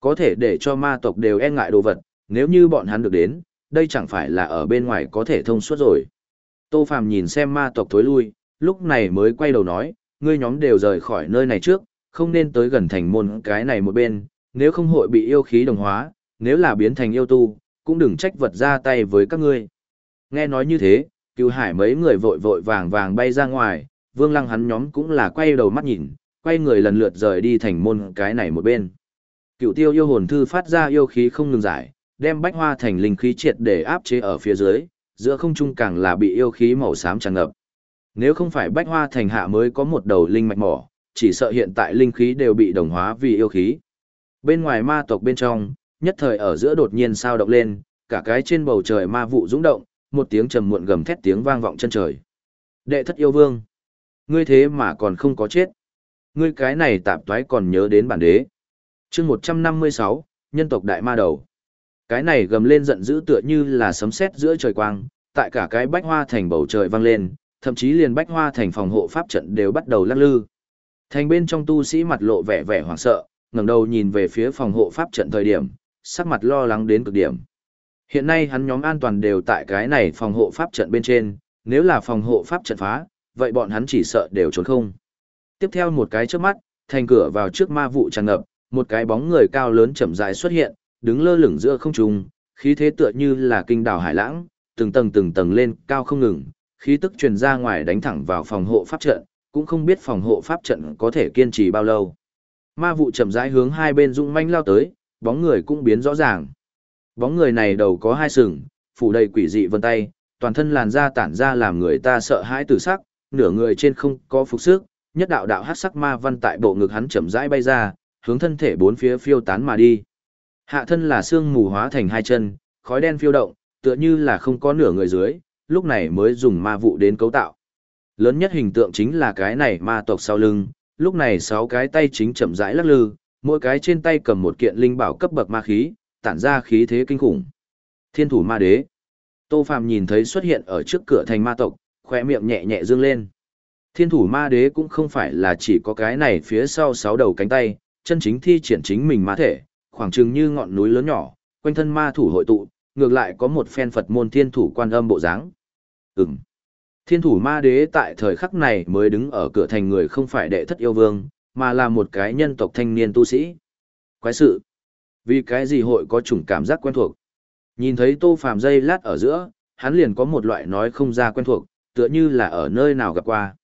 Có thể để cho ma tộc đều e ngại đồ vật, nếu như bọn hắn được đến, đây chẳng phải là ở bên ngoài có thể thông suốt rồi. Tô Phàm nhìn xem ma tộc thối lui, lúc này mới quay đầu nói, ngươi nhóm đều rời khỏi nơi này trước, không nên tới gần thành môn cái này một bên, nếu không hội bị yêu khí đồng hóa, nếu là biến thành yêu tu, cũng đừng trách vật ra tay với các ngươi. Nghe nói như thế, cứu hải mấy người vội vội vàng vàng bay ra ngoài, vương lăng hắn nhóm cũng là quay đầu mắt nhìn, quay người lần lượt rời đi thành môn cái này một bên. Cựu tiêu yêu hồn thư phát ra yêu khí không ngừng giải, đem bách hoa thành linh khí triệt để áp chế ở phía dưới, giữa không trung càng là bị yêu khí màu xám tràn ngập. Nếu không phải bách hoa thành hạ mới có một đầu linh mạch mỏ, chỉ sợ hiện tại linh khí đều bị đồng hóa vì yêu khí. Bên ngoài ma tộc bên trong, nhất thời ở giữa đột nhiên sao động lên, cả cái trên bầu trời ma vụ dũng động, một tiếng trầm muộn gầm thét tiếng vang vọng chân trời. Đệ thất yêu vương, ngươi thế mà còn không có chết. Ngươi cái này tạp toái còn nhớ đến bản đế chương 156, nhân tộc đại ma đầu. Cái này gầm lên giận dữ tựa như là sấm sét giữa trời quang, tại cả cái bách hoa thành bầu trời vang lên, thậm chí liền bách hoa thành phòng hộ pháp trận đều bắt đầu lắc lư. Thành bên trong tu sĩ mặt lộ vẻ vẻ hoảng sợ, ngẩng đầu nhìn về phía phòng hộ pháp trận thời điểm, sắc mặt lo lắng đến cực điểm. Hiện nay hắn nhóm an toàn đều tại cái này phòng hộ pháp trận bên trên, nếu là phòng hộ pháp trận phá, vậy bọn hắn chỉ sợ đều trốn không. Tiếp theo một cái trước mắt, thành cửa vào trước ma vụ tràn ngập, một cái bóng người cao lớn chậm rãi xuất hiện, đứng lơ lửng giữa không trung, khí thế tựa như là kinh đảo hải lãng, từng tầng từng tầng lên, cao không ngừng, khí tức truyền ra ngoài đánh thẳng vào phòng hộ pháp trận, cũng không biết phòng hộ pháp trận có thể kiên trì bao lâu. Ma vụ chậm rãi hướng hai bên dũng manh lao tới, bóng người cũng biến rõ ràng. Bóng người này đầu có hai sừng, phủ đầy quỷ dị vân tay, toàn thân làn da tản ra làm người ta sợ hãi tử sắc, nửa người trên không có phục sức, nhất đạo đạo hắc sắc ma văn tại bộ ngực hắn chậm rãi bay ra, hướng thân thể bốn phía phiêu tán mà đi. Hạ thân là xương mù hóa thành hai chân, khói đen phiêu động, tựa như là không có nửa người dưới, lúc này mới dùng ma vụ đến cấu tạo. Lớn nhất hình tượng chính là cái này ma tộc sau lưng, lúc này sáu cái tay chính chậm rãi lắc lư, mỗi cái trên tay cầm một kiện linh bảo cấp bậc ma khí, tản ra khí thế kinh khủng. Thiên thủ ma đế. Tô Phàm nhìn thấy xuất hiện ở trước cửa thành ma tộc, khóe miệng nhẹ nhẹ dương lên. Thiên thủ ma đế cũng không phải là chỉ có cái này phía sau sáu đầu cánh tay, chân chính thi triển chính mình ma thể, khoảng chừng như ngọn núi lớn nhỏ, quanh thân ma thủ hội tụ, ngược lại có một phen Phật môn thiên thủ quan âm bộ dáng. Ừm. Thiên thủ ma đế tại thời khắc này mới đứng ở cửa thành người không phải đệ thất yêu vương, mà là một cái nhân tộc thanh niên tu sĩ. Quái sự. Vì cái gì hội có chủng cảm giác quen thuộc. Nhìn thấy tô phàm dây lát ở giữa, hắn liền có một loại nói không ra quen thuộc, tựa như là ở nơi nào gặp qua.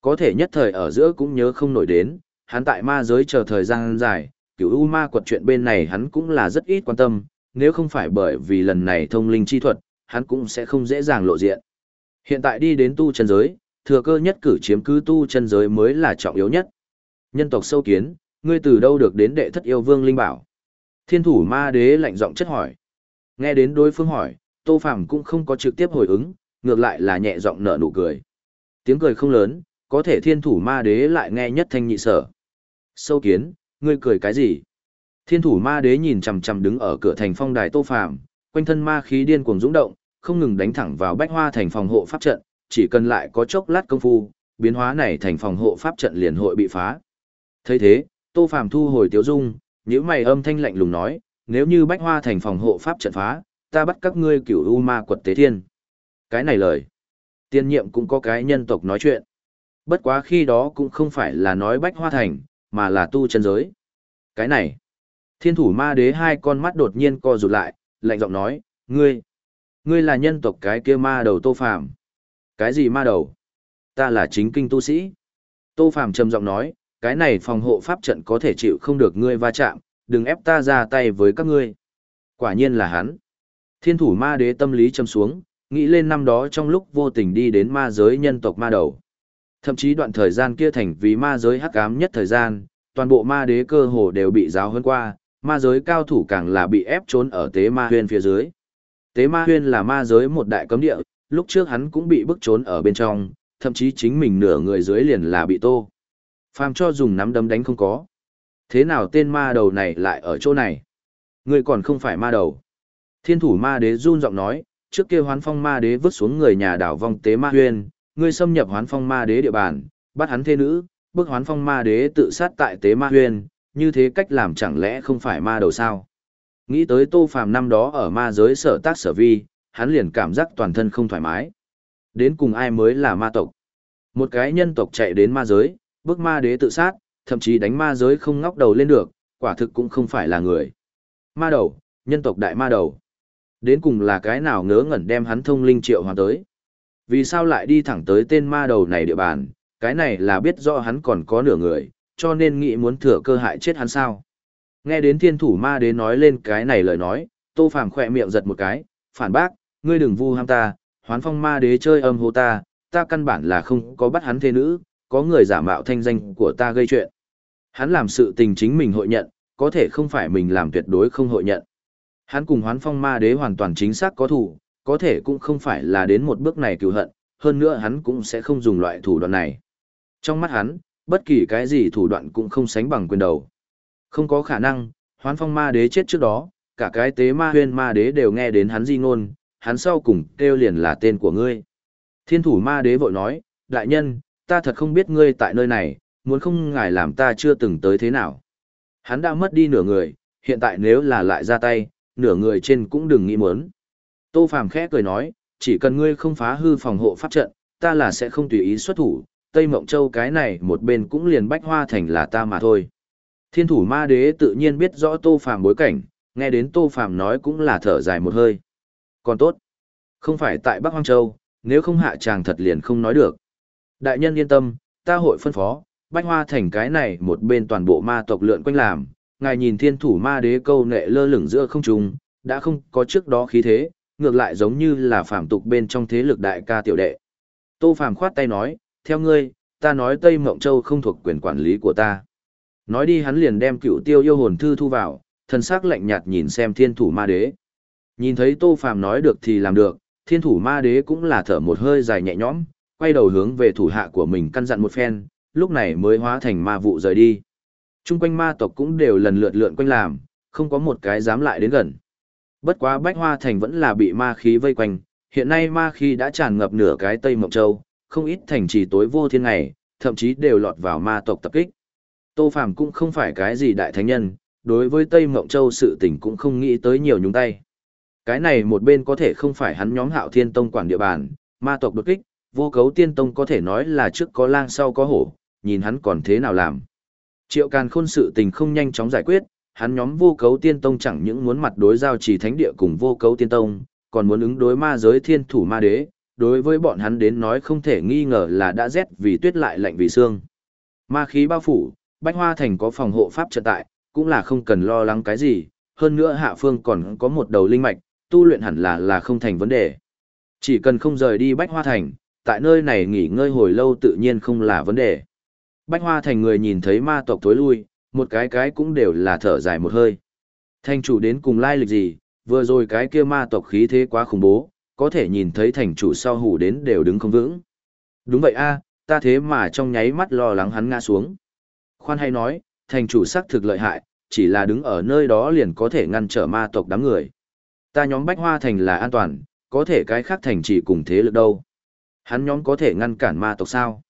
Có thể nhất thời ở giữa cũng nhớ không nổi đến, hắn tại ma giới chờ thời gian dài, cửu u ma quật chuyện bên này hắn cũng là rất ít quan tâm, nếu không phải bởi vì lần này thông linh chi thuật, hắn cũng sẽ không dễ dàng lộ diện. Hiện tại đi đến tu chân giới, thừa cơ nhất cử chiếm cứ tu chân giới mới là trọng yếu nhất. Nhân tộc sâu kiến, ngươi từ đâu được đến đệ thất yêu vương linh bảo? Thiên thủ ma đế lạnh giọng chất hỏi. Nghe đến đối phương hỏi, Tô Phàm cũng không có trực tiếp hồi ứng, ngược lại là nhẹ giọng nở nụ cười. Tiếng cười không lớn, có thể thiên thủ ma đế lại nghe nhất thanh nhị sở. Sâu kiến, ngươi cười cái gì? Thiên thủ ma đế nhìn chằm chằm đứng ở cửa thành phong đài Tô Phàm, quanh thân ma khí điên cuồng dũng động, không ngừng đánh thẳng vào bách hoa thành phòng hộ pháp trận, chỉ cần lại có chốc lát công phu, biến hóa này thành phòng hộ pháp trận liền hội bị phá. thấy thế, Tô Phàm thu hồi tiếu dung, nhíu mày âm thanh lạnh lùng nói, nếu như bách hoa thành phòng hộ pháp trận phá, ta bắt các ngươi cửu u ma quật tế thiên. Cái này lời, tiên nhiệm cũng có cái nhân tộc nói chuyện. Bất quá khi đó cũng không phải là nói bách hoa thành, mà là tu chân giới. Cái này, thiên thủ ma đế hai con mắt đột nhiên co rụt lại, lạnh giọng nói, ngươi, ngươi là nhân tộc cái kia ma đầu tô phàm. Cái gì ma đầu? Ta là chính kinh tu sĩ. Tô phàm trầm giọng nói, cái này phòng hộ pháp trận có thể chịu không được ngươi va chạm, đừng ép ta ra tay với các ngươi. Quả nhiên là hắn. Thiên thủ ma đế tâm lý châm xuống, nghĩ lên năm đó trong lúc vô tình đi đến ma giới nhân tộc ma đầu. Thậm chí đoạn thời gian kia thành vì ma giới hắc ám nhất thời gian, toàn bộ ma đế cơ hồ đều bị giáo hơn qua, ma giới cao thủ càng là bị ép trốn ở tế ma huyên phía dưới. Tế ma huyên là ma giới một đại cấm địa, lúc trước hắn cũng bị bức trốn ở bên trong, thậm chí chính mình nửa người dưới liền là bị tô. Phàm cho dùng nắm đấm đánh không có. Thế nào tên ma đầu này lại ở chỗ này? Người còn không phải ma đầu. Thiên thủ ma đế run giọng nói, trước kia hoán phong ma đế vứt xuống người nhà đảo vong tế ma huyên, ngươi xâm nhập hoán phong ma đế địa bàn, bắt hắn thê nữ, bức hoán phong ma đế tự sát tại tế ma huyên, như thế cách làm chẳng lẽ không phải ma đầu sao? Nghĩ tới Tô Phàm năm đó ở ma giới sở tác sở vi, hắn liền cảm giác toàn thân không thoải mái. Đến cùng ai mới là ma tộc? Một cái nhân tộc chạy đến ma giới, bức ma đế tự sát, thậm chí đánh ma giới không ngóc đầu lên được, quả thực cũng không phải là người. Ma đầu, nhân tộc đại ma đầu. Đến cùng là cái nào ngớ ngẩn đem hắn thông linh triệu hoàn tới. Vì sao lại đi thẳng tới tên ma đầu này địa bàn, cái này là biết rõ hắn còn có nửa người, cho nên nghĩ muốn thừa cơ hại chết hắn sao. Nghe đến thiên thủ ma đế nói lên cái này lời nói, tô phàm khỏe miệng giật một cái, phản bác, ngươi đừng vu ham ta, hoán phong ma đế chơi âm hô ta, ta căn bản là không có bắt hắn thế nữ, có người giả mạo thanh danh của ta gây chuyện. Hắn làm sự tình chính mình hội nhận, có thể không phải mình làm tuyệt đối không hội nhận. Hắn cùng hoán phong ma đế hoàn toàn chính xác có thủ, có thể cũng không phải là đến một bước này cứu hận, hơn nữa hắn cũng sẽ không dùng loại thủ đoạn này. Trong mắt hắn, bất kỳ cái gì thủ đoạn cũng không sánh bằng quyền đầu. Không có khả năng, hoán phong ma đế chết trước đó, cả cái tế ma huyên ma đế đều nghe đến hắn di ngôn, hắn sau cùng kêu liền là tên của ngươi. Thiên thủ ma đế vội nói, đại nhân, ta thật không biết ngươi tại nơi này, muốn không ngài làm ta chưa từng tới thế nào. Hắn đã mất đi nửa người, hiện tại nếu là lại ra tay, nửa người trên cũng đừng nghĩ muốn. Tô Phàm khẽ cười nói, chỉ cần ngươi không phá hư phòng hộ pháp trận, ta là sẽ không tùy ý xuất thủ, Tây Mộng Châu cái này một bên cũng liền bách hoa thành là ta mà thôi. Thiên thủ ma đế tự nhiên biết rõ Tô Phàm bối cảnh, nghe đến Tô Phàm nói cũng là thở dài một hơi. Còn tốt, không phải tại Bắc Hoang Châu, nếu không hạ chàng thật liền không nói được. Đại nhân yên tâm, ta hội phân phó, bách hoa thành cái này một bên toàn bộ ma tộc lượn quanh làm, ngài nhìn thiên thủ ma đế câu nệ lơ lửng giữa không trung, đã không có trước đó khí thế, ngược lại giống như là phàm tục bên trong thế lực đại ca tiểu đệ. Tô Phàm khoát tay nói, theo ngươi, ta nói Tây Mộng Châu không thuộc quyền quản lý của ta. Nói đi hắn liền đem cựu tiêu yêu hồn thư thu vào, thân xác lạnh nhạt nhìn xem thiên thủ ma đế. Nhìn thấy Tô Phàm nói được thì làm được, thiên thủ ma đế cũng là thở một hơi dài nhẹ nhõm, quay đầu hướng về thủ hạ của mình căn dặn một phen, lúc này mới hóa thành ma vụ rời đi. Trung quanh ma tộc cũng đều lần lượt lượn quanh làm, không có một cái dám lại đến gần. Bất quá Bách Hoa Thành vẫn là bị ma khí vây quanh, hiện nay ma khí đã tràn ngập nửa cái Tây Mộng Châu, không ít thành trì tối vô thiên ngày, thậm chí đều lọt vào ma tộc tập kích. Tô Phàm cũng không phải cái gì đại thánh nhân, đối với Tây Mộng Châu sự tình cũng không nghĩ tới nhiều nhúng tay. Cái này một bên có thể không phải hắn nhóm Hạo Thiên Tông quản địa bàn, ma tộc đột kích, vô cấu tiên tông có thể nói là trước có lang sau có hổ, nhìn hắn còn thế nào làm. Triệu Càn Khôn sự tình không nhanh chóng giải quyết, hắn nhóm vô cấu tiên tông chẳng những muốn mặt đối giao chỉ thánh địa cùng vô cấu tiên tông, còn muốn ứng đối ma giới thiên thủ ma đế, đối với bọn hắn đến nói không thể nghi ngờ là đã rét vì tuyết lại lạnh vì xương. Ma khí bao phủ, Bách Hoa Thành có phòng hộ pháp trận tại, cũng là không cần lo lắng cái gì, hơn nữa hạ phương còn có một đầu linh mạch, tu luyện hẳn là là không thành vấn đề. Chỉ cần không rời đi Bách Hoa Thành, tại nơi này nghỉ ngơi hồi lâu tự nhiên không là vấn đề. Bách Hoa Thành người nhìn thấy ma tộc tối lui, một cái cái cũng đều là thở dài một hơi. Thành chủ đến cùng lai lịch gì, vừa rồi cái kia ma tộc khí thế quá khủng bố, có thể nhìn thấy thành chủ sau hủ đến đều đứng không vững. Đúng vậy a, ta thế mà trong nháy mắt lo lắng hắn ngã xuống. Khoan hay nói, thành chủ xác thực lợi hại, chỉ là đứng ở nơi đó liền có thể ngăn trở ma tộc đám người. Ta nhóm Bách Hoa Thành là an toàn, có thể cái khác thành chỉ cùng thế lực đâu. Hắn nhóm có thể ngăn cản ma tộc sao?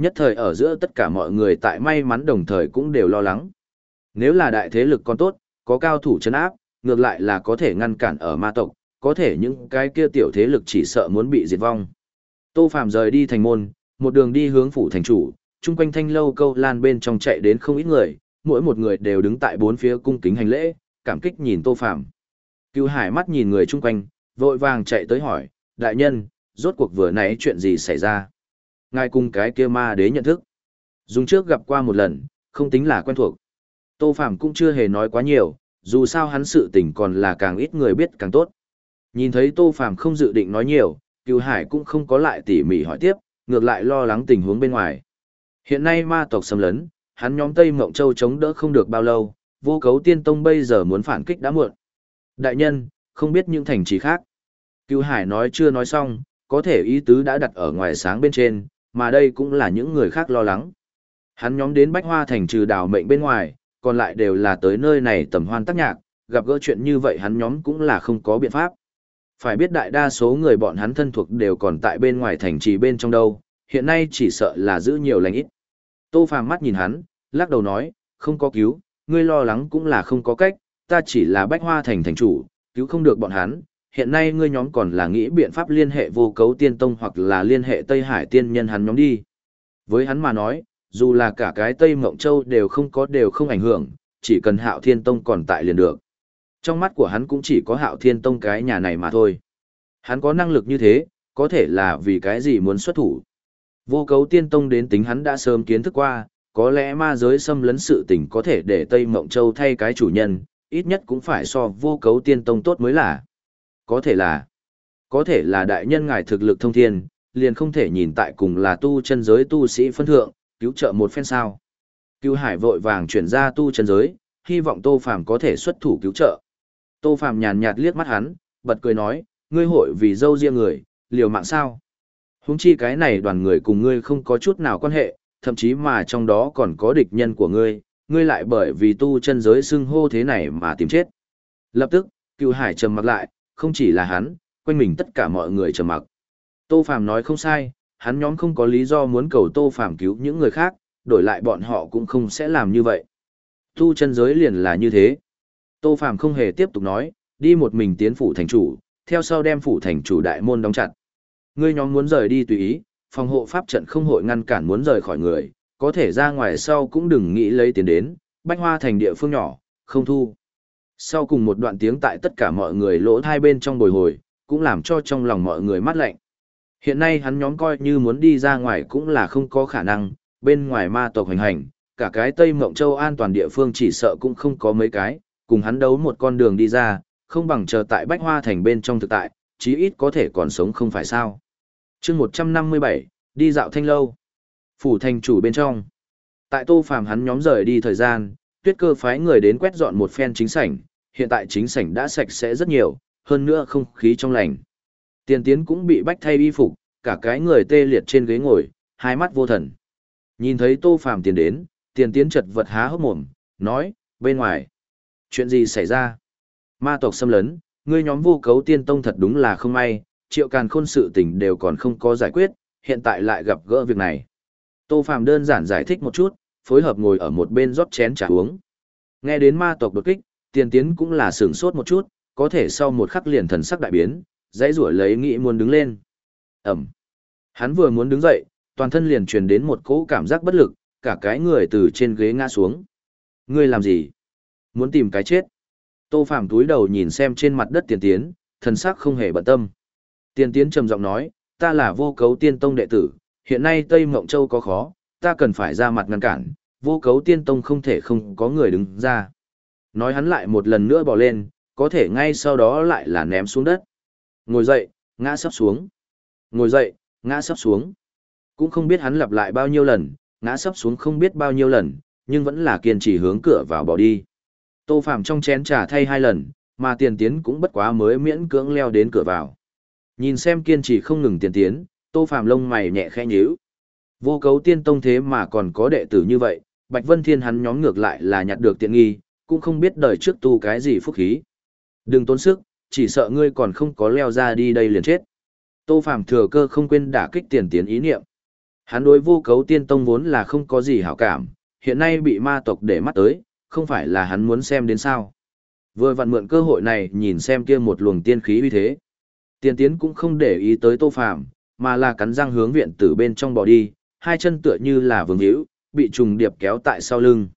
Nhất thời ở giữa tất cả mọi người tại may mắn đồng thời cũng đều lo lắng. Nếu là đại thế lực còn tốt, có cao thủ chấn áp, ngược lại là có thể ngăn cản ở ma tộc, có thể những cái kia tiểu thế lực chỉ sợ muốn bị diệt vong. Tô Phạm rời đi thành môn, một đường đi hướng phủ thành chủ, chung quanh thanh lâu câu lan bên trong chạy đến không ít người, mỗi một người đều đứng tại bốn phía cung kính hành lễ, cảm kích nhìn Tô Phạm. Cưu Hải mắt nhìn người chung quanh, vội vàng chạy tới hỏi, đại nhân, rốt cuộc vừa nãy chuyện gì xảy ra? Ngài cùng cái kia ma đế nhận thức. Dùng trước gặp qua một lần, không tính là quen thuộc. Tô Phạm cũng chưa hề nói quá nhiều, dù sao hắn sự tình còn là càng ít người biết càng tốt. Nhìn thấy Tô Phạm không dự định nói nhiều, Cửu Hải cũng không có lại tỉ mỉ hỏi tiếp, ngược lại lo lắng tình huống bên ngoài. Hiện nay ma tộc xâm lấn, hắn nhóm Tây Mộng Châu chống đỡ không được bao lâu, vô cấu tiên tông bây giờ muốn phản kích đã muộn. Đại nhân, không biết những thành trì khác. Cửu Hải nói chưa nói xong, có thể ý tứ đã đặt ở ngoài sáng bên trên, mà đây cũng là những người khác lo lắng. Hắn nhóm đến Bách Hoa thành trừ đào mệnh bên ngoài, còn lại đều là tới nơi này tầm hoan tác nhạc, gặp gỡ chuyện như vậy hắn nhóm cũng là không có biện pháp. Phải biết đại đa số người bọn hắn thân thuộc đều còn tại bên ngoài thành trì bên trong đâu, hiện nay chỉ sợ là giữ nhiều lành ít. Tô Phàm mắt nhìn hắn, lắc đầu nói, không có cứu, ngươi lo lắng cũng là không có cách, ta chỉ là bách hoa thành thành chủ, cứu không được bọn hắn, hiện nay ngươi nhóm còn là nghĩ biện pháp liên hệ vô cấu tiên tông hoặc là liên hệ Tây Hải tiên nhân hắn nhóm đi. Với hắn mà nói, dù là cả cái Tây Mộng Châu đều không có đều không ảnh hưởng, chỉ cần hạo thiên tông còn tại liền được. Trong mắt của hắn cũng chỉ có hạo thiên tông cái nhà này mà thôi. Hắn có năng lực như thế, có thể là vì cái gì muốn xuất thủ. Vô cấu tiên tông đến tính hắn đã sớm kiến thức qua, có lẽ ma giới xâm lấn sự tình có thể để Tây Mộng Châu thay cái chủ nhân, ít nhất cũng phải so vô cấu tiên tông tốt mới là. Có thể là, có thể là đại nhân ngài thực lực thông thiên, liền không thể nhìn tại cùng là tu chân giới tu sĩ phân thượng, cứu trợ một phen sao. Cứu hải vội vàng chuyển ra tu chân giới, hy vọng Tô Phàm có thể xuất thủ cứu trợ. Tô Phàm nhàn nhạt liếc mắt hắn, bật cười nói, ngươi hội vì dâu riêng người, liều mạng sao. Húng chi cái này đoàn người cùng ngươi không có chút nào quan hệ, thậm chí mà trong đó còn có địch nhân của ngươi, ngươi lại bởi vì tu chân giới xưng hô thế này mà tìm chết. Lập tức, cựu hải trầm mặt lại, không chỉ là hắn, quanh mình tất cả mọi người trầm mặc. Tô Phàm nói không sai, hắn nhóm không có lý do muốn cầu Tô Phàm cứu những người khác, đổi lại bọn họ cũng không sẽ làm như vậy. Tu chân giới liền là như thế. Tô Phàm không hề tiếp tục nói, đi một mình tiến phủ thành chủ, theo sau đem phủ thành chủ đại môn đóng chặt. Ngươi nhóm muốn rời đi tùy ý, phòng hộ pháp trận không hội ngăn cản muốn rời khỏi người, có thể ra ngoài sau cũng đừng nghĩ lấy tiền đến, bách hoa thành địa phương nhỏ, không thu. Sau cùng một đoạn tiếng tại tất cả mọi người lỗ hai bên trong bồi hồi, cũng làm cho trong lòng mọi người mát lạnh. Hiện nay hắn nhóm coi như muốn đi ra ngoài cũng là không có khả năng, bên ngoài ma tộc hành hành, cả cái Tây Mộng Châu an toàn địa phương chỉ sợ cũng không có mấy cái, cùng hắn đấu một con đường đi ra, không bằng chờ tại Bách Hoa Thành bên trong thực tại, chí ít có thể còn sống không phải sao. chương 157, đi dạo thanh lâu. Phủ thành chủ bên trong. Tại tô phàm hắn nhóm rời đi thời gian, tuyết cơ phái người đến quét dọn một phen chính sảnh, hiện tại chính sảnh đã sạch sẽ rất nhiều, hơn nữa không khí trong lành. Tiền tiến cũng bị bách thay y phục, cả cái người tê liệt trên ghế ngồi, hai mắt vô thần. Nhìn thấy tô phàm tiền đến, tiền tiến chật vật há hốc mồm, nói, bên ngoài. Chuyện gì xảy ra? Ma tộc xâm lấn, ngươi nhóm vô cấu tiên tông thật đúng là không may, triệu càn khôn sự tình đều còn không có giải quyết, hiện tại lại gặp gỡ việc này. Tô Phàm đơn giản giải thích một chút, phối hợp ngồi ở một bên rót chén trà uống. Nghe đến ma tộc đột kích, tiền tiến cũng là sửng sốt một chút, có thể sau một khắc liền thần sắc đại biến, dãy rủa lấy nghĩ muốn đứng lên. Ẩm. Hắn vừa muốn đứng dậy, toàn thân liền truyền đến một cỗ cảm giác bất lực, cả cái người từ trên ghế ngã xuống. Ngươi làm gì? Muốn tìm cái chết. Tô phạm túi đầu nhìn xem trên mặt đất tiền tiến, thần sắc không hề bận tâm. Tiền tiến trầm giọng nói, ta là vô cấu tiên tông đệ tử, hiện nay Tây Mộng Châu có khó, ta cần phải ra mặt ngăn cản, vô cấu tiên tông không thể không có người đứng ra. Nói hắn lại một lần nữa bỏ lên, có thể ngay sau đó lại là ném xuống đất. Ngồi dậy, ngã sắp xuống. Ngồi dậy, ngã sắp xuống. Cũng không biết hắn lặp lại bao nhiêu lần, ngã sắp xuống không biết bao nhiêu lần, nhưng vẫn là kiên trì hướng cửa vào bỏ đi. Tô Phạm trong chén trà thay hai lần, mà tiền tiến cũng bất quá mới miễn cưỡng leo đến cửa vào. Nhìn xem kiên trì không ngừng tiền tiến, Tô Phạm lông mày nhẹ khẽ nhíu. Vô cấu tiên tông thế mà còn có đệ tử như vậy, Bạch Vân Thiên hắn nhóm ngược lại là nhặt được tiện nghi, cũng không biết đời trước tu cái gì phúc khí. Đừng tốn sức, chỉ sợ ngươi còn không có leo ra đi đây liền chết. Tô Phàm thừa cơ không quên đả kích tiền tiến ý niệm. Hắn đối vô cấu tiên tông vốn là không có gì hảo cảm, hiện nay bị ma tộc để mắt tới, không phải là hắn muốn xem đến sao. Vừa vặn mượn cơ hội này nhìn xem kia một luồng tiên khí uy thế. Tiền tiến cũng không để ý tới tô phạm, mà là cắn răng hướng viện tử bên trong bỏ đi, hai chân tựa như là vương hữu, bị trùng điệp kéo tại sau lưng.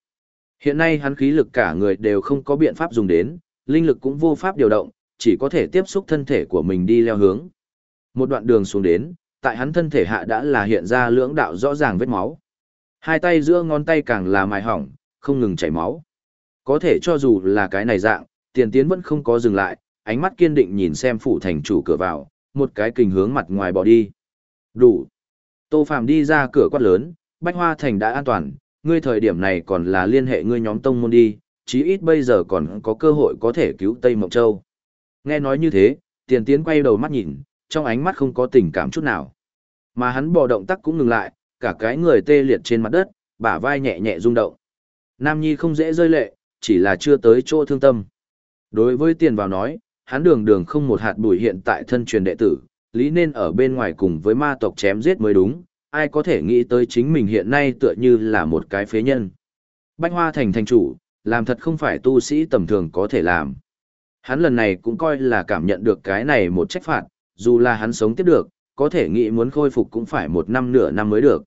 Hiện nay hắn khí lực cả người đều không có biện pháp dùng đến, linh lực cũng vô pháp điều động, chỉ có thể tiếp xúc thân thể của mình đi leo hướng. Một đoạn đường xuống đến, tại hắn thân thể hạ đã là hiện ra lưỡng đạo rõ ràng vết máu. Hai tay giữa ngón tay càng là mài hỏng, không ngừng chảy máu. Có thể cho dù là cái này dạng, tiền tiến vẫn không có dừng lại, ánh mắt kiên định nhìn xem phủ thành chủ cửa vào, một cái kình hướng mặt ngoài bỏ đi. Đủ. Tô Phạm đi ra cửa quát lớn, Bách Hoa Thành đã an toàn, ngươi thời điểm này còn là liên hệ ngươi nhóm tông môn đi, chí ít bây giờ còn có cơ hội có thể cứu Tây Mộng Châu. Nghe nói như thế, tiền tiến quay đầu mắt nhìn, trong ánh mắt không có tình cảm chút nào. Mà hắn bò động tác cũng ngừng lại, cả cái người tê liệt trên mặt đất, bả vai nhẹ nhẹ rung động. Nam Nhi không dễ rơi lệ, chỉ là chưa tới chỗ thương tâm. Đối với tiền vào nói, hắn đường đường không một hạt bụi hiện tại thân truyền đệ tử, lý nên ở bên ngoài cùng với ma tộc chém giết mới đúng, ai có thể nghĩ tới chính mình hiện nay tựa như là một cái phế nhân. Bách Hoa Thành thành chủ, làm thật không phải tu sĩ tầm thường có thể làm. Hắn lần này cũng coi là cảm nhận được cái này một trách phạt, dù là hắn sống tiếp được, có thể nghĩ muốn khôi phục cũng phải một năm nửa năm mới được.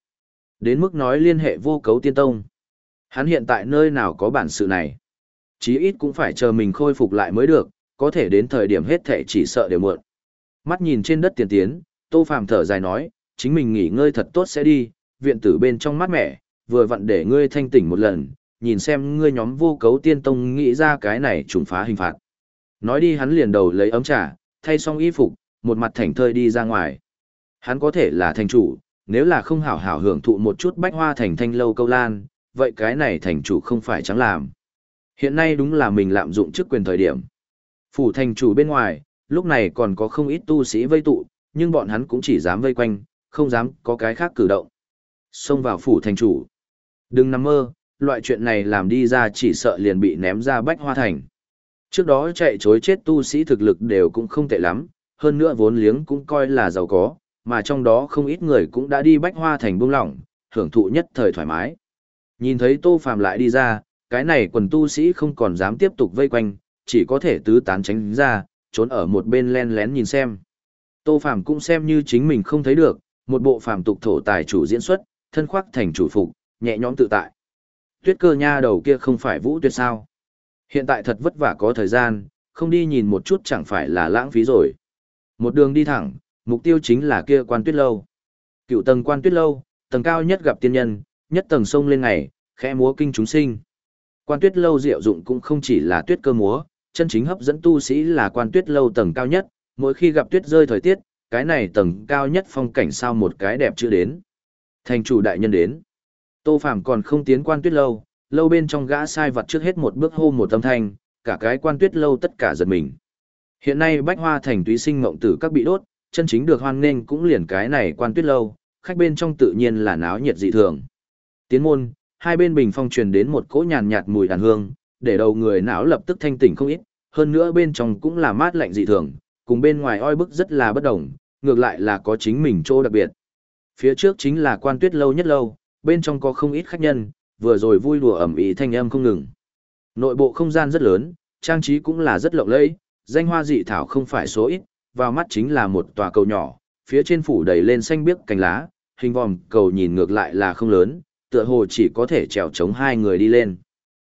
Đến mức nói liên hệ vô cấu tiên tông. Hắn hiện tại nơi nào có bản sự này. Chí ít cũng phải chờ mình khôi phục lại mới được, có thể đến thời điểm hết thể chỉ sợ đều muộn. Mắt nhìn trên đất tiền tiến, Tô Phàm thở dài nói, chính mình nghỉ ngơi thật tốt sẽ đi, viện tử bên trong mát mẻ, vừa vặn để ngươi thanh tỉnh một lần, nhìn xem ngươi nhóm vô cấu tiên tông nghĩ ra cái này trùng phá hình phạt. Nói đi hắn liền đầu lấy ấm trà, thay xong y phục, một mặt thảnh thơi đi ra ngoài. Hắn có thể là thành chủ, nếu là không hảo hảo hưởng thụ một chút bách hoa thành thanh lâu câu lan, vậy cái này thành chủ không phải chẳng làm. Hiện nay đúng là mình lạm dụng chức quyền thời điểm. Phủ thành chủ bên ngoài, lúc này còn có không ít tu sĩ vây tụ, nhưng bọn hắn cũng chỉ dám vây quanh, không dám có cái khác cử động. Xông vào phủ thành chủ. Đừng nằm mơ, loại chuyện này làm đi ra chỉ sợ liền bị ném ra bách hoa thành. Trước đó chạy chối chết tu sĩ thực lực đều cũng không tệ lắm, hơn nữa vốn liếng cũng coi là giàu có, mà trong đó không ít người cũng đã đi bách hoa thành buông lỏng, hưởng thụ nhất thời thoải mái. Nhìn thấy Tô Phàm lại đi ra, cái này quần tu sĩ không còn dám tiếp tục vây quanh, chỉ có thể tứ tán tránh ra, trốn ở một bên len lén nhìn xem. Tô Phàm cũng xem như chính mình không thấy được, một bộ phàm tục thổ tài chủ diễn xuất, thân khoác thành chủ phục, nhẹ nhõm tự tại. Tuyết cơ nha đầu kia không phải vũ tuyết sao? Hiện tại thật vất vả có thời gian, không đi nhìn một chút chẳng phải là lãng phí rồi. Một đường đi thẳng, mục tiêu chính là kia quan tuyết lâu. Cựu tầng quan tuyết lâu, tầng cao nhất gặp tiên nhân, nhất tầng sông lên ngày, khẽ múa kinh chúng sinh. Quan tuyết lâu diệu dụng cũng không chỉ là tuyết cơ múa, chân chính hấp dẫn tu sĩ là quan tuyết lâu tầng cao nhất, mỗi khi gặp tuyết rơi thời tiết, cái này tầng cao nhất phong cảnh sao một cái đẹp chưa đến. Thành chủ đại nhân đến. Tô Phàm còn không tiến quan tuyết lâu, lâu bên trong gã sai vật trước hết một bước hô một âm thanh, cả cái quan tuyết lâu tất cả giật mình. Hiện nay bách hoa thành túy sinh mộng tử các bị đốt, chân chính được hoan nghênh cũng liền cái này quan tuyết lâu, khách bên trong tự nhiên là náo nhiệt dị thường. Tiến môn, hai bên bình phong truyền đến một cỗ nhàn nhạt mùi đàn hương, để đầu người não lập tức thanh tỉnh không ít, hơn nữa bên trong cũng là mát lạnh dị thường, cùng bên ngoài oi bức rất là bất đồng, ngược lại là có chính mình chỗ đặc biệt. Phía trước chính là quan tuyết lâu nhất lâu, bên trong có không ít khách nhân, vừa rồi vui đùa ẩm ý thanh âm không ngừng. Nội bộ không gian rất lớn, trang trí cũng là rất lộng lẫy, danh hoa dị thảo không phải số ít, vào mắt chính là một tòa cầu nhỏ, phía trên phủ đầy lên xanh biếc cành lá, hình vòm cầu nhìn ngược lại là không lớn, tựa hồ chỉ có thể trèo chống hai người đi lên.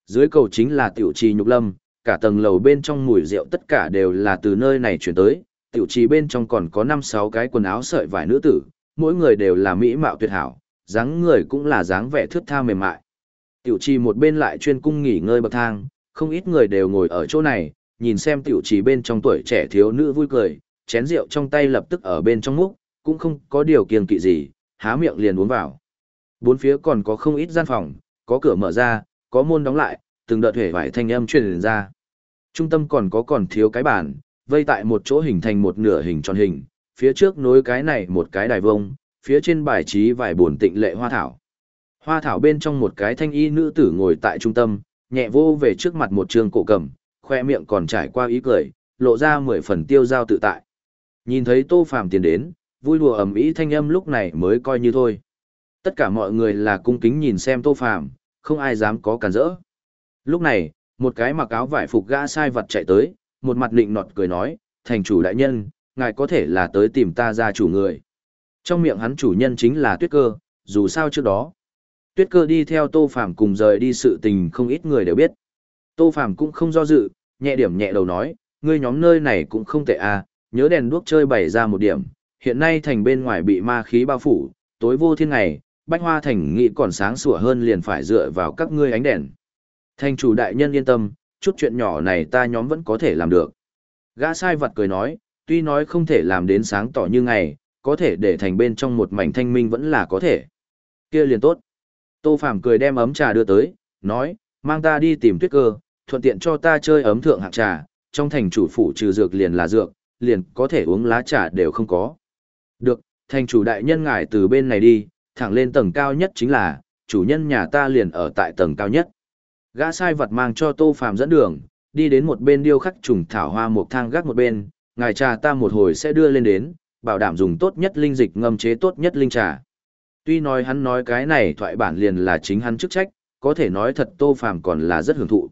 Dưới cầu chính là tiểu trì nhục lâm, cả tầng lầu bên trong mùi rượu tất cả đều là từ nơi này chuyển tới, tiểu trì bên trong còn có 5-6 cái quần áo sợi vải nữ tử, mỗi người đều là mỹ mạo tuyệt hảo, dáng người cũng là dáng vẻ thướt tha mềm mại. Tiểu trì một bên lại chuyên cung nghỉ ngơi bậc thang, không ít người đều ngồi ở chỗ này, nhìn xem tiểu trì bên trong tuổi trẻ thiếu nữ vui cười, chén rượu trong tay lập tức ở bên trong múc, cũng không có điều kiêng kỵ gì, há miệng liền uống vào. Bốn phía còn có không ít gian phòng, có cửa mở ra, có môn đóng lại, từng đợt hể vải thanh âm truyền ra. Trung tâm còn có còn thiếu cái bàn, vây tại một chỗ hình thành một nửa hình tròn hình, phía trước nối cái này một cái đài vông, phía trên bài trí vài buồn tịnh lệ hoa thảo. Hoa thảo bên trong một cái thanh y nữ tử ngồi tại trung tâm, nhẹ vô về trước mặt một trường cổ cầm, khoe miệng còn trải qua ý cười, lộ ra mười phần tiêu giao tự tại. Nhìn thấy Tô Phàm tiến đến, vui đùa ầm ĩ thanh âm lúc này mới coi như thôi. Tất cả mọi người là cung kính nhìn xem Tô Phàm, không ai dám có cản rỡ. Lúc này, một cái mặc áo vải phục gã sai vật chạy tới, một mặt định nọt cười nói, thành chủ đại nhân, ngài có thể là tới tìm ta ra chủ người. Trong miệng hắn chủ nhân chính là tuyết cơ, dù sao trước đó. Tuyết cơ đi theo Tô Phàm cùng rời đi sự tình không ít người đều biết. Tô Phàm cũng không do dự, nhẹ điểm nhẹ đầu nói, ngươi nhóm nơi này cũng không tệ à, nhớ đèn đuốc chơi bày ra một điểm, hiện nay thành bên ngoài bị ma khí bao phủ, tối vô thiên ngày, bách hoa thành nghị còn sáng sủa hơn liền phải dựa vào các ngươi ánh đèn. Thành chủ đại nhân yên tâm, chút chuyện nhỏ này ta nhóm vẫn có thể làm được. Gã sai vật cười nói, tuy nói không thể làm đến sáng tỏ như ngày, có thể để thành bên trong một mảnh thanh minh vẫn là có thể. Kia liền tốt. Tô Phàm cười đem ấm trà đưa tới, nói, mang ta đi tìm tuyết cơ, thuận tiện cho ta chơi ấm thượng hạng trà, trong thành chủ phủ trừ dược liền là dược, liền có thể uống lá trà đều không có. Được, thành chủ đại nhân ngài từ bên này đi, thẳng lên tầng cao nhất chính là, chủ nhân nhà ta liền ở tại tầng cao nhất. Gã sai vật mang cho Tô Phàm dẫn đường, đi đến một bên điêu khắc trùng thảo hoa một thang gác một bên, ngài trà ta một hồi sẽ đưa lên đến, bảo đảm dùng tốt nhất linh dịch ngâm chế tốt nhất linh trà. Tuy nói hắn nói cái này thoại bản liền là chính hắn chức trách, có thể nói thật Tô Phàm còn là rất hưởng thụ.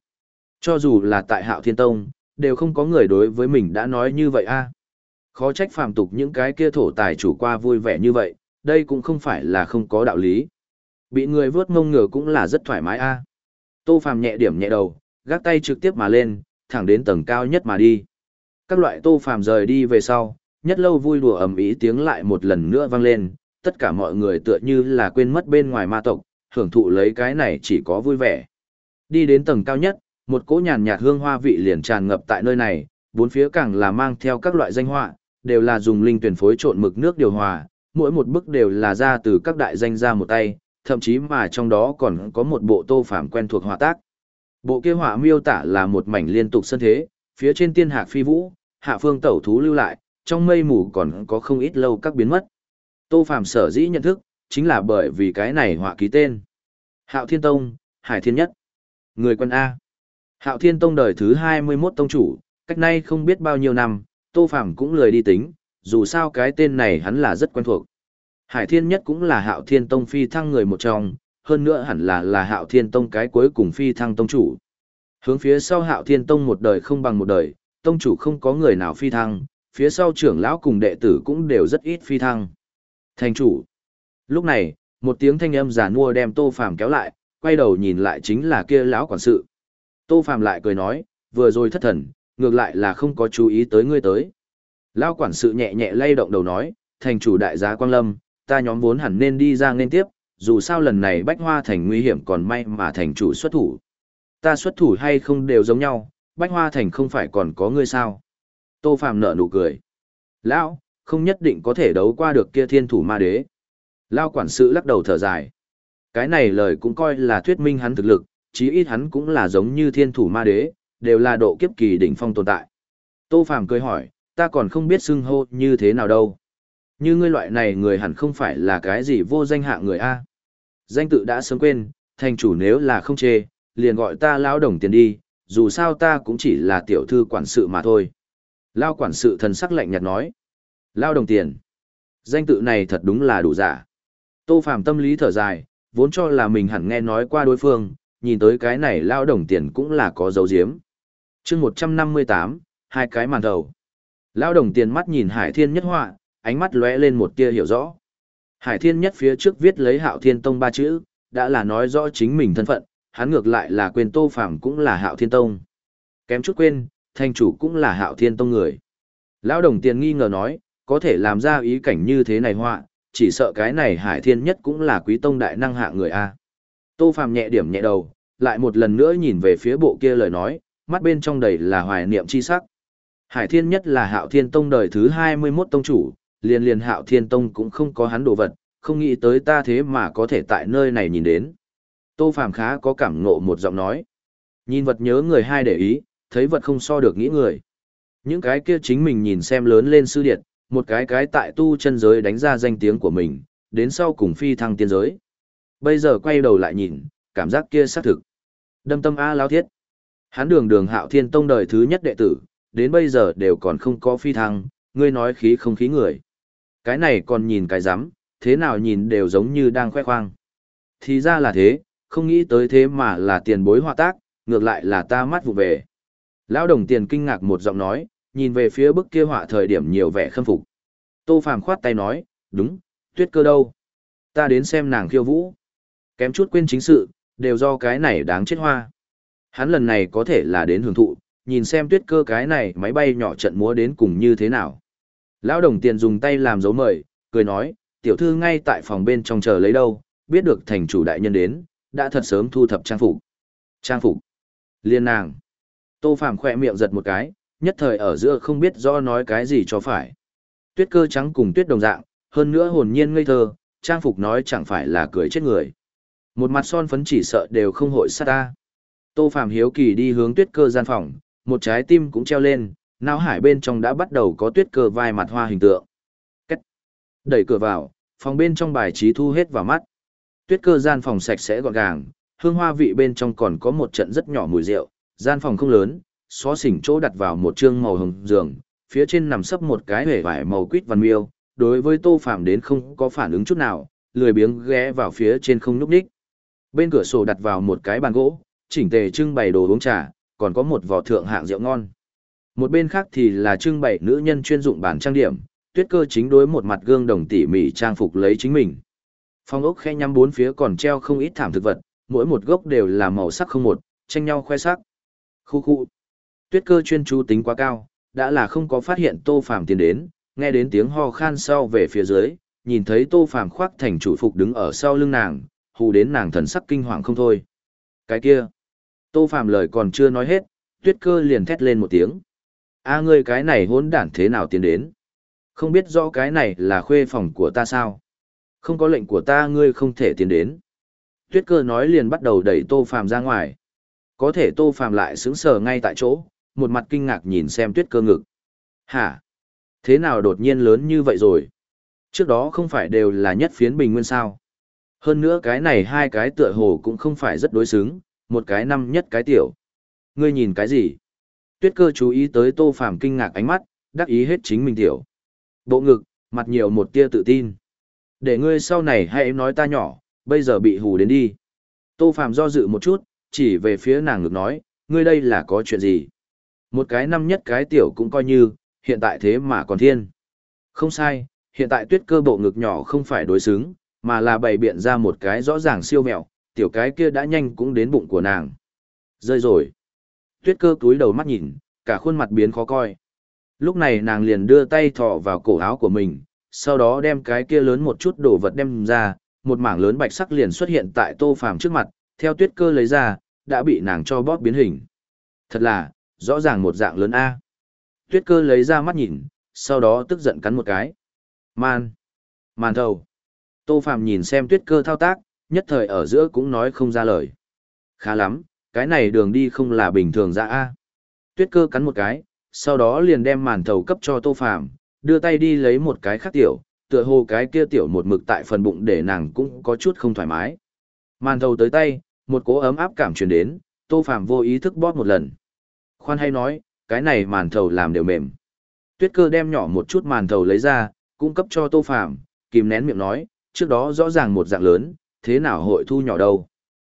Cho dù là tại Hạo Thiên Tông, đều không có người đối với mình đã nói như vậy a. Khó trách phàm tục những cái kia thổ tài chủ qua vui vẻ như vậy, đây cũng không phải là không có đạo lý. Bị người vớt mông ngửa cũng là rất thoải mái a. Tô Phàm nhẹ điểm nhẹ đầu, gác tay trực tiếp mà lên, thẳng đến tầng cao nhất mà đi. Các loại Tô Phàm rời đi về sau, nhất lâu vui đùa ầm ĩ tiếng lại một lần nữa vang lên, tất cả mọi người tựa như là quên mất bên ngoài ma tộc, hưởng thụ lấy cái này chỉ có vui vẻ. Đi đến tầng cao nhất, một cỗ nhàn nhạt hương hoa vị liền tràn ngập tại nơi này, bốn phía càng là mang theo các loại danh họa, đều là dùng linh tuyển phối trộn mực nước điều hòa, mỗi một bức đều là ra từ các đại danh ra một tay, thậm chí mà trong đó còn có một bộ tô phạm quen thuộc họa tác. Bộ kia họa miêu tả là một mảnh liên tục sân thế, phía trên tiên hạc phi vũ, hạ phương tẩu thú lưu lại, trong mây mù còn có không ít lâu các biến mất. Tô Phàm sở dĩ nhận thức, chính là bởi vì cái này họa ký tên. Hạo Thiên Tông, Hải Thiên Nhất. Người quân A. Hạo Thiên Tông đời thứ 21 tông chủ, cách nay không biết bao nhiêu năm, Tô Phàm cũng lười đi tính, dù sao cái tên này hắn là rất quen thuộc. Hải Thiên Nhất cũng là Hạo Thiên Tông phi thăng người một trong, hơn nữa hẳn là là Hạo Thiên Tông cái cuối cùng phi thăng tông chủ. Hướng phía sau Hạo Thiên Tông một đời không bằng một đời, tông chủ không có người nào phi thăng, phía sau trưởng lão cùng đệ tử cũng đều rất ít phi thăng. Thành chủ. Lúc này, một tiếng thanh âm giả mua đem Tô Phàm kéo lại, quay đầu nhìn lại chính là kia lão quản sự. Tô Phàm lại cười nói, vừa rồi thất thần, ngược lại là không có chú ý tới ngươi tới. Lão quản sự nhẹ nhẹ lay động đầu nói, thành chủ đại gia Quang Lâm, ta nhóm vốn hẳn nên đi ra nên tiếp, dù sao lần này bách hoa thành nguy hiểm còn may mà thành chủ xuất thủ. Ta xuất thủ hay không đều giống nhau, bách hoa thành không phải còn có ngươi sao. Tô Phạm nở nụ cười. Lão, không nhất định có thể đấu qua được kia thiên thủ ma đế. Lao quản sự lắc đầu thở dài. Cái này lời cũng coi là thuyết minh hắn thực lực, chí ít hắn cũng là giống như thiên thủ ma đế, đều là độ kiếp kỳ đỉnh phong tồn tại. Tô Phàm cười hỏi, ta còn không biết xưng hô như thế nào đâu. Như ngươi loại này người hẳn không phải là cái gì vô danh hạ người A. Danh tự đã sớm quên, thành chủ nếu là không chê, liền gọi ta lão đồng tiền đi, dù sao ta cũng chỉ là tiểu thư quản sự mà thôi. Lao quản sự thần sắc lạnh nhạt nói. Lao đồng tiền. Danh tự này thật đúng là đủ giả. Tô Phàm tâm lý thở dài, vốn cho là mình hẳn nghe nói qua đối phương, nhìn tới cái này lao đồng tiền cũng là có dấu diếm. chương 158, hai cái màn đầu. Lao đồng tiền mắt nhìn Hải Thiên Nhất họa, ánh mắt lóe lên một tia hiểu rõ. Hải Thiên Nhất phía trước viết lấy Hạo Thiên Tông ba chữ, đã là nói rõ chính mình thân phận, hắn ngược lại là quên Tô Phàm cũng là Hạo Thiên Tông. Kém chút quên, thành chủ cũng là Hạo Thiên Tông người. Lão đồng tiền nghi ngờ nói, có thể làm ra ý cảnh như thế này họa, chỉ sợ cái này Hải Thiên Nhất cũng là quý tông đại năng hạ người a. Tô Phàm nhẹ điểm nhẹ đầu, lại một lần nữa nhìn về phía bộ kia lời nói, mắt bên trong đầy là hoài niệm chi sắc. Hải Thiên Nhất là Hạo Thiên Tông đời thứ 21 tông chủ, liền liền Hạo Thiên Tông cũng không có hắn đồ vật, không nghĩ tới ta thế mà có thể tại nơi này nhìn đến. Tô Phàm khá có cảm ngộ một giọng nói. Nhìn vật nhớ người hai để ý, thấy vật không so được nghĩ người. Những cái kia chính mình nhìn xem lớn lên sư điện, một cái cái tại tu chân giới đánh ra danh tiếng của mình, đến sau cùng phi thăng tiên giới. Bây giờ quay đầu lại nhìn, cảm giác kia xác thực. Đâm tâm A lao thiết. Hắn đường đường hạo thiên tông đời thứ nhất đệ tử, đến bây giờ đều còn không có phi thăng, ngươi nói khí không khí người. Cái này còn nhìn cái rắm thế nào nhìn đều giống như đang khoe khoang. Thì ra là thế, không nghĩ tới thế mà là tiền bối họa tác, ngược lại là ta mắt vụ về. Lão đồng tiền kinh ngạc một giọng nói, nhìn về phía bức kia họa thời điểm nhiều vẻ khâm phục. Tô Phàm khoát tay nói, đúng, tuyết cơ đâu? Ta đến xem nàng khiêu vũ. Kém chút quên chính sự, đều do cái này đáng chết hoa. Hắn lần này có thể là đến hưởng thụ, nhìn xem tuyết cơ cái này máy bay nhỏ trận múa đến cùng như thế nào. Lão đồng tiền dùng tay làm dấu mời, cười nói, tiểu thư ngay tại phòng bên trong chờ lấy đâu, biết được thành chủ đại nhân đến, đã thật sớm thu thập trang phục. Trang phục. Liên nàng. Tô Phàm khỏe miệng giật một cái, nhất thời ở giữa không biết do nói cái gì cho phải. Tuyết cơ trắng cùng tuyết đồng dạng, hơn nữa hồn nhiên ngây thơ, trang phục nói chẳng phải là cười chết người. Một mặt son phấn chỉ sợ đều không hội sát ta. Tô Phàm hiếu kỳ đi hướng tuyết cơ gian phòng, một trái tim cũng treo lên, não hải bên trong đã bắt đầu có tuyết cơ vai mặt hoa hình tượng. Cách. Đẩy cửa vào, phòng bên trong bài trí thu hết vào mắt. Tuyết cơ gian phòng sạch sẽ gọn gàng, hương hoa vị bên trong còn có một trận rất nhỏ mùi rượu, gian phòng không lớn, xó xỉnh chỗ đặt vào một trương màu hồng giường, phía trên nằm sấp một cái hề vải màu quýt văn miêu, đối với Tô phạm đến không có phản ứng chút nào, lười biếng ghé vào phía trên không nhúc nhích. Bên cửa sổ đặt vào một cái bàn gỗ, chỉnh tề trưng bày đồ uống trà, còn có một vỏ thượng hạng rượu ngon. Một bên khác thì là trưng bày nữ nhân chuyên dụng bàn trang điểm, tuyết cơ chính đối một mặt gương đồng tỉ mỉ trang phục lấy chính mình. Phong ốc khe nhắm bốn phía còn treo không ít thảm thực vật, mỗi một gốc đều là màu sắc không một, tranh nhau khoe sắc. Khu khu. Tuyết cơ chuyên chú tính quá cao, đã là không có phát hiện Tô Phàm tiến đến, nghe đến tiếng ho khan sau về phía dưới, nhìn thấy Tô Phàm khoác thành chủ phục đứng ở sau lưng nàng, hù đến nàng thần sắc kinh hoàng không thôi. Cái kia. Tô Phàm lời còn chưa nói hết, Tuyết cơ liền thét lên một tiếng. A ngươi cái này hỗn đản thế nào tiến đến? Không biết rõ cái này là khuê phòng của ta sao? Không có lệnh của ta ngươi không thể tiến đến. Tuyết cơ nói liền bắt đầu đẩy Tô Phàm ra ngoài. Có thể Tô Phàm lại sững sờ ngay tại chỗ, một mặt kinh ngạc nhìn xem tuyết cơ ngực. Hả? Thế nào đột nhiên lớn như vậy rồi? Trước đó không phải đều là nhất phiến bình nguyên sao? Hơn nữa cái này hai cái tựa hồ cũng không phải rất đối xứng, một cái năm nhất cái tiểu. Ngươi nhìn cái gì? Tuyết cơ chú ý tới tô phàm kinh ngạc ánh mắt, đắc ý hết chính mình tiểu. Bộ ngực, mặt nhiều một tia tự tin. Để ngươi sau này hãy nói ta nhỏ, bây giờ bị hù đến đi. Tô phàm do dự một chút, chỉ về phía nàng ngực nói, ngươi đây là có chuyện gì? Một cái năm nhất cái tiểu cũng coi như, hiện tại thế mà còn thiên. Không sai, hiện tại tuyết cơ bộ ngực nhỏ không phải đối xứng, mà là bày biện ra một cái rõ ràng siêu mẹo, tiểu cái kia đã nhanh cũng đến bụng của nàng. Rơi rồi. Tuyết cơ túi đầu mắt nhìn, cả khuôn mặt biến khó coi. Lúc này nàng liền đưa tay thọ vào cổ áo của mình, sau đó đem cái kia lớn một chút đồ vật đem ra, một mảng lớn bạch sắc liền xuất hiện tại tô phàm trước mặt, theo tuyết cơ lấy ra, đã bị nàng cho bóp biến hình. Thật là, rõ ràng một dạng lớn A. Tuyết cơ lấy ra mắt nhìn, sau đó tức giận cắn một cái. Man. Màn thầu. Tô phàm nhìn xem tuyết cơ thao tác, nhất thời ở giữa cũng nói không ra lời. Khá lắm, cái này đường đi không là bình thường ra A. Tuyết cơ cắn một cái, sau đó liền đem màn thầu cấp cho Tô Phạm, đưa tay đi lấy một cái khác tiểu, tựa hồ cái kia tiểu một mực tại phần bụng để nàng cũng có chút không thoải mái. Màn thầu tới tay, một cỗ ấm áp cảm truyền đến, Tô Phạm vô ý thức bóp một lần. Khoan hay nói, cái này màn thầu làm đều mềm. Tuyết cơ đem nhỏ một chút màn thầu lấy ra, cung cấp cho Tô Phàm, kìm nén miệng nói, trước đó rõ ràng một dạng lớn, thế nào hội thu nhỏ đâu.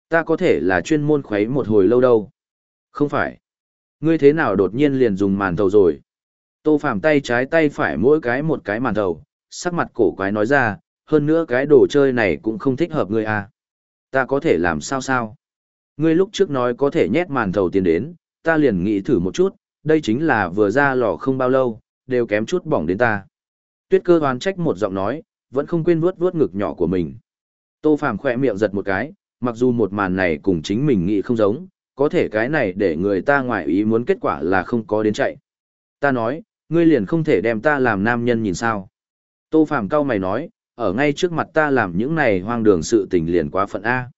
Ta có thể là chuyên môn khuấy một hồi lâu đâu. Không phải. Ngươi thế nào đột nhiên liền dùng màn thầu rồi. Tô Phàm tay trái tay phải mỗi cái một cái màn thầu, sắc mặt cổ quái nói ra, hơn nữa cái đồ chơi này cũng không thích hợp ngươi à. Ta có thể làm sao sao? Ngươi lúc trước nói có thể nhét màn thầu tiền đến, ta liền nghĩ thử một chút, đây chính là vừa ra lò không bao lâu, đều kém chút bỏng đến ta. Tuyết cơ hoán trách một giọng nói, vẫn không quên vuốt vuốt ngực nhỏ của mình. Tô Phàm khỏe miệng giật một cái, mặc dù một màn này cùng chính mình nghĩ không giống, có thể cái này để người ta ngoài ý muốn kết quả là không có đến chạy. Ta nói, ngươi liền không thể đem ta làm nam nhân nhìn sao. Tô Phàm cau mày nói, ở ngay trước mặt ta làm những này hoang đường sự tình liền quá phận A.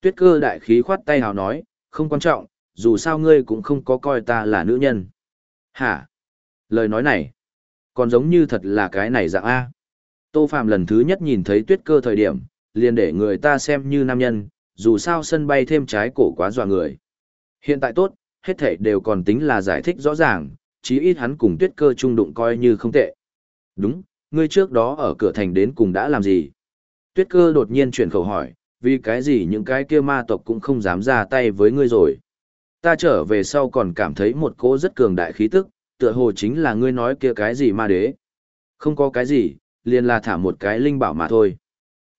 Tuyết cơ đại khí khoát tay hào nói, không quan trọng, dù sao ngươi cũng không có coi ta là nữ nhân. Hả? Lời nói này, còn giống như thật là cái này dạng A. Tô Phạm lần thứ nhất nhìn thấy tuyết cơ thời điểm, liền để người ta xem như nam nhân, dù sao sân bay thêm trái cổ quá dọa người. Hiện tại tốt, hết thảy đều còn tính là giải thích rõ ràng, chí ít hắn cùng tuyết cơ trung đụng coi như không tệ. Đúng, ngươi trước đó ở cửa thành đến cùng đã làm gì? Tuyết cơ đột nhiên chuyển khẩu hỏi, vì cái gì những cái kia ma tộc cũng không dám ra tay với ngươi rồi. Ta trở về sau còn cảm thấy một cỗ rất cường đại khí tức, tựa hồ chính là ngươi nói kia cái gì ma đế. Không có cái gì, liền là thả một cái linh bảo mà thôi.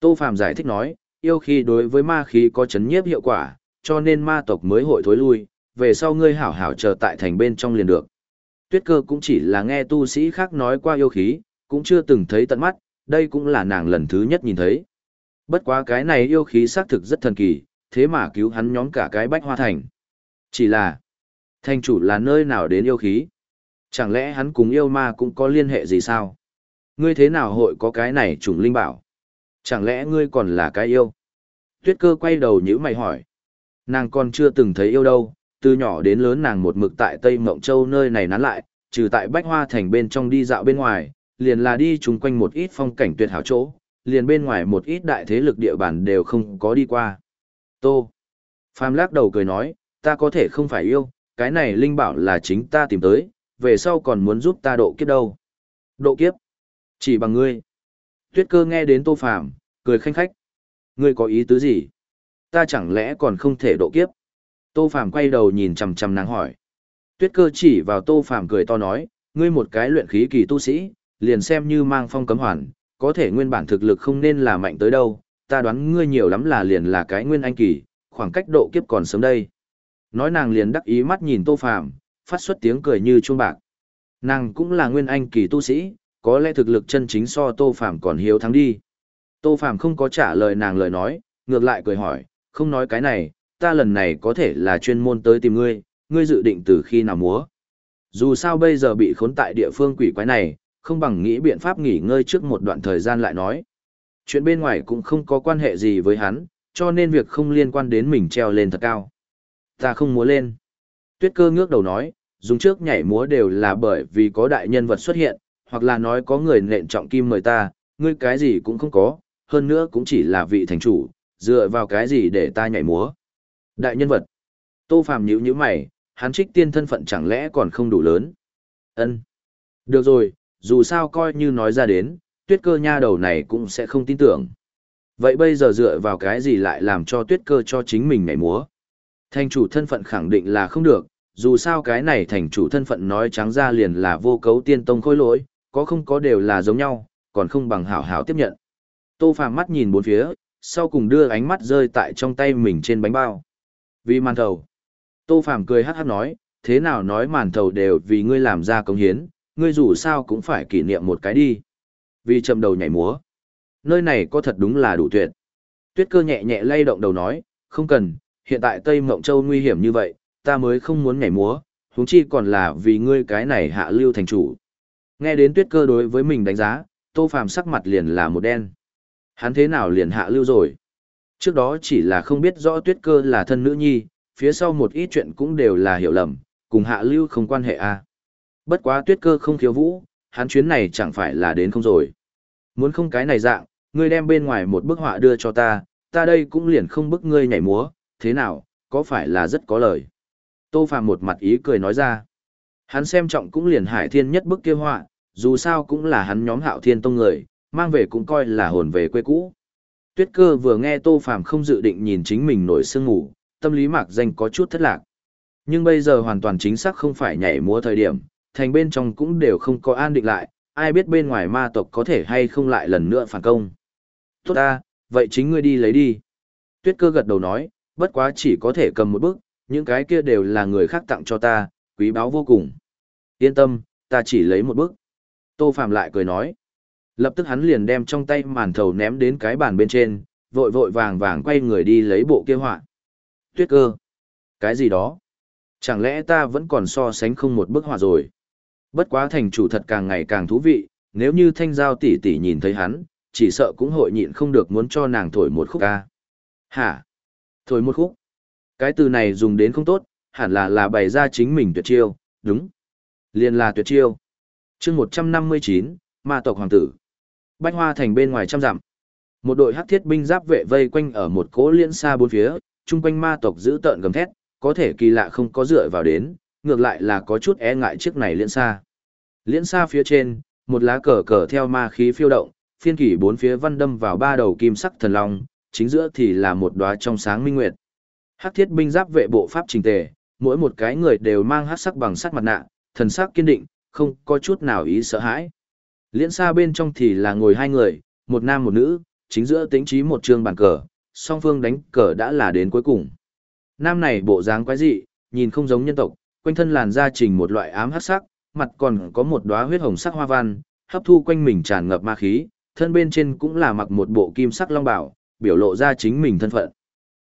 Tô Phạm giải thích nói, yêu khí đối với ma khí có chấn nhiếp hiệu quả, cho nên ma tộc mới hội thối lui, về sau ngươi hảo hảo chờ tại thành bên trong liền được. Tuyết cơ cũng chỉ là nghe tu sĩ khác nói qua yêu khí, cũng chưa từng thấy tận mắt, đây cũng là nàng lần thứ nhất nhìn thấy. Bất quá cái này yêu khí xác thực rất thần kỳ, thế mà cứu hắn nhóm cả cái bách hoa thành. Chỉ là, thành chủ là nơi nào đến yêu khí? Chẳng lẽ hắn cùng yêu ma cũng có liên hệ gì sao? Ngươi thế nào hội có cái này trùng linh bảo? Chẳng lẽ ngươi còn là cái yêu? Tuyết cơ quay đầu nhữ mày hỏi. Nàng còn chưa từng thấy yêu đâu, từ nhỏ đến lớn nàng một mực tại Tây Mộng Châu nơi này nán lại, trừ tại Bách Hoa Thành bên trong đi dạo bên ngoài, liền là đi chung quanh một ít phong cảnh tuyệt hảo chỗ, liền bên ngoài một ít đại thế lực địa bàn đều không có đi qua. Tô. Phàm lắc đầu cười nói, ta có thể không phải yêu, cái này linh bảo là chính ta tìm tới, về sau còn muốn giúp ta độ kiếp đâu. Độ kiếp? Chỉ bằng ngươi. Tuyết cơ nghe đến tô phàm, cười khanh khách. Ngươi có ý tứ gì? Ta chẳng lẽ còn không thể độ kiếp? Tô Phàm quay đầu nhìn chằm chằm nàng hỏi. Tuyết cơ chỉ vào Tô Phàm cười to nói, ngươi một cái luyện khí kỳ tu sĩ, liền xem như mang phong cấm hoàn, có thể nguyên bản thực lực không nên là mạnh tới đâu, ta đoán ngươi nhiều lắm là liền là cái nguyên anh kỳ, khoảng cách độ kiếp còn sớm đây. Nói nàng liền đắc ý mắt nhìn Tô Phàm, phát xuất tiếng cười như chuông bạc. Nàng cũng là nguyên anh kỳ tu sĩ, có lẽ thực lực chân chính so Tô Phàm còn hiếu thắng đi. Tô Phàm không có trả lời nàng lời nói, ngược lại cười hỏi, không nói cái này, ta lần này có thể là chuyên môn tới tìm ngươi, ngươi dự định từ khi nào múa. Dù sao bây giờ bị khốn tại địa phương quỷ quái này, không bằng nghĩ biện pháp nghỉ ngơi trước một đoạn thời gian lại nói. Chuyện bên ngoài cũng không có quan hệ gì với hắn, cho nên việc không liên quan đến mình treo lên thật cao. Ta không múa lên. Tuyết cơ ngước đầu nói, dùng trước nhảy múa đều là bởi vì có đại nhân vật xuất hiện, hoặc là nói có người nện trọng kim mời ta, ngươi cái gì cũng không có, hơn nữa cũng chỉ là vị thành chủ, dựa vào cái gì để ta nhảy múa. Đại nhân vật. Tô Phàm nhíu nhíu mày, hắn trích tiên thân phận chẳng lẽ còn không đủ lớn. Ân. Được rồi, dù sao coi như nói ra đến, tuyết cơ nha đầu này cũng sẽ không tin tưởng. Vậy bây giờ dựa vào cái gì lại làm cho tuyết cơ cho chính mình nhảy múa? Thành chủ thân phận khẳng định là không được, dù sao cái này thành chủ thân phận nói trắng ra liền là vô cấu tiên tông khôi lỗi, có không có đều là giống nhau, còn không bằng hảo hảo tiếp nhận. Tô Phàm mắt nhìn bốn phía, sau cùng đưa ánh mắt rơi tại trong tay mình trên bánh bao. Vì màn thầu. Tô Phàm cười hát hát nói, thế nào nói màn thầu đều vì ngươi làm ra công hiến, ngươi dù sao cũng phải kỷ niệm một cái đi. Vì chậm đầu nhảy múa. Nơi này có thật đúng là đủ tuyệt. Tuyết cơ nhẹ nhẹ lay động đầu nói, không cần, hiện tại Tây Mộng Châu nguy hiểm như vậy, ta mới không muốn nhảy múa, huống chi còn là vì ngươi cái này hạ lưu thành chủ. Nghe đến tuyết cơ đối với mình đánh giá, tô phàm sắc mặt liền là một đen. Hắn thế nào liền hạ lưu rồi? Trước đó chỉ là không biết rõ tuyết cơ là thân nữ nhi, phía sau một ít chuyện cũng đều là hiểu lầm, cùng hạ lưu không quan hệ a. À. Bất quá tuyết cơ không thiếu vũ, hắn chuyến này chẳng phải là đến không rồi. Muốn không cái này dạng, ngươi đem bên ngoài một bức họa đưa cho ta, ta đây cũng liền không bức ngươi nhảy múa, thế nào, có phải là rất có lời. Tô Phàm một mặt ý cười nói ra. Hắn xem trọng cũng liền hải thiên nhất bức kia họa, dù sao cũng là hắn nhóm hạo thiên tông người, mang về cũng coi là hồn về quê cũ. Tuyết cơ vừa nghe Tô Phàm không dự định nhìn chính mình nổi sương ngủ, tâm lý mạc danh có chút thất lạc. Nhưng bây giờ hoàn toàn chính xác không phải nhảy múa thời điểm, thành bên trong cũng đều không có an định lại, ai biết bên ngoài ma tộc có thể hay không lại lần nữa phản công. Tốt ta, vậy chính ngươi đi lấy đi. Tuyết cơ gật đầu nói, bất quá chỉ có thể cầm một bức, những cái kia đều là người khác tặng cho ta, quý báu vô cùng. Yên tâm, ta chỉ lấy một bức. Tô Phạm lại cười nói. Lập tức hắn liền đem trong tay màn thầu ném đến cái bàn bên trên, vội vội vàng vàng quay người đi lấy bộ kia họa. Tuyết cơ. Cái gì đó? Chẳng lẽ ta vẫn còn so sánh không một bức họa rồi? Bất quá thành chủ thật càng ngày càng thú vị, nếu như thanh giao tỷ tỷ nhìn thấy hắn, chỉ sợ cũng hội nhịn không được muốn cho nàng thổi một khúc ca. Hả? Thổi một khúc? Cái từ này dùng đến không tốt, hẳn là là bày ra chính mình tuyệt chiêu, đúng. Liên là tuyệt chiêu chương 159, ma tộc hoàng tử. Bách hoa thành bên ngoài trăm dặm. Một đội hắc thiết binh giáp vệ vây quanh ở một cỗ liên xa bốn phía, chung quanh ma tộc giữ tợn gầm thét, có thể kỳ lạ không có dựa vào đến, ngược lại là có chút e ngại chiếc này liên xa. Liên xa phía trên, một lá cờ cờ theo ma khí phiêu động, phiên kỷ bốn phía văn đâm vào ba đầu kim sắc thần long, chính giữa thì là một đóa trong sáng minh nguyệt. Hắc thiết binh giáp vệ bộ pháp trình tề, mỗi một cái người đều mang hắc sắc bằng sắt mặt nạ, thần sắc kiên định, không có chút nào ý sợ hãi. Liễn xa bên trong thì là ngồi hai người, một nam một nữ, chính giữa tính trí một trường bàn cờ, song phương đánh cờ đã là đến cuối cùng. Nam này bộ dáng quái dị, nhìn không giống nhân tộc, quanh thân làn da trình một loại ám hắc sắc, mặt còn có một đóa huyết hồng sắc hoa văn, hấp thu quanh mình tràn ngập ma khí, thân bên trên cũng là mặc một bộ kim sắc long bảo, biểu lộ ra chính mình thân phận.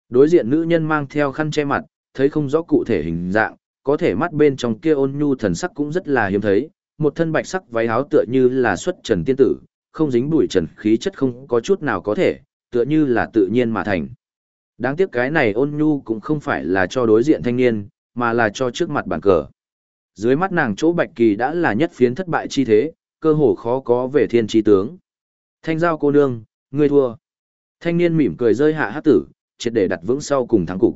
Đối diện nữ nhân mang theo khăn che mặt, thấy không rõ cụ thể hình dạng, có thể mắt bên trong kia ôn nhu thần sắc cũng rất là hiếm thấy, một thân bạch sắc váy áo tựa như là xuất trần tiên tử, không dính bụi trần khí chất không có chút nào có thể, tựa như là tự nhiên mà thành. Đáng tiếc cái này ôn nhu cũng không phải là cho đối diện thanh niên, mà là cho trước mặt bàn cờ. Dưới mắt nàng chỗ bạch kỳ đã là nhất phiến thất bại chi thế, cơ hồ khó có về thiên chi tướng. Thanh giao cô nương, ngươi thua. Thanh niên mỉm cười rơi hạ hát tử, triệt để đặt vững sau cùng thắng cục.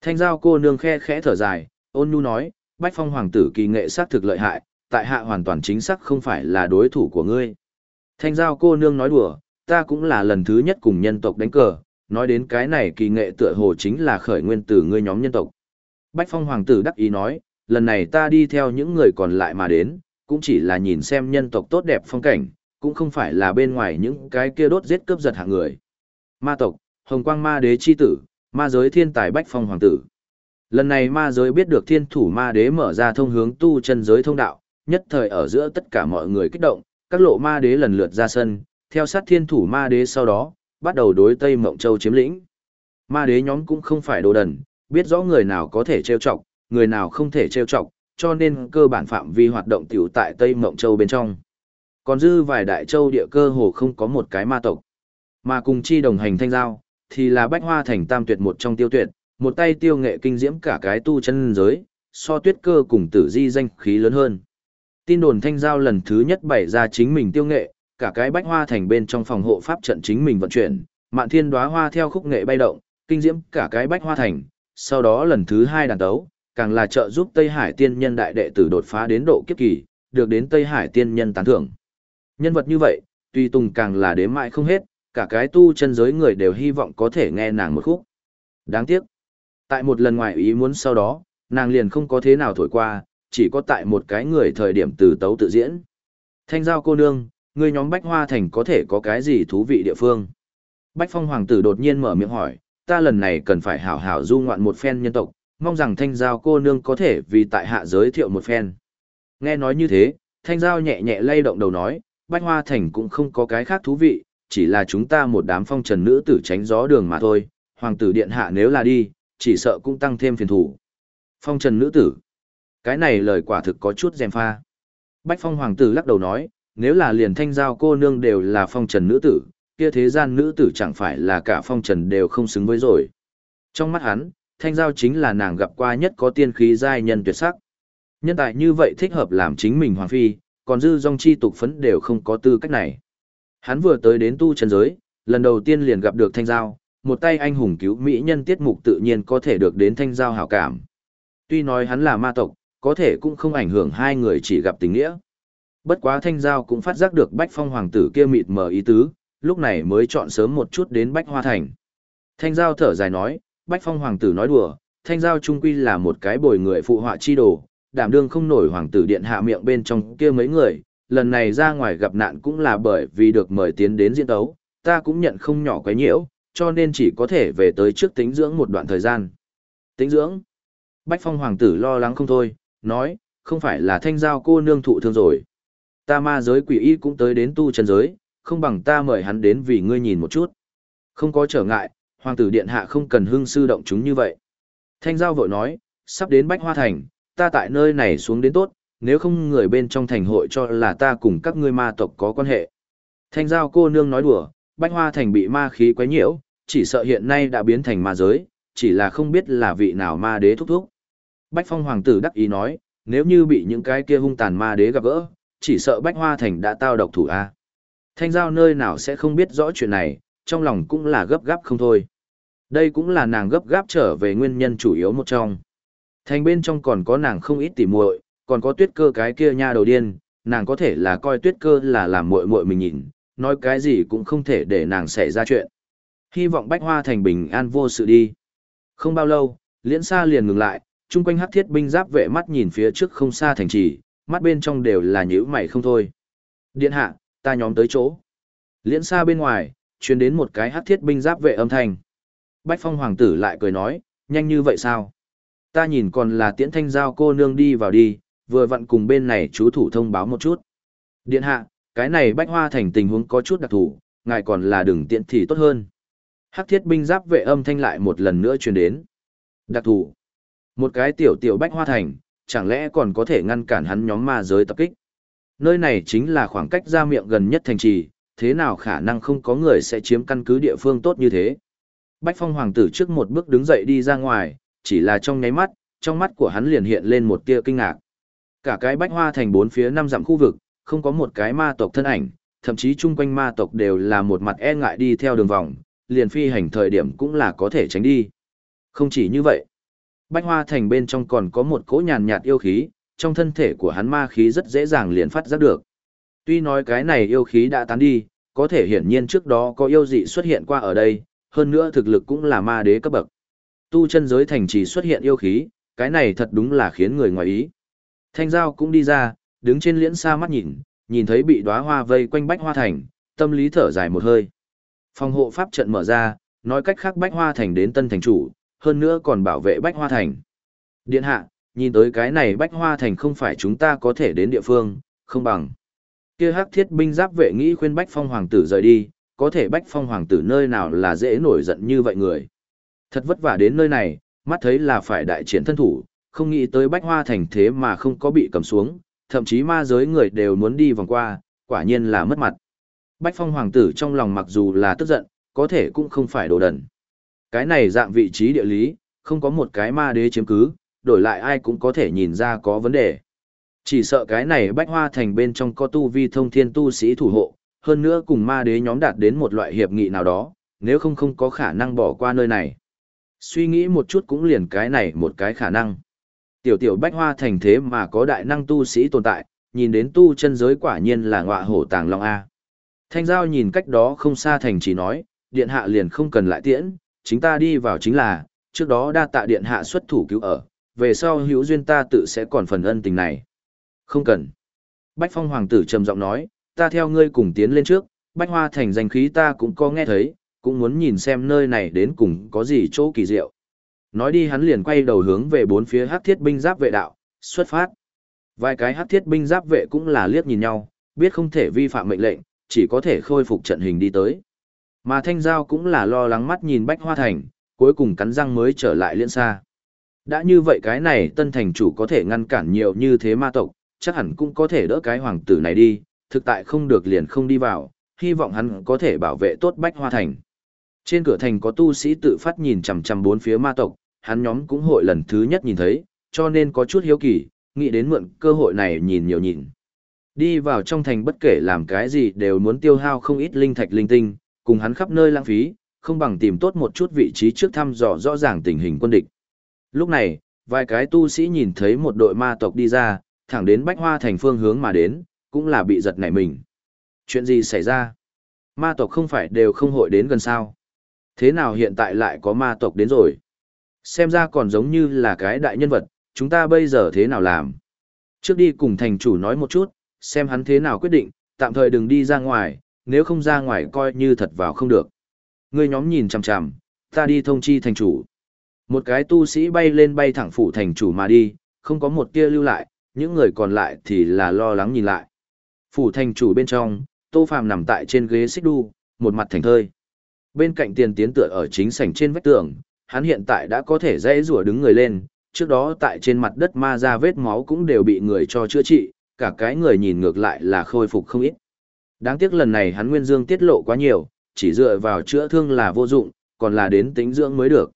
Thanh giao cô nương khe khẽ thở dài, ôn nhu nói, bách phong hoàng tử kỳ nghệ sát thực lợi hại, tại hạ hoàn toàn chính xác không phải là đối thủ của ngươi. Thanh giao cô nương nói đùa, ta cũng là lần thứ nhất cùng nhân tộc đánh cờ, nói đến cái này kỳ nghệ tựa hồ chính là khởi nguyên từ ngươi nhóm nhân tộc. Bách Phong Hoàng tử đắc ý nói, lần này ta đi theo những người còn lại mà đến, cũng chỉ là nhìn xem nhân tộc tốt đẹp phong cảnh, cũng không phải là bên ngoài những cái kia đốt giết cướp giật hạng người. Ma tộc, Hồng Quang Ma Đế chi tử, ma giới thiên tài Bách Phong Hoàng tử. Lần này ma giới biết được thiên thủ ma đế mở ra thông hướng tu chân giới thông đạo, nhất thời ở giữa tất cả mọi người kích động, các lộ ma đế lần lượt ra sân, theo sát thiên thủ ma đế sau đó, bắt đầu đối Tây Mộng Châu chiếm lĩnh. Ma đế nhóm cũng không phải đồ đần, biết rõ người nào có thể trêu chọc, người nào không thể trêu chọc, cho nên cơ bản phạm vi hoạt động tiểu tại Tây Mộng Châu bên trong. Còn dư vài đại châu địa cơ hồ không có một cái ma tộc. Mà cùng chi đồng hành thanh giao, thì là bách hoa thành tam tuyệt một trong tiêu tuyệt, một tay tiêu nghệ kinh diễm cả cái tu chân giới, so tuyết cơ cùng tử di danh khí lớn hơn. Tin đồn thanh giao lần thứ nhất bày ra chính mình tiêu nghệ, cả cái bách hoa thành bên trong phòng hộ pháp trận chính mình vận chuyển, mạn thiên đóa hoa theo khúc nghệ bay động, kinh diễm cả cái bách hoa thành, sau đó lần thứ hai đàn tấu, càng là trợ giúp Tây Hải tiên nhân đại đệ tử đột phá đến độ kiếp kỳ, được đến Tây Hải tiên nhân tán thưởng. Nhân vật như vậy, tuy tùng càng là đếm mãi không hết, cả cái tu chân giới người đều hy vọng có thể nghe nàng một khúc. Đáng tiếc. Tại một lần ngoài ý muốn sau đó, nàng liền không có thế nào thổi qua, chỉ có tại một cái người thời điểm từ tấu tự diễn. Thanh giao cô nương, người nhóm Bách Hoa Thành có thể có cái gì thú vị địa phương? Bách Phong Hoàng tử đột nhiên mở miệng hỏi, ta lần này cần phải hảo hảo du ngoạn một phen nhân tộc, mong rằng thanh giao cô nương có thể vì tại hạ giới thiệu một phen. Nghe nói như thế, thanh giao nhẹ nhẹ lay động đầu nói, Bách Hoa Thành cũng không có cái khác thú vị, chỉ là chúng ta một đám phong trần nữ tử tránh gió đường mà thôi, hoàng tử điện hạ nếu là đi, chỉ sợ cũng tăng thêm phiền thủ. Phong trần nữ tử. Cái này lời quả thực có chút dèm pha. Bách phong hoàng tử lắc đầu nói, nếu là liền thanh giao cô nương đều là phong trần nữ tử, kia thế gian nữ tử chẳng phải là cả phong trần đều không xứng với rồi. Trong mắt hắn, thanh giao chính là nàng gặp qua nhất có tiên khí giai nhân tuyệt sắc. Nhân tài như vậy thích hợp làm chính mình hoàng phi, còn dư dòng chi tục phấn đều không có tư cách này. Hắn vừa tới đến tu chân giới, lần đầu tiên liền gặp được thanh giao, một tay anh hùng cứu mỹ nhân tiết mục tự nhiên có thể được đến thanh giao hảo cảm. Tuy nói hắn là ma tộc, có thể cũng không ảnh hưởng hai người chỉ gặp tình nghĩa. Bất quá thanh giao cũng phát giác được bách phong hoàng tử kia mịt mờ ý tứ, lúc này mới chọn sớm một chút đến bách hoa thành. Thanh giao thở dài nói, bách phong hoàng tử nói đùa, thanh giao trung quy là một cái bồi người phụ họa chi đồ, đảm đương không nổi hoàng tử điện hạ miệng bên trong kia mấy người, lần này ra ngoài gặp nạn cũng là bởi vì được mời tiến đến diễn tấu, ta cũng nhận không nhỏ quấy nhiễu, cho nên chỉ có thể về tới trước tính dưỡng một đoạn thời gian. Tính dưỡng? Bách Phong Hoàng tử lo lắng không thôi, nói, không phải là thanh giao cô nương thụ thương rồi. Ta ma giới quỷ y cũng tới đến tu chân giới, không bằng ta mời hắn đến vì ngươi nhìn một chút. Không có trở ngại, Hoàng tử Điện Hạ không cần hưng sư động chúng như vậy. Thanh giao vội nói, sắp đến Bách Hoa Thành, ta tại nơi này xuống đến tốt, nếu không người bên trong thành hội cho là ta cùng các ngươi ma tộc có quan hệ. Thanh giao cô nương nói đùa, Bách Hoa Thành bị ma khí quấy nhiễu, chỉ sợ hiện nay đã biến thành ma giới, chỉ là không biết là vị nào ma đế thúc thúc. Bách Phong Hoàng tử đắc ý nói, nếu như bị những cái kia hung tàn ma đế gặp gỡ, chỉ sợ Bách Hoa Thành đã tao độc thủ A. Thanh giao nơi nào sẽ không biết rõ chuyện này, trong lòng cũng là gấp gáp không thôi. Đây cũng là nàng gấp gáp trở về nguyên nhân chủ yếu một trong. Thành bên trong còn có nàng không ít tỉ muội, còn có tuyết cơ cái kia nha đầu điên, nàng có thể là coi tuyết cơ là làm muội muội mình nhìn, nói cái gì cũng không thể để nàng xảy ra chuyện. Hy vọng Bách Hoa Thành bình an vô sự đi. Không bao lâu, liễn xa liền ngừng lại, chung quanh hắc thiết binh giáp vệ mắt nhìn phía trước không xa thành trì, mắt bên trong đều là nhữ mày không thôi. Điện hạ, ta nhóm tới chỗ. Liễn xa bên ngoài, truyền đến một cái hắc thiết binh giáp vệ âm thanh. Bách Phong hoàng tử lại cười nói, nhanh như vậy sao? Ta nhìn còn là tiễn thanh giao cô nương đi vào đi, vừa vặn cùng bên này chú thủ thông báo một chút. Điện hạ, cái này bách hoa thành tình huống có chút đặc thù, ngài còn là đừng tiện thì tốt hơn. Hắc thiết binh giáp vệ âm thanh lại một lần nữa truyền đến. Đặc thù. Một cái tiểu tiểu bách hoa thành, chẳng lẽ còn có thể ngăn cản hắn nhóm ma giới tập kích. Nơi này chính là khoảng cách ra miệng gần nhất thành trì, thế nào khả năng không có người sẽ chiếm căn cứ địa phương tốt như thế. Bách phong hoàng tử trước một bước đứng dậy đi ra ngoài, chỉ là trong nháy mắt, trong mắt của hắn liền hiện lên một tia kinh ngạc. Cả cái bách hoa thành bốn phía năm dặm khu vực, không có một cái ma tộc thân ảnh, thậm chí chung quanh ma tộc đều là một mặt e ngại đi theo đường vòng, liền phi hành thời điểm cũng là có thể tránh đi. Không chỉ như vậy, bách hoa thành bên trong còn có một cỗ nhàn nhạt yêu khí, trong thân thể của hắn ma khí rất dễ dàng liền phát giác được. Tuy nói cái này yêu khí đã tán đi, có thể hiển nhiên trước đó có yêu dị xuất hiện qua ở đây, hơn nữa thực lực cũng là ma đế cấp bậc. Tu chân giới thành trì xuất hiện yêu khí, cái này thật đúng là khiến người ngoài ý. Thanh giao cũng đi ra, đứng trên liễn xa mắt nhìn, nhìn thấy bị đóa hoa vây quanh bách hoa thành, tâm lý thở dài một hơi. Phòng hộ pháp trận mở ra, nói cách khác bách hoa thành đến tân thành chủ, hơn nữa còn bảo vệ bách hoa thành. Điện hạ, nhìn tới cái này bách hoa thành không phải chúng ta có thể đến địa phương, không bằng. Kia hắc thiết binh giáp vệ nghĩ khuyên bách phong hoàng tử rời đi, có thể bách phong hoàng tử nơi nào là dễ nổi giận như vậy người. Thật vất vả đến nơi này, mắt thấy là phải đại chiến thân thủ, không nghĩ tới bách hoa thành thế mà không có bị cầm xuống, thậm chí ma giới người đều muốn đi vòng qua, quả nhiên là mất mặt. Bách phong hoàng tử trong lòng mặc dù là tức giận, có thể cũng không phải đồ đần. Cái này dạng vị trí địa lý, không có một cái ma đế chiếm cứ, đổi lại ai cũng có thể nhìn ra có vấn đề. Chỉ sợ cái này bách hoa thành bên trong có tu vi thông thiên tu sĩ thủ hộ, hơn nữa cùng ma đế nhóm đạt đến một loại hiệp nghị nào đó, nếu không không có khả năng bỏ qua nơi này. Suy nghĩ một chút cũng liền cái này một cái khả năng. Tiểu tiểu bách hoa thành thế mà có đại năng tu sĩ tồn tại, nhìn đến tu chân giới quả nhiên là ngọa hổ tàng long A. Thanh giao nhìn cách đó không xa thành chỉ nói, điện hạ liền không cần lại tiễn, chính ta đi vào chính là, trước đó đa tạ điện hạ xuất thủ cứu ở, về sau hữu duyên ta tự sẽ còn phần ân tình này. Không cần. Bách phong hoàng tử trầm giọng nói, ta theo ngươi cùng tiến lên trước, bách hoa thành danh khí ta cũng có nghe thấy, cũng muốn nhìn xem nơi này đến cùng có gì chỗ kỳ diệu. Nói đi hắn liền quay đầu hướng về bốn phía hắc thiết binh giáp vệ đạo, xuất phát. Vài cái hắc thiết binh giáp vệ cũng là liếc nhìn nhau, biết không thể vi phạm mệnh lệnh, chỉ có thể khôi phục trận hình đi tới. Mà Thanh Giao cũng là lo lắng mắt nhìn Bách Hoa Thành, cuối cùng cắn răng mới trở lại liên xa. Đã như vậy cái này tân thành chủ có thể ngăn cản nhiều như thế ma tộc, chắc hẳn cũng có thể đỡ cái hoàng tử này đi, thực tại không được liền không đi vào, hy vọng hắn có thể bảo vệ tốt Bách Hoa Thành. Trên cửa thành có tu sĩ tự phát nhìn chằm chằm bốn phía ma tộc, hắn nhóm cũng hội lần thứ nhất nhìn thấy, cho nên có chút hiếu kỳ, nghĩ đến mượn cơ hội này nhìn nhiều nhìn. Đi vào trong thành bất kể làm cái gì đều muốn tiêu hao không ít linh thạch linh tinh, cùng hắn khắp nơi lãng phí, không bằng tìm tốt một chút vị trí trước thăm dò rõ ràng tình hình quân địch. Lúc này, vài cái tu sĩ nhìn thấy một đội ma tộc đi ra, thẳng đến Bách Hoa thành phương hướng mà đến, cũng là bị giật nảy mình. Chuyện gì xảy ra? Ma tộc không phải đều không hội đến gần sao? Thế nào hiện tại lại có ma tộc đến rồi? Xem ra còn giống như là cái đại nhân vật, chúng ta bây giờ thế nào làm? Trước đi cùng thành chủ nói một chút, xem hắn thế nào quyết định, tạm thời đừng đi ra ngoài, nếu không ra ngoài coi như thật vào không được. Người nhóm nhìn chằm chằm, ta đi thông chi thành chủ. Một cái tu sĩ bay lên bay thẳng phủ thành chủ mà đi, không có một tia lưu lại, những người còn lại thì là lo lắng nhìn lại. Phủ thành chủ bên trong, Tô Phàm nằm tại trên ghế xích đu, một mặt thành thơi. Bên cạnh tiền tiến tựa ở chính sảnh trên vách tường, hắn hiện tại đã có thể dễ rùa đứng người lên, trước đó tại trên mặt đất ma ra vết máu cũng đều bị người cho chữa trị, cả cái người nhìn ngược lại là khôi phục không ít. Đáng tiếc lần này hắn nguyên dương tiết lộ quá nhiều, chỉ dựa vào chữa thương là vô dụng, còn là đến tính dưỡng mới được.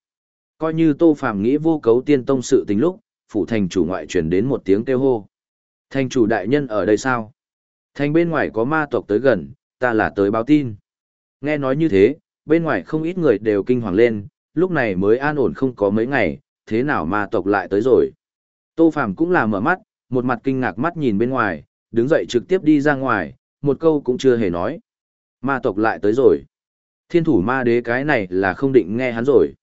Coi như Tô Phàm nghĩ vô cấu tiên tông sự tình lúc, phủ thành chủ ngoại truyền đến một tiếng kêu hô. Thành chủ đại nhân ở đây sao? Thành bên ngoài có ma tộc tới gần, ta là tới báo tin. Nghe nói như thế, bên ngoài không ít người đều kinh hoàng lên, lúc này mới an ổn không có mấy ngày, thế nào ma tộc lại tới rồi. Tô Phàm cũng là mở mắt, một mặt kinh ngạc mắt nhìn bên ngoài, đứng dậy trực tiếp đi ra ngoài, một câu cũng chưa hề nói. Ma tộc lại tới rồi. Thiên thủ ma đế cái này là không định nghe hắn rồi.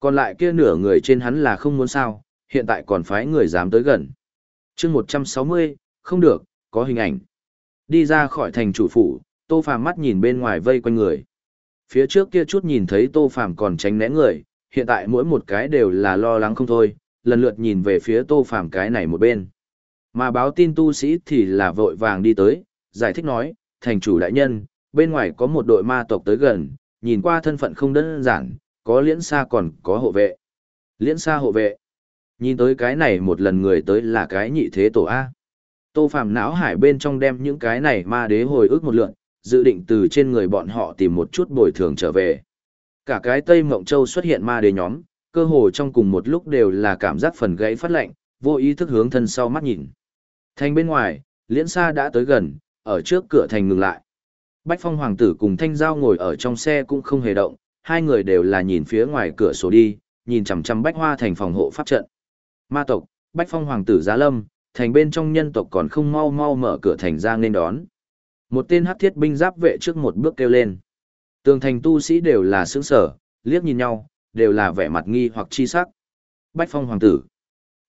Còn lại kia nửa người trên hắn là không muốn sao, hiện tại còn phái người dám tới gần. chương 160, không được, có hình ảnh. Đi ra khỏi thành chủ phủ, tô phàm mắt nhìn bên ngoài vây quanh người. Phía trước kia chút nhìn thấy tô phàm còn tránh né người, hiện tại mỗi một cái đều là lo lắng không thôi, lần lượt nhìn về phía tô phàm cái này một bên. Mà báo tin tu sĩ thì là vội vàng đi tới, giải thích nói, thành chủ đại nhân, bên ngoài có một đội ma tộc tới gần, nhìn qua thân phận không đơn giản, có liễn xa còn có hộ vệ. Liễn xa hộ vệ. Nhìn tới cái này một lần người tới là cái nhị thế tổ A. Tô Phạm não hải bên trong đem những cái này ma đế hồi ức một lượn, dự định từ trên người bọn họ tìm một chút bồi thường trở về. Cả cái Tây Mộng Châu xuất hiện ma đế nhóm, cơ hồ trong cùng một lúc đều là cảm giác phần gãy phát lạnh, vô ý thức hướng thân sau mắt nhìn. Thành bên ngoài, liễn xa đã tới gần, ở trước cửa thành ngừng lại. Bách Phong Hoàng tử cùng Thanh Giao ngồi ở trong xe cũng không hề động, hai người đều là nhìn phía ngoài cửa sổ đi, nhìn chằm chằm Bách Hoa thành phòng hộ pháp trận. Ma tộc, Bách Phong Hoàng tử Giá Lâm, thành bên trong nhân tộc còn không mau mau mở cửa thành ra nên đón. Một tên hắc thiết binh giáp vệ trước một bước kêu lên. Tường thành tu sĩ đều là sướng sở, liếc nhìn nhau, đều là vẻ mặt nghi hoặc chi sắc. Bách Phong hoàng tử.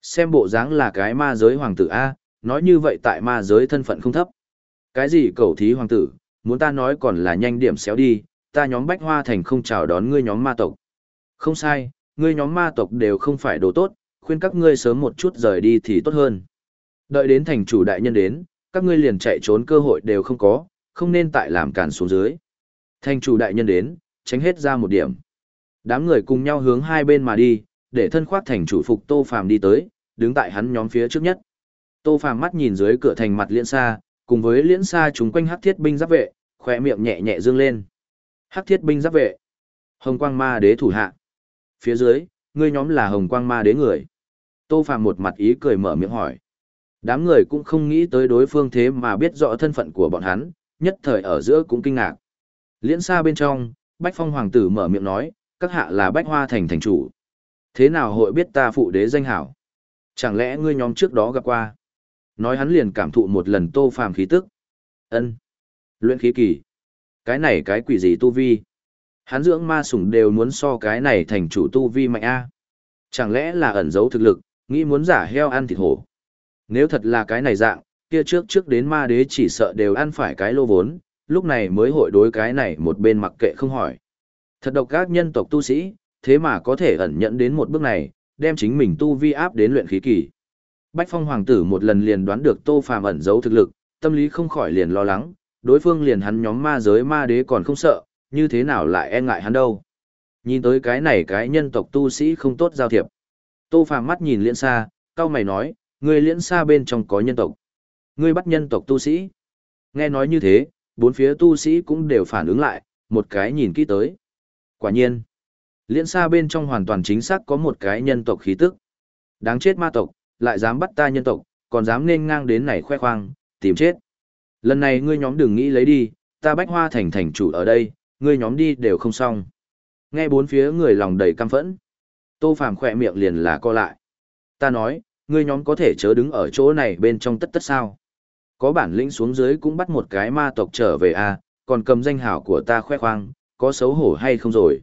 Xem bộ dáng là cái ma giới hoàng tử A, nói như vậy tại ma giới thân phận không thấp. Cái gì cầu thí hoàng tử, muốn ta nói còn là nhanh điểm xéo đi, ta nhóm Bách Hoa Thành không chào đón ngươi nhóm ma tộc. Không sai, ngươi nhóm ma tộc đều không phải đồ tốt, khuyên các ngươi sớm một chút rời đi thì tốt hơn. Đợi đến thành chủ đại nhân đến, các ngươi liền chạy trốn cơ hội đều không có, không nên tại làm cản xuống dưới. Thành chủ đại nhân đến, tránh hết ra một điểm. Đám người cùng nhau hướng hai bên mà đi, để thân khoác thành chủ phục Tô Phàm đi tới, đứng tại hắn nhóm phía trước nhất. Tô Phàm mắt nhìn dưới cửa thành mặt liễn xa, cùng với liễn xa chúng quanh hắc thiết binh giáp vệ, khóe miệng nhẹ nhẹ dương lên. Hắc thiết binh giáp vệ. Hồng quang ma đế thủ hạ. Phía dưới, ngươi nhóm là hồng quang ma đế người. Tô Phàm một mặt ý cười mở miệng hỏi. Đám người cũng không nghĩ tới đối phương thế mà biết rõ thân phận của bọn hắn, nhất thời ở giữa cũng kinh ngạc. Liễn xa bên trong, Bách Phong Hoàng tử mở miệng nói, các hạ là Bách Hoa Thành thành chủ. Thế nào hội biết ta phụ đế danh hảo? Chẳng lẽ ngươi nhóm trước đó gặp qua? Nói hắn liền cảm thụ một lần tô phàm khí tức. ân Luyện khí kỳ. Cái này cái quỷ gì tu vi? Hắn dưỡng ma sủng đều muốn so cái này thành chủ tu vi mạnh a. Chẳng lẽ là ẩn giấu thực lực, nghĩ muốn giả heo ăn thịt hổ. Nếu thật là cái này dạng, kia trước trước đến ma đế chỉ sợ đều ăn phải cái lô vốn, lúc này mới hội đối cái này một bên mặc kệ không hỏi. Thật độc các nhân tộc tu sĩ, thế mà có thể ẩn nhận đến một bước này, đem chính mình tu vi áp đến luyện khí kỳ. Bách Phong hoàng tử một lần liền đoán được Tô Phàm ẩn giấu thực lực, tâm lý không khỏi liền lo lắng, đối phương liền hắn nhóm ma giới ma đế còn không sợ, như thế nào lại e ngại hắn đâu. Nhìn tới cái này cái nhân tộc tu sĩ không tốt giao thiệp. Tô Phàm mắt nhìn Liễn Sa, cao mày nói, người Liễn Sa bên trong có nhân tộc. Ngươi bắt nhân tộc tu sĩ. Nghe nói như thế, bốn phía tu sĩ cũng đều phản ứng lại, một cái nhìn kỹ tới. Quả nhiên, liễn Sa bên trong hoàn toàn chính xác có một cái nhân tộc khí tức. Đáng chết ma tộc, lại dám bắt ta nhân tộc, còn dám nên ngang đến này khoe khoang, tìm chết. Lần này ngươi nhóm đừng nghĩ lấy đi, ta bách hoa thành thành chủ ở đây, ngươi nhóm đi đều không xong. Nghe bốn phía người lòng đầy căm phẫn. Tô Phàm khỏe miệng liền là co lại. Ta nói, ngươi nhóm có thể chớ đứng ở chỗ này bên trong tất tất sao. Có bản lĩnh xuống dưới cũng bắt một cái ma tộc trở về à, còn cầm danh hảo của ta khoe khoang, có xấu hổ hay không rồi.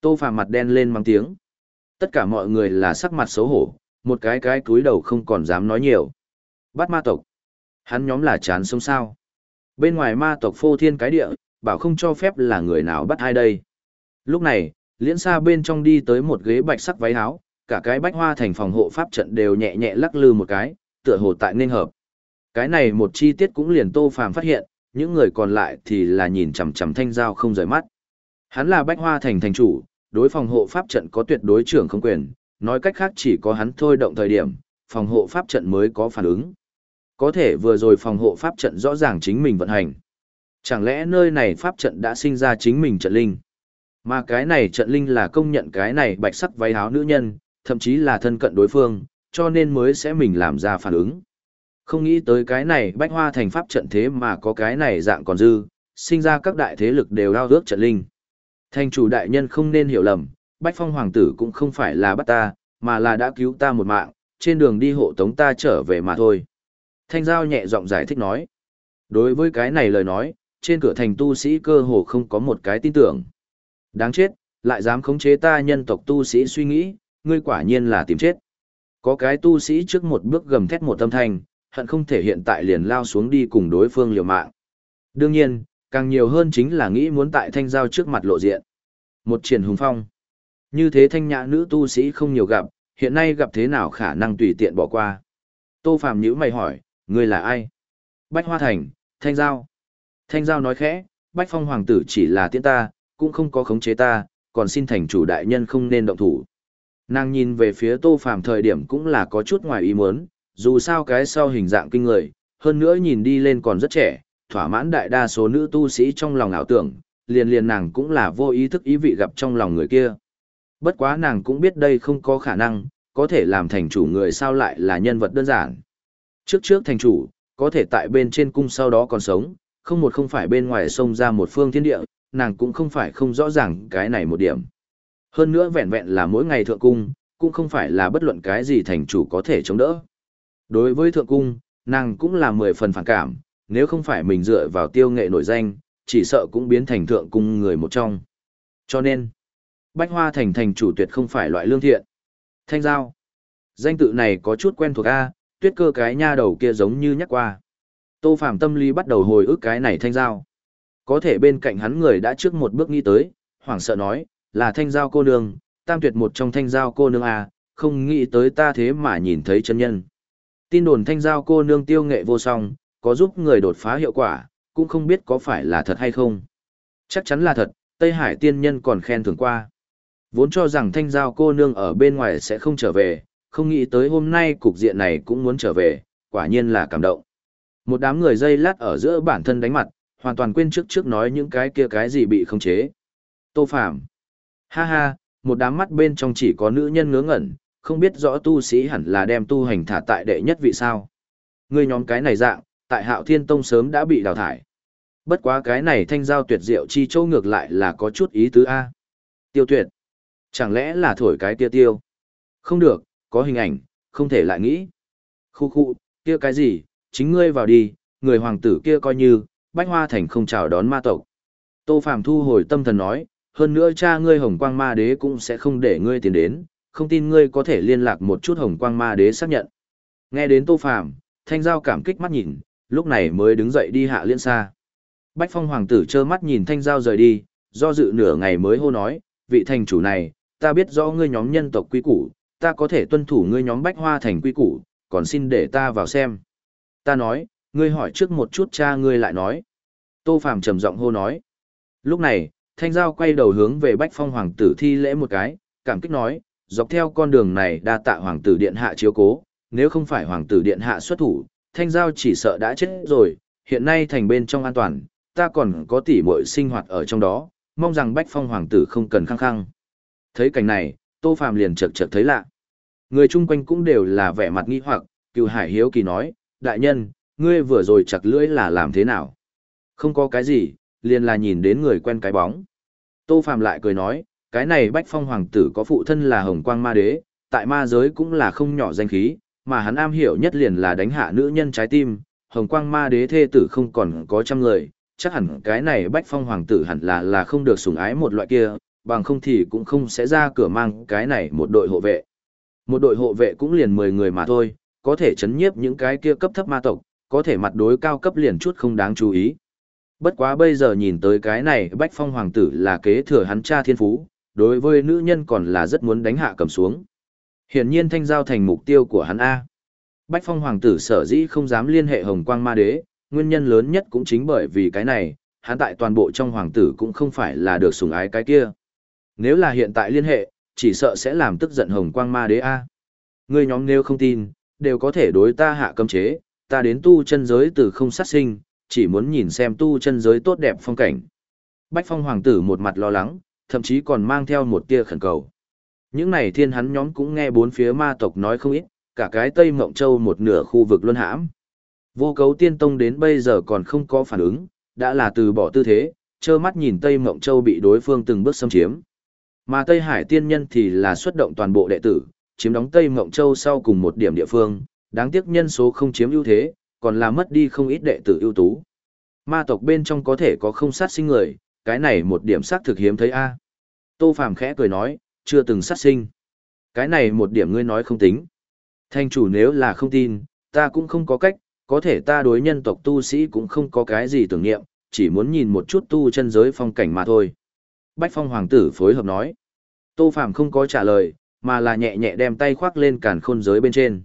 Tô Phàm mặt đen lên mang tiếng. Tất cả mọi người là sắc mặt xấu hổ, một cái cái cúi đầu không còn dám nói nhiều. Bắt ma tộc. Hắn nhóm là chán sống sao. Bên ngoài ma tộc phô thiên cái địa, bảo không cho phép là người nào bắt ai đây. Lúc này, liễn xa bên trong đi tới một ghế bạch sắc váy áo, cả cái bách hoa thành phòng hộ pháp trận đều nhẹ nhẹ lắc lư một cái, tựa hồ tại nên hợp. Cái này một chi tiết cũng liền Tô Phàm phát hiện, những người còn lại thì là nhìn chằm chằm thanh giao không rời mắt. Hắn là Bách Hoa thành thành chủ, đối phòng hộ pháp trận có tuyệt đối trưởng không quyền, nói cách khác chỉ có hắn thôi động thời điểm, phòng hộ pháp trận mới có phản ứng. Có thể vừa rồi phòng hộ pháp trận rõ ràng chính mình vận hành. Chẳng lẽ nơi này pháp trận đã sinh ra chính mình trận linh? Mà cái này trận linh là công nhận cái này bạch sắc váy áo nữ nhân, thậm chí là thân cận đối phương, cho nên mới sẽ mình làm ra phản ứng. Không nghĩ tới cái này bách hoa thành pháp trận thế mà có cái này dạng còn dư, sinh ra các đại thế lực đều đao ước trận linh. Thành chủ đại nhân không nên hiểu lầm, bách phong hoàng tử cũng không phải là bắt ta, mà là đã cứu ta một mạng, trên đường đi hộ tống ta trở về mà thôi. Thanh giao nhẹ giọng giải thích nói. Đối với cái này lời nói, trên cửa thành tu sĩ cơ hồ không có một cái tin tưởng. Đáng chết, lại dám khống chế ta nhân tộc tu sĩ suy nghĩ, ngươi quả nhiên là tìm chết. Có cái tu sĩ trước một bước gầm thét một tâm thanh, hận không thể hiện tại liền lao xuống đi cùng đối phương liều mạng. Đương nhiên, càng nhiều hơn chính là nghĩ muốn tại thanh giao trước mặt lộ diện. Một triển hùng phong. Như thế thanh nhã nữ tu sĩ không nhiều gặp, hiện nay gặp thế nào khả năng tùy tiện bỏ qua. Tô Phạm nhữ mày hỏi, người là ai? Bách Hoa Thành, Thanh Giao. Thanh Giao nói khẽ, Bách Phong Hoàng tử chỉ là tiễn ta, cũng không có khống chế ta, còn xin thành chủ đại nhân không nên động thủ. Nàng nhìn về phía Tô Phạm thời điểm cũng là có chút ngoài ý muốn, dù sao cái sau hình dạng kinh người, hơn nữa nhìn đi lên còn rất trẻ, thỏa mãn đại đa số nữ tu sĩ trong lòng ảo tưởng, liền liền nàng cũng là vô ý thức ý vị gặp trong lòng người kia. Bất quá nàng cũng biết đây không có khả năng, có thể làm thành chủ người sao lại là nhân vật đơn giản. Trước trước thành chủ, có thể tại bên trên cung sau đó còn sống, không một không phải bên ngoài sông ra một phương thiên địa, nàng cũng không phải không rõ ràng cái này một điểm. Hơn nữa vẹn vẹn là mỗi ngày thượng cung, cũng không phải là bất luận cái gì thành chủ có thể chống đỡ. Đối với thượng cung, nàng cũng là mười phần phản cảm, nếu không phải mình dựa vào tiêu nghệ nổi danh, chỉ sợ cũng biến thành thượng cung người một trong. Cho nên, Bách Hoa Thành thành chủ tuyệt không phải loại lương thiện. Thanh giao. Danh tự này có chút quen thuộc a, tuyết cơ cái nha đầu kia giống như nhắc qua. Tô Phạm tâm lý bắt đầu hồi ức cái này thanh giao. Có thể bên cạnh hắn người đã trước một bước nghĩ tới, hoảng sợ nói, là thanh giao cô nương, tam tuyệt một trong thanh giao cô nương a, không nghĩ tới ta thế mà nhìn thấy chân nhân. Tin đồn thanh giao cô nương tiêu nghệ vô song, có giúp người đột phá hiệu quả, cũng không biết có phải là thật hay không. Chắc chắn là thật, Tây Hải tiên nhân còn khen thưởng qua. Vốn cho rằng thanh giao cô nương ở bên ngoài sẽ không trở về, không nghĩ tới hôm nay cục diện này cũng muốn trở về, quả nhiên là cảm động. Một đám người dây lát ở giữa bản thân đánh mặt, hoàn toàn quên trước trước nói những cái kia cái gì bị không chế. Tô Phạm. Ha ha, một đám mắt bên trong chỉ có nữ nhân ngớ ngẩn, không biết rõ tu sĩ hẳn là đem tu hành thả tại đệ nhất vị sao. Người nhóm cái này dạng, tại hạo thiên tông sớm đã bị đào thải. Bất quá cái này thanh giao tuyệt diệu chi châu ngược lại là có chút ý tứ A. Tiêu tuyệt. Chẳng lẽ là thổi cái tiêu tiêu? Không được, có hình ảnh, không thể lại nghĩ. Khu khu, kia cái gì, chính ngươi vào đi, người hoàng tử kia coi như, bách hoa thành không chào đón ma tộc. Tô Phạm thu hồi tâm thần nói, hơn nữa cha ngươi hồng quang ma đế cũng sẽ không để ngươi tiến đến, không tin ngươi có thể liên lạc một chút hồng quang ma đế xác nhận. Nghe đến Tô Phạm, thanh giao cảm kích mắt nhìn, lúc này mới đứng dậy đi hạ liên xa. Bách phong hoàng tử trơ mắt nhìn thanh giao rời đi, do dự nửa ngày mới hô nói, vị thành chủ này, ta biết rõ ngươi nhóm nhân tộc quy củ, ta có thể tuân thủ ngươi nhóm bách hoa thành quy củ, còn xin để ta vào xem. Ta nói, ngươi hỏi trước một chút cha ngươi lại nói. Tô Phàm trầm giọng hô nói. Lúc này, Thanh Giao quay đầu hướng về Bách Phong Hoàng tử thi lễ một cái, cảm kích nói, dọc theo con đường này đa tạ Hoàng tử Điện Hạ chiếu cố, nếu không phải Hoàng tử Điện Hạ xuất thủ, Thanh Giao chỉ sợ đã chết rồi, hiện nay thành bên trong an toàn, ta còn có tỷ muội sinh hoạt ở trong đó, mong rằng Bách Phong Hoàng tử không cần khăng khăng. Thấy cảnh này, Tô Phàm liền chợt chợt thấy lạ. Người chung quanh cũng đều là vẻ mặt nghi hoặc, Cửu Hải hiếu kỳ nói, đại nhân, ngươi vừa rồi chặt lưỡi là làm thế nào? Không có cái gì, liền là nhìn đến người quen cái bóng. Tô Phàm lại cười nói, cái này Bách Phong Hoàng tử có phụ thân là Hồng Quang Ma Đế, tại ma giới cũng là không nhỏ danh khí, mà hắn am hiểu nhất liền là đánh hạ nữ nhân trái tim, Hồng Quang Ma Đế thê tử không còn có trăm người, chắc hẳn cái này Bách Phong Hoàng tử hẳn là là không được sủng ái một loại kia, bằng không thì cũng không sẽ ra cửa mang cái này một đội hộ vệ. Một đội hộ vệ cũng liền 10 người mà thôi, có thể chấn nhiếp những cái kia cấp thấp ma tộc, có thể mặt đối cao cấp liền chút không đáng chú ý. Bất quá bây giờ nhìn tới cái này Bách Phong Hoàng tử là kế thừa hắn cha thiên phú, đối với nữ nhân còn là rất muốn đánh hạ cầm xuống. Hiển nhiên thanh giao thành mục tiêu của hắn A. Bách Phong Hoàng tử sở dĩ không dám liên hệ Hồng Quang Ma Đế, nguyên nhân lớn nhất cũng chính bởi vì cái này, hắn tại toàn bộ trong hoàng tử cũng không phải là được sủng ái cái kia. Nếu là hiện tại liên hệ, chỉ sợ sẽ làm tức giận Hồng Quang Ma Đế A. Người nhóm nếu không tin, đều có thể đối ta hạ cấm chế, ta đến tu chân giới từ không sát sinh, chỉ muốn nhìn xem tu chân giới tốt đẹp phong cảnh. Bách phong hoàng tử một mặt lo lắng, thậm chí còn mang theo một tia khẩn cầu. Những này thiên hắn nhóm cũng nghe bốn phía ma tộc nói không ít, cả cái Tây Mộng Châu một nửa khu vực luân hãm. Vô cấu tiên tông đến bây giờ còn không có phản ứng, đã là từ bỏ tư thế, trơ mắt nhìn Tây Mộng Châu bị đối phương từng bước xâm chiếm. Mà Tây Hải tiên nhân thì là xuất động toàn bộ đệ tử, chiếm đóng Tây Mộng Châu sau cùng một điểm địa phương, đáng tiếc nhân số không chiếm ưu thế, còn là mất đi không ít đệ tử ưu tú. Ma tộc bên trong có thể có không sát sinh người, cái này một điểm sát thực hiếm thấy a. Tô Phàm khẽ cười nói, chưa từng sát sinh. Cái này một điểm ngươi nói không tính. Thanh chủ nếu là không tin, ta cũng không có cách, có thể ta đối nhân tộc tu sĩ cũng không có cái gì tưởng niệm, chỉ muốn nhìn một chút tu chân giới phong cảnh mà thôi. Bách Phong Hoàng tử phối hợp nói. Tô Phàm không có trả lời, mà là nhẹ nhẹ đem tay khoác lên càn khôn giới bên trên.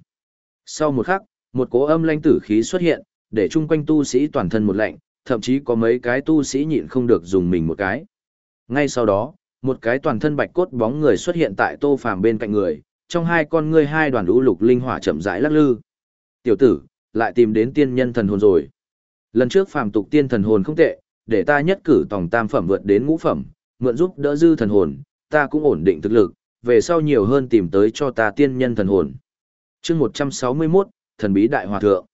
Sau một khắc, một cỗ âm lanh tử khí xuất hiện, để chung quanh tu sĩ toàn thân một lạnh, thậm chí có mấy cái tu sĩ nhịn không được dùng mình một cái. Ngay sau đó, một cái toàn thân bạch cốt bóng người xuất hiện tại Tô Phàm bên cạnh người, trong hai con ngươi hai đoàn lũ lục linh hỏa chậm rãi lắc lư. "Tiểu tử, lại tìm đến tiên nhân thần hồn rồi." Lần trước phàm tục tiên thần hồn không tệ, để ta nhất cử tổng tam phẩm vượt đến ngũ phẩm, mượn giúp đỡ dư thần hồn, ta cũng ổn định thực lực, về sau nhiều hơn tìm tới cho ta tiên nhân thần hồn. chương 161, thần bí đại hòa thượng.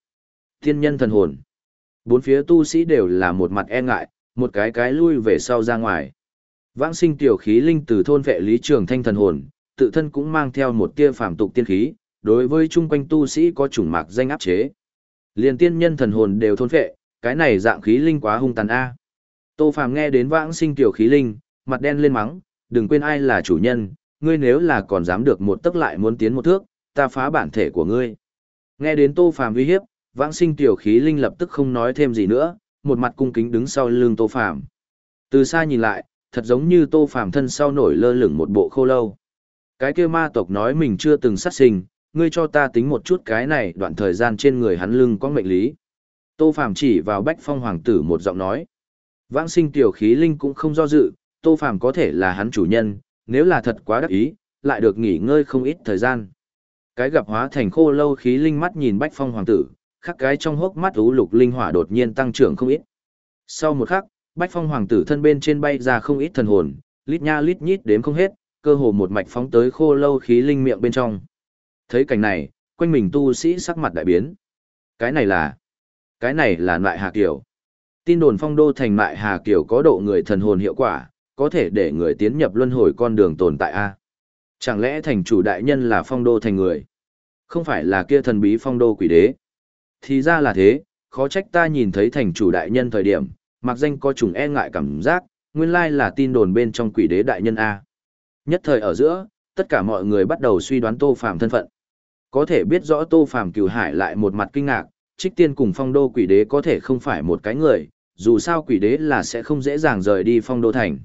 Tiên nhân thần hồn. Bốn phía tu sĩ đều là một mặt e ngại, một cái cái lui về sau ra ngoài. Vãng sinh tiểu khí linh từ thôn vệ lý trường thanh thần hồn, tự thân cũng mang theo một tia phàm tục tiên khí, đối với chung quanh tu sĩ có chủng mạc danh áp chế. Liên tiên nhân thần hồn đều thôn vệ, cái này dạng khí linh quá hung tàn a. Tô Phàm nghe đến vãng sinh tiểu khí linh, mặt đen lên mắng, đừng quên ai là chủ nhân, ngươi nếu là còn dám được một tức lại muốn tiến một thước, ta phá bản thể của ngươi. Nghe đến Tô Phàm uy hiếp, Vãng Sinh tiểu khí linh lập tức không nói thêm gì nữa, một mặt cung kính đứng sau lưng Tô Phàm. Từ xa nhìn lại, thật giống như Tô Phàm thân sau nổi lơ lửng một bộ khô lâu. Cái kia ma tộc nói mình chưa từng sát sinh, ngươi cho ta tính một chút cái này đoạn thời gian trên người hắn lưng có mệnh lý. Tô Phàm chỉ vào Bách Phong hoàng tử một giọng nói. Vãng sinh tiểu khí linh cũng không do dự, Tô Phàm có thể là hắn chủ nhân, nếu là thật quá đắc ý, lại được nghỉ ngơi không ít thời gian. Cái gặp hóa thành khô lâu khí linh mắt nhìn Bách Phong hoàng tử, khắc cái trong hốc mắt ú lục linh hỏa đột nhiên tăng trưởng không ít. Sau một khắc, Bách Phong hoàng tử thân bên trên bay ra không ít thần hồn, lít nha lít nhít đếm không hết, cơ hồ một mạch phóng tới khô lâu khí linh miệng bên trong. Thấy cảnh này, quanh mình tu sĩ sắc mặt đại biến. Cái này là, cái này là loại hà Kiều. Tin đồn phong đô thành mại hà Kiều có độ người thần hồn hiệu quả, có thể để người tiến nhập luân hồi con đường tồn tại a. Chẳng lẽ thành chủ đại nhân là phong đô thành người? Không phải là kia thần bí phong đô quỷ đế. Thì ra là thế, khó trách ta nhìn thấy thành chủ đại nhân thời điểm, mặc danh có trùng e ngại cảm giác, nguyên lai là tin đồn bên trong quỷ đế đại nhân A. Nhất thời ở giữa, tất cả mọi người bắt đầu suy đoán Tô Phàm thân phận. Có thể biết rõ Tô Phàm cửu hải lại một mặt kinh ngạc, trích tiên cùng phong đô quỷ đế có thể không phải một cái người, dù sao quỷ đế là sẽ không dễ dàng rời đi phong đô thành.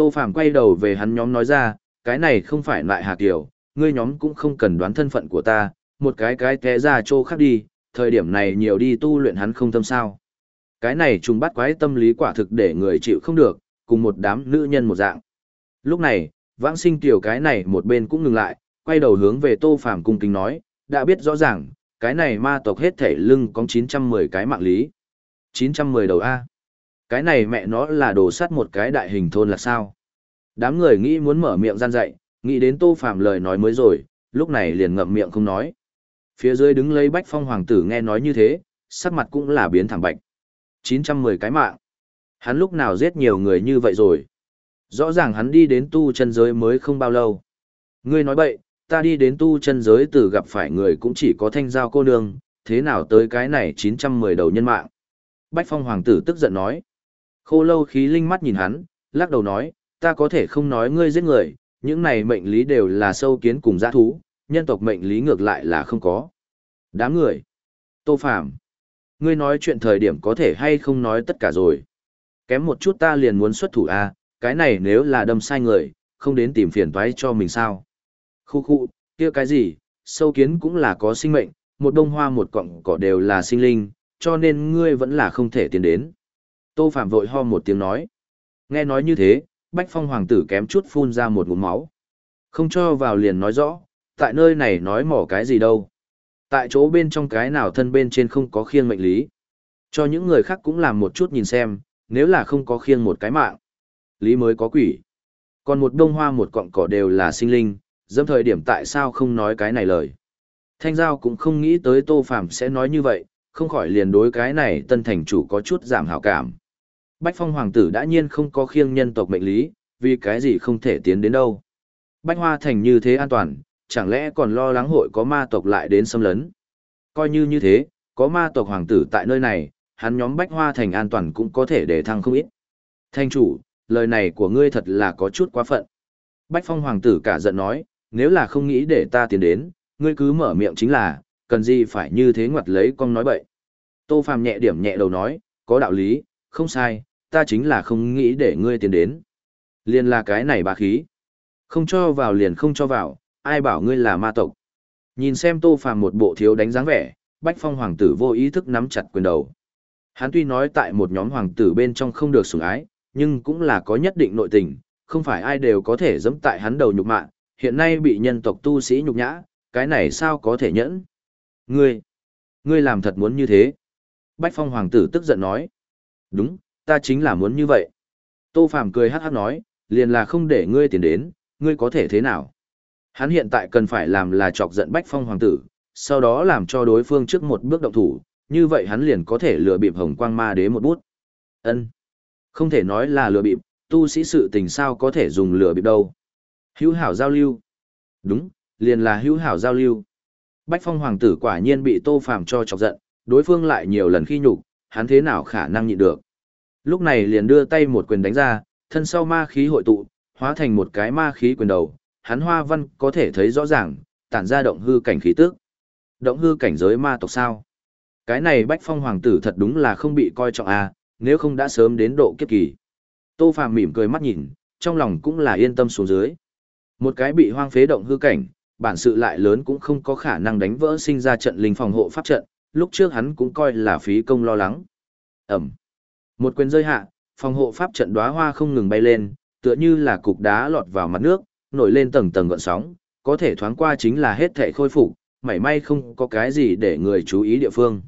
Tô Phàm quay đầu về hắn nhóm nói ra, cái này không phải lại Hà Kiều, ngươi nhóm cũng không cần đoán thân phận của ta, một cái cái té ra chỗ khác đi, thời điểm này nhiều đi tu luyện hắn không tâm sao. Cái này trùng bắt quái tâm lý quả thực để người chịu không được, cùng một đám nữ nhân một dạng. Lúc này, vãng sinh tiểu cái này một bên cũng ngừng lại, quay đầu hướng về Tô Phàm cung kính nói, đã biết rõ ràng, cái này ma tộc hết thể lưng có 910 cái mạng lý. 910 đầu A. Cái này mẹ nó là đồ sắt một cái đại hình thôn là sao? Đám người nghĩ muốn mở miệng gian dạy, nghĩ đến Tô Phàm lời nói mới rồi, lúc này liền ngậm miệng không nói. Phía dưới đứng lấy Bách Phong hoàng tử nghe nói như thế, sắc mặt cũng là biến thẳng bạch. 910 cái mạng. Hắn lúc nào giết nhiều người như vậy rồi? Rõ ràng hắn đi đến tu chân giới mới không bao lâu. Ngươi nói bậy, ta đi đến tu chân giới từ gặp phải người cũng chỉ có thanh giao cô nương, thế nào tới cái này 910 đầu nhân mạng. Bách Phong Hoàng tử tức giận nói. Khô lâu khí linh mắt nhìn hắn, lắc đầu nói, ta có thể không nói ngươi giết người, những này mệnh lý đều là sâu kiến cùng giã thú, nhân tộc mệnh lý ngược lại là không có. Đám người. Tô Phạm. Ngươi nói chuyện thời điểm có thể hay không nói tất cả rồi. Kém một chút ta liền muốn xuất thủ a, à, cái này nếu là đâm sai người, không đến tìm phiền toái cho mình sao. Khu khu, kia cái gì, sâu kiến cũng là có sinh mệnh, một đông hoa một cọng cỏ đều là sinh linh, cho nên ngươi vẫn là không thể tiến đến. Tô Phạm vội ho một tiếng nói. Nghe nói như thế, Bách Phong Hoàng tử kém chút phun ra một ngụm máu. Không cho vào liền nói rõ, tại nơi này nói mỏ cái gì đâu. Tại chỗ bên trong cái nào thân bên trên không có khiêng mệnh lý. Cho những người khác cũng làm một chút nhìn xem, nếu là không có khiêng một cái mạng. Lý mới có quỷ. Còn một đông hoa một cọng cỏ đều là sinh linh, dẫm thời điểm tại sao không nói cái này lời. Thanh Giao cũng không nghĩ tới Tô Phạm sẽ nói như vậy, không khỏi liền đối cái này tân thành chủ có chút giảm hảo cảm. Bách Phong Hoàng tử đã nhiên không có khiêng nhân tộc mệnh lý, vì cái gì không thể tiến đến đâu. Bách Hoa Thành như thế an toàn, chẳng lẽ còn lo lắng hội có ma tộc lại đến xâm lấn. Coi như như thế, có ma tộc hoàng tử tại nơi này, hắn nhóm Bách Hoa Thành an toàn cũng có thể để thăng không ít. Thanh chủ, lời này của ngươi thật là có chút quá phận. Bách Phong hoàng tử cả giận nói, nếu là không nghĩ để ta tiến đến, ngươi cứ mở miệng chính là, cần gì phải như thế ngoặt lấy con nói bậy. Tô Phàm nhẹ điểm nhẹ đầu nói, có đạo lý, không sai, ta chính là không nghĩ để ngươi tiến đến. Liền là cái này bà khí. Không cho vào liền không cho vào, ai bảo ngươi là ma tộc. Nhìn xem Tô Phàm một bộ thiếu đánh dáng vẻ, Bách Phong hoàng tử vô ý thức nắm chặt quyền đầu. Hắn tuy nói tại một nhóm hoàng tử bên trong không được sủng ái, nhưng cũng là có nhất định nội tình, không phải ai đều có thể dẫm tại hắn đầu nhục mạ, hiện nay bị nhân tộc tu sĩ nhục nhã, cái này sao có thể nhẫn? Ngươi, ngươi làm thật muốn như thế. Bách Phong hoàng tử tức giận nói. Đúng, ta chính là muốn như vậy. Tô Phàm cười hát hát nói, liền là không để ngươi tiền đến, ngươi có thể thế nào? Hắn hiện tại cần phải làm là chọc giận Bách Phong hoàng tử, sau đó làm cho đối phương trước một bước động thủ, như vậy hắn liền có thể lừa bịp Hồng Quang Ma Đế một bút. Ân, Không thể nói là lừa bịp, tu sĩ sự tình sao có thể dùng lừa bịp đâu. Hữu hảo giao lưu. Đúng, liền là hữu hảo giao lưu. Bách Phong hoàng tử quả nhiên bị Tô Phàm cho chọc giận, đối phương lại nhiều lần khi nhục, hắn thế nào khả năng nhịn được. Lúc này liền đưa tay một quyền đánh ra, thân sau ma khí hội tụ, hóa thành một cái ma khí quyền đầu, hắn hoa văn có thể thấy rõ ràng, tản ra động hư cảnh khí tức. Động hư cảnh giới ma tộc sao? Cái này Bách Phong hoàng tử thật đúng là không bị coi trọng a, à, nếu không đã sớm đến độ kiếp kỳ. Tô Phàm mỉm cười mắt nhìn, trong lòng cũng là yên tâm xuống dưới. Một cái bị hoang phế động hư cảnh, bản sự lại lớn cũng không có khả năng đánh vỡ sinh ra trận linh phòng hộ pháp trận, lúc trước hắn cũng coi là phí công lo lắng. Ẩm. Một quyền rơi hạ, phòng hộ pháp trận đóa hoa không ngừng bay lên, tựa như là cục đá lọt vào mặt nước, nổi lên tầng tầng gợn sóng, có thể thoáng qua chính là hết thể khôi phục, mảy may không có cái gì để người chú ý địa phương.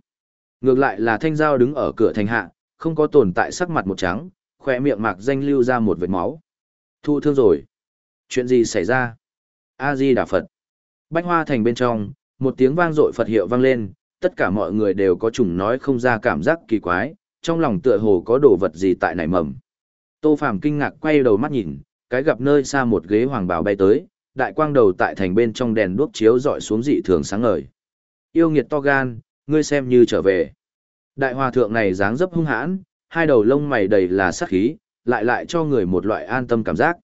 Ngược lại là thanh giao đứng ở cửa thành hạ, không có tồn tại sắc mặt một trắng, khỏe miệng mạc danh lưu ra một vệt máu. Thu thương rồi. Chuyện gì xảy ra? A-di Đà Phật. Bách hoa thành bên trong, một tiếng vang dội Phật hiệu vang lên, tất cả mọi người đều có chủng nói không ra cảm giác kỳ quái, trong lòng tựa hồ có đồ vật gì tại nảy mầm. Tô Phàm kinh ngạc quay đầu mắt nhìn, cái gặp nơi xa một ghế hoàng bào bay tới, đại quang đầu tại thành bên trong đèn đuốc chiếu dọi xuống dị thường sáng ngời. Yêu nghiệt to gan, ngươi xem như trở về. Đại hòa thượng này dáng dấp hung hãn, hai đầu lông mày đầy là sát khí, lại lại cho người một loại an tâm cảm giác.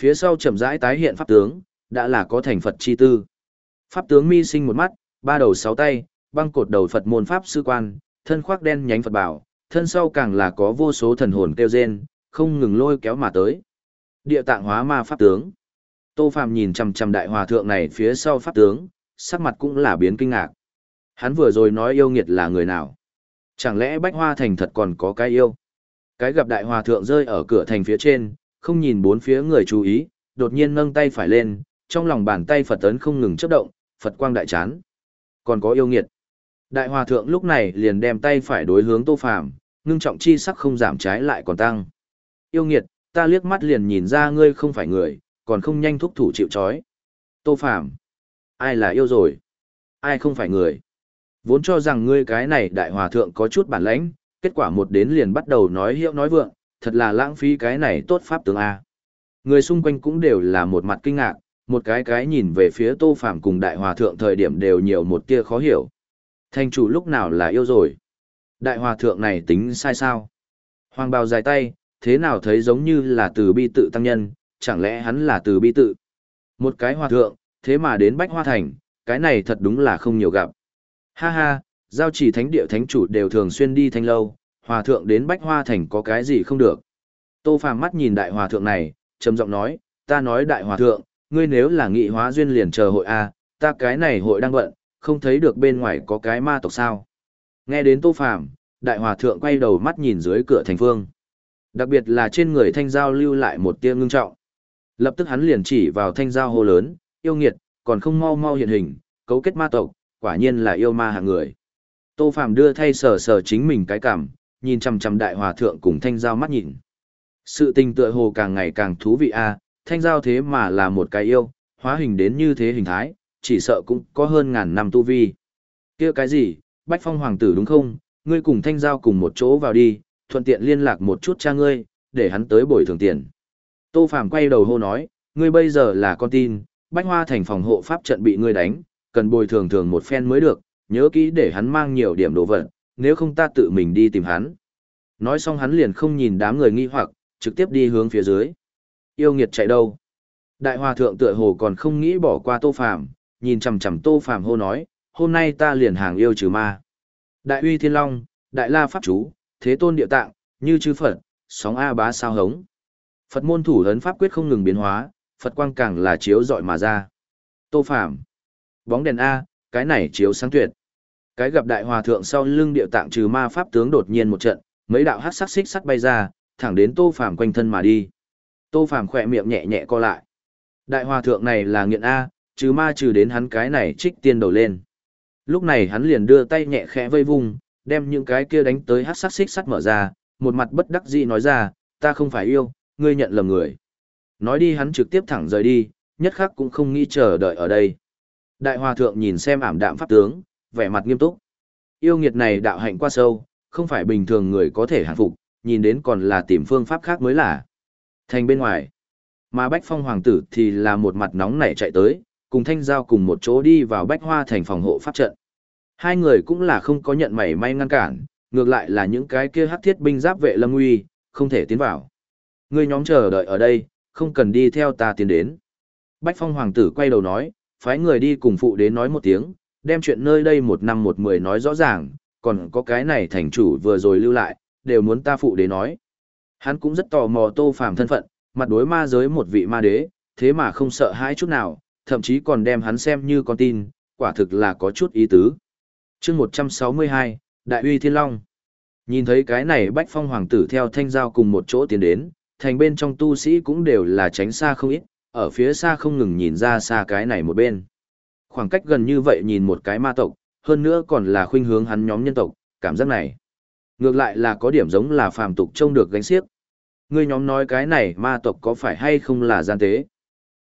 Phía sau chậm rãi tái hiện pháp tướng, đã là có thành Phật chi tư. Pháp tướng mi sinh một mắt, ba đầu sáu tay, băng cột đầu Phật môn pháp sư quan, thân khoác đen nhánh Phật bảo, thân sau càng là có vô số thần hồn kêu rên, không ngừng lôi kéo mà tới. Địa tạng hóa ma pháp tướng. Tô Phạm nhìn chằm chằm đại hòa thượng này phía sau pháp tướng, sắc mặt cũng là biến kinh ngạc. Hắn vừa rồi nói yêu nghiệt là người nào? Chẳng lẽ Bách Hoa Thành thật còn có cái yêu? Cái gặp đại hòa thượng rơi ở cửa thành phía trên, không nhìn bốn phía người chú ý, đột nhiên nâng tay phải lên, trong lòng bàn tay Phật tấn không ngừng chấp động, Phật quang đại chán. Còn có yêu nghiệt. Đại hòa thượng lúc này liền đem tay phải đối hướng Tô Phàm, ngưng trọng chi sắc không giảm trái lại còn tăng. Yêu nghiệt, ta liếc mắt liền nhìn ra ngươi không phải người, còn không nhanh thúc thủ chịu chói Tô Phàm, ai là yêu rồi? Ai không phải người? Vốn cho rằng ngươi cái này đại hòa thượng có chút bản lãnh, kết quả một đến liền bắt đầu nói hiệu nói vượng, thật là lãng phí cái này tốt pháp tướng A. Người xung quanh cũng đều là một mặt kinh ngạc, một cái cái nhìn về phía Tô Phàm cùng đại hòa thượng thời điểm đều nhiều một tia khó hiểu. Thanh chủ lúc nào là yêu rồi? Đại hòa thượng này tính sai sao? Hoàng bào dài tay, thế nào thấy giống như là từ bi tự tăng nhân, chẳng lẽ hắn là từ bi tự? Một cái hòa thượng, thế mà đến Bách Hoa Thành, cái này thật đúng là không nhiều gặp. Ha ha, giao chỉ thánh địa thánh chủ đều thường xuyên đi thanh lâu, hòa thượng đến Bách Hoa Thành có cái gì không được. Tô Phàm mắt nhìn đại hòa thượng này, trầm giọng nói, ta nói đại hòa thượng, ngươi nếu là nghị hóa duyên liền chờ hội A, ta cái này hội đang bận, không thấy được bên ngoài có cái ma tộc sao. Nghe đến Tô Phàm, đại hòa thượng quay đầu mắt nhìn dưới cửa thành phương. Đặc biệt là trên người thanh giao lưu lại một tia ngưng trọng. Lập tức hắn liền chỉ vào thanh giao hô lớn, yêu nghiệt, còn không mau mau hiện hình, cấu kết ma tộc, quả nhiên là yêu ma hạng người. Tô phàm đưa thay sờ sờ chính mình cái cảm, nhìn chằm chằm đại hòa thượng cùng thanh giao mắt nhìn. Sự tình tựa hồ càng ngày càng thú vị a, à, thanh giao thế mà là một cái yêu, hóa hình đến như thế hình thái, chỉ sợ cũng có hơn ngàn năm tu vi. kia cái gì, Bách Phong Hoàng tử đúng không, ngươi cùng thanh giao cùng một chỗ vào đi, thuận tiện liên lạc một chút cha ngươi, để hắn tới bồi thường tiền. Tô Phàm quay đầu hô nói, ngươi bây giờ là con tin, Bách Hoa thành phòng hộ pháp trận bị ngươi đánh, cần bồi thường thường một phen mới được, nhớ kỹ để hắn mang nhiều điểm đồ vật, nếu không ta tự mình đi tìm hắn. Nói xong hắn liền không nhìn đám người nghi hoặc, trực tiếp đi hướng phía dưới. Yêu nghiệt chạy đâu? Đại hòa thượng tựa hồ còn không nghĩ bỏ qua Tô Phàm, nhìn chằm chằm Tô Phàm hô nói, hôm nay ta liền hàng yêu trừ ma. Đại uy thiên long, đại la pháp chú, thế tôn địa tạng, như chư Phật, sóng A bá sao hống. Phật môn thủ ấn pháp quyết không ngừng biến hóa, Phật quang càng là chiếu dọi mà ra. Tô Phạm. Bóng đèn A, cái này chiếu sáng tuyệt. Cái gặp đại hòa thượng sau lưng địa tạng trừ ma pháp tướng đột nhiên một trận, mấy đạo hát sắc xích sắt bay ra, thẳng đến Tô Phạm quanh thân mà đi. Tô Phạm khỏe miệng nhẹ nhẹ co lại. Đại hòa thượng này là nghiện A, trừ ma trừ đến hắn cái này trích tiên đầu lên. Lúc này hắn liền đưa tay nhẹ khẽ vây vung, đem những cái kia đánh tới hát sắc xích sắt mở ra, một mặt bất đắc dĩ nói ra, ta không phải yêu, ngươi nhận lầm người. Nói đi hắn trực tiếp thẳng rời đi, nhất khắc cũng không nghĩ chờ đợi ở đây. Đại hòa thượng nhìn xem ảm đạm pháp tướng, vẻ mặt nghiêm túc. Yêu nghiệt này đạo hạnh qua sâu, không phải bình thường người có thể hạng phục, nhìn đến còn là tìm phương pháp khác mới là. Thành bên ngoài, mà Bách Phong Hoàng tử thì là một mặt nóng nảy chạy tới, cùng Thanh Giao cùng một chỗ đi vào Bách Hoa thành phòng hộ pháp trận. Hai người cũng là không có nhận mảy may ngăn cản, ngược lại là những cái kia hắc thiết binh giáp vệ lâm uy, không thể tiến vào. Ngươi nhóm chờ đợi ở đây, không cần đi theo ta tiến đến. Bách Phong Hoàng tử quay đầu nói, phái người đi cùng phụ đến nói một tiếng, đem chuyện nơi đây một năm một mười nói rõ ràng, còn có cái này thành chủ vừa rồi lưu lại, đều muốn ta phụ đế nói. Hắn cũng rất tò mò tô phàm thân phận, mặt đối ma giới một vị ma đế, thế mà không sợ hãi chút nào, thậm chí còn đem hắn xem như con tin, quả thực là có chút ý tứ. chương 162, Đại uy Thiên Long. Nhìn thấy cái này bách phong hoàng tử theo thanh giao cùng một chỗ tiến đến, thành bên trong tu sĩ cũng đều là tránh xa không ít, ở phía xa không ngừng nhìn ra xa cái này một bên. Khoảng cách gần như vậy nhìn một cái ma tộc, hơn nữa còn là khuynh hướng hắn nhóm nhân tộc, cảm giác này. Ngược lại là có điểm giống là phàm tục trông được gánh xiếc. Ngươi nhóm nói cái này ma tộc có phải hay không là gian tế?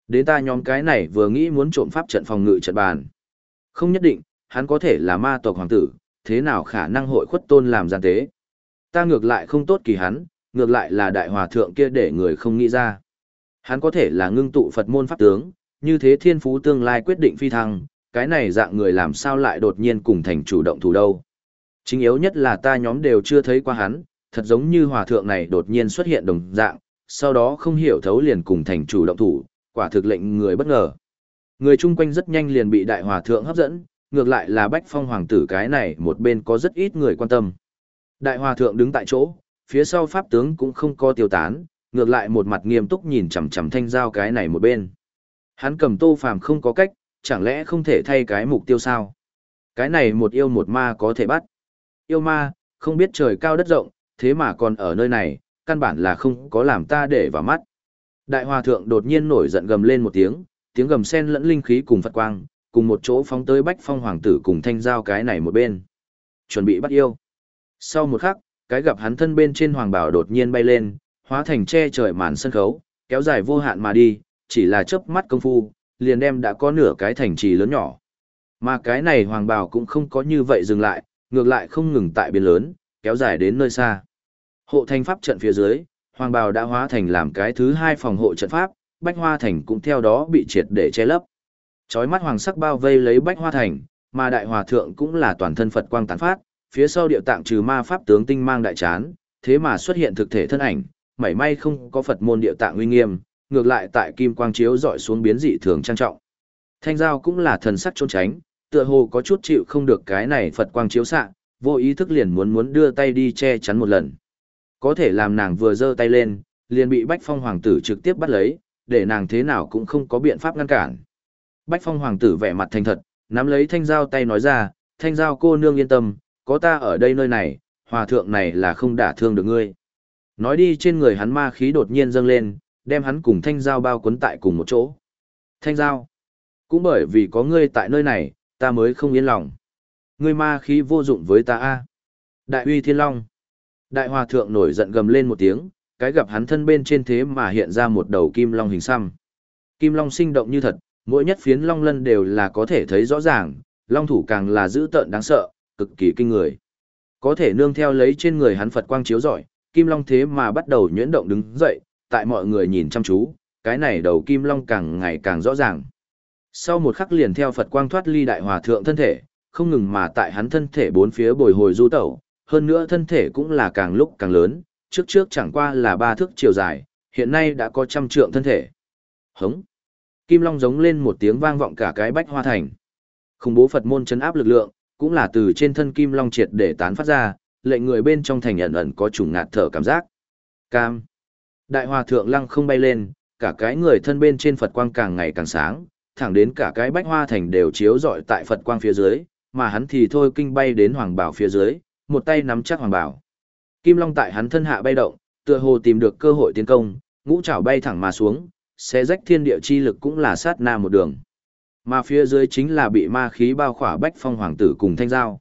Đến ta nhóm cái này vừa nghĩ muốn trộm pháp trận phòng ngự trận bàn. Không nhất định, hắn có thể là ma tộc hoàng tử, thế nào khả năng hội khuất tôn làm gian tế? Ta ngược lại không tốt kỳ hắn, ngược lại là đại hòa thượng kia để người không nghĩ ra. Hắn có thể là ngưng tụ Phật môn pháp tướng, như thế thiên phú tương lai quyết định phi thăng, cái này dạng người làm sao lại đột nhiên cùng thành chủ động thủ đâu. Chính yếu nhất là ta nhóm đều chưa thấy qua hắn, thật giống như hòa thượng này đột nhiên xuất hiện đồng dạng, sau đó không hiểu thấu liền cùng thành chủ động thủ, quả thực lệnh người bất ngờ. Người chung quanh rất nhanh liền bị đại hòa thượng hấp dẫn, ngược lại là bách phong hoàng tử cái này một bên có rất ít người quan tâm. Đại hòa thượng đứng tại chỗ, phía sau pháp tướng cũng không có tiêu tán, ngược lại một mặt nghiêm túc nhìn chằm chằm thanh giao cái này một bên. Hắn cầm tô phàm không có cách, chẳng lẽ không thể thay cái mục tiêu sao? Cái này một yêu một ma có thể bắt. Yêu ma, không biết trời cao đất rộng, thế mà còn ở nơi này, căn bản là không có làm ta để vào mắt. Đại hòa thượng đột nhiên nổi giận gầm lên một tiếng, tiếng gầm sen lẫn linh khí cùng Phật quang, cùng một chỗ phóng tới bách phong hoàng tử cùng thanh giao cái này một bên. Chuẩn bị bắt yêu. Sau một khắc, cái gặp hắn thân bên trên hoàng bảo đột nhiên bay lên, hóa thành che trời màn sân khấu, kéo dài vô hạn mà đi, chỉ là chớp mắt công phu, liền đem đã có nửa cái thành trì lớn nhỏ. Mà cái này hoàng bào cũng không có như vậy dừng lại, ngược lại không ngừng tại biên lớn, kéo dài đến nơi xa. Hộ thành pháp trận phía dưới, hoàng bào đã hóa thành làm cái thứ hai phòng hộ trận pháp, bách hoa thành cũng theo đó bị triệt để che lấp. Chói mắt hoàng sắc bao vây lấy bách hoa thành, mà đại hòa thượng cũng là toàn thân Phật quang tán phát, phía sau điệu tạng trừ ma pháp tướng tinh mang đại chán, thế mà xuất hiện thực thể thân ảnh, mảy may không có Phật môn điệu tạng uy nghiêm, ngược lại tại kim quang chiếu dọi xuống biến dị thường trang trọng. Thanh giao cũng là thần sắc trốn tránh, tựa hồ có chút chịu không được cái này Phật quang chiếu xạ, vô ý thức liền muốn muốn đưa tay đi che chắn một lần. Có thể làm nàng vừa giơ tay lên, liền bị Bách Phong hoàng tử trực tiếp bắt lấy, để nàng thế nào cũng không có biện pháp ngăn cản. Bách Phong hoàng tử vẻ mặt thành thật, nắm lấy thanh dao tay nói ra, thanh dao cô nương yên tâm, có ta ở đây nơi này, hòa thượng này là không đả thương được ngươi. Nói đi trên người hắn ma khí đột nhiên dâng lên, đem hắn cùng thanh dao bao quấn tại cùng một chỗ. Thanh dao cũng bởi vì có ngươi tại nơi này, ta mới không yên lòng. Ngươi ma khí vô dụng với ta a. Đại uy thiên long. Đại hòa thượng nổi giận gầm lên một tiếng, cái gặp hắn thân bên trên thế mà hiện ra một đầu kim long hình xăm. Kim long sinh động như thật, mỗi nhất phiến long lân đều là có thể thấy rõ ràng, long thủ càng là dữ tợn đáng sợ, cực kỳ kinh người. Có thể nương theo lấy trên người hắn Phật quang chiếu rọi, kim long thế mà bắt đầu nhuyễn động đứng dậy, tại mọi người nhìn chăm chú, cái này đầu kim long càng ngày càng rõ ràng. Sau một khắc liền theo Phật quang thoát ly đại hòa thượng thân thể, không ngừng mà tại hắn thân thể bốn phía bồi hồi du tẩu, hơn nữa thân thể cũng là càng lúc càng lớn, trước trước chẳng qua là ba thước chiều dài, hiện nay đã có trăm trượng thân thể. Hống! Kim long giống lên một tiếng vang vọng cả cái bách hoa thành. Khủng bố Phật môn chấn áp lực lượng, cũng là từ trên thân kim long triệt để tán phát ra, lệnh người bên trong thành ẩn ẩn có trùng ngạt thở cảm giác. Cam. Đại hòa thượng lăng không bay lên, cả cái người thân bên trên Phật quang càng ngày càng sáng, thẳng đến cả cái bách hoa thành đều chiếu rọi tại Phật quang phía dưới, mà hắn thì thôi kinh bay đến hoàng bảo phía dưới, một tay nắm chắc hoàng bảo. Kim Long tại hắn thân hạ bay động, tựa hồ tìm được cơ hội tiến công, ngũ trảo bay thẳng mà xuống, xé rách thiên địa chi lực cũng là sát na một đường. Mà phía dưới chính là bị ma khí bao khỏa bách phong hoàng tử cùng thanh giao.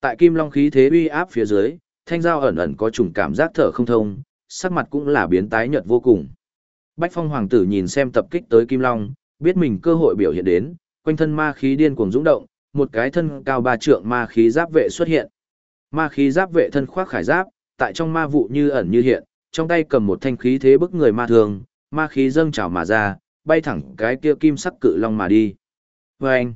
Tại Kim Long khí thế uy áp phía dưới, thanh giao ẩn ẩn có trùng cảm giác thở không thông, sắc mặt cũng là biến tái nhợt vô cùng. Bách Phong hoàng tử nhìn xem tập kích tới Kim Long, biết mình cơ hội biểu hiện đến, quanh thân ma khí điên cuồng dũng động, một cái thân cao ba trượng ma khí giáp vệ xuất hiện. Ma khí giáp vệ thân khoác khải giáp, tại trong ma vụ như ẩn như hiện, trong tay cầm một thanh khí thế bức người ma thường, ma khí dâng trào mà ra, bay thẳng cái kia kim sắc cự long mà đi. Vâng!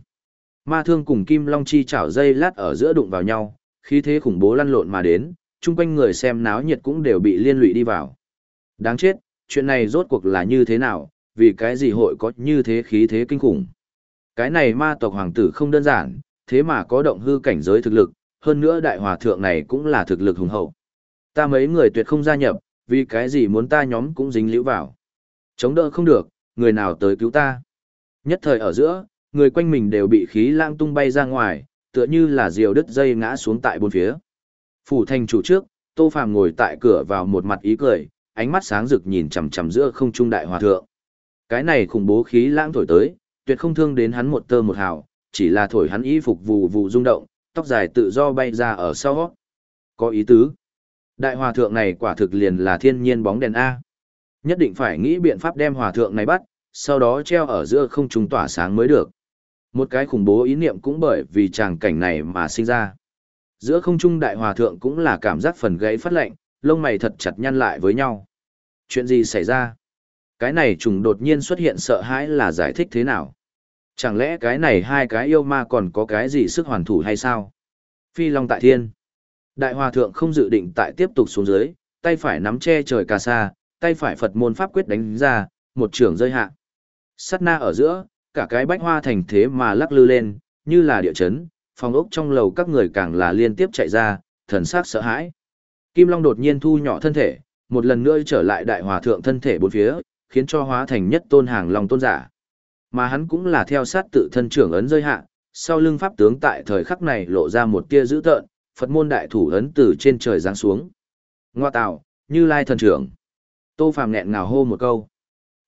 Ma thương cùng kim long chi chảo dây lát ở giữa đụng vào nhau, khí thế khủng bố lăn lộn mà đến, chung quanh người xem náo nhiệt cũng đều bị liên lụy đi vào. Đáng chết, chuyện này rốt cuộc là như thế nào, vì cái gì hội có như thế khí thế kinh khủng. Cái này ma tộc hoàng tử không đơn giản, thế mà có động hư cảnh giới thực lực, hơn nữa đại hòa thượng này cũng là thực lực hùng hậu. Ta mấy người tuyệt không gia nhập, vì cái gì muốn ta nhóm cũng dính liễu vào. Chống đỡ không được, người nào tới cứu ta. Nhất thời ở giữa, người quanh mình đều bị khí lang tung bay ra ngoài, tựa như là diều đứt dây ngã xuống tại bốn phía. Phủ thành chủ trước, Tô Phàm ngồi tại cửa vào một mặt ý cười, ánh mắt sáng rực nhìn chằm chằm giữa không trung đại hòa thượng. Cái này khủng bố khí lãng thổi tới, tuyệt không thương đến hắn một tơ một hào, chỉ là thổi hắn y phục vù vù rung động, tóc dài tự do bay ra ở sau. Có ý tứ. Đại hòa thượng này quả thực liền là thiên nhiên bóng đèn A. Nhất định phải nghĩ biện pháp đem hòa thượng này bắt, sau đó treo ở giữa không trung tỏa sáng mới được. Một cái khủng bố ý niệm cũng bởi vì tràng cảnh này mà sinh ra. Giữa không trung đại hòa thượng cũng là cảm giác phần gãy phát lạnh, lông mày thật chặt nhăn lại với nhau. Chuyện gì xảy ra? Cái này trùng đột nhiên xuất hiện sợ hãi là giải thích thế nào? Chẳng lẽ cái này hai cái yêu ma còn có cái gì sức hoàn thủ hay sao? Phi Long tại thiên. Đại hòa thượng không dự định tại tiếp tục xuống dưới, tay phải nắm che trời cà sa, tay phải Phật môn pháp quyết đánh ra, một trường rơi hạ. Sát na ở giữa, cả cái bách hoa thành thế mà lắc lư lên, như là địa chấn, phòng ốc trong lầu các người càng là liên tiếp chạy ra, thần sắc sợ hãi. Kim Long đột nhiên thu nhỏ thân thể, một lần nữa trở lại đại hòa thượng thân thể bốn phía, khiến cho hóa thành nhất tôn hàng long tôn giả. Mà hắn cũng là theo sát tự thân trưởng ấn rơi hạ, sau lưng pháp tướng tại thời khắc này lộ ra một tia dữ tợn, Phật môn đại thủ ấn từ trên trời giáng xuống. Ngoa tạo, như lai thần trưởng. Tô Phàm nghẹn ngào hô một câu.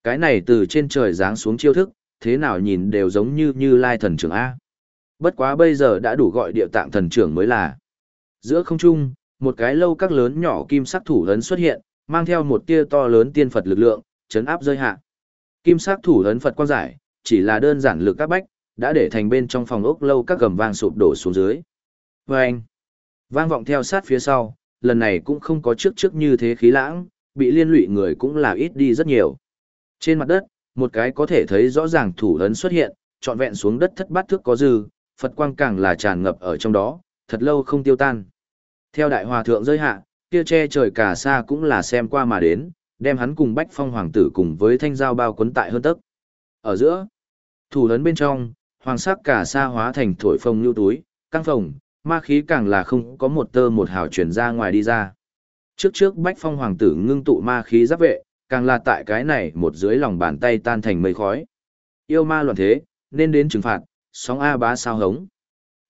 Cái này từ trên trời giáng xuống chiêu thức, thế nào nhìn đều giống như như lai thần trưởng A. Bất quá bây giờ đã đủ gọi địa tạng thần trưởng mới là. Giữa không trung, một cái lâu các lớn nhỏ kim sắc thủ ấn xuất hiện, mang theo một tia to lớn tiên Phật lực lượng, chấn áp rơi hạ. Kim sắc thủ ấn Phật quang giải, chỉ là đơn giản lực các bách, đã để thành bên trong phòng ốc lâu các gầm vang sụp đổ xuống dưới. Vâng! Vang vọng theo sát phía sau, lần này cũng không có trước trước như thế khí lãng, bị liên lụy người cũng là ít đi rất nhiều. Trên mặt đất, một cái có thể thấy rõ ràng thủ ấn xuất hiện, trọn vẹn xuống đất thất bát thước có dư, Phật quang càng là tràn ngập ở trong đó, thật lâu không tiêu tan. Theo đại hòa thượng rơi hạ, kia che trời cả xa cũng là xem qua mà đến, đem hắn cùng bách phong hoàng tử cùng với thanh giao bao quấn tại hơn tấc. Ở giữa, thủ lớn bên trong, hoàng sắc cả xa hóa thành thổi phồng như túi, căng phồng, ma khí càng là không có một tơ một hào chuyển ra ngoài đi ra. Trước trước bách phong hoàng tử ngưng tụ ma khí giáp vệ, càng là tại cái này một dưới lòng bàn tay tan thành mây khói. Yêu ma loạn thế, nên đến trừng phạt, sóng A bá sao hống.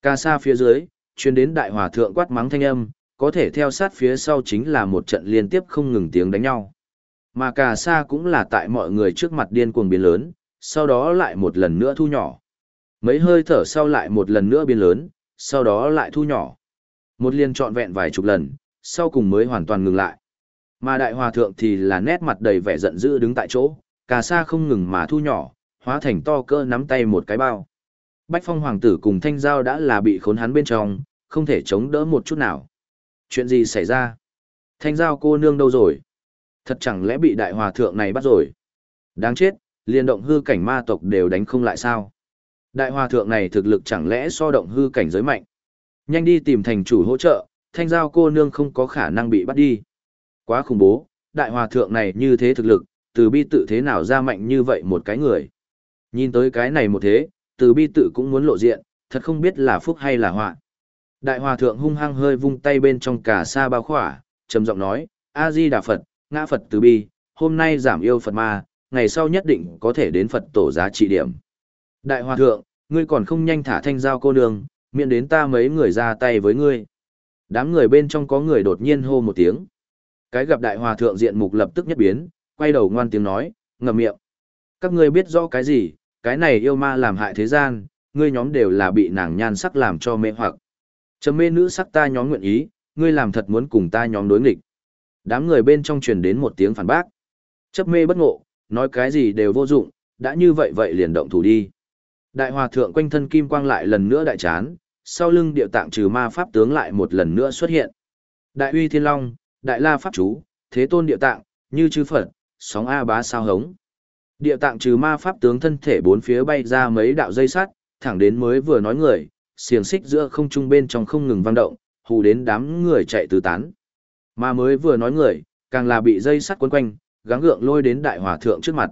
Ca xa phía dưới, chuyên đến đại hòa thượng quát mắng thanh âm, có thể theo sát phía sau chính là một trận liên tiếp không ngừng tiếng đánh nhau. Mà cà sa cũng là tại mọi người trước mặt điên cuồng biến lớn, sau đó lại một lần nữa thu nhỏ. Mấy hơi thở sau lại một lần nữa biến lớn, sau đó lại thu nhỏ. Một liên trọn vẹn vài chục lần, sau cùng mới hoàn toàn ngừng lại. Mà đại hòa thượng thì là nét mặt đầy vẻ giận dữ đứng tại chỗ, cà sa không ngừng mà thu nhỏ, hóa thành to cơ nắm tay một cái bao. Bách phong hoàng tử cùng thanh giao đã là bị khốn hắn bên trong, không thể chống đỡ một chút nào. Chuyện gì xảy ra? Thanh giao cô nương đâu rồi? Thật chẳng lẽ bị đại hòa thượng này bắt rồi? Đáng chết, liên động hư cảnh ma tộc đều đánh không lại sao? Đại hòa thượng này thực lực chẳng lẽ so động hư cảnh giới mạnh? Nhanh đi tìm thành chủ hỗ trợ, thanh giao cô nương không có khả năng bị bắt đi. Quá khủng bố, đại hòa thượng này như thế thực lực, từ bi tự thế nào ra mạnh như vậy một cái người. Nhìn tới cái này một thế, từ bi tự cũng muốn lộ diện, thật không biết là phúc hay là họa. Đại hòa thượng hung hăng hơi vung tay bên trong cả sa bao khỏa, trầm giọng nói, A-di Đà Phật, ngã Phật từ bi, hôm nay giảm yêu Phật ma, ngày sau nhất định có thể đến Phật tổ giá trị điểm. Đại hòa thượng, ngươi còn không nhanh thả thanh giao cô nương, miễn đến ta mấy người ra tay với ngươi. Đám người bên trong có người đột nhiên hô một tiếng. Cái gặp đại hòa thượng diện mục lập tức nhất biến, quay đầu ngoan tiếng nói, ngậm miệng. Các ngươi biết rõ cái gì, cái này yêu ma làm hại thế gian, ngươi nhóm đều là bị nàng nhan sắc làm cho mê hoặc. Chấm mê nữ sắc ta nhóm nguyện ý, ngươi làm thật muốn cùng ta nhóm đối nghịch. Đám người bên trong truyền đến một tiếng phản bác. Chấp mê bất ngộ, nói cái gì đều vô dụng, đã như vậy vậy liền động thủ đi. Đại hòa thượng quanh thân kim quang lại lần nữa đại chán, sau lưng điệu tạng trừ ma pháp tướng lại một lần nữa xuất hiện. Đại uy thiên long, đại la pháp chú, thế tôn điệu tạng, như chư Phật, sóng A bá sao hống. Địa tạng trừ ma pháp tướng thân thể bốn phía bay ra mấy đạo dây sắt, thẳng đến mới vừa nói người, xiềng xích giữa không trung bên trong không ngừng vang động, hù đến đám người chạy tứ tán. Mà mới vừa nói người, càng là bị dây sắt quấn quanh, gắng gượng lôi đến đại hòa thượng trước mặt.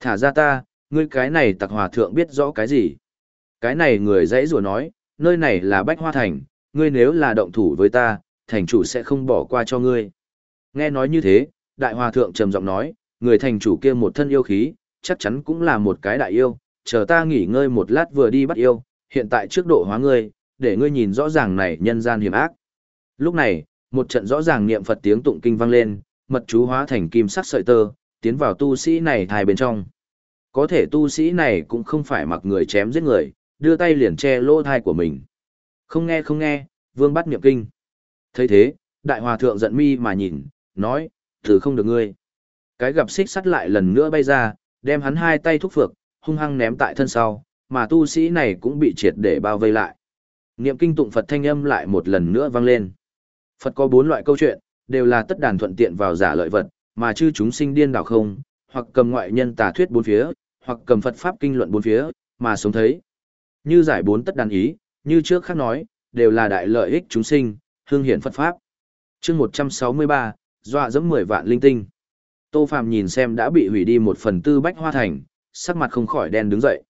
Thả ra ta, ngươi cái này tặc hòa thượng biết rõ cái gì. Cái này người dãy rùa nói, nơi này là Bách Hoa Thành, ngươi nếu là động thủ với ta, thành chủ sẽ không bỏ qua cho ngươi. Nghe nói như thế, đại hòa thượng trầm giọng nói, người thành chủ kia một thân yêu khí, chắc chắn cũng là một cái đại yêu, chờ ta nghỉ ngơi một lát vừa đi bắt yêu, hiện tại trước độ hóa ngươi, để ngươi nhìn rõ ràng này nhân gian hiểm ác. Lúc này, một trận rõ ràng niệm Phật tiếng tụng kinh vang lên, mật chú hóa thành kim sắc sợi tơ, tiến vào tu sĩ này thai bên trong. Có thể tu sĩ này cũng không phải mặc người chém giết người, đưa tay liền che lỗ thai của mình. Không nghe không nghe, vương bắt niệm kinh. thấy thế, đại hòa thượng giận mi mà nhìn, nói, thử không được ngươi. Cái gặp xích sắt lại lần nữa bay ra, đem hắn hai tay thúc phược, hung hăng ném tại thân sau, mà tu sĩ này cũng bị triệt để bao vây lại. Niệm kinh tụng Phật thanh âm lại một lần nữa vang lên. Phật có bốn loại câu chuyện, đều là tất đàn thuận tiện vào giả lợi vật, mà chư chúng sinh điên đảo không, hoặc cầm ngoại nhân tà thuyết bốn phía, hoặc cầm Phật pháp kinh luận bốn phía, mà sống thấy. Như giải bốn tất đàn ý, như trước khác nói, đều là đại lợi ích chúng sinh, hương hiển Phật pháp. Chương 163, dọa dẫm 10 vạn linh tinh. Tô Phàm nhìn xem đã bị hủy đi một phần tư bách hoa thành, sắc mặt không khỏi đen đứng dậy.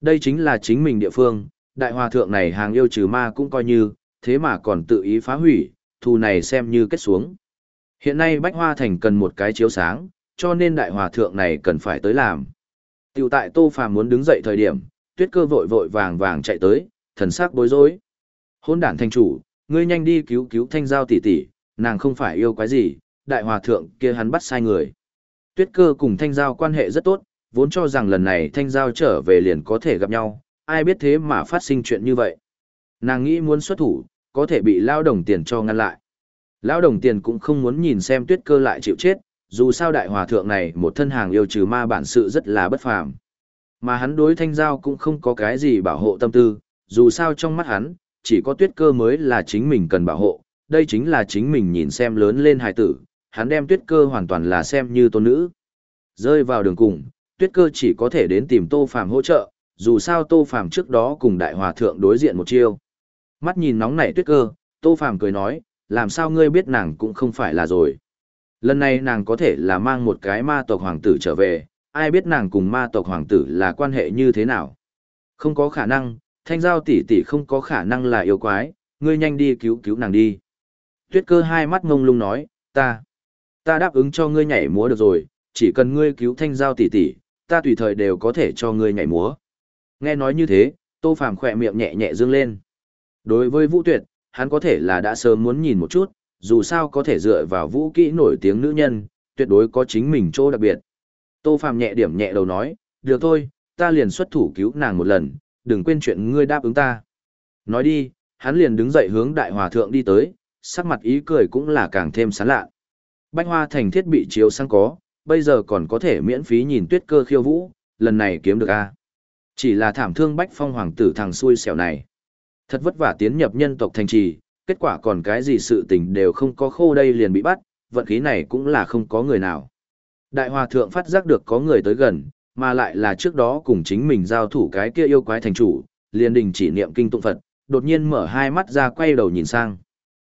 Đây chính là chính mình địa phương, đại hòa thượng này hàng yêu trừ ma cũng coi như, thế mà còn tự ý phá hủy, thù này xem như kết xuống. Hiện nay bách hoa thành cần một cái chiếu sáng, cho nên đại hòa thượng này cần phải tới làm. Tiểu tại Tô Phàm muốn đứng dậy thời điểm, tuyết cơ vội vội vàng vàng chạy tới, thần sắc bối rối. Hôn đản thanh chủ, ngươi nhanh đi cứu cứu thanh giao tỷ tỷ, nàng không phải yêu quái gì, đại hòa thượng kia hắn bắt sai người. Tuyết cơ cùng thanh giao quan hệ rất tốt, vốn cho rằng lần này thanh giao trở về liền có thể gặp nhau, ai biết thế mà phát sinh chuyện như vậy. Nàng nghĩ muốn xuất thủ, có thể bị lao đồng tiền cho ngăn lại. Lao đồng tiền cũng không muốn nhìn xem tuyết cơ lại chịu chết, dù sao đại hòa thượng này một thân hàng yêu trừ ma bản sự rất là bất phàm. Mà hắn đối thanh giao cũng không có cái gì bảo hộ tâm tư, dù sao trong mắt hắn, chỉ có tuyết cơ mới là chính mình cần bảo hộ, đây chính là chính mình nhìn xem lớn lên hài tử, hắn đem tuyết cơ hoàn toàn là xem như tôn nữ. Rơi vào đường cùng, tuyết cơ chỉ có thể đến tìm tô phàm hỗ trợ, dù sao tô phàm trước đó cùng đại hòa thượng đối diện một chiêu. Mắt nhìn nóng nảy tuyết cơ, tô phàm cười nói, làm sao ngươi biết nàng cũng không phải là rồi. Lần này nàng có thể là mang một cái ma tộc hoàng tử trở về, ai biết nàng cùng ma tộc hoàng tử là quan hệ như thế nào. Không có khả năng, thanh giao tỷ tỷ không có khả năng là yêu quái, ngươi nhanh đi cứu cứu nàng đi. Tuyết cơ hai mắt ngông lung nói, ta, ta đáp ứng cho ngươi nhảy múa được rồi, chỉ cần ngươi cứu thanh giao tỷ tỷ, ta tùy thời đều có thể cho ngươi nhảy múa. Nghe nói như thế, Tô Phàm khỏe miệng nhẹ nhẹ dương lên. Đối với Vũ Tuyệt, hắn có thể là đã sớm muốn nhìn một chút, dù sao có thể dựa vào vũ kỹ nổi tiếng nữ nhân, tuyệt đối có chính mình chỗ đặc biệt. Tô Phạm nhẹ điểm nhẹ đầu nói, được thôi, ta liền xuất thủ cứu nàng một lần, đừng quên chuyện ngươi đáp ứng ta. Nói đi, hắn liền đứng dậy hướng đại hòa thượng đi tới, sắc mặt ý cười cũng là càng thêm sán lạ. Bách hoa thành thiết bị chiếu sang có, bây giờ còn có thể miễn phí nhìn tuyết cơ khiêu vũ, lần này kiếm được a. Chỉ là thảm thương bách phong hoàng tử thằng xui xẻo này. Thật vất vả tiến nhập nhân tộc thành trì, kết quả còn cái gì sự tình đều không có khô đây liền bị bắt, vận khí này cũng là không có người nào. Đại hòa thượng phát giác được có người tới gần, mà lại là trước đó cùng chính mình giao thủ cái kia yêu quái thành chủ, liền đình chỉ niệm kinh tụng Phật, đột nhiên mở hai mắt ra quay đầu nhìn sang.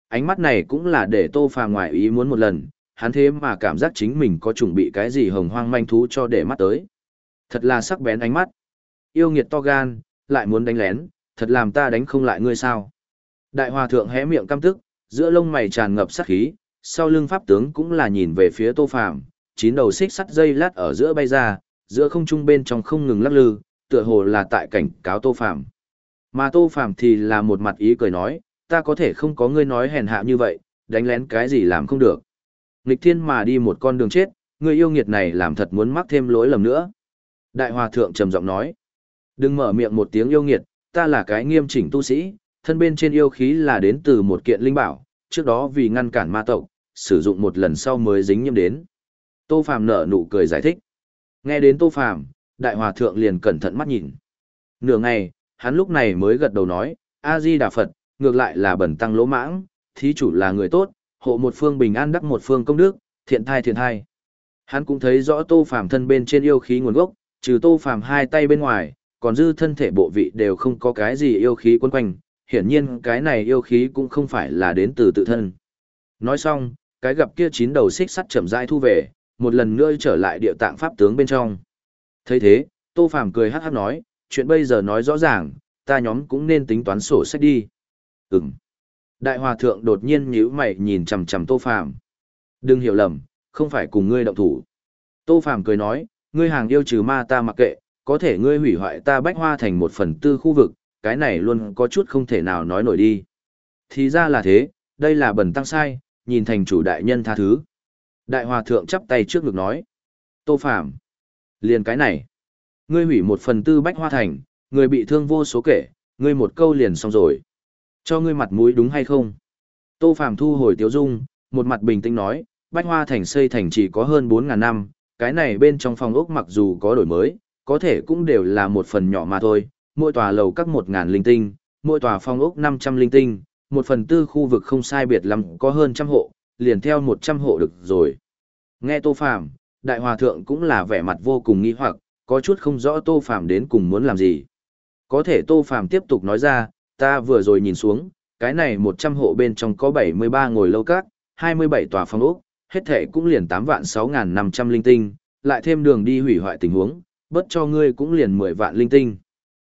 Ánh mắt này cũng là để tô phà ngoại ý muốn một lần, hắn thế mà cảm giác chính mình có chuẩn bị cái gì hồng hoang manh thú cho để mắt tới. Thật là sắc bén ánh mắt. Yêu nghiệt to gan, lại muốn đánh lén, thật làm ta đánh không lại ngươi sao. Đại hòa thượng hé miệng căm tức, giữa lông mày tràn ngập sát khí, sau lưng pháp tướng cũng là nhìn về phía tô phàm, chín đầu xích sắt dây lát ở giữa bay ra, giữa không trung bên trong không ngừng lắc lư, tựa hồ là tại cảnh cáo tô phàm. Mà tô phàm thì là một mặt ý cười nói, ta có thể không có ngươi nói hèn hạ như vậy, đánh lén cái gì làm không được. Nghịch thiên mà đi một con đường chết, người yêu nghiệt này làm thật muốn mắc thêm lỗi lầm nữa. Đại hòa thượng trầm giọng nói, đừng mở miệng một tiếng yêu nghiệt, ta là cái nghiêm chỉnh tu sĩ, thân bên trên yêu khí là đến từ một kiện linh bảo, trước đó vì ngăn cản ma tộc, sử dụng một lần sau mới dính nhiễm đến. Tô Phàm nở nụ cười giải thích. Nghe đến Tô Phàm, đại hòa thượng liền cẩn thận mắt nhìn. Nửa ngày, hắn lúc này mới gật đầu nói, A Di Đà Phật, ngược lại là bẩn tăng lỗ mãng, thí chủ là người tốt, hộ một phương bình an đắc một phương công đức, thiện thai thiện thai. Hắn cũng thấy rõ Tô Phàm thân bên trên yêu khí nguồn gốc, trừ Tô Phàm hai tay bên ngoài, còn dư thân thể bộ vị đều không có cái gì yêu khí quấn quanh, hiển nhiên cái này yêu khí cũng không phải là đến từ tự thân. Nói xong, cái gặp kia chín đầu xích sắt chậm rãi thu về, một lần nữa trở lại địa tạng pháp tướng bên trong. thấy thế, Tô Phàm cười hắc hắc nói, chuyện bây giờ nói rõ ràng, ta nhóm cũng nên tính toán sổ sách đi. Ừm. Đại hòa thượng đột nhiên nhíu mày nhìn chằm chằm Tô Phàm. Đừng hiểu lầm, không phải cùng ngươi động thủ. Tô Phàm cười nói, ngươi hàng yêu trừ ma ta mặc kệ, có thể ngươi hủy hoại ta bách hoa thành một phần tư khu vực, cái này luôn có chút không thể nào nói nổi đi. Thì ra là thế, đây là bẩn tăng sai, nhìn thành chủ đại nhân tha thứ. Đại hòa thượng chắp tay trước ngực nói. Tô phạm liền cái này. Ngươi hủy một phần tư bách hoa thành, người bị thương vô số kể, ngươi một câu liền xong rồi. Cho ngươi mặt mũi đúng hay không? Tô phạm thu hồi tiếu dung, một mặt bình tĩnh nói, bách hoa thành xây thành chỉ có hơn 4.000 năm, cái này bên trong phòng ốc mặc dù có đổi mới, có thể cũng đều là một phần nhỏ mà thôi, mỗi tòa lầu các 1.000 linh tinh, mỗi tòa phong ốc 500 linh tinh, một phần tư khu vực không sai biệt lắm có hơn trăm hộ, liền theo 100 hộ được rồi. Nghe Tô Phàm, đại hòa thượng cũng là vẻ mặt vô cùng nghi hoặc, có chút không rõ Tô Phàm đến cùng muốn làm gì. Có thể Tô Phàm tiếp tục nói ra, ta vừa rồi nhìn xuống, cái này 100 hộ bên trong có 73 ngồi lâu các, 27 tòa phong ốc, hết thể cũng liền 8 vạn 6.500 linh tinh, lại thêm đường đi hủy hoại tình huống, bất cho ngươi cũng liền 10 vạn linh tinh.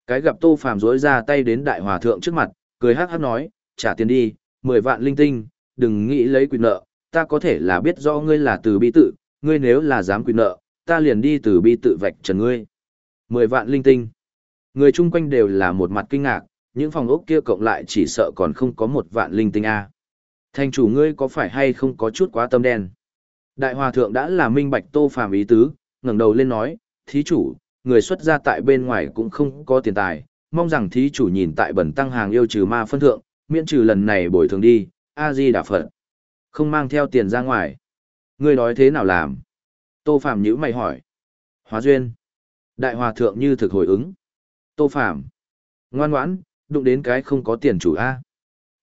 Cái gặp Tô Phàm rối ra tay đến đại hòa thượng trước mặt, cười hắc hắc nói, trả tiền đi, 10 vạn linh tinh, đừng nghĩ lấy quyền nợ, ta có thể là biết rõ ngươi là từ bi tự, ngươi nếu là dám quyền nợ, ta liền đi từ bi tự vạch trần ngươi. 10 vạn linh tinh. Người chung quanh đều là một mặt kinh ngạc, những phòng ốc kia cộng lại chỉ sợ còn không có một vạn linh tinh a. Thành chủ ngươi có phải hay không có chút quá tâm đen? Đại hòa thượng đã là minh bạch tô phàm ý tứ, ngẩng đầu lên nói, thí chủ, người xuất gia tại bên ngoài cũng không có tiền tài, mong rằng thí chủ nhìn tại bẩn tăng hàng yêu trừ ma phân thượng, miễn trừ lần này bồi thường đi, A-di đà Phật. Không mang theo tiền ra ngoài. người nói thế nào làm? Tô Phạm nhữ mày hỏi. Hóa duyên. Đại hòa thượng như thực hồi ứng. Tô Phạm. Ngoan ngoãn, đụng đến cái không có tiền chủ A.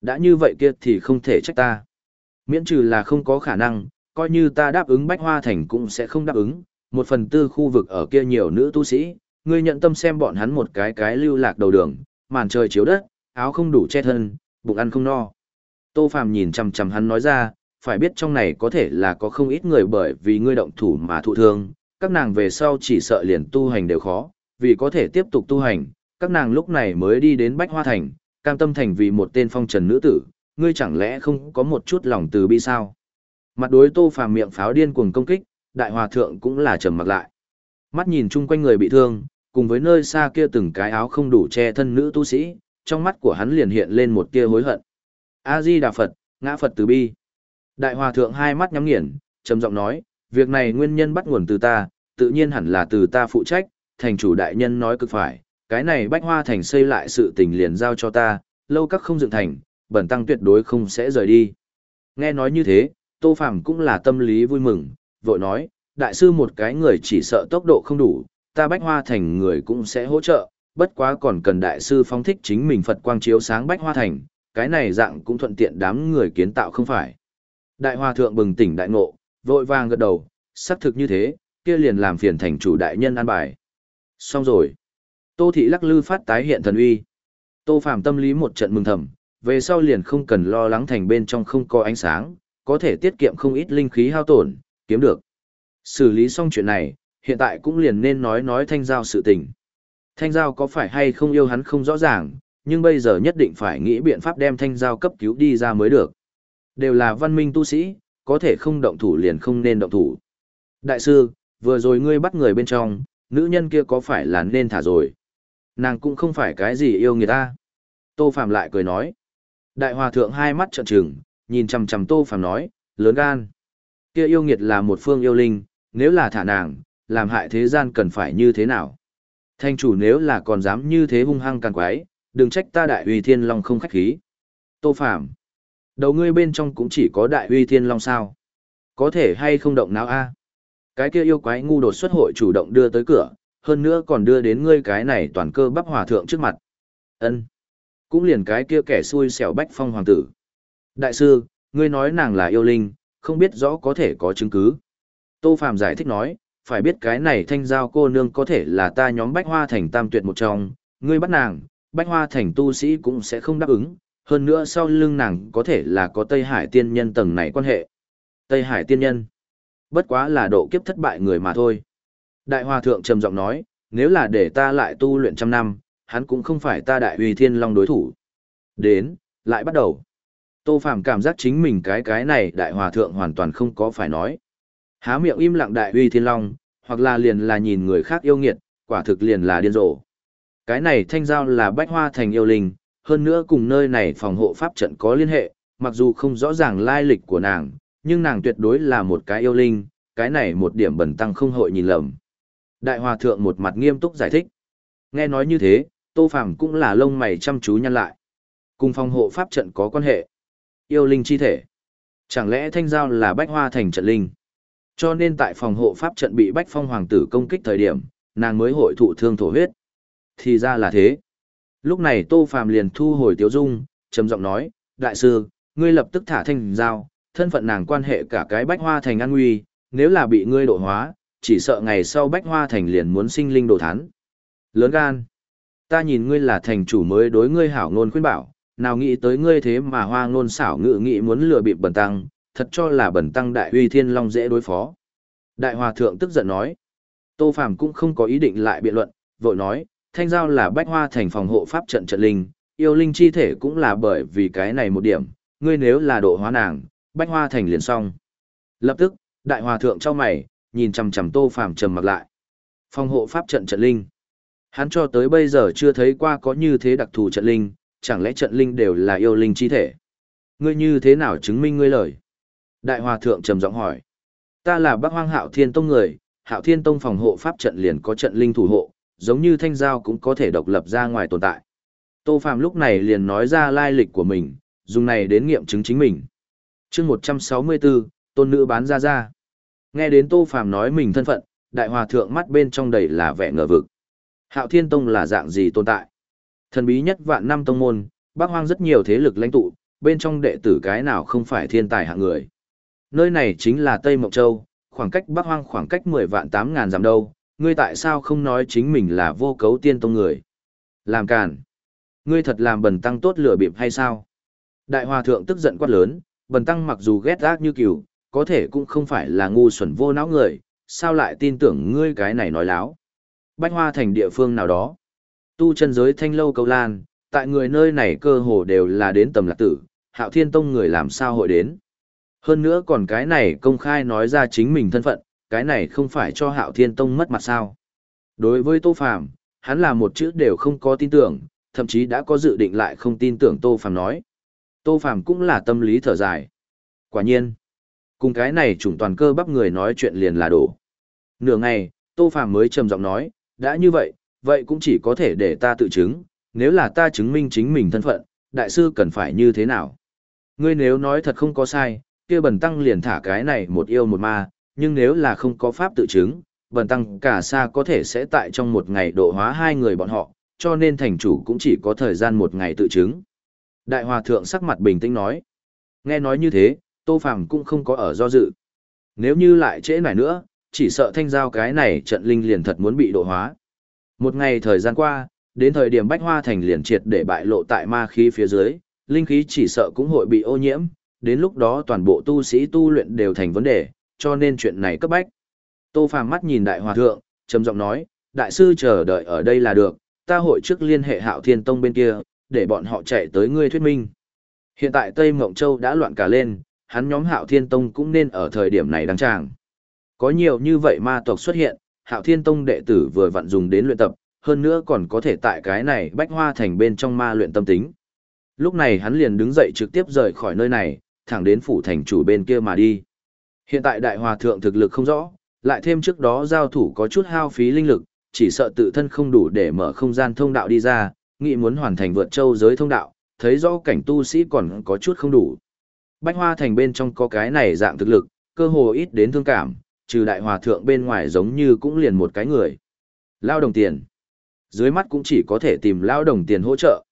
Đã như vậy kia thì không thể trách ta. Miễn trừ là không có khả năng, coi như ta đáp ứng Bách Hoa Thành cũng sẽ không đáp ứng. Một phần tư khu vực ở kia nhiều nữ tu sĩ, ngươi nhận tâm xem bọn hắn một cái cái lưu lạc đầu đường, màn trời chiếu đất, áo không đủ che thân, bụng ăn không no. Tô Phàm nhìn chằm chằm hắn nói ra, phải biết trong này có thể là có không ít người bởi vì ngươi động thủ mà thụ thương, các nàng về sau chỉ sợ liền tu hành đều khó, vì có thể tiếp tục tu hành, các nàng lúc này mới đi đến Bách Hoa Thành, cam tâm thành vì một tên phong trần nữ tử, ngươi chẳng lẽ không có một chút lòng từ bi sao? Mặt đối Tô Phàm miệng pháo điên cuồng công kích, đại hòa thượng cũng là trầm mặc lại. Mắt nhìn chung quanh người bị thương, cùng với nơi xa kia từng cái áo không đủ che thân nữ tu sĩ, trong mắt của hắn liền hiện lên một tia hối hận. A Di Đà Phật, ngã Phật từ bi. Đại hòa thượng hai mắt nhắm nghiền, trầm giọng nói, việc này nguyên nhân bắt nguồn từ ta, tự nhiên hẳn là từ ta phụ trách, thành chủ đại nhân nói cực phải, cái này bách hoa thành xây lại sự tình liền giao cho ta, lâu các không dựng thành, bẩn tăng tuyệt đối không sẽ rời đi. Nghe nói như thế, Tô Phàm cũng là tâm lý vui mừng, vội nói, đại sư một cái người chỉ sợ tốc độ không đủ, ta bách hoa thành người cũng sẽ hỗ trợ, bất quá còn cần đại sư phong thích chính mình Phật quang chiếu sáng bách hoa thành, cái này dạng cũng thuận tiện đám người kiến tạo không phải. Đại hòa thượng bừng tỉnh đại ngộ, vội vàng gật đầu, xác thực như thế, kia liền làm phiền thành chủ đại nhân an bài. Xong rồi. Tô thị lắc lư phát tái hiện thần uy. Tô Phàm tâm lý một trận mừng thầm, về sau liền không cần lo lắng thành bên trong không có ánh sáng, có thể tiết kiệm không ít linh khí hao tổn, kiếm được. Xử lý xong chuyện này, hiện tại cũng liền nên nói nói thanh giao sự tình. Thanh giao có phải hay không yêu hắn không rõ ràng, nhưng bây giờ nhất định phải nghĩ biện pháp đem thanh giao cấp cứu đi ra mới được. Đều là văn minh tu sĩ, có thể không động thủ liền không nên động thủ. Đại sư, vừa rồi ngươi bắt người bên trong, nữ nhân kia có phải là nên thả rồi? Nàng cũng không phải cái gì yêu người ta. Tô Phạm lại cười nói. Đại hòa thượng hai mắt trợn trừng, nhìn chằm chằm Tô Phạm nói, lớn gan. Kia yêu nghiệt là một phương yêu linh, nếu là thả nàng, làm hại thế gian cần phải như thế nào? Thanh chủ nếu là còn dám như thế hung hăng càng quái, đừng trách ta đại uy thiên long không khách khí. Tô Phạm. Đầu ngươi bên trong cũng chỉ có đại uy thiên long sao. Có thể hay không động não a Cái kia yêu quái ngu đột xuất hội chủ động đưa tới cửa, hơn nữa còn đưa đến ngươi cái này toàn cơ bắp hòa thượng trước mặt. ân Cũng liền cái kia kẻ xui xẻo bách phong hoàng tử. Đại sư, ngươi nói nàng là yêu linh, không biết rõ có thể có chứng cứ. Tô Phạm giải thích nói, phải biết cái này thanh giao cô nương có thể là ta nhóm bách hoa thành tam tuyệt một trong, ngươi bắt nàng, bách hoa thành tu sĩ cũng sẽ không đáp ứng, hơn nữa sau lưng nàng có thể là có Tây Hải tiên nhân tầng này quan hệ. Tây Hải tiên nhân. Bất quá là độ kiếp thất bại người mà thôi. Đại Hòa Thượng trầm giọng nói, nếu là để ta lại tu luyện trăm năm, hắn cũng không phải ta đại uy thiên long đối thủ. Đến, lại bắt đầu. Tô Phàm cảm giác chính mình cái cái này đại hòa thượng hoàn toàn không có phải nói. Há miệng im lặng đại uy thiên long, hoặc là liền là nhìn người khác yêu nghiệt, quả thực liền là điên rồ. Cái này thanh giao là bách hoa thành yêu linh, hơn nữa cùng nơi này phòng hộ pháp trận có liên hệ, mặc dù không rõ ràng lai lịch của nàng, nhưng nàng tuyệt đối là một cái yêu linh, cái này một điểm bẩn tăng không hội nhìn lầm. Đại hòa thượng một mặt nghiêm túc giải thích. Nghe nói như thế, Tô Phàm cũng là lông mày chăm chú nhăn lại. Cùng phòng hộ pháp trận có quan hệ. Yêu linh chi thể. Chẳng lẽ thanh giao là bách hoa thành trận linh? Cho nên tại phòng hộ pháp trận bị bách phong hoàng tử công kích thời điểm, nàng mới hội thụ thương thổ huyết. Thì ra là thế. Lúc này Tô Phàm liền thu hồi tiếu dung, trầm giọng nói, đại sư, ngươi lập tức thả thanh giao, thân phận nàng quan hệ cả cái bách hoa thành an nguy, nếu là bị ngươi độ hóa, chỉ sợ ngày sau bách hoa thành liền muốn sinh linh đồ thán. Lớn gan. Ta nhìn ngươi là thành chủ mới đối ngươi hảo ngôn khuyên bảo, nào nghĩ tới ngươi thế mà hoa ngôn xảo ngự nghĩ muốn lừa bịp bẩn tăng, thật cho là bẩn tăng đại uy thiên long dễ đối phó. Đại hòa thượng tức giận nói. Tô Phàm cũng không có ý định lại biện luận, vội nói, thanh giao là bách hoa thành phòng hộ pháp trận trận linh, yêu linh chi thể cũng là bởi vì cái này một điểm, ngươi nếu là độ hóa nàng, bách hoa thành liền xong. Lập tức, đại hòa thượng cho mày, nhìn chằm chằm Tô Phàm trầm mặt lại. Phòng hộ pháp trận trận linh. Hắn cho tới bây giờ chưa thấy qua có như thế đặc thù trận linh, chẳng lẽ trận linh đều là yêu linh chi thể? Ngươi như thế nào chứng minh ngươi lời? Đại Hòa Thượng trầm giọng hỏi. Ta là bác hoang hạo thiên tông người, hạo thiên tông phòng hộ pháp trận liền có trận linh thủ hộ, giống như thanh giao cũng có thể độc lập ra ngoài tồn tại. Tô Phạm lúc này liền nói ra lai lịch của mình, dùng này đến nghiệm chứng chính mình. chương 164, tôn nữ bán ra ra. Nghe đến Tô Phạm nói mình thân phận, đại hòa thượng mắt bên trong đầy là vẻ ngờ vực. Hạo Thiên Tông là dạng gì tồn tại? Thần bí nhất vạn năm tông môn, bác hoang rất nhiều thế lực lãnh tụ, bên trong đệ tử cái nào không phải thiên tài hạng người. Nơi này chính là Tây Mộng Châu, khoảng cách bác hoang khoảng cách 10 vạn 8 ngàn dặm đâu, ngươi tại sao không nói chính mình là vô cấu tiên tông người? Làm càn. Ngươi thật làm bần tăng tốt lửa bịp hay sao? Đại hòa thượng tức giận quát lớn, bần tăng mặc dù ghét ác như cừu, có thể cũng không phải là ngu xuẩn vô não người, sao lại tin tưởng ngươi cái này nói láo? Bách Hoa thành địa phương nào đó. Tu chân giới thanh lâu câu lan, tại người nơi này cơ hồ đều là đến tầm lạc tử, hạo thiên tông người làm sao hội đến. Hơn nữa còn cái này công khai nói ra chính mình thân phận, cái này không phải cho hạo thiên tông mất mặt sao. Đối với Tô Phàm hắn là một chữ đều không có tin tưởng, thậm chí đã có dự định lại không tin tưởng Tô Phàm nói. Tô Phàm cũng là tâm lý thở dài. Quả nhiên, cùng cái này chủng toàn cơ bắp người nói chuyện liền là đổ. Nửa ngày, Tô Phàm mới trầm giọng nói, đã như vậy, vậy cũng chỉ có thể để ta tự chứng, nếu là ta chứng minh chính mình thân phận, đại sư cần phải như thế nào? Ngươi nếu nói thật không có sai, kia bần tăng liền thả cái này một yêu một ma, nhưng nếu là không có pháp tự chứng, bần tăng cả xa có thể sẽ tại trong một ngày độ hóa hai người bọn họ, cho nên thành chủ cũng chỉ có thời gian một ngày tự chứng. Đại hòa thượng sắc mặt bình tĩnh nói. Nghe nói như thế, Tô Phàm cũng không có ở do dự. Nếu như lại trễ nải nữa, chỉ sợ thanh giao cái này trận linh liền thật muốn bị độ hóa. Một ngày thời gian qua, đến thời điểm bách hoa thành liền triệt để bại lộ tại ma khí phía dưới, linh khí chỉ sợ cũng hội bị ô nhiễm, đến lúc đó toàn bộ tu sĩ tu luyện đều thành vấn đề, cho nên chuyện này cấp bách. Tô Phàm mắt nhìn đại hòa thượng, trầm giọng nói, đại sư chờ đợi ở đây là được, ta hội trước liên hệ hạo thiên tông bên kia, để bọn họ chạy tới ngươi thuyết minh. Hiện tại Tây Mộng Châu đã loạn cả lên, hắn nhóm hạo thiên tông cũng nên ở thời điểm này đăng tràng. Có nhiều như vậy ma tộc xuất hiện, hạo thiên tông đệ tử vừa vặn dùng đến luyện tập, hơn nữa còn có thể tại cái này bách hoa thành bên trong ma luyện tâm tính. Lúc này hắn liền đứng dậy trực tiếp rời khỏi nơi này, thẳng đến phủ thành chủ bên kia mà đi. Hiện tại đại hòa thượng thực lực không rõ, lại thêm trước đó giao thủ có chút hao phí linh lực, chỉ sợ tự thân không đủ để mở không gian thông đạo đi ra, nghĩ muốn hoàn thành vượt châu giới thông đạo, thấy rõ cảnh tu sĩ còn có chút không đủ. Bách hoa thành bên trong có cái này dạng thực lực, cơ hồ ít đến thương cảm, trừ đại hòa thượng bên ngoài giống như cũng liền một cái người. Lao đồng tiền. Dưới mắt cũng chỉ có thể tìm lao đồng tiền hỗ trợ.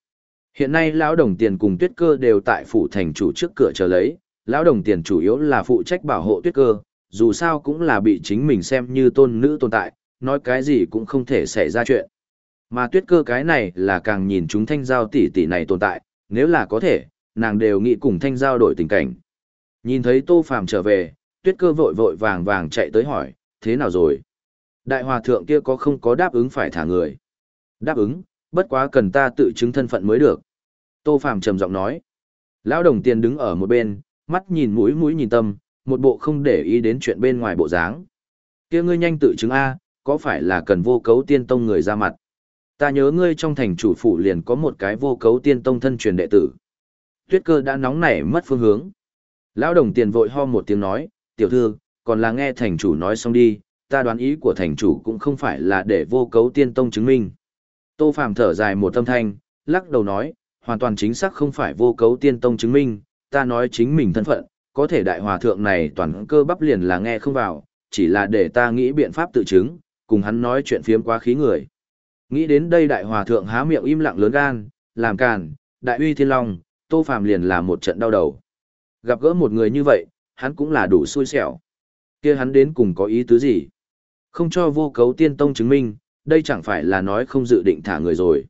Hiện nay lão đồng tiền cùng tuyết cơ đều tại phủ thành chủ trước cửa chờ lấy, lão đồng tiền chủ yếu là phụ trách bảo hộ tuyết cơ, dù sao cũng là bị chính mình xem như tôn nữ tồn tại, nói cái gì cũng không thể xảy ra chuyện. Mà tuyết cơ cái này là càng nhìn chúng thanh giao tỷ tỷ này tồn tại, nếu là có thể, nàng đều nghĩ cùng thanh giao đổi tình cảnh. Nhìn thấy tô phàm trở về, tuyết cơ vội vội vàng vàng chạy tới hỏi, thế nào rồi? Đại hòa thượng kia có không có đáp ứng phải thả người? Đáp ứng, bất quá cần ta tự chứng thân phận mới được. Tô Phàm trầm giọng nói. Lão đồng tiền đứng ở một bên, mắt nhìn mũi mũi nhìn tâm, một bộ không để ý đến chuyện bên ngoài bộ dáng. Kia ngươi nhanh tự chứng A, có phải là cần vô cấu tiên tông người ra mặt? Ta nhớ ngươi trong thành chủ phủ liền có một cái vô cấu tiên tông thân truyền đệ tử. Tuyết cơ đã nóng nảy mất phương hướng. Lão đồng tiền vội ho một tiếng nói, tiểu thư, còn là nghe thành chủ nói xong đi, ta đoán ý của thành chủ cũng không phải là để vô cấu tiên tông chứng minh. Tô Phàm thở dài một tâm thanh, lắc đầu nói, hoàn toàn chính xác không phải vô cấu tiên tông chứng minh, ta nói chính mình thân phận, có thể đại hòa thượng này toàn cơ bắp liền là nghe không vào, chỉ là để ta nghĩ biện pháp tự chứng, cùng hắn nói chuyện phiếm quá khí người. Nghĩ đến đây đại hòa thượng há miệng im lặng lớn gan, làm càn, đại uy thiên long, tô phàm liền là một trận đau đầu. Gặp gỡ một người như vậy, hắn cũng là đủ xui xẻo. kia hắn đến cùng có ý tứ gì? Không cho vô cấu tiên tông chứng minh, đây chẳng phải là nói không dự định thả người rồi.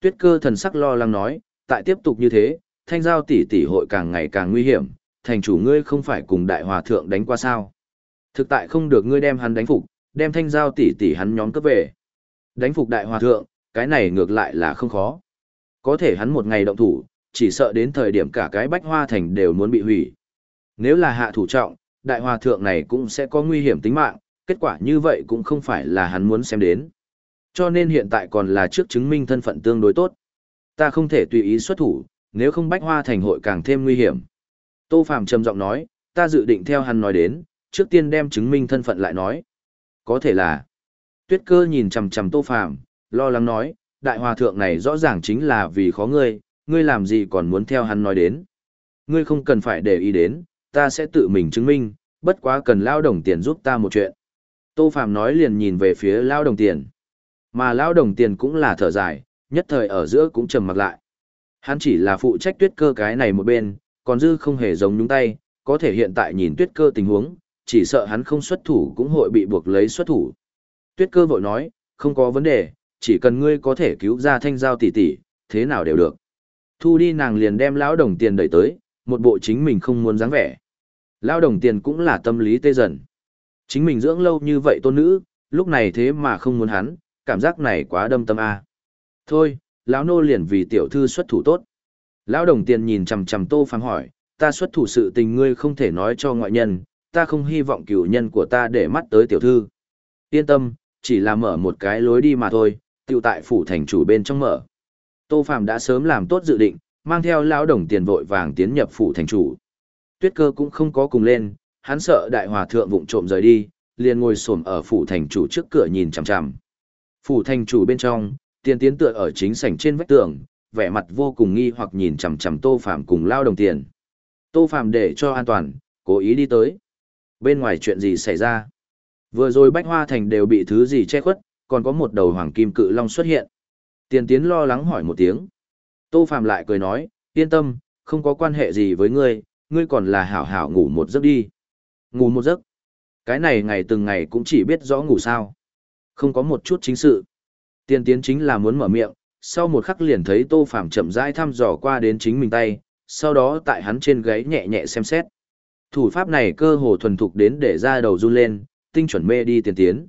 Tuyết cơ thần sắc lo lắng nói, tại tiếp tục như thế, thanh giao tỷ tỷ hội càng ngày càng nguy hiểm, thành chủ ngươi không phải cùng đại hòa thượng đánh qua sao. Thực tại không được ngươi đem hắn đánh phục, đem thanh giao tỷ tỷ hắn nhóm cấp về. Đánh phục đại hòa thượng, cái này ngược lại là không khó. Có thể hắn một ngày động thủ, chỉ sợ đến thời điểm cả cái bách hoa thành đều muốn bị hủy. Nếu là hạ thủ trọng, đại hòa thượng này cũng sẽ có nguy hiểm tính mạng, kết quả như vậy cũng không phải là hắn muốn xem đến. Cho nên hiện tại còn là trước chứng minh thân phận tương đối tốt. Ta không thể tùy ý xuất thủ, nếu không bách hoa thành hội càng thêm nguy hiểm. Tô Phạm trầm giọng nói, ta dự định theo hắn nói đến, trước tiên đem chứng minh thân phận lại nói. Có thể là, tuyết cơ nhìn chầm chầm Tô Phạm, lo lắng nói, đại hòa thượng này rõ ràng chính là vì khó ngươi, ngươi làm gì còn muốn theo hắn nói đến. Ngươi không cần phải để ý đến, ta sẽ tự mình chứng minh, bất quá cần lao đồng tiền giúp ta một chuyện. Tô Phạm nói liền nhìn về phía lao đồng tiền. Mà lao đồng tiền cũng là thở dài, nhất thời ở giữa cũng trầm mặc lại. Hắn chỉ là phụ trách tuyết cơ cái này một bên, còn dư không hề giống nhúng tay, có thể hiện tại nhìn tuyết cơ tình huống, chỉ sợ hắn không xuất thủ cũng hội bị buộc lấy xuất thủ. Tuyết cơ vội nói, không có vấn đề, chỉ cần ngươi có thể cứu ra thanh giao tỷ tỷ, thế nào đều được. Thu đi nàng liền đem lão đồng tiền đẩy tới, một bộ chính mình không muốn dáng vẻ. Lão đồng tiền cũng là tâm lý tê dần. Chính mình dưỡng lâu như vậy tôn nữ, lúc này thế mà không muốn hắn, cảm giác này quá đâm tâm a. Thôi, lão nô liền vì tiểu thư xuất thủ tốt. Lão đồng tiền nhìn chằm chằm Tô Phàm hỏi, ta xuất thủ sự tình ngươi không thể nói cho ngoại nhân, ta không hy vọng cửu nhân của ta để mắt tới tiểu thư. Yên tâm, chỉ là mở một cái lối đi mà thôi, tiêu tại phủ thành chủ bên trong mở. Tô Phàm đã sớm làm tốt dự định, mang theo lão đồng tiền vội vàng tiến nhập phủ thành chủ. Tuyết cơ cũng không có cùng lên, hắn sợ đại hòa thượng vụng trộm rời đi, liền ngồi xổm ở phủ thành chủ trước cửa nhìn chằm chằm. Phủ thành chủ bên trong, tiền tiến tựa ở chính sảnh trên vách tường, vẻ mặt vô cùng nghi hoặc nhìn chằm chằm Tô Phạm cùng lao đồng tiền. Tô Phạm để cho an toàn, cố ý đi tới. Bên ngoài chuyện gì xảy ra? Vừa rồi Bách Hoa Thành đều bị thứ gì che khuất, còn có một đầu hoàng kim cự long xuất hiện. Tiền tiến lo lắng hỏi một tiếng. Tô Phạm lại cười nói, yên tâm, không có quan hệ gì với ngươi, ngươi còn là hảo hảo ngủ một giấc đi. Ngủ một giấc. Cái này ngày từng ngày cũng chỉ biết rõ ngủ sao. Không có một chút chính sự. Tiên tiến chính là muốn mở miệng, sau một khắc liền thấy Tô Phàm chậm rãi thăm dò qua đến chính mình tay, sau đó tại hắn trên gáy nhẹ nhẹ xem xét. Thủ pháp này cơ hồ thuần thục đến để ra đầu run lên, tinh chuẩn mê đi tiền tiến.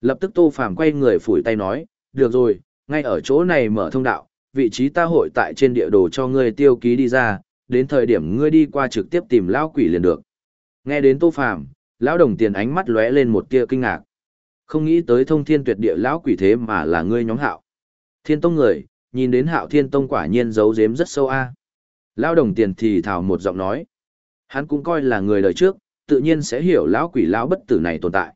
Lập tức Tô Phàm quay người phủi tay nói, được rồi, ngay ở chỗ này mở thông đạo, vị trí ta hội tại trên địa đồ cho ngươi tiêu ký đi ra, đến thời điểm ngươi đi qua trực tiếp tìm lão quỷ liền được. Nghe đến Tô Phàm, lão đồng tiền ánh mắt lóe lên một tia kinh ngạc. Không nghĩ tới thông thiên tuyệt địa lão quỷ thế mà là ngươi nhóm hạo. Thiên tông người, nhìn đến hạo thiên tông quả nhiên giấu giếm rất sâu a. Lão đồng tiền thì thảo một giọng nói. Hắn cũng coi là người đời trước, tự nhiên sẽ hiểu lão quỷ lão bất tử này tồn tại.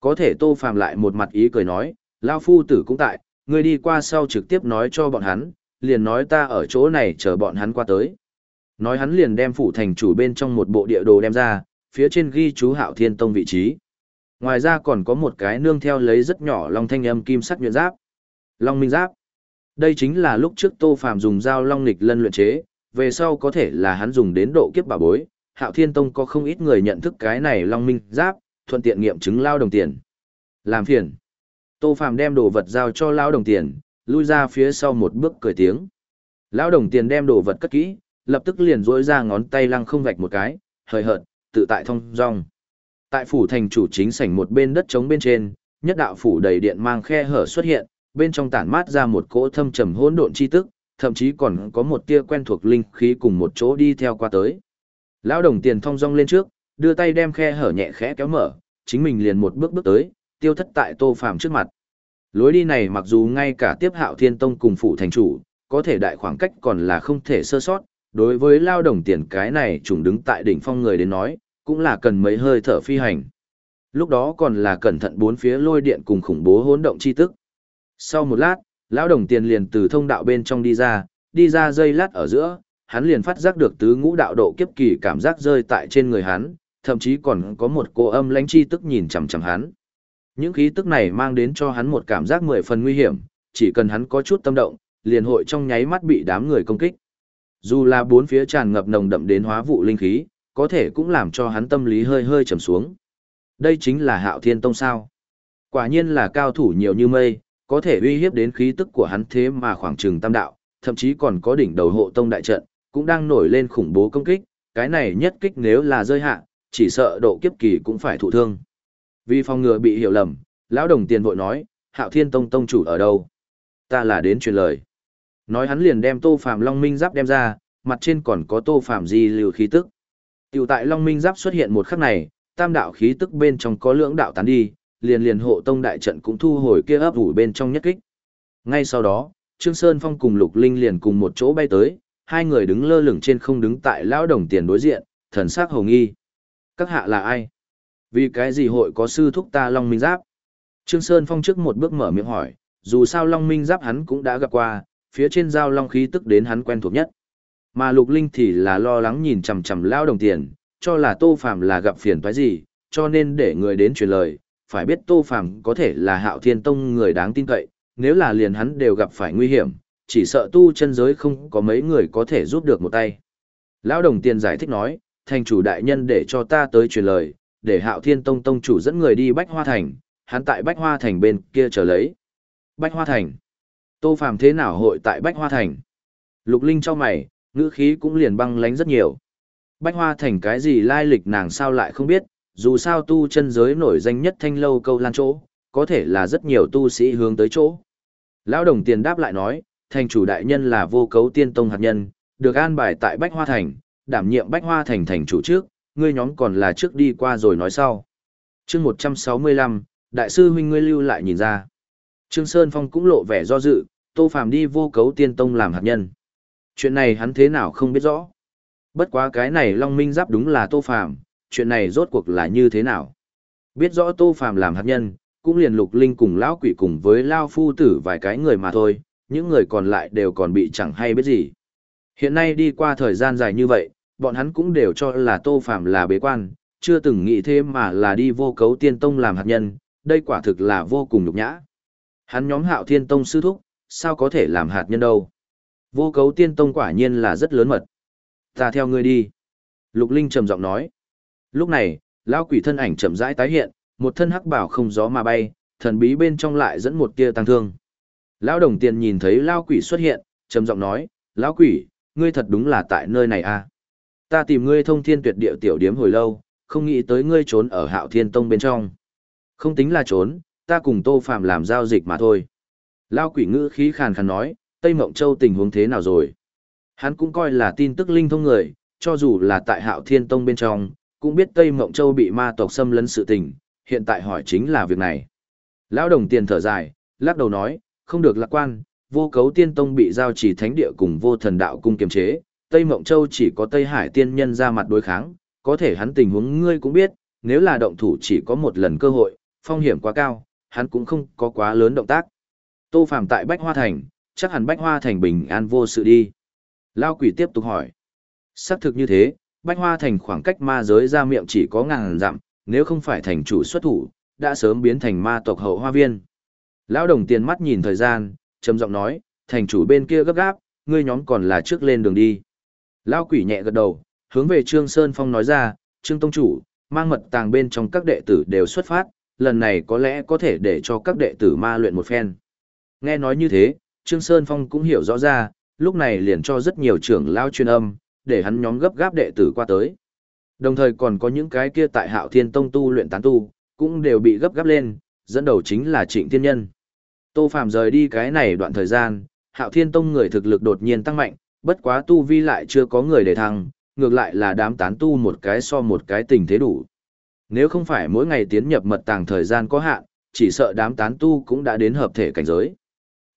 Có thể tô phàm lại một mặt ý cười nói, lão phu tử cũng tại, ngươi đi qua sau trực tiếp nói cho bọn hắn, liền nói ta ở chỗ này chờ bọn hắn qua tới. Nói hắn liền đem phủ thành chủ bên trong một bộ địa đồ đem ra, phía trên ghi chú hạo thiên tông vị trí. Ngoài ra còn có một cái nương theo lấy rất nhỏ long thanh âm kim sắc nhuyễn giáp. Long minh giáp. Đây chính là lúc trước Tô Phàm dùng dao long nghịch lân luyện chế, về sau có thể là hắn dùng đến độ kiếp bà bối. Hạo Thiên Tông có không ít người nhận thức cái này long minh giáp, thuận tiện nghiệm chứng lao đồng tiền. Làm phiền. Tô Phàm đem đồ vật giao cho lao đồng tiền, lui ra phía sau một bước cười tiếng. Lão đồng tiền đem đồ vật cất kỹ, lập tức liền dỗi ra ngón tay lăng không vạch một cái, hời hợt, tự tại thông dong. Tại phủ thành chủ chính sảnh một bên đất trống bên trên, nhất đạo phủ đầy điện mang khe hở xuất hiện, bên trong tản mát ra một cỗ thâm trầm hỗn độn chi tức, thậm chí còn có một tia quen thuộc linh khí cùng một chỗ đi theo qua tới. Lão đồng tiền thong dong lên trước, đưa tay đem khe hở nhẹ khẽ kéo mở, chính mình liền một bước bước tới, tiêu thất tại Tô Phàm trước mặt. Lối đi này mặc dù ngay cả tiếp Hạo Thiên Tông cùng phủ thành chủ, có thể đại khoảng cách còn là không thể sơ sót, đối với lao đồng tiền cái này trùng đứng tại đỉnh phong người đến nói, cũng là cần mấy hơi thở phi hành. Lúc đó còn là cẩn thận bốn phía lôi điện cùng khủng bố hỗn động chi tức. Sau một lát, lão đồng tiền liền từ thông đạo bên trong đi ra, đi ra dây lát ở giữa, hắn liền phát giác được tứ ngũ đạo độ kiếp kỳ cảm giác rơi tại trên người hắn, thậm chí còn có một cô âm lãnh chi tức nhìn chằm chằm hắn. Những khí tức này mang đến cho hắn một cảm giác mười phần nguy hiểm, chỉ cần hắn có chút tâm động, liền hội trong nháy mắt bị đám người công kích. Dù là bốn phía tràn ngập nồng đậm đến hóa vụ linh khí, có thể cũng làm cho hắn tâm lý hơi hơi trầm xuống. Đây chính là Hạo Thiên Tông sao? Quả nhiên là cao thủ nhiều như mây, có thể uy hiếp đến khí tức của hắn thế mà khoảng chừng tam đạo, thậm chí còn có đỉnh đầu hộ tông đại trận, cũng đang nổi lên khủng bố công kích, cái này nhất kích nếu là rơi hạ, chỉ sợ độ kiếp kỳ cũng phải thụ thương. Vì phòng ngừa bị hiểu lầm, lão đồng tiền vội nói, Hạo Thiên Tông tông chủ ở đâu? Ta là đến truyền lời. Nói hắn liền đem Tô Phàm Long Minh giáp đem ra, mặt trên còn có Tô Phàm di lưu khí tức. Tiểu tại Long Minh giáp xuất hiện một khắc này, tam đạo khí tức bên trong có lưỡng đạo tán đi, liền liền hộ tông đại trận cũng thu hồi kia ấp ủ bên trong nhất kích. Ngay sau đó, Trương Sơn Phong cùng Lục Linh liền cùng một chỗ bay tới, hai người đứng lơ lửng trên không đứng tại lão đồng tiền đối diện, thần sắc hồng nghi. Các hạ là ai? Vì cái gì hội có sư thúc ta Long Minh Giáp? Trương Sơn Phong trước một bước mở miệng hỏi, dù sao Long Minh Giáp hắn cũng đã gặp qua, phía trên giao long khí tức đến hắn quen thuộc nhất. Mà Lục Linh thì là lo lắng nhìn chằm chằm lão đồng tiền, cho là Tô Phàm là gặp phiền toái gì, cho nên để người đến truyền lời, phải biết Tô Phàm có thể là Hạo Thiên Tông người đáng tin cậy, nếu là liền hắn đều gặp phải nguy hiểm, chỉ sợ tu chân giới không có mấy người có thể giúp được một tay. Lão đồng tiền giải thích nói, thành chủ đại nhân để cho ta tới truyền lời, để Hạo Thiên Tông tông chủ dẫn người đi Bách Hoa Thành, hắn tại Bách Hoa Thành bên kia chờ lấy. Bách Hoa Thành. Tô Phàm thế nào hội tại Bách Hoa Thành? Lục Linh cho mày, ngữ khí cũng liền băng lánh rất nhiều. Bách Hoa Thành cái gì lai lịch nàng sao lại không biết, dù sao tu chân giới nổi danh nhất thanh lâu câu lan chỗ, có thể là rất nhiều tu sĩ hướng tới chỗ. Lão đồng tiền đáp lại nói, thành chủ đại nhân là vô cấu tiên tông hạt nhân, được an bài tại Bách Hoa Thành, đảm nhiệm Bách Hoa Thành thành chủ trước, ngươi nhóm còn là trước đi qua rồi nói sau. chương 165, đại sư huynh ngươi lưu lại nhìn ra. Trương Sơn Phong cũng lộ vẻ do dự, Tô Phàm đi vô cấu tiên tông làm hạt nhân. Chuyện này hắn thế nào không biết rõ. Bất quá cái này Long Minh Giáp đúng là Tô Phàm, chuyện này rốt cuộc là như thế nào. Biết rõ Tô Phàm làm hạt nhân, cũng liền lục linh cùng lão quỷ cùng với Lão phu tử vài cái người mà thôi, những người còn lại đều còn bị chẳng hay biết gì. Hiện nay đi qua thời gian dài như vậy, bọn hắn cũng đều cho là Tô Phàm là bế quan, chưa từng nghĩ thế mà là đi vô cấu tiên tông làm hạt nhân, đây quả thực là vô cùng nhục nhã. Hắn nhóm hạo thiên tông sư thúc, sao có thể làm hạt nhân đâu. Vô cấu tiên tông quả nhiên là rất lớn mật. Ta theo ngươi đi. Lục Linh trầm giọng nói. Lúc này, lão quỷ thân ảnh chậm rãi tái hiện, một thân hắc bảo không gió mà bay, thần bí bên trong lại dẫn một tia tăng thương. Lão đồng tiền nhìn thấy lão quỷ xuất hiện, trầm giọng nói, lão quỷ, ngươi thật đúng là tại nơi này à. Ta tìm ngươi thông thiên tuyệt địa tiểu điếm hồi lâu, không nghĩ tới ngươi trốn ở hạo thiên tông bên trong. Không tính là trốn, ta cùng tô phạm làm giao dịch mà thôi. Lão quỷ ngữ khí khàn khàn nói, Tây Mộng Châu tình huống thế nào rồi? Hắn cũng coi là tin tức linh thông người, cho dù là tại hạo thiên tông bên trong, cũng biết Tây Mộng Châu bị ma tộc xâm lấn sự tình, hiện tại hỏi chính là việc này. Lão đồng tiền thở dài, lắc đầu nói, không được lạc quan, vô cấu tiên tông bị giao chỉ thánh địa cùng vô thần đạo cung kiềm chế, Tây Mộng Châu chỉ có Tây Hải tiên nhân ra mặt đối kháng, có thể hắn tình huống ngươi cũng biết, nếu là động thủ chỉ có một lần cơ hội, phong hiểm quá cao, hắn cũng không có quá lớn động tác. Tô Phàm tại Bách Hoa Thành, chắc hẳn Bách Hoa Thành bình an vô sự đi. Lao quỷ tiếp tục hỏi. Xác thực như thế, Bách Hoa Thành khoảng cách ma giới ra miệng chỉ có ngàn dặm, nếu không phải thành chủ xuất thủ, đã sớm biến thành ma tộc hậu hoa viên. Lão đồng tiền mắt nhìn thời gian, trầm giọng nói, thành chủ bên kia gấp gáp, ngươi nhóm còn là trước lên đường đi. Lão quỷ nhẹ gật đầu, hướng về Trương Sơn Phong nói ra, Trương Tông Chủ, mang mật tàng bên trong các đệ tử đều xuất phát, lần này có lẽ có thể để cho các đệ tử ma luyện một phen. Nghe nói như thế, Trương Sơn Phong cũng hiểu rõ ra, lúc này liền cho rất nhiều trưởng lao chuyên âm, để hắn nhóm gấp gáp đệ tử qua tới. Đồng thời còn có những cái kia tại Hạo Thiên Tông tu luyện tán tu, cũng đều bị gấp gáp lên, dẫn đầu chính là Trịnh Thiên Nhân. Tô Phạm rời đi cái này đoạn thời gian, Hạo Thiên Tông người thực lực đột nhiên tăng mạnh, bất quá tu vi lại chưa có người để thăng, ngược lại là đám tán tu một cái so một cái tình thế đủ. Nếu không phải mỗi ngày tiến nhập mật tàng thời gian có hạn, chỉ sợ đám tán tu cũng đã đến hợp thể cảnh giới.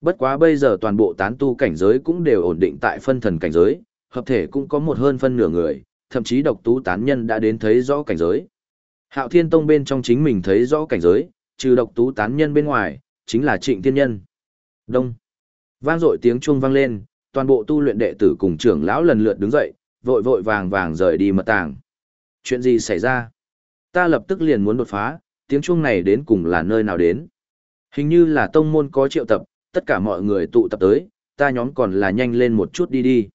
Bất quá bây giờ toàn bộ tán tu cảnh giới cũng đều ổn định tại phân thần cảnh giới, hợp thể cũng có một hơn phân nửa người, thậm chí độc tú tán nhân đã đến thấy rõ cảnh giới. Hạo Thiên Tông bên trong chính mình thấy rõ cảnh giới, trừ độc tú tán nhân bên ngoài, chính là Trịnh Thiên Nhân. Đông. Vang dội tiếng chuông vang lên, toàn bộ tu luyện đệ tử cùng trưởng lão lần lượt đứng dậy, vội vội vàng vàng rời đi mật tàng. Chuyện gì xảy ra? Ta lập tức liền muốn đột phá, tiếng chuông này đến cùng là nơi nào đến? Hình như là tông môn có triệu tập, tất cả mọi người tụ tập tới, ta nhóm còn là nhanh lên một chút đi đi.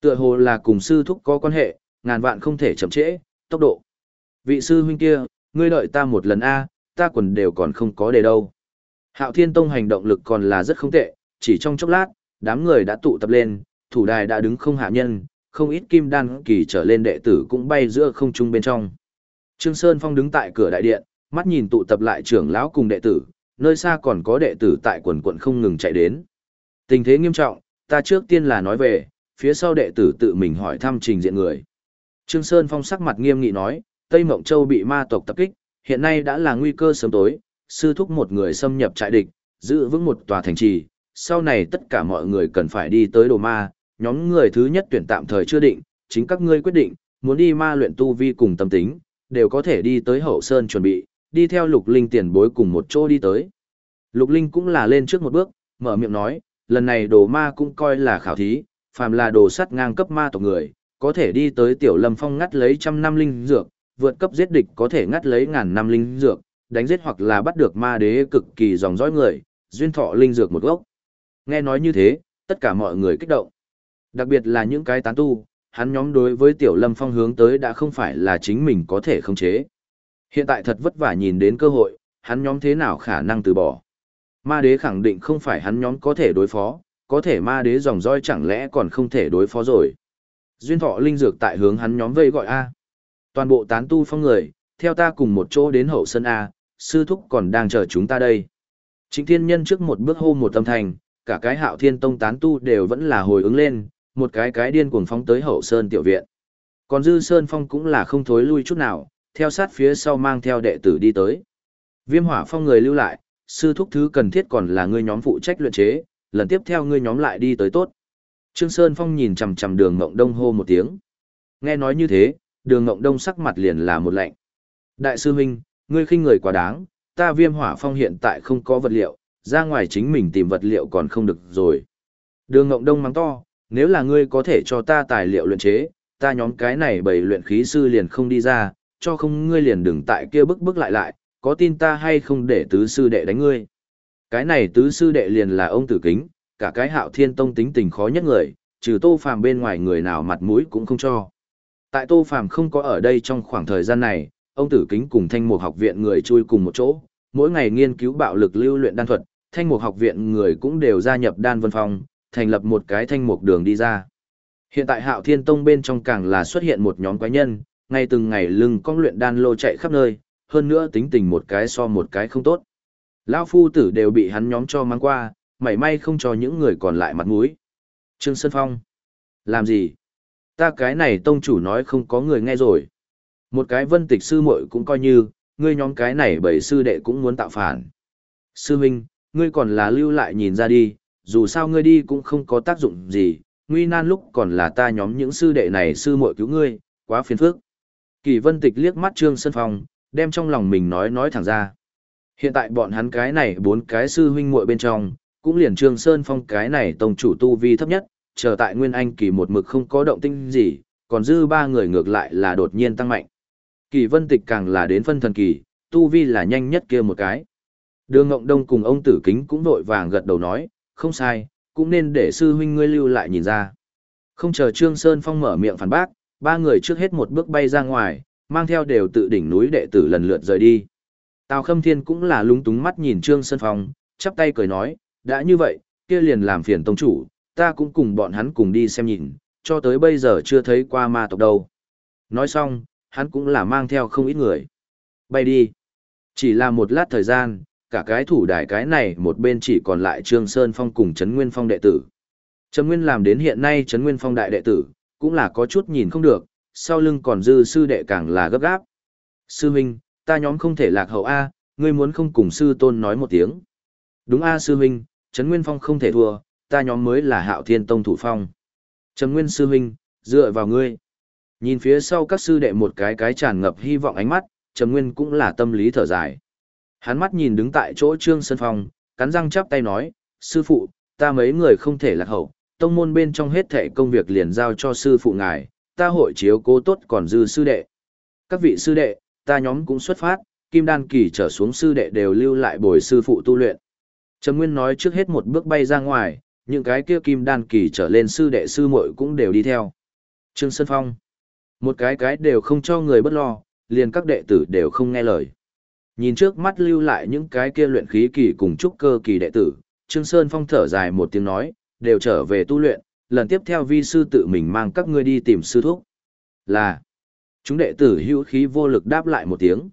Tựa hồ là cùng sư thúc có quan hệ, ngàn vạn không thể chậm trễ, tốc độ. Vị sư huynh kia, ngươi đợi ta một lần a, ta quần đều còn không có để đâu. Hạo Thiên Tông hành động lực còn là rất không tệ, chỉ trong chốc lát, đám người đã tụ tập lên, thủ đài đã đứng không hạ nhân, không ít kim đan kỳ trở lên đệ tử cũng bay giữa không trung bên trong. Trương Sơn Phong đứng tại cửa đại điện, mắt nhìn tụ tập lại trưởng lão cùng đệ tử, nơi xa còn có đệ tử tại quần quận không ngừng chạy đến. Tình thế nghiêm trọng, ta trước tiên là nói về, phía sau đệ tử tự mình hỏi thăm trình diện người. Trương Sơn Phong sắc mặt nghiêm nghị nói, Tây Mộng Châu bị ma tộc tập kích, hiện nay đã là nguy cơ sớm tối, sư thúc một người xâm nhập trại địch, giữ vững một tòa thành trì, sau này tất cả mọi người cần phải đi tới đồ ma, nhóm người thứ nhất tuyển tạm thời chưa định, chính các ngươi quyết định, muốn đi ma luyện tu vi cùng tâm tính, đều có thể đi tới hậu sơn chuẩn bị, đi theo lục linh tiền bối cùng một chỗ đi tới. Lục linh cũng là lên trước một bước, mở miệng nói, lần này đồ ma cũng coi là khảo thí, phàm là đồ sắt ngang cấp ma tộc người, có thể đi tới tiểu lâm phong ngắt lấy trăm năm linh dược, vượt cấp giết địch có thể ngắt lấy ngàn năm linh dược, đánh giết hoặc là bắt được ma đế cực kỳ dòng dõi người, duyên thọ linh dược một gốc. Nghe nói như thế, tất cả mọi người kích động. Đặc biệt là những cái tán tu, hắn nhóm đối với tiểu lâm phong hướng tới đã không phải là chính mình có thể khống chế. Hiện tại thật vất vả nhìn đến cơ hội, hắn nhóm thế nào khả năng từ bỏ. Ma đế khẳng định không phải hắn nhóm có thể đối phó, có thể ma đế dòng roi chẳng lẽ còn không thể đối phó rồi. Duyên thọ linh dược tại hướng hắn nhóm vây gọi A. Toàn bộ tán tu phong người, theo ta cùng một chỗ đến hậu sân A, sư thúc còn đang chờ chúng ta đây. Trịnh thiên nhân trước một bước hô một tâm thành, cả cái hạo thiên tông tán tu đều vẫn là hồi ứng lên, một cái cái điên cuồng phóng tới hậu sơn tiểu viện. Còn dư sơn phong cũng là không thối lui chút nào, theo sát phía sau mang theo đệ tử đi tới. Viêm hỏa phong người lưu lại, sư thúc thứ cần thiết còn là ngươi nhóm phụ trách luyện chế, lần tiếp theo ngươi nhóm lại đi tới tốt. Trương Sơn Phong nhìn chằm chằm đường Ngộng Đông hô một tiếng. Nghe nói như thế, đường Ngộng Đông sắc mặt liền là một lạnh. Đại sư huynh, ngươi khinh người quá đáng, ta viêm hỏa phong hiện tại không có vật liệu, ra ngoài chính mình tìm vật liệu còn không được rồi. Đường Ngộng Đông mắng to, nếu là ngươi có thể cho ta tài liệu luyện chế, ta nhóm cái này bầy luyện khí sư liền không đi ra, cho không ngươi liền đừng tại kia bức bức lại lại, có tin ta hay không để tứ sư đệ đánh ngươi. Cái này tứ sư đệ liền là ông tử kính, cả cái hạo thiên tông tính tình khó nhất người, trừ tô phàm bên ngoài người nào mặt mũi cũng không cho. Tại tô phàm không có ở đây trong khoảng thời gian này, ông tử kính cùng thanh mục học viện người chui cùng một chỗ, mỗi ngày nghiên cứu bạo lực lưu luyện đan thuật, thanh mục học viện người cũng đều gia nhập đan vân phong, thành lập một cái thanh mục đường đi ra. Hiện tại hạo thiên tông bên trong càng là xuất hiện một nhóm quái nhân, ngày từng ngày lưng con luyện đan lô chạy khắp nơi, hơn nữa tính tình một cái so một cái không tốt. Lão phu tử đều bị hắn nhóm cho mang qua, mảy may không cho những người còn lại mặt mũi. Trương Sơn Phong. Làm gì? Ta cái này tông chủ nói không có người nghe rồi. Một cái vân tịch sư muội cũng coi như, ngươi nhóm cái này bảy sư đệ cũng muốn tạo phản. Sư huynh, ngươi còn là lưu lại nhìn ra đi, dù sao ngươi đi cũng không có tác dụng gì, nguy nan lúc còn là ta nhóm những sư đệ này sư muội cứu ngươi, quá phiền phức. Kỳ vân tịch liếc mắt Trương Sơn Phong, đem trong lòng mình nói nói thẳng ra. Hiện tại bọn hắn cái này bốn cái sư huynh muội bên trong, cũng liền Trương Sơn Phong cái này tông chủ tu vi thấp nhất, chờ tại Nguyên Anh kỳ một mực không có động tinh gì, còn dư ba người ngược lại là đột nhiên tăng mạnh. Kỳ Vân Tịch càng là đến phân thần kỳ, tu vi là nhanh nhất kia một cái. Đường Ngộng Đông cùng ông Tử Kính cũng vội vàng gật đầu nói, không sai, cũng nên để sư huynh ngươi lưu lại nhìn ra. Không chờ Trương Sơn Phong mở miệng phản bác, ba người trước hết một bước bay ra ngoài, mang theo đều tự đỉnh núi đệ tử lần lượt rời đi. Tào Khâm Thiên cũng là lúng túng mắt nhìn Trương Sơn Phong, chắp tay cười nói, đã như vậy, kia liền làm phiền tông chủ, ta cũng cùng bọn hắn cùng đi xem nhìn, cho tới bây giờ chưa thấy qua ma tộc đâu. Nói xong, hắn cũng là mang theo không ít người. Bay đi. Chỉ là một lát thời gian, cả cái thủ đài cái này một bên chỉ còn lại Trương Sơn Phong cùng Trấn Nguyên Phong đệ tử. Trấn Nguyên làm đến hiện nay Trấn Nguyên Phong đại đệ tử, cũng là có chút nhìn không được, sau lưng còn dư sư đệ càng là gấp gáp. Sư huynh, ta nhóm không thể lạc hậu A, ngươi muốn không cùng sư tôn nói một tiếng. Đúng A sư huynh, Trấn Nguyên Phong không thể thua, ta nhóm mới là hạo thiên tông thủ phong. Trấn Nguyên sư huynh, dựa vào ngươi. Nhìn phía sau các sư đệ một cái cái tràn ngập hy vọng ánh mắt, Trầm Nguyên cũng là tâm lý thở dài. Hắn mắt nhìn đứng tại chỗ Trương Sơn Phong, cắn răng chắp tay nói, sư phụ, ta mấy người không thể lạc hậu, tông môn bên trong hết thệ công việc liền giao cho sư phụ ngài, ta hội chiếu cố tốt còn dư sư đệ. Các vị sư đệ, ta nhóm cũng xuất phát, kim đan kỳ trở xuống sư đệ đều lưu lại bồi sư phụ tu luyện. Trầm Nguyên nói trước hết một bước bay ra ngoài, những cái kia kim đan kỳ trở lên sư đệ sư muội cũng đều đi theo. Trương Sơn Phong, một cái cái đều không cho người bất lo, liền các đệ tử đều không nghe lời. Nhìn trước mắt lưu lại những cái kia luyện khí kỳ cùng trúc cơ kỳ đệ tử, Trương Sơn Phong thở dài một tiếng nói, đều trở về tu luyện, lần tiếp theo vi sư tự mình mang các ngươi đi tìm sư thúc. Là, chúng đệ tử hữu khí vô lực đáp lại một tiếng.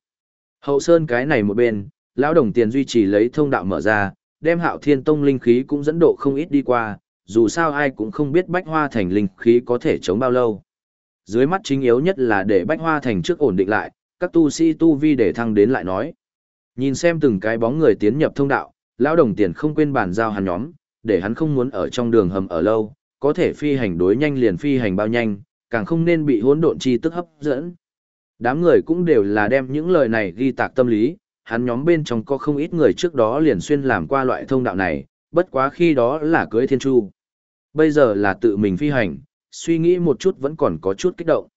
Hậu Sơn cái này một bên, lão đồng tiền duy trì lấy thông đạo mở ra, đem hạo thiên tông linh khí cũng dẫn độ không ít đi qua, dù sao ai cũng không biết bách hoa thành linh khí có thể chống bao lâu. Dưới mắt chính yếu nhất là để bách hoa thành trước ổn định lại, các tu sĩ tu vi để thăng đến lại nói. Nhìn xem từng cái bóng người tiến nhập thông đạo, lão đồng tiền không quên bàn giao hắn nhóm, để hắn không muốn ở trong đường hầm ở lâu, có thể phi hành đối nhanh liền phi hành bao nhanh, càng không nên bị hỗn độn chi tức hấp dẫn. Đám người cũng đều là đem những lời này ghi tạc tâm lý, hắn nhóm bên trong có không ít người trước đó liền xuyên làm qua loại thông đạo này, bất quá khi đó là cưới thiên chu. Bây giờ là tự mình phi hành, suy nghĩ một chút vẫn còn có chút kích động.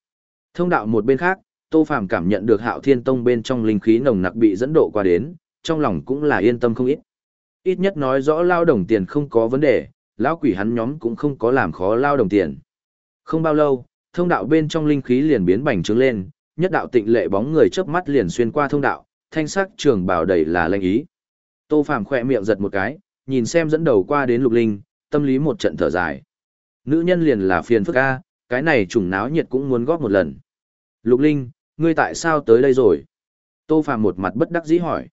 Thông đạo một bên khác, Tô Phàm cảm nhận được Hạo Thiên Tông bên trong linh khí nồng nặc bị dẫn độ qua đến, trong lòng cũng là yên tâm không ít. Ít nhất nói rõ lao đồng tiền không có vấn đề, lão quỷ hắn nhóm cũng không có làm khó lao đồng tiền. Không bao lâu, thông đạo bên trong linh khí liền biến bành trướng lên, nhất đạo tịnh lệ bóng người chớp mắt liền xuyên qua thông đạo, thanh sắc trường bảo đầy là lanh ý. Tô Phàm khoe miệng giật một cái, nhìn xem dẫn đầu qua đến Lục Linh, tâm lý một trận thở dài. Nữ nhân liền là phiền phức a, cái này trùng náo nhiệt cũng muốn góp một lần. Lục Linh, ngươi tại sao tới đây rồi? Tô Phàm một mặt bất đắc dĩ hỏi.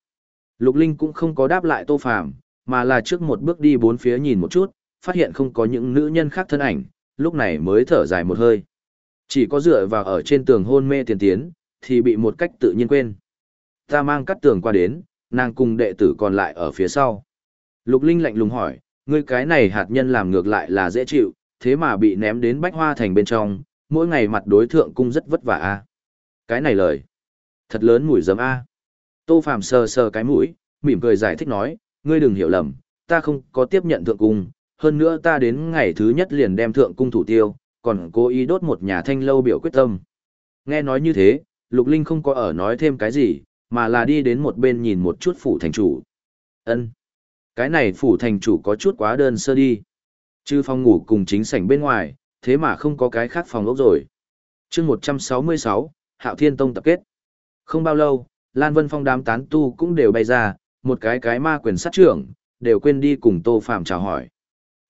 Lục Linh cũng không có đáp lại Tô Phàm, mà là trước một bước đi bốn phía nhìn một chút, phát hiện không có những nữ nhân khác thân ảnh, lúc này mới thở dài một hơi. Chỉ có dựa vào ở trên tường hôn mê tiền tiến, thì bị một cách tự nhiên quên. Ta mang cắt tường qua đến, nàng cùng đệ tử còn lại ở phía sau. Lục Linh lạnh lùng hỏi, ngươi cái này hạt nhân làm ngược lại là dễ chịu, thế mà bị ném đến bách hoa thành bên trong, mỗi ngày mặt đối thượng cung rất vất vả a. Cái này lời, thật lớn mùi giấm a. Tô Phàm sờ sờ cái mũi, mỉm cười giải thích nói, ngươi đừng hiểu lầm, ta không có tiếp nhận thượng cung, hơn nữa ta đến ngày thứ nhất liền đem thượng cung thủ tiêu, còn cố ý đốt một nhà thanh lâu biểu quyết tâm. Nghe nói như thế, Lục Linh không có ở nói thêm cái gì, mà là đi đến một bên nhìn một chút phủ thành chủ. Ân, Cái này phủ thành chủ có chút quá đơn sơ đi. Chứ phòng ngủ cùng chính sảnh bên ngoài, thế mà không có cái khác phòng ốc rồi. chương 166, Hạo Thiên Tông tập kết. Không bao lâu, Lan Vân Phong đám tán tu cũng đều bay ra, một cái cái ma quyền sát trưởng, đều quên đi cùng Tô Phạm chào hỏi.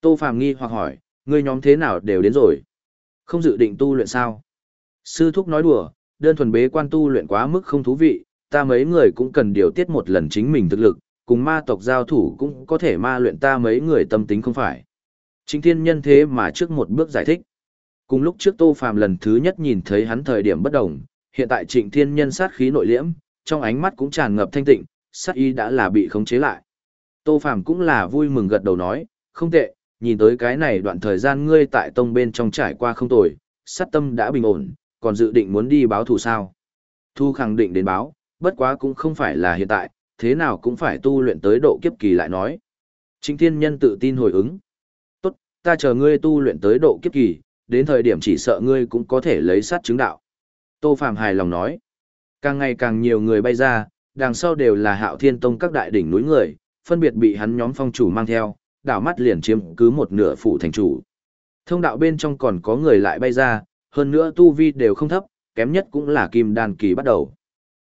Tô Phạm nghi hoặc hỏi, người nhóm thế nào đều đến rồi? Không dự định tu luyện sao? Sư thúc nói đùa, đơn thuần bế quan tu luyện quá mức không thú vị, ta mấy người cũng cần điều tiết một lần chính mình thực lực, cùng ma tộc giao thủ cũng có thể ma luyện ta mấy người tâm tính không phải. Chính thiên nhân thế mà trước một bước giải thích. Cùng lúc trước Tô Phàm lần thứ nhất nhìn thấy hắn thời điểm bất đồng, hiện tại trịnh thiên nhân sát khí nội liễm, trong ánh mắt cũng tràn ngập thanh tịnh, sát ý đã là bị khống chế lại. Tô Phàm cũng là vui mừng gật đầu nói, không tệ, nhìn tới cái này đoạn thời gian ngươi tại tông bên trong trải qua không tồi, sát tâm đã bình ổn, còn dự định muốn đi báo thù sao. Thu khẳng định đến báo, bất quá cũng không phải là hiện tại, thế nào cũng phải tu luyện tới độ kiếp kỳ lại nói. Trịnh thiên nhân tự tin hồi ứng. Tốt, ta chờ ngươi tu luyện tới độ kiếp kỳ, đến thời điểm chỉ sợ ngươi cũng có thể lấy sát chứng đạo. Tô Phạm hài lòng nói. Càng ngày càng nhiều người bay ra, đằng sau đều là hạo thiên tông các đại đỉnh núi người, phân biệt bị hắn nhóm phong chủ mang theo, đảo mắt liền chiếm cứ một nửa phủ thành chủ. Thông đạo bên trong còn có người lại bay ra, hơn nữa tu vi đều không thấp, kém nhất cũng là kim đan kỳ bắt đầu.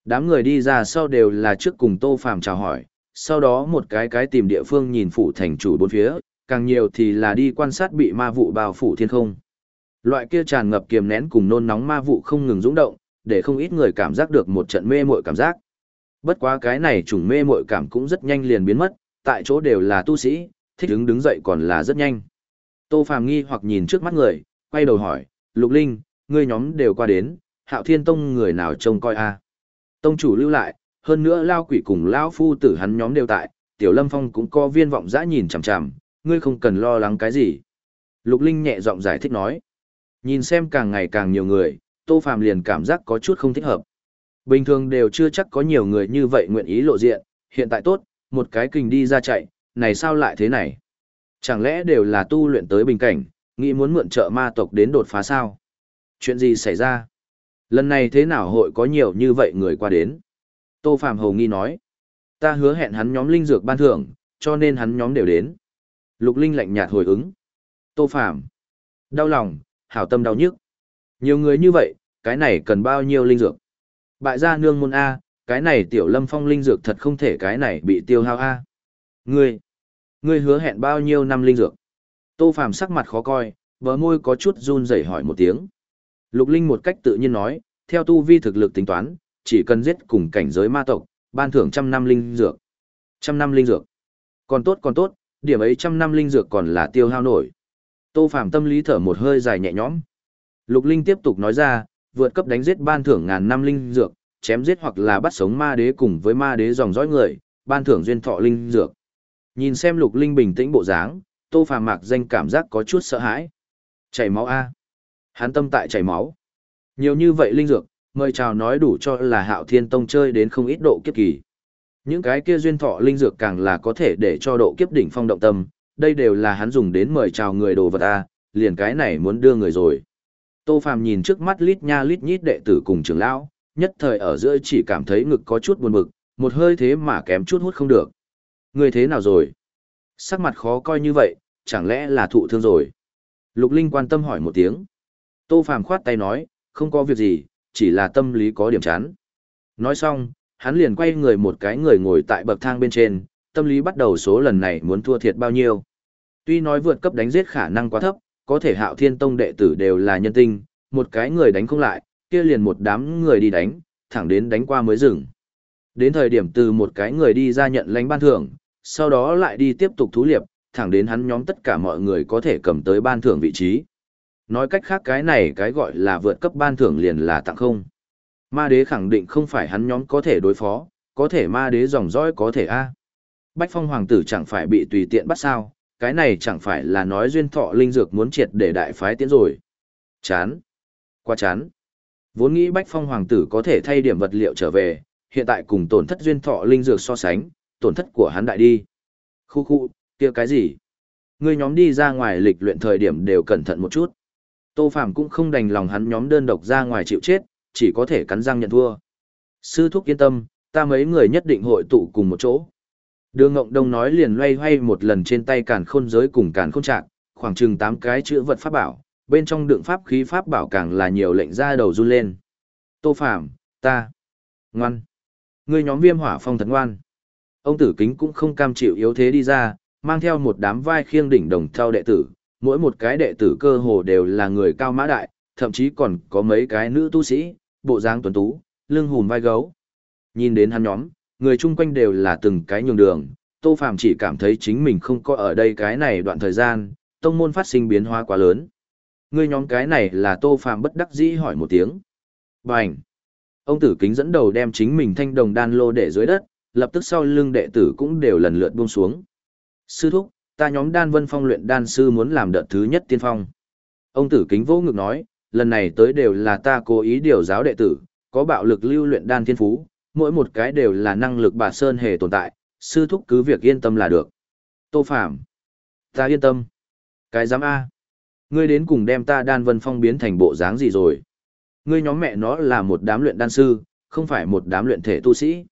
Đám người đi ra sau đều là trước cùng Tô Phàm chào hỏi, sau đó một cái cái tìm địa phương nhìn phủ thành chủ bốn phía, càng nhiều thì là đi quan sát bị ma vụ bao phủ thiên không. Loại kia tràn ngập kiềm nén cùng nôn nóng ma vụ không ngừng dũng động, để không ít người cảm giác được một trận mê muội cảm giác. Bất quá cái này trùng mê muội cảm cũng rất nhanh liền biến mất, tại chỗ đều là tu sĩ, thích đứng đứng dậy còn là rất nhanh. Tô Phàm nghi hoặc nhìn trước mắt người, quay đầu hỏi, Lục Linh, ngươi nhóm đều qua đến, Hạo Thiên Tông người nào trông coi a? Tông chủ lưu lại, hơn nữa lao quỷ cùng lao phu tử hắn nhóm đều tại, Tiểu Lâm Phong cũng có viên vọng dã nhìn chằm chằm, ngươi không cần lo lắng cái gì. Lục Linh nhẹ giọng giải thích nói. Nhìn xem càng ngày càng nhiều người, Tô Phàm liền cảm giác có chút không thích hợp. Bình thường đều chưa chắc có nhiều người như vậy nguyện ý lộ diện, hiện tại tốt, một cái kình đi ra chạy, này sao lại thế này? Chẳng lẽ đều là tu luyện tới bình cảnh, nghĩ muốn mượn trợ ma tộc đến đột phá sao? Chuyện gì xảy ra? Lần này thế nào hội có nhiều như vậy người qua đến? Tô Phạm Hầu nghi nói. Ta hứa hẹn hắn nhóm linh dược ban thưởng, cho nên hắn nhóm đều đến. Lục Linh lạnh nhạt hồi ứng. Tô Phạm. Đau lòng, hảo tâm đau nhức. Nhiều người như vậy, cái này cần bao nhiêu linh dược? Bại gia nương môn A, cái này tiểu lâm phong linh dược thật không thể cái này bị tiêu hao A. Ngươi, ngươi hứa hẹn bao nhiêu năm linh dược? Tô Phàm sắc mặt khó coi, bờ môi có chút run rẩy hỏi một tiếng. Lục Linh một cách tự nhiên nói, theo tu vi thực lực tính toán, chỉ cần giết cùng cảnh giới ma tộc, ban thưởng trăm năm linh dược. Trăm năm linh dược. Còn tốt còn tốt, điểm ấy trăm năm linh dược còn là tiêu hao nổi. Tô Phàm tâm lý thở một hơi dài nhẹ nhõm. Lục Linh tiếp tục nói ra, vượt cấp đánh giết ban thưởng ngàn năm linh dược, chém giết hoặc là bắt sống ma đế cùng với ma đế dòng dõi người, ban thưởng duyên thọ linh dược. Nhìn xem Lục Linh bình tĩnh bộ dáng, Tô Phàm mạc danh cảm giác có chút sợ hãi. Chảy máu a. Hắn tâm tại chảy máu. Nhiều như vậy linh dược, mời chào nói đủ cho là Hạo Thiên Tông chơi đến không ít độ kiếp kỳ. Những cái kia duyên thọ linh dược càng là có thể để cho độ kiếp đỉnh phong động tâm, đây đều là hắn dùng đến mời chào người đồ vật a, liền cái này muốn đưa người rồi. Tô Phàm nhìn trước mắt lít nha lít nhít đệ tử cùng trưởng lão, nhất thời ở giữa chỉ cảm thấy ngực có chút buồn bực, một hơi thế mà kém chút hút không được. Người thế nào rồi? Sắc mặt khó coi như vậy, chẳng lẽ là thụ thương rồi? Lục Linh quan tâm hỏi một tiếng. Tô Phàm khoát tay nói, không có việc gì, chỉ là tâm lý có điểm chán. Nói xong, hắn liền quay người một cái người ngồi tại bậc thang bên trên, tâm lý bắt đầu số lần này muốn thua thiệt bao nhiêu. Tuy nói vượt cấp đánh giết khả năng quá thấp, có thể hạo thiên tông đệ tử đều là nhân tinh, một cái người đánh không lại, kia liền một đám người đi đánh, thẳng đến đánh qua mới dừng. Đến thời điểm từ một cái người đi ra nhận lãnh ban thưởng, sau đó lại đi tiếp tục thú liệp, thẳng đến hắn nhóm tất cả mọi người có thể cầm tới ban thưởng vị trí. Nói cách khác cái này cái gọi là vượt cấp ban thưởng liền là tặng không. Ma đế khẳng định không phải hắn nhóm có thể đối phó, có thể ma đế dòng dõi có thể A. Bách phong hoàng tử chẳng phải bị tùy tiện bắt sao, cái này chẳng phải là nói duyên thọ linh dược muốn triệt để đại phái tiến rồi. Chán. Quá chán. Vốn nghĩ Bách Phong Hoàng tử có thể thay điểm vật liệu trở về, hiện tại cùng tổn thất duyên thọ linh dược so sánh, tổn thất của hắn đại đi. Khu khu, kia cái gì? Người nhóm đi ra ngoài lịch luyện thời điểm đều cẩn thận một chút. Tô Phạm cũng không đành lòng hắn nhóm đơn độc ra ngoài chịu chết, chỉ có thể cắn răng nhận thua. Sư thúc yên tâm, ta mấy người nhất định hội tụ cùng một chỗ. Đường Ngộng Đông nói liền loay hoay một lần trên tay càn khôn giới cùng càn khôn trạng, khoảng chừng 8 cái chữ vật pháp bảo, bên trong đựng pháp khí pháp bảo càng là nhiều lệnh ra đầu run lên. Tô Phạm, ta, ngoan, người nhóm viêm hỏa phong thật ngoan. Ông tử kính cũng không cam chịu yếu thế đi ra, mang theo một đám vai khiêng đỉnh đồng theo đệ tử, mỗi một cái đệ tử cơ hồ đều là người cao mã đại, thậm chí còn có mấy cái nữ tu sĩ, bộ dáng tuấn tú, lưng hùm vai gấu. Nhìn đến hắn nhóm, người chung quanh đều là từng cái nhường đường, Tô Phạm chỉ cảm thấy chính mình không có ở đây cái này đoạn thời gian, tông môn phát sinh biến hóa quá lớn. Ngươi nhóm cái này là Tô Phạm bất đắc dĩ hỏi một tiếng. Bành! Ông tử kính dẫn đầu đem chính mình thanh đồng đan lô để dưới đất, lập tức sau lưng đệ tử cũng đều lần lượt buông xuống. Sư thúc, ta nhóm đan vân phong luyện đan sư muốn làm đợt thứ nhất tiên phong. Ông tử kính vô ngực nói, lần này tới đều là ta cố ý điều giáo đệ tử, có bạo lực lưu luyện đan thiên phú, mỗi một cái đều là năng lực bà Sơn hề tồn tại, sư thúc cứ việc yên tâm là được. Tô Phạm, ta yên tâm. Cái giám A. Ngươi đến cùng đem ta đan vân phong biến thành bộ dáng gì rồi? Ngươi nhóm mẹ nó là một đám luyện đan sư, không phải một đám luyện thể tu sĩ.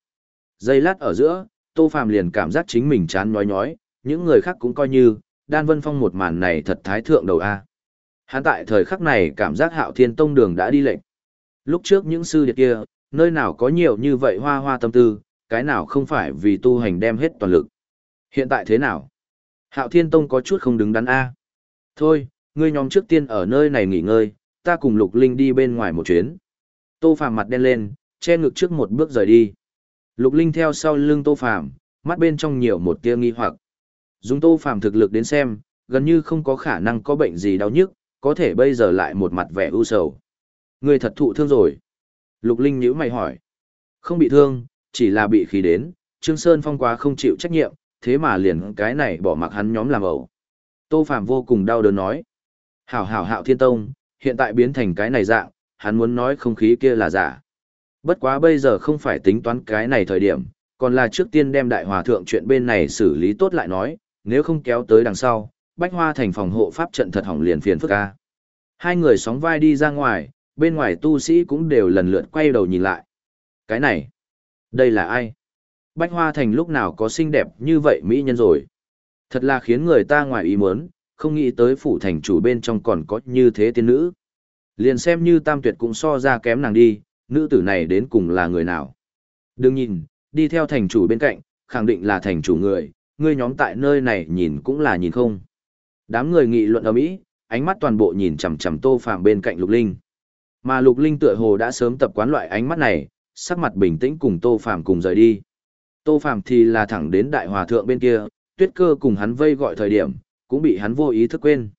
Giây lát ở giữa, Tô Phạm liền cảm giác chính mình chán nhói nhói, những người khác cũng coi như, đan vân phong một màn này thật thái thượng đầu A. Hắn tại thời khắc này cảm giác hạo thiên tông đường đã đi lệnh. Lúc trước những sư điệt kia, nơi nào có nhiều như vậy hoa hoa tâm tư, cái nào không phải vì tu hành đem hết toàn lực. Hiện tại thế nào? Hạo Thiên Tông có chút không đứng đắn A. Thôi, ngươi nhóm trước tiên ở nơi này nghỉ ngơi, ta cùng Lục Linh đi bên ngoài một chuyến. Tô Phàm mặt đen lên, che ngực trước một bước rời đi. Lục Linh theo sau lưng Tô Phàm, mắt bên trong nhiều một tia nghi hoặc. Dùng Tô Phàm thực lực đến xem, gần như không có khả năng có bệnh gì đau nhức, có thể bây giờ lại một mặt vẻ u sầu. Người thật thụ thương rồi. Lục Linh nhíu mày hỏi. Không bị thương, chỉ là bị khí đến, Trương Sơn Phong quá không chịu trách nhiệm, thế mà liền cái này bỏ mặc hắn nhóm làm ẩu. Tô Phạm vô cùng đau đớn nói. Hảo hảo hạo thiên tông, hiện tại biến thành cái này dạng, hắn muốn nói không khí kia là giả. Bất quá bây giờ không phải tính toán cái này thời điểm, còn là trước tiên đem đại hòa thượng chuyện bên này xử lý tốt lại nói, nếu không kéo tới đằng sau, bách hoa thành phòng hộ pháp trận thật hỏng liền phiền phức ca. Hai người sóng vai đi ra ngoài, bên ngoài tu sĩ cũng đều lần lượt quay đầu nhìn lại. Cái này, đây là ai? Bách hoa thành lúc nào có xinh đẹp như vậy mỹ nhân rồi. Thật là khiến người ta ngoài ý muốn, không nghĩ tới phủ thành chủ bên trong còn có như thế tiên nữ. Liền xem như tam tuyệt cũng so ra kém nàng đi, nữ tử này đến cùng là người nào. Đừng nhìn, đi theo thành chủ bên cạnh, khẳng định là thành chủ người, ngươi nhóm tại nơi này nhìn cũng là nhìn không. Đám người nghị luận ở mỹ, ánh mắt toàn bộ nhìn chằm chằm Tô Phàm bên cạnh Lục Linh. Mà Lục Linh tựa hồ đã sớm tập quán loại ánh mắt này, sắc mặt bình tĩnh cùng Tô Phàm cùng rời đi. Tô Phàm thì là thẳng đến đại hòa thượng bên kia, Tuyết Cơ cùng hắn vây gọi thời điểm, cũng bị hắn vô ý thức quên.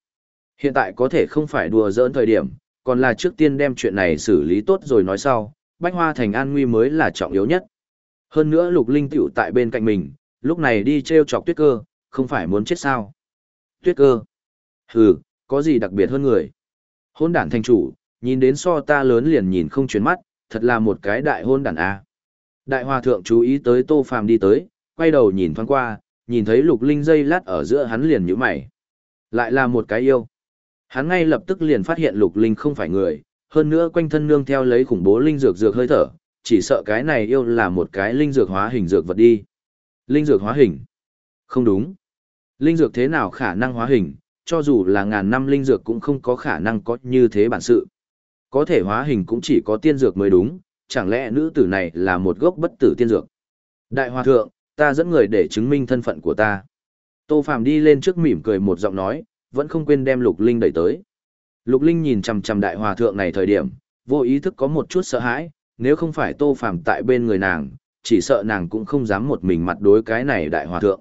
Hiện tại có thể không phải đùa giỡn thời điểm, còn là trước tiên đem chuyện này xử lý tốt rồi nói sau, Bách Hoa Thành an nguy mới là trọng yếu nhất. Hơn nữa Lục Linh tiểu tại bên cạnh mình, lúc này đi treo chọc Tuyết Cơ, không phải muốn chết sao? Tuyết Cơ. Hừ, có gì đặc biệt hơn người? Hôn đản thành chủ, nhìn đến so ta lớn liền nhìn không chuyển mắt, thật là một cái đại hôn đản a. Đại hòa thượng chú ý tới Tô Phàm đi tới, quay đầu nhìn thoáng qua, nhìn thấy Lục Linh dây lát ở giữa hắn liền nhíu mày. Lại là một cái yêu. Hắn ngay lập tức liền phát hiện lục linh không phải người, hơn nữa quanh thân nương theo lấy khủng bố linh dược dược hơi thở, chỉ sợ cái này yêu là một cái linh dược hóa hình dược vật đi. Linh dược hóa hình? Không đúng. Linh dược thế nào khả năng hóa hình, cho dù là ngàn năm linh dược cũng không có khả năng có như thế bản sự. Có thể hóa hình cũng chỉ có tiên dược mới đúng, chẳng lẽ nữ tử này là một gốc bất tử tiên dược. Đại hòa thượng, ta dẫn người để chứng minh thân phận của ta. Tô Phàm đi lên trước mỉm cười một giọng nói, vẫn không quên đem Lục Linh đẩy tới. Lục Linh nhìn chằm chằm đại hòa thượng này thời điểm, vô ý thức có một chút sợ hãi, nếu không phải Tô Phàm tại bên người nàng, chỉ sợ nàng cũng không dám một mình mặt đối cái này đại hòa thượng.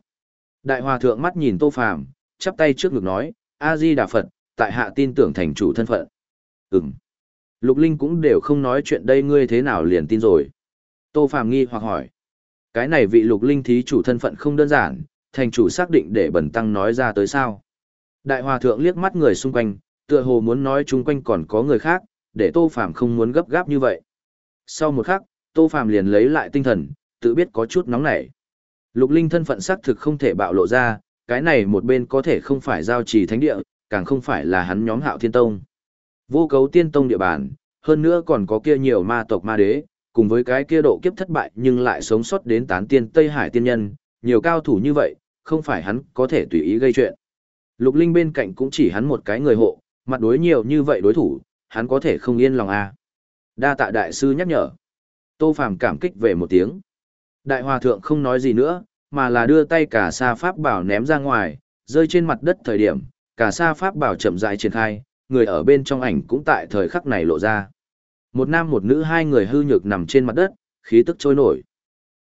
Đại hòa thượng mắt nhìn Tô Phàm, chắp tay trước ngực nói, A Di Đà Phật, tại hạ tin tưởng thành chủ thân phận. Ừm. Lục Linh cũng đều không nói chuyện đây ngươi thế nào liền tin rồi. Tô Phạm nghi hoặc hỏi. Cái này vị Lục Linh thí chủ thân phận không đơn giản, thành chủ xác định để bẩn tăng nói ra tới sao. Đại hòa thượng liếc mắt người xung quanh, tựa hồ muốn nói chung quanh còn có người khác, để Tô Phạm không muốn gấp gáp như vậy. Sau một khắc, Tô Phạm liền lấy lại tinh thần, tự biết có chút nóng nảy. Lục Linh thân phận xác thực không thể bạo lộ ra, cái này một bên có thể không phải giao trì thánh địa, càng không phải là hắn nhóm Hạo Thiên Tông. Vô cấu tiên tông địa bàn, hơn nữa còn có kia nhiều ma tộc ma đế, cùng với cái kia độ kiếp thất bại nhưng lại sống sót đến tán tiên Tây Hải tiên nhân, nhiều cao thủ như vậy, không phải hắn có thể tùy ý gây chuyện. Lục Linh bên cạnh cũng chỉ hắn một cái người hộ, mặt đối nhiều như vậy đối thủ, hắn có thể không yên lòng à. Đa tạ đại sư nhắc nhở. Tô Phàm cảm kích về một tiếng. Đại hòa thượng không nói gì nữa, mà là đưa tay cả sa pháp bảo ném ra ngoài, rơi trên mặt đất thời điểm, cả sa pháp bảo chậm rãi triển khai, người ở bên trong ảnh cũng tại thời khắc này lộ ra. Một nam một nữ hai người hư nhược nằm trên mặt đất, khí tức trôi nổi.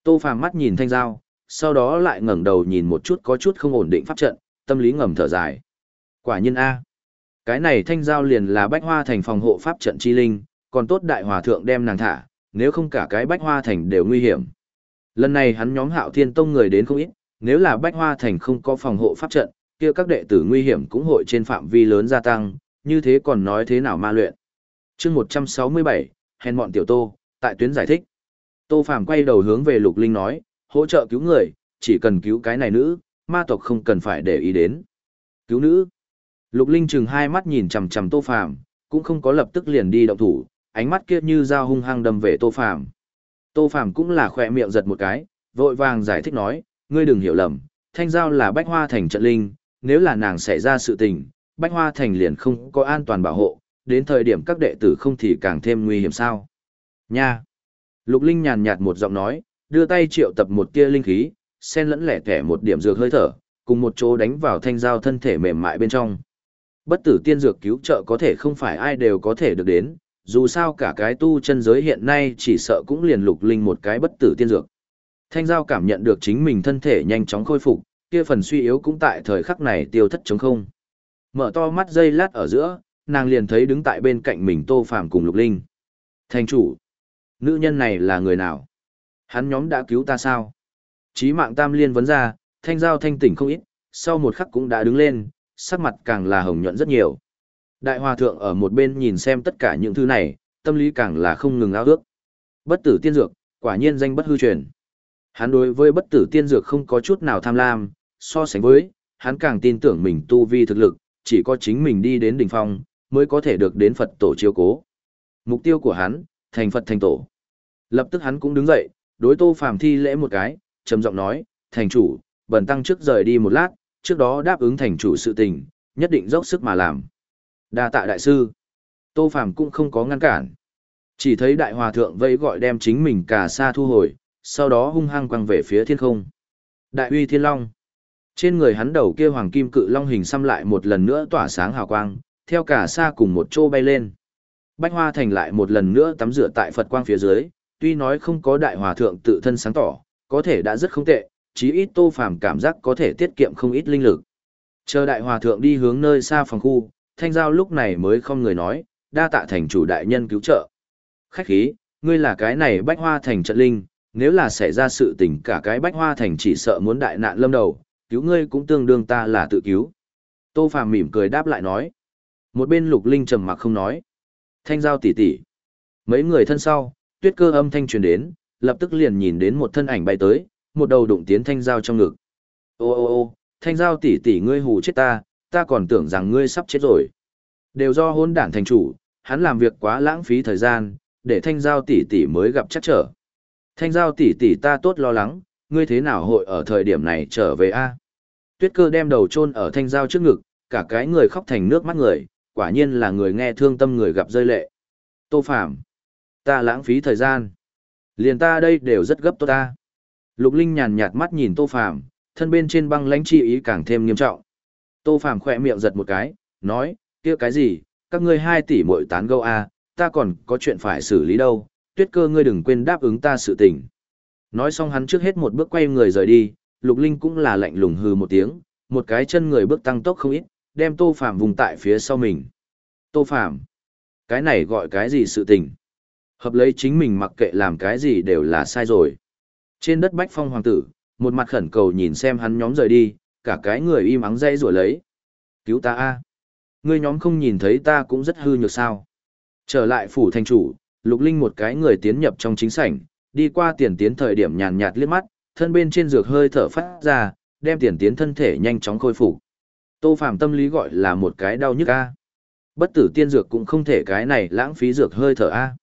Tô Phàm mắt nhìn thanh dao, sau đó lại ngẩng đầu nhìn một chút có chút không ổn định pháp trận, tâm lý ngầm thở dài. Quả nhiên A. Cái này thanh giao liền là bách hoa thành phòng hộ pháp trận chi linh, còn tốt đại hòa thượng đem nàng thả, nếu không cả cái bách hoa thành đều nguy hiểm. Lần này hắn nhóm hạo thiên tông người đến không ít, nếu là bách hoa thành không có phòng hộ pháp trận, kia các đệ tử nguy hiểm cũng hội trên phạm vi lớn gia tăng, như thế còn nói thế nào ma luyện. chương 167, hèn mọn tiểu tô, tại tuyến giải thích. Tô Phàm quay đầu hướng về Lục Linh nói, hỗ trợ cứu người, chỉ cần cứu cái này nữ, ma tộc không cần phải để ý đến. Cứu nữ. Lục Linh chừng hai mắt nhìn chằm chằm Tô Phàm, cũng không có lập tức liền đi động thủ, ánh mắt kia như dao hung hăng đâm về Tô Phàm. Tô Phàm cũng là khỏe miệng giật một cái, vội vàng giải thích nói, ngươi đừng hiểu lầm, thanh giao là bách hoa thành trận linh, nếu là nàng xảy ra sự tình, bách hoa thành liền không có an toàn bảo hộ, đến thời điểm các đệ tử không thì càng thêm nguy hiểm sao. Nha! Lục Linh nhàn nhạt một giọng nói, đưa tay triệu tập một tia linh khí, xen lẫn lẻ tẻ một điểm dược hơi thở, cùng một chỗ đánh vào thanh giao thân thể mềm mại bên trong. Bất tử tiên dược cứu trợ có thể không phải ai đều có thể được đến, Dù sao cả cái tu chân giới hiện nay chỉ sợ cũng liền lục linh một cái bất tử tiên dược. Thanh giao cảm nhận được chính mình thân thể nhanh chóng khôi phục, kia phần suy yếu cũng tại thời khắc này tiêu thất chống không. Mở to mắt dây lát ở giữa, nàng liền thấy đứng tại bên cạnh mình Tô Phàm cùng Lục Linh. Thành chủ, nữ nhân này là người nào? Hắn nhóm đã cứu ta sao? Chí mạng tam liên vấn ra, thanh giao thanh tỉnh không ít, sau một khắc cũng đã đứng lên, sắc mặt càng là hồng nhuận rất nhiều. Đại hòa thượng ở một bên nhìn xem tất cả những thứ này, tâm lý càng là không ngừng ao ước. Bất tử tiên dược, quả nhiên danh bất hư truyền. Hắn đối với bất tử tiên dược không có chút nào tham lam, so sánh với, hắn càng tin tưởng mình tu vi thực lực, chỉ có chính mình đi đến đỉnh phong, mới có thể được đến Phật tổ chiếu cố. Mục tiêu của hắn, thành Phật thành tổ. Lập tức hắn cũng đứng dậy, đối Tô Phàm thi lễ một cái, trầm giọng nói, "Thành chủ, bần tăng trước rời đi một lát, trước đó đáp ứng thành chủ sự tình, nhất định dốc sức mà làm." Đa tạ đại sư. Tô Phàm cũng không có ngăn cản. Chỉ thấy đại hòa thượng vẫy gọi đem chính mình cả xa thu hồi, sau đó hung hăng quăng về phía thiên không. Đại uy thiên long. Trên người hắn đầu kia hoàng kim cự long hình xăm lại một lần nữa tỏa sáng hào quang, theo cả xa cùng một chỗ bay lên. Bách Hoa Thành lại một lần nữa tắm rửa tại Phật quang phía dưới, tuy nói không có đại hòa thượng tự thân sáng tỏ, có thể đã rất không tệ, chí ít Tô Phàm cảm giác có thể tiết kiệm không ít linh lực. Chờ đại hòa thượng đi hướng nơi xa phòng khu, Thanh Giao lúc này mới không người nói, đa tạ thành chủ đại nhân cứu trợ. Khách khí, ngươi là cái này Bách Hoa Thành trận linh, nếu là xảy ra sự tình cả cái Bách Hoa Thành chỉ sợ muốn đại nạn lâm đầu, cứu ngươi cũng tương đương ta là tự cứu. Tô Phàm mỉm cười đáp lại nói. Một bên Lục Linh trầm mặc không nói. Thanh giao tỷ tỷ. Mấy người thân sau, tuyết cơ âm thanh truyền đến, lập tức liền nhìn đến một thân ảnh bay tới, một đầu đụng tiến thanh giao trong ngực. Ô ô ô, thanh giao tỷ tỷ ngươi hù chết ta, ta còn tưởng rằng ngươi sắp chết rồi. Đều do hôn đản thành chủ, hắn làm việc quá lãng phí thời gian, để thanh giao tỷ tỷ mới gặp chắc trở. Thanh giao tỷ tỷ ta tốt lo lắng, ngươi thế nào hội ở thời điểm này trở về a? Tuyết cơ đem đầu chôn ở thanh giao trước ngực, cả cái người khóc thành nước mắt người, quả nhiên là người nghe thương tâm người gặp rơi lệ. Tô Phàm, ta lãng phí thời gian. Liền ta đây đều rất gấp tốt ta. Lục Linh nhàn nhạt mắt nhìn Tô Phàm, thân bên trên băng lãnh chi ý càng thêm nghiêm trọng. Tô Phàm khỏe miệng giật một cái, nói, kia cái gì, các ngươi hai tỷ muội tán gẫu a, ta còn có chuyện phải xử lý đâu, tuyết cơ ngươi đừng quên đáp ứng ta sự tình. Nói xong hắn trước hết một bước quay người rời đi, Lục Linh cũng là lạnh lùng hừ một tiếng, một cái chân người bước tăng tốc không ít, đem Tô Phàm vùng tại phía sau mình. Tô Phàm, cái này gọi cái gì sự tình? Hợp lấy chính mình mặc kệ làm cái gì đều là sai rồi. Trên đất Bách Phong hoàng tử, một mặt khẩn cầu nhìn xem hắn nhóm rời đi, cả cái người im ắng dây rủa lấy. Cứu ta a! Ngươi nhóm không nhìn thấy ta cũng rất hư nhược sao? Trở lại phủ thành chủ, Lục Linh một cái người tiến nhập trong chính sảnh, đi qua tiền tiến thời điểm nhàn nhạt liếc mắt, thân bên trên dược hơi thở phát ra, đem tiền tiến thân thể nhanh chóng khôi phục. Tô Phàm tâm lý gọi là một cái đau nhức a. Bất tử tiên dược cũng không thể cái này lãng phí dược hơi thở a.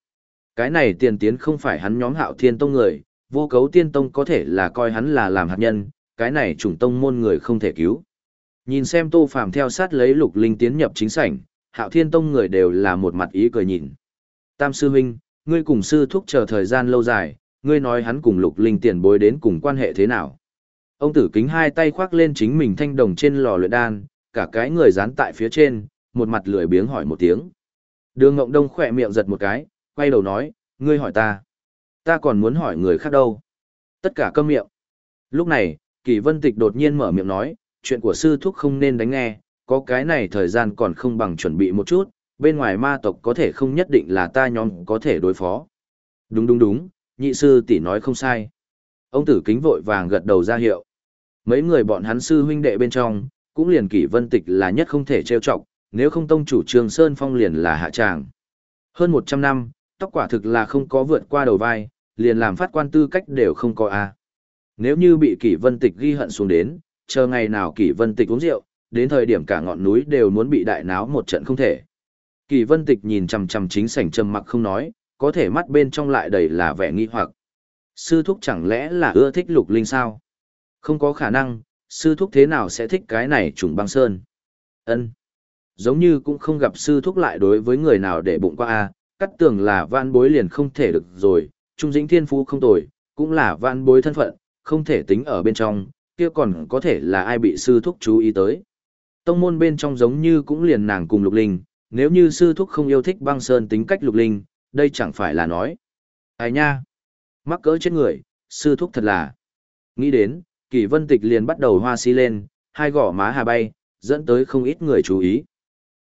Cái này tiền tiến không phải hắn nhóm Hạo Thiên tông người, vô cấu tiên tông có thể là coi hắn là làm hạt nhân, cái này chủng tông môn người không thể cứu. Nhìn xem Tô Phàm theo sát lấy Lục Linh tiến nhập chính sảnh, Hạo Thiên tông người đều là một mặt ý cười nhìn. Tam sư huynh, ngươi cùng sư thúc chờ thời gian lâu dài, ngươi nói hắn cùng Lục Linh tiền bối đến cùng quan hệ thế nào? Ông tử kính hai tay khoác lên chính mình thanh đồng trên lò luyện đan, cả cái người dán tại phía trên, một mặt lười biếng hỏi một tiếng. Đường Ngộng Đông khỏe miệng giật một cái, quay đầu nói, ngươi hỏi ta. Ta còn muốn hỏi người khác đâu. Tất cả câm miệng. Lúc này, Kỳ Vân Tịch đột nhiên mở miệng nói, chuyện của sư thúc không nên đánh nghe, có cái này thời gian còn không bằng chuẩn bị một chút, bên ngoài ma tộc có thể không nhất định là ta nhóm có thể đối phó. Đúng đúng đúng, nhị sư tỷ nói không sai. Ông tử kính vội vàng gật đầu ra hiệu. Mấy người bọn hắn sư huynh đệ bên trong, cũng liền kỷ vân tịch là nhất không thể trêu chọc, nếu không tông chủ Trường Sơn Phong liền là hạ tràng. Hơn 100 năm, tóc quả thực là không có vượt qua đầu vai, liền làm phát quan tư cách đều không có a. Nếu như bị kỷ vân tịch ghi hận xuống đến, chờ ngày nào kỷ vân tịch uống rượu, đến thời điểm cả ngọn núi đều muốn bị đại náo một trận không thể. Kỳ vân tịch nhìn chằm chằm chính sảnh trầm mặc không nói, có thể mắt bên trong lại đầy là vẻ nghi hoặc. Sư thúc chẳng lẽ là ưa thích lục linh sao? Không có khả năng, sư thúc thế nào sẽ thích cái này trùng băng sơn? Ân, Giống như cũng không gặp sư thúc lại đối với người nào để bụng qua a, cắt tường là van bối liền không thể được rồi, trung dĩnh thiên phú không tồi, cũng là van bối thân phận, không thể tính ở bên trong, kia còn có thể là ai bị sư thúc chú ý tới. Tông môn bên trong giống như cũng liền nàng cùng lục linh, nếu như sư thúc không yêu thích băng sơn tính cách lục linh, đây chẳng phải là nói. Ai nha? Mắc cỡ chết người, sư thúc thật là. Nghĩ đến, kỳ vân tịch liền bắt đầu hoa si lên, hai gò má hà bay, dẫn tới không ít người chú ý.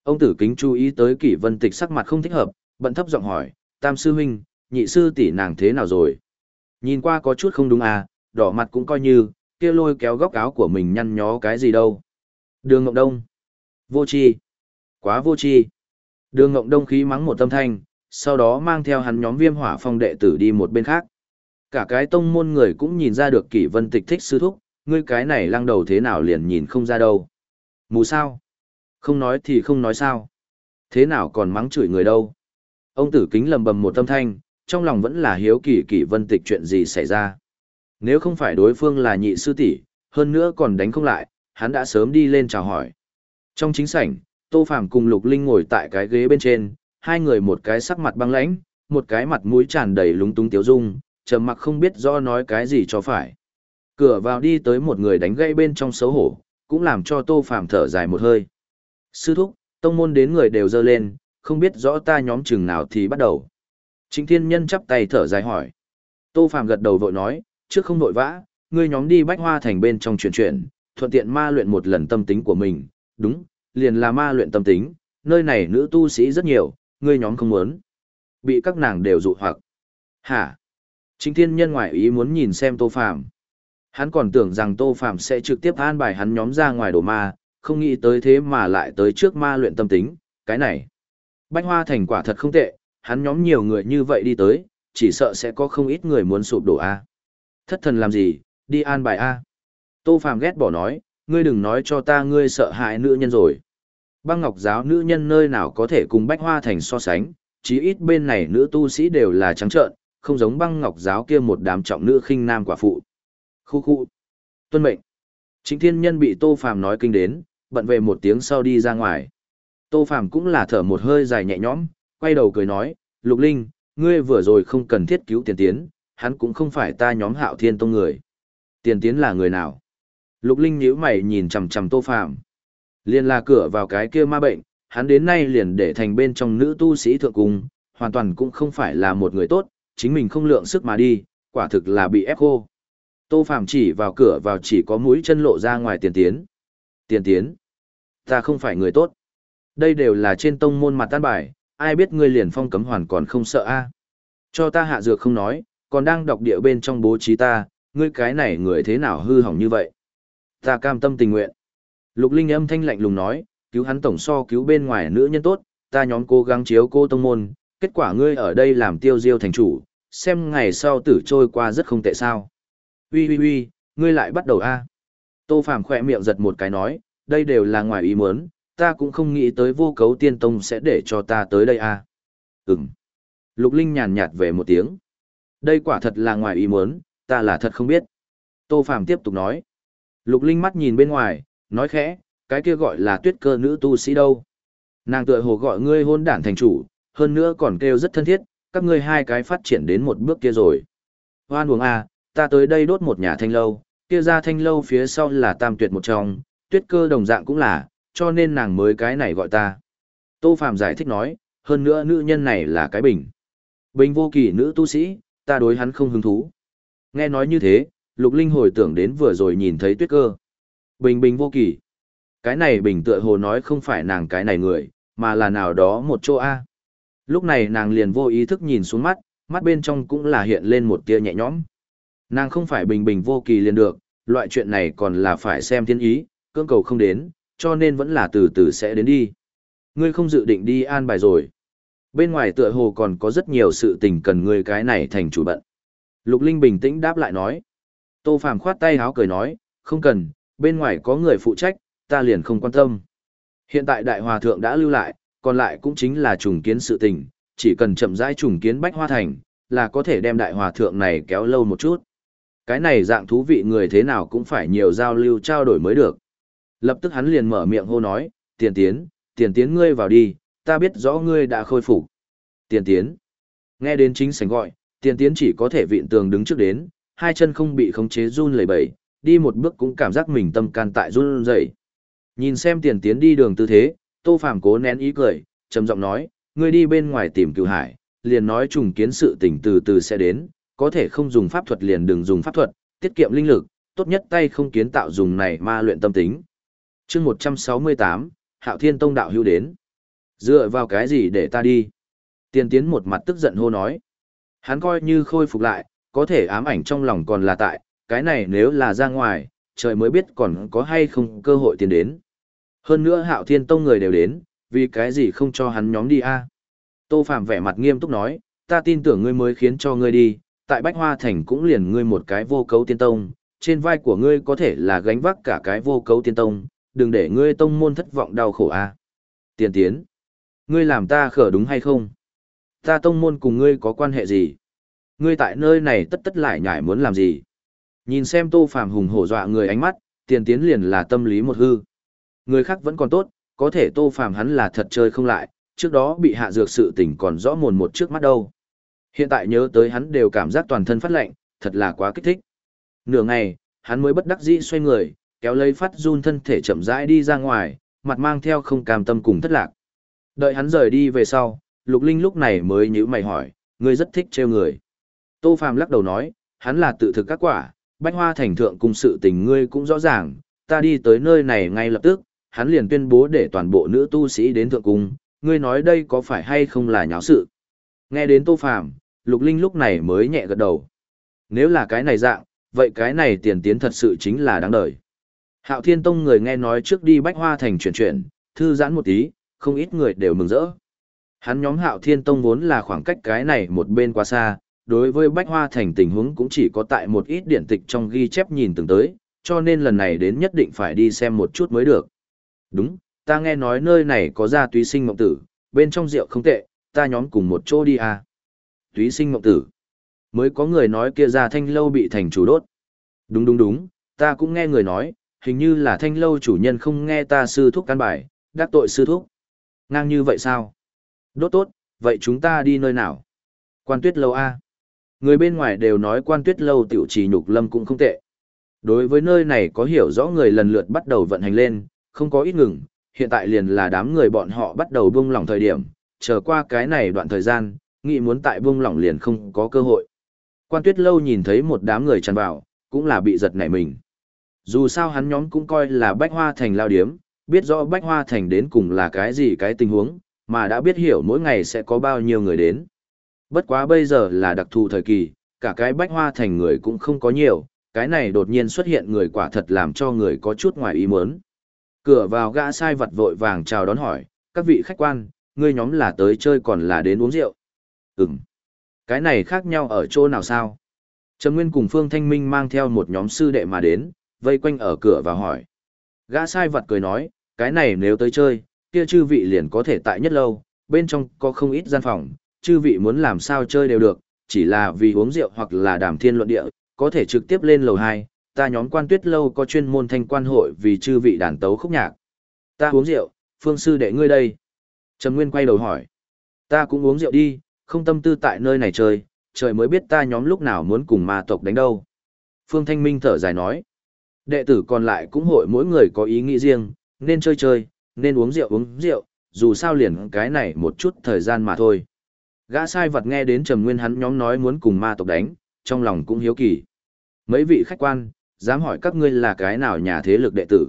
Ông tử kính chú ý tới kỷ vân tịch sắc mặt không thích hợp, bận thấp giọng hỏi, tam sư huynh, nhị sư tỷ nàng thế nào rồi? Nhìn qua có chút không đúng à, đỏ mặt cũng coi như, kia lôi kéo góc áo của mình nhăn nhó cái gì đâu. Đường Ngọc Đông. Vô chi. Quá vô tri. Đường Ngộng Đông khí mắng một tâm thanh, sau đó mang theo hắn nhóm viêm hỏa phong đệ tử đi một bên khác. Cả cái tông môn người cũng nhìn ra được kỷ vân tịch thích sư thúc, ngươi cái này lăng đầu thế nào liền nhìn không ra đâu. Mù sao? Không nói thì không nói sao. Thế nào còn mắng chửi người đâu. Ông tử kính lầm bầm một tâm thanh, trong lòng vẫn là hiếu kỳ kỷ vân tịch chuyện gì xảy ra. Nếu không phải đối phương là nhị sư tỷ, hơn nữa còn đánh không lại, hắn đã sớm đi lên chào hỏi. Trong chính sảnh, Tô Phàm cùng Lục Linh ngồi tại cái ghế bên trên, hai người một cái sắc mặt băng lãnh, một cái mặt mũi tràn đầy lúng túng tiếu dung, trầm mặc không biết rõ nói cái gì cho phải. Cửa vào đi tới một người đánh gậy bên trong xấu hổ, cũng làm cho Tô Phàm thở dài một hơi. Sư thúc, tông môn đến người đều dơ lên, không biết rõ ta nhóm chừng nào thì bắt đầu. Trịnh Thiên Nhân chắp tay thở dài hỏi. Tô Phàm gật đầu vội nói, trước không vội vã, ngươi nhóm đi bách hoa thành bên trong chuyển chuyển, thuận tiện ma luyện một lần tâm tính của mình, đúng, liền là ma luyện tâm tính, nơi này nữ tu sĩ rất nhiều, ngươi nhóm không muốn. Bị các nàng đều dụ hoặc. Hả? Chính Thiên Nhân ngoại ý muốn nhìn xem Tô Phàm. Hắn còn tưởng rằng Tô Phàm sẽ trực tiếp an bài hắn nhóm ra ngoài đồ ma, không nghĩ tới thế mà lại tới trước ma luyện tâm tính, cái này. Bách Hoa thành quả thật không tệ, hắn nhóm nhiều người như vậy đi tới, chỉ sợ sẽ có không ít người muốn sụp đổ a. Thất thần làm gì, đi an bài a. Tô Phàm ghét bỏ nói, ngươi đừng nói cho ta ngươi sợ hãi nữ nhân rồi. Băng Ngọc giáo nữ nhân nơi nào có thể cùng Bách Hoa thành so sánh, chí ít bên này nữ tu sĩ đều là trắng trợn, không giống Băng Ngọc giáo kia một đám trọng nữ khinh nam quả phụ. Khu khu. Tuân mệnh. Chính Thiên Nhân bị Tô Phàm nói kinh đến, bận về một tiếng sau đi ra ngoài. Tô Phàm cũng là thở một hơi dài nhẹ nhõm, quay đầu cười nói, Lục Linh, ngươi vừa rồi không cần thiết cứu tiền tiến, hắn cũng không phải ta nhóm hạo thiên tông người. Tiền tiến là người nào? Lục Linh nhíu mày nhìn chằm chằm Tô Phàm Liên là cửa vào cái kia ma bệnh, hắn đến nay liền để thành bên trong nữ tu sĩ thượng cung, hoàn toàn cũng không phải là một người tốt, chính mình không lượng sức mà đi, quả thực là bị ép khô. Tô Phàm chỉ vào cửa vào chỉ có mũi chân lộ ra ngoài tiền tiến. Tiền tiến. Ta không phải người tốt. Đây đều là trên tông môn mặt tan bài, ai biết ngươi liền phong cấm hoàn còn không sợ a Cho ta hạ dược không nói, còn đang đọc địa bên trong bố trí ta, ngươi cái này người thế nào hư hỏng như vậy. Ta cam tâm tình nguyện. Lục Linh âm thanh lạnh lùng nói, cứu hắn tổng so cứu bên ngoài nữ nhân tốt, ta nhóm cố gắng chiếu cô tông môn, kết quả ngươi ở đây làm tiêu diêu thành chủ, xem ngày sau tử trôi qua rất không tệ sao. Ui ui ui, ngươi lại bắt đầu a Tô Phàm khỏe miệng giật một cái nói, đây đều là ngoài ý muốn, ta cũng không nghĩ tới vô cấu tiên tông sẽ để cho ta tới đây a à. Ừm. Lục Linh nhàn nhạt về một tiếng. Đây quả thật là ngoài ý muốn, ta là thật không biết. Tô Phàm tiếp tục nói. Lục Linh mắt nhìn bên ngoài, nói khẽ, cái kia gọi là tuyết cơ nữ tu sĩ đâu. Nàng tựa hồ gọi ngươi hôn đản thành chủ, hơn nữa còn kêu rất thân thiết, các ngươi hai cái phát triển đến một bước kia rồi. Hoan uống à, ta tới đây đốt một nhà thanh lâu, kia ra thanh lâu phía sau là tam tuyệt một trong, tuyết cơ đồng dạng cũng là, cho nên nàng mới cái này gọi ta. Tô Phạm giải thích nói, hơn nữa nữ nhân này là cái bình. Bình vô kỳ nữ tu sĩ, ta đối hắn không hứng thú. Nghe nói như thế, Lục Linh hồi tưởng đến vừa rồi nhìn thấy tuyết cơ. Bình bình vô kỳ. Cái này bình tựa hồ nói không phải nàng cái này người, mà là nào đó một chỗ A. Lúc này nàng liền vô ý thức nhìn xuống mắt, mắt bên trong cũng là hiện lên một tia nhẹ nhõm. Nàng không phải bình bình vô kỳ liền được, loại chuyện này còn là phải xem thiên ý, cưỡng cầu không đến, cho nên vẫn là từ từ sẽ đến đi. Ngươi không dự định đi an bài rồi. Bên ngoài tựa hồ còn có rất nhiều sự tình cần ngươi cái này thành chủ bận. Lục Linh bình tĩnh đáp lại nói. Tô Phàm khoát tay háo cười nói, không cần, bên ngoài có người phụ trách, ta liền không quan tâm. Hiện tại đại hòa thượng đã lưu lại, còn lại cũng chính là trùng kiến sự tình, chỉ cần chậm rãi trùng kiến bách hoa thành, là có thể đem đại hòa thượng này kéo lâu một chút. Cái này dạng thú vị người thế nào cũng phải nhiều giao lưu trao đổi mới được. Lập tức hắn liền mở miệng hô nói, tiền tiến, tiền tiến ngươi vào đi, ta biết rõ ngươi đã khôi phục. Tiền tiến. Nghe đến chính sảnh gọi, tiền tiến chỉ có thể vịn tường đứng trước đến, hai chân không bị khống chế run lẩy bẩy, đi một bước cũng cảm giác mình tâm can tại run rẩy. Nhìn xem tiền tiến đi đường tư thế, Tô Phàm cố nén ý cười, trầm giọng nói, ngươi đi bên ngoài tìm cửu hải, liền nói trùng kiến sự tình từ từ sẽ đến, có thể không dùng pháp thuật liền đừng dùng pháp thuật, tiết kiệm linh lực, tốt nhất tay không kiến tạo dùng này ma luyện tâm tính. chương 168, Hạo Thiên Tông đạo hữu đến. Dựa vào cái gì để ta đi? tiền tiến một mặt tức giận hô nói. Hắn coi như khôi phục lại, có thể ám ảnh trong lòng còn là tại, cái này nếu là ra ngoài, trời mới biết còn có hay không cơ hội tiến đến. Hơn nữa Hạo Thiên Tông người đều đến, vì cái gì không cho hắn nhóm đi a? Tô Phạm vẻ mặt nghiêm túc nói, ta tin tưởng ngươi mới khiến cho ngươi đi, tại Bách Hoa Thành cũng liền ngươi một cái vô cấu tiên tông, trên vai của ngươi có thể là gánh vác cả cái vô cấu tiên tông, đừng để ngươi tông môn thất vọng đau khổ a. Tiền tiến, ngươi làm ta khở đúng hay không? Ta tông môn cùng ngươi có quan hệ gì? Ngươi tại nơi này tất tất lại nhải muốn làm gì? Nhìn xem Tô phàm hùng hổ dọa người ánh mắt, tiền tiến liền là tâm lý một hư. Người khác vẫn còn tốt, có thể Tô phàm hắn là thật chơi không lại, trước đó bị hạ dược sự tình còn rõ mồn một trước mắt đâu. Hiện tại nhớ tới hắn đều cảm giác toàn thân phát lạnh, thật là quá kích thích. Nửa ngày, hắn mới bất đắc dĩ xoay người, kéo lấy phát run thân thể chậm rãi đi ra ngoài, mặt mang theo không cam tâm cùng thất lạc. Đợi hắn rời đi về sau, Lục Linh lúc này mới nhíu mày hỏi, ngươi rất thích trêu người. Tô Phàm lắc đầu nói, hắn là tự thực các quả, bách hoa thành thượng cùng sự tình ngươi cũng rõ ràng, ta đi tới nơi này ngay lập tức, hắn liền tuyên bố để toàn bộ nữ tu sĩ đến thượng cung, ngươi nói đây có phải hay không là nháo sự. Nghe đến Tô Phàm, Lục Linh lúc này mới nhẹ gật đầu. Nếu là cái này dạng, vậy cái này tiền tiến thật sự chính là đáng đời. Hạo Thiên Tông người nghe nói trước đi Bách Hoa Thành chuyển chuyển, thư giãn một tí, không ít người đều mừng rỡ. Hắn nhóm Hạo Thiên Tông vốn là khoảng cách cái này một bên quá xa, đối với Bách Hoa Thành tình huống cũng chỉ có tại một ít điển tịch trong ghi chép nhìn từng tới, cho nên lần này đến nhất định phải đi xem một chút mới được. Đúng, ta nghe nói nơi này có gia túy sinh mộng tử, bên trong rượu không tệ, ta nhóm cùng một chỗ đi à. Túy sinh mộng tử. Mới có người nói kia ra thanh lâu bị thành chủ đốt. Đúng đúng đúng, ta cũng nghe người nói, hình như là thanh lâu chủ nhân không nghe ta sư thúc căn bài, đắc tội sư thúc. Ngang như vậy sao? Đốt tốt, vậy chúng ta đi nơi nào? Quan tuyết lâu A. Người bên ngoài đều nói quan tuyết lâu tiểu trì nhục lâm cũng không tệ. Đối với nơi này có hiểu rõ người lần lượt bắt đầu vận hành lên, không có ít ngừng, hiện tại liền là đám người bọn họ bắt đầu buông lỏng thời điểm, chờ qua cái này đoạn thời gian, nghĩ muốn tại buông lỏng liền không có cơ hội. Quan tuyết lâu nhìn thấy một đám người tràn vào, cũng là bị giật nảy mình. Dù sao hắn nhóm cũng coi là bách hoa thành lao điếm, biết rõ bách hoa thành đến cùng là cái gì cái tình huống, mà đã biết hiểu mỗi ngày sẽ có bao nhiêu người đến. Bất quá bây giờ là đặc thù thời kỳ, cả cái bách hoa thành người cũng không có nhiều, cái này đột nhiên xuất hiện người quả thật làm cho người có chút ngoài ý muốn. Cửa vào gã sai vật vội vàng chào đón hỏi, các vị khách quan, ngươi nhóm là tới chơi còn là đến uống rượu. Ừm. Cái này khác nhau ở chỗ nào sao? Trầm Nguyên cùng Phương Thanh Minh mang theo một nhóm sư đệ mà đến, vây quanh ở cửa và hỏi. Gã sai vật cười nói, cái này nếu tới chơi, kia chư vị liền có thể tại nhất lâu, bên trong có không ít gian phòng, chư vị muốn làm sao chơi đều được, chỉ là vì uống rượu hoặc là đàm thiên luận địa, có thể trực tiếp lên lầu 2, ta nhóm quan tuyết lâu có chuyên môn thanh quan hội vì chư vị đàn tấu khúc nhạc. Ta uống rượu, phương sư đệ ngươi đây. Trầm Nguyên quay đầu hỏi. Ta cũng uống rượu đi, không tâm tư tại nơi này chơi, trời mới biết ta nhóm lúc nào muốn cùng ma tộc đánh đâu. Phương Thanh Minh thở dài nói. Đệ tử còn lại cũng hội mỗi người có ý nghĩ riêng, nên chơi chơi, nên uống rượu uống rượu, dù sao liền cái này một chút thời gian mà thôi. Gã sai vật nghe đến Trầm Nguyên hắn nhóm nói muốn cùng ma tộc đánh, trong lòng cũng hiếu kỳ. Mấy vị khách quan, dám hỏi các ngươi là cái nào nhà thế lực đệ tử.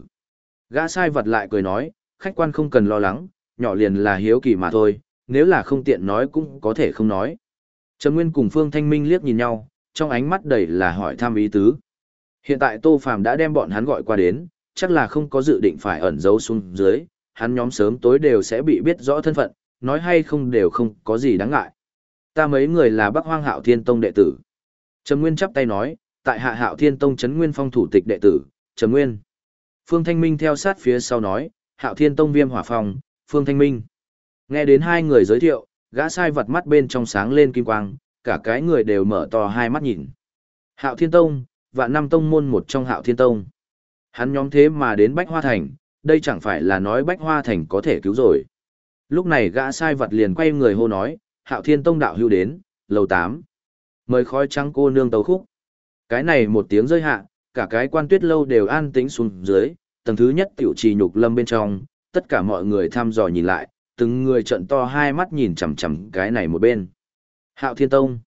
Gã sai vật lại cười nói, khách quan không cần lo lắng, nhỏ liền là hiếu kỳ mà thôi, nếu là không tiện nói cũng có thể không nói. Trầm Nguyên cùng Phương Thanh Minh liếc nhìn nhau, trong ánh mắt đầy là hỏi thăm ý tứ. Hiện tại Tô Phàm đã đem bọn hắn gọi qua đến, chắc là không có dự định phải ẩn giấu xuống dưới, hắn nhóm sớm tối đều sẽ bị biết rõ thân phận, nói hay không đều không có gì đáng ngại. Ta mấy người là Bắc Hoang Hạo Thiên Tông đệ tử. Trầm Nguyên chắp tay nói, tại Hạ Hạo Thiên Tông trấn Nguyên Phong thủ tịch đệ tử, Trầm Nguyên. Phương Thanh Minh theo sát phía sau nói, Hạo Thiên Tông Viêm Hỏa Phong, Phương Thanh Minh. Nghe đến hai người giới thiệu, gã sai vật mắt bên trong sáng lên kim quang, cả cái người đều mở to hai mắt nhìn. Hạo Thiên Tông, vạn năm tông môn một trong Hạo Thiên Tông. Hắn nhóm thế mà đến Bách Hoa Thành, đây chẳng phải là nói Bách Hoa Thành có thể cứu rồi. Lúc này gã sai vật liền quay người hô nói, Hạo Thiên Tông đạo hưu đến, lầu 8. Mời khói trắng cô nương tấu khúc. Cái này một tiếng rơi hạ, cả cái quan tuyết lâu đều an tĩnh xuống dưới, tầng thứ nhất tiểu trì nhục lâm bên trong, tất cả mọi người thăm dò nhìn lại, từng người trận to hai mắt nhìn chằm chằm cái này một bên. Hạo Thiên Tông.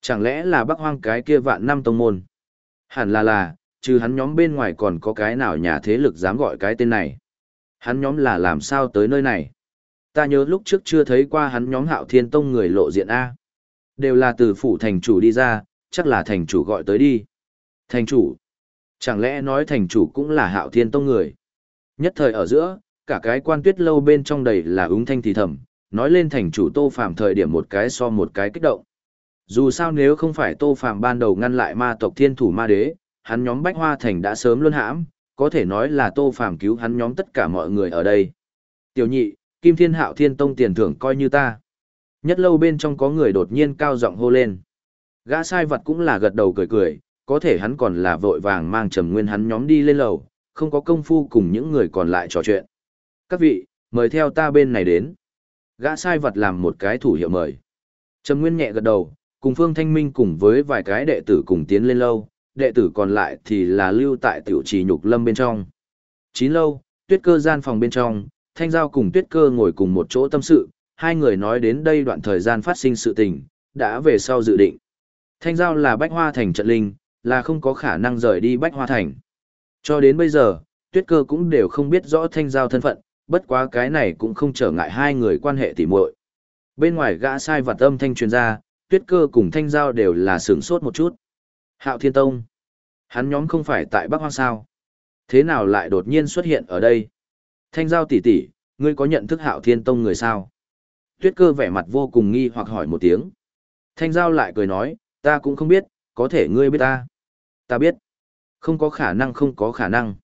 Chẳng lẽ là Bắc Hoang cái kia vạn năm tông môn? Hẳn là là, trừ hắn nhóm bên ngoài còn có cái nào nhà thế lực dám gọi cái tên này. Hắn nhóm là làm sao tới nơi này? Ta nhớ lúc trước chưa thấy qua hắn nhóm Hạo Thiên Tông người lộ diện A. Đều là từ phủ thành chủ đi ra, chắc là thành chủ gọi tới đi. Thành chủ. Chẳng lẽ nói thành chủ cũng là Hạo Thiên Tông người? Nhất thời ở giữa, cả cái quan tuyết lâu bên trong đầy là ứng thanh thì thầm, nói lên thành chủ Tô Phàm thời điểm một cái so một cái kích động. Dù sao nếu không phải Tô Phàm ban đầu ngăn lại ma tộc Thiên Thủ Ma Đế, hắn nhóm Bách Hoa Thành đã sớm luân hãm, có thể nói là Tô Phàm cứu hắn nhóm tất cả mọi người ở đây. Tiểu nhị, Kim Thiên Hạo Thiên Tông tiền thưởng coi như ta. Nhất lâu bên trong có người đột nhiên cao giọng hô lên. Gã sai vật cũng là gật đầu cười cười, có thể hắn còn là vội vàng mang trầm nguyên hắn nhóm đi lên lầu, không có công phu cùng những người còn lại trò chuyện. Các vị, mời theo ta bên này đến. Gã sai vật làm một cái thủ hiệu mời. Trầm nguyên nhẹ gật đầu, cùng Phương Thanh Minh cùng với vài cái đệ tử cùng tiến lên lâu, đệ tử còn lại thì là lưu tại tiểu trì nhục lâm bên trong. Chín lâu, tuyết cơ gian phòng bên trong, Thanh Giao cùng tuyết cơ ngồi cùng một chỗ tâm sự, hai người nói đến đây đoạn thời gian phát sinh sự tình, đã về sau dự định. Thanh Giao là Bách Hoa Thành trận linh, là không có khả năng rời đi Bách Hoa Thành. Cho đến bây giờ, tuyết cơ cũng đều không biết rõ Thanh Giao thân phận, bất quá cái này cũng không trở ngại hai người quan hệ tỉ muội. Bên ngoài gã sai vật âm thanh truyền ra, tuyết cơ cùng Thanh Giao đều là sướng sốt một chút. Hạo Thiên Tông. Hắn nhóm không phải tại Bắc Hoang sao? Thế nào lại đột nhiên xuất hiện ở đây? Thanh Giao tỷ tỷ, ngươi có nhận thức Hạo Thiên Tông người sao? Tuyết cơ vẻ mặt vô cùng nghi hoặc hỏi một tiếng. Thanh Giao lại cười nói, ta cũng không biết, có thể ngươi biết ta. Ta biết. Không có khả năng không có khả năng.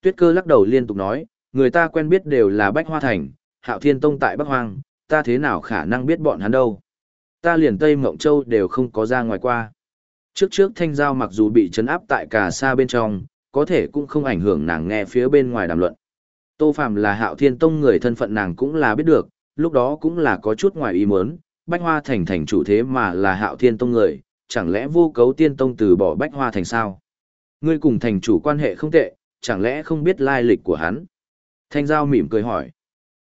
Tuyết cơ lắc đầu liên tục nói, người ta quen biết đều là Bách Hoa Thành, Hạo Thiên Tông tại Bắc Hoang, ta thế nào khả năng biết bọn hắn đâu. Ta liền Tây Mộng Châu đều không có ra ngoài qua. Trước trước Thanh Giao mặc dù bị chấn áp tại cả xa bên trong, có thể cũng không ảnh hưởng nàng nghe phía bên ngoài đàm luận. Tô Phạm là Hạo Thiên Tông người thân phận nàng cũng là biết được, lúc đó cũng là có chút ngoài ý muốn, Bách Hoa Thành thành chủ thế mà là Hạo Thiên Tông người, chẳng lẽ vô cấu tiên tông từ bỏ Bách Hoa Thành sao? Ngươi cùng thành chủ quan hệ không tệ, chẳng lẽ không biết lai lịch của hắn? Thanh Giao mỉm cười hỏi.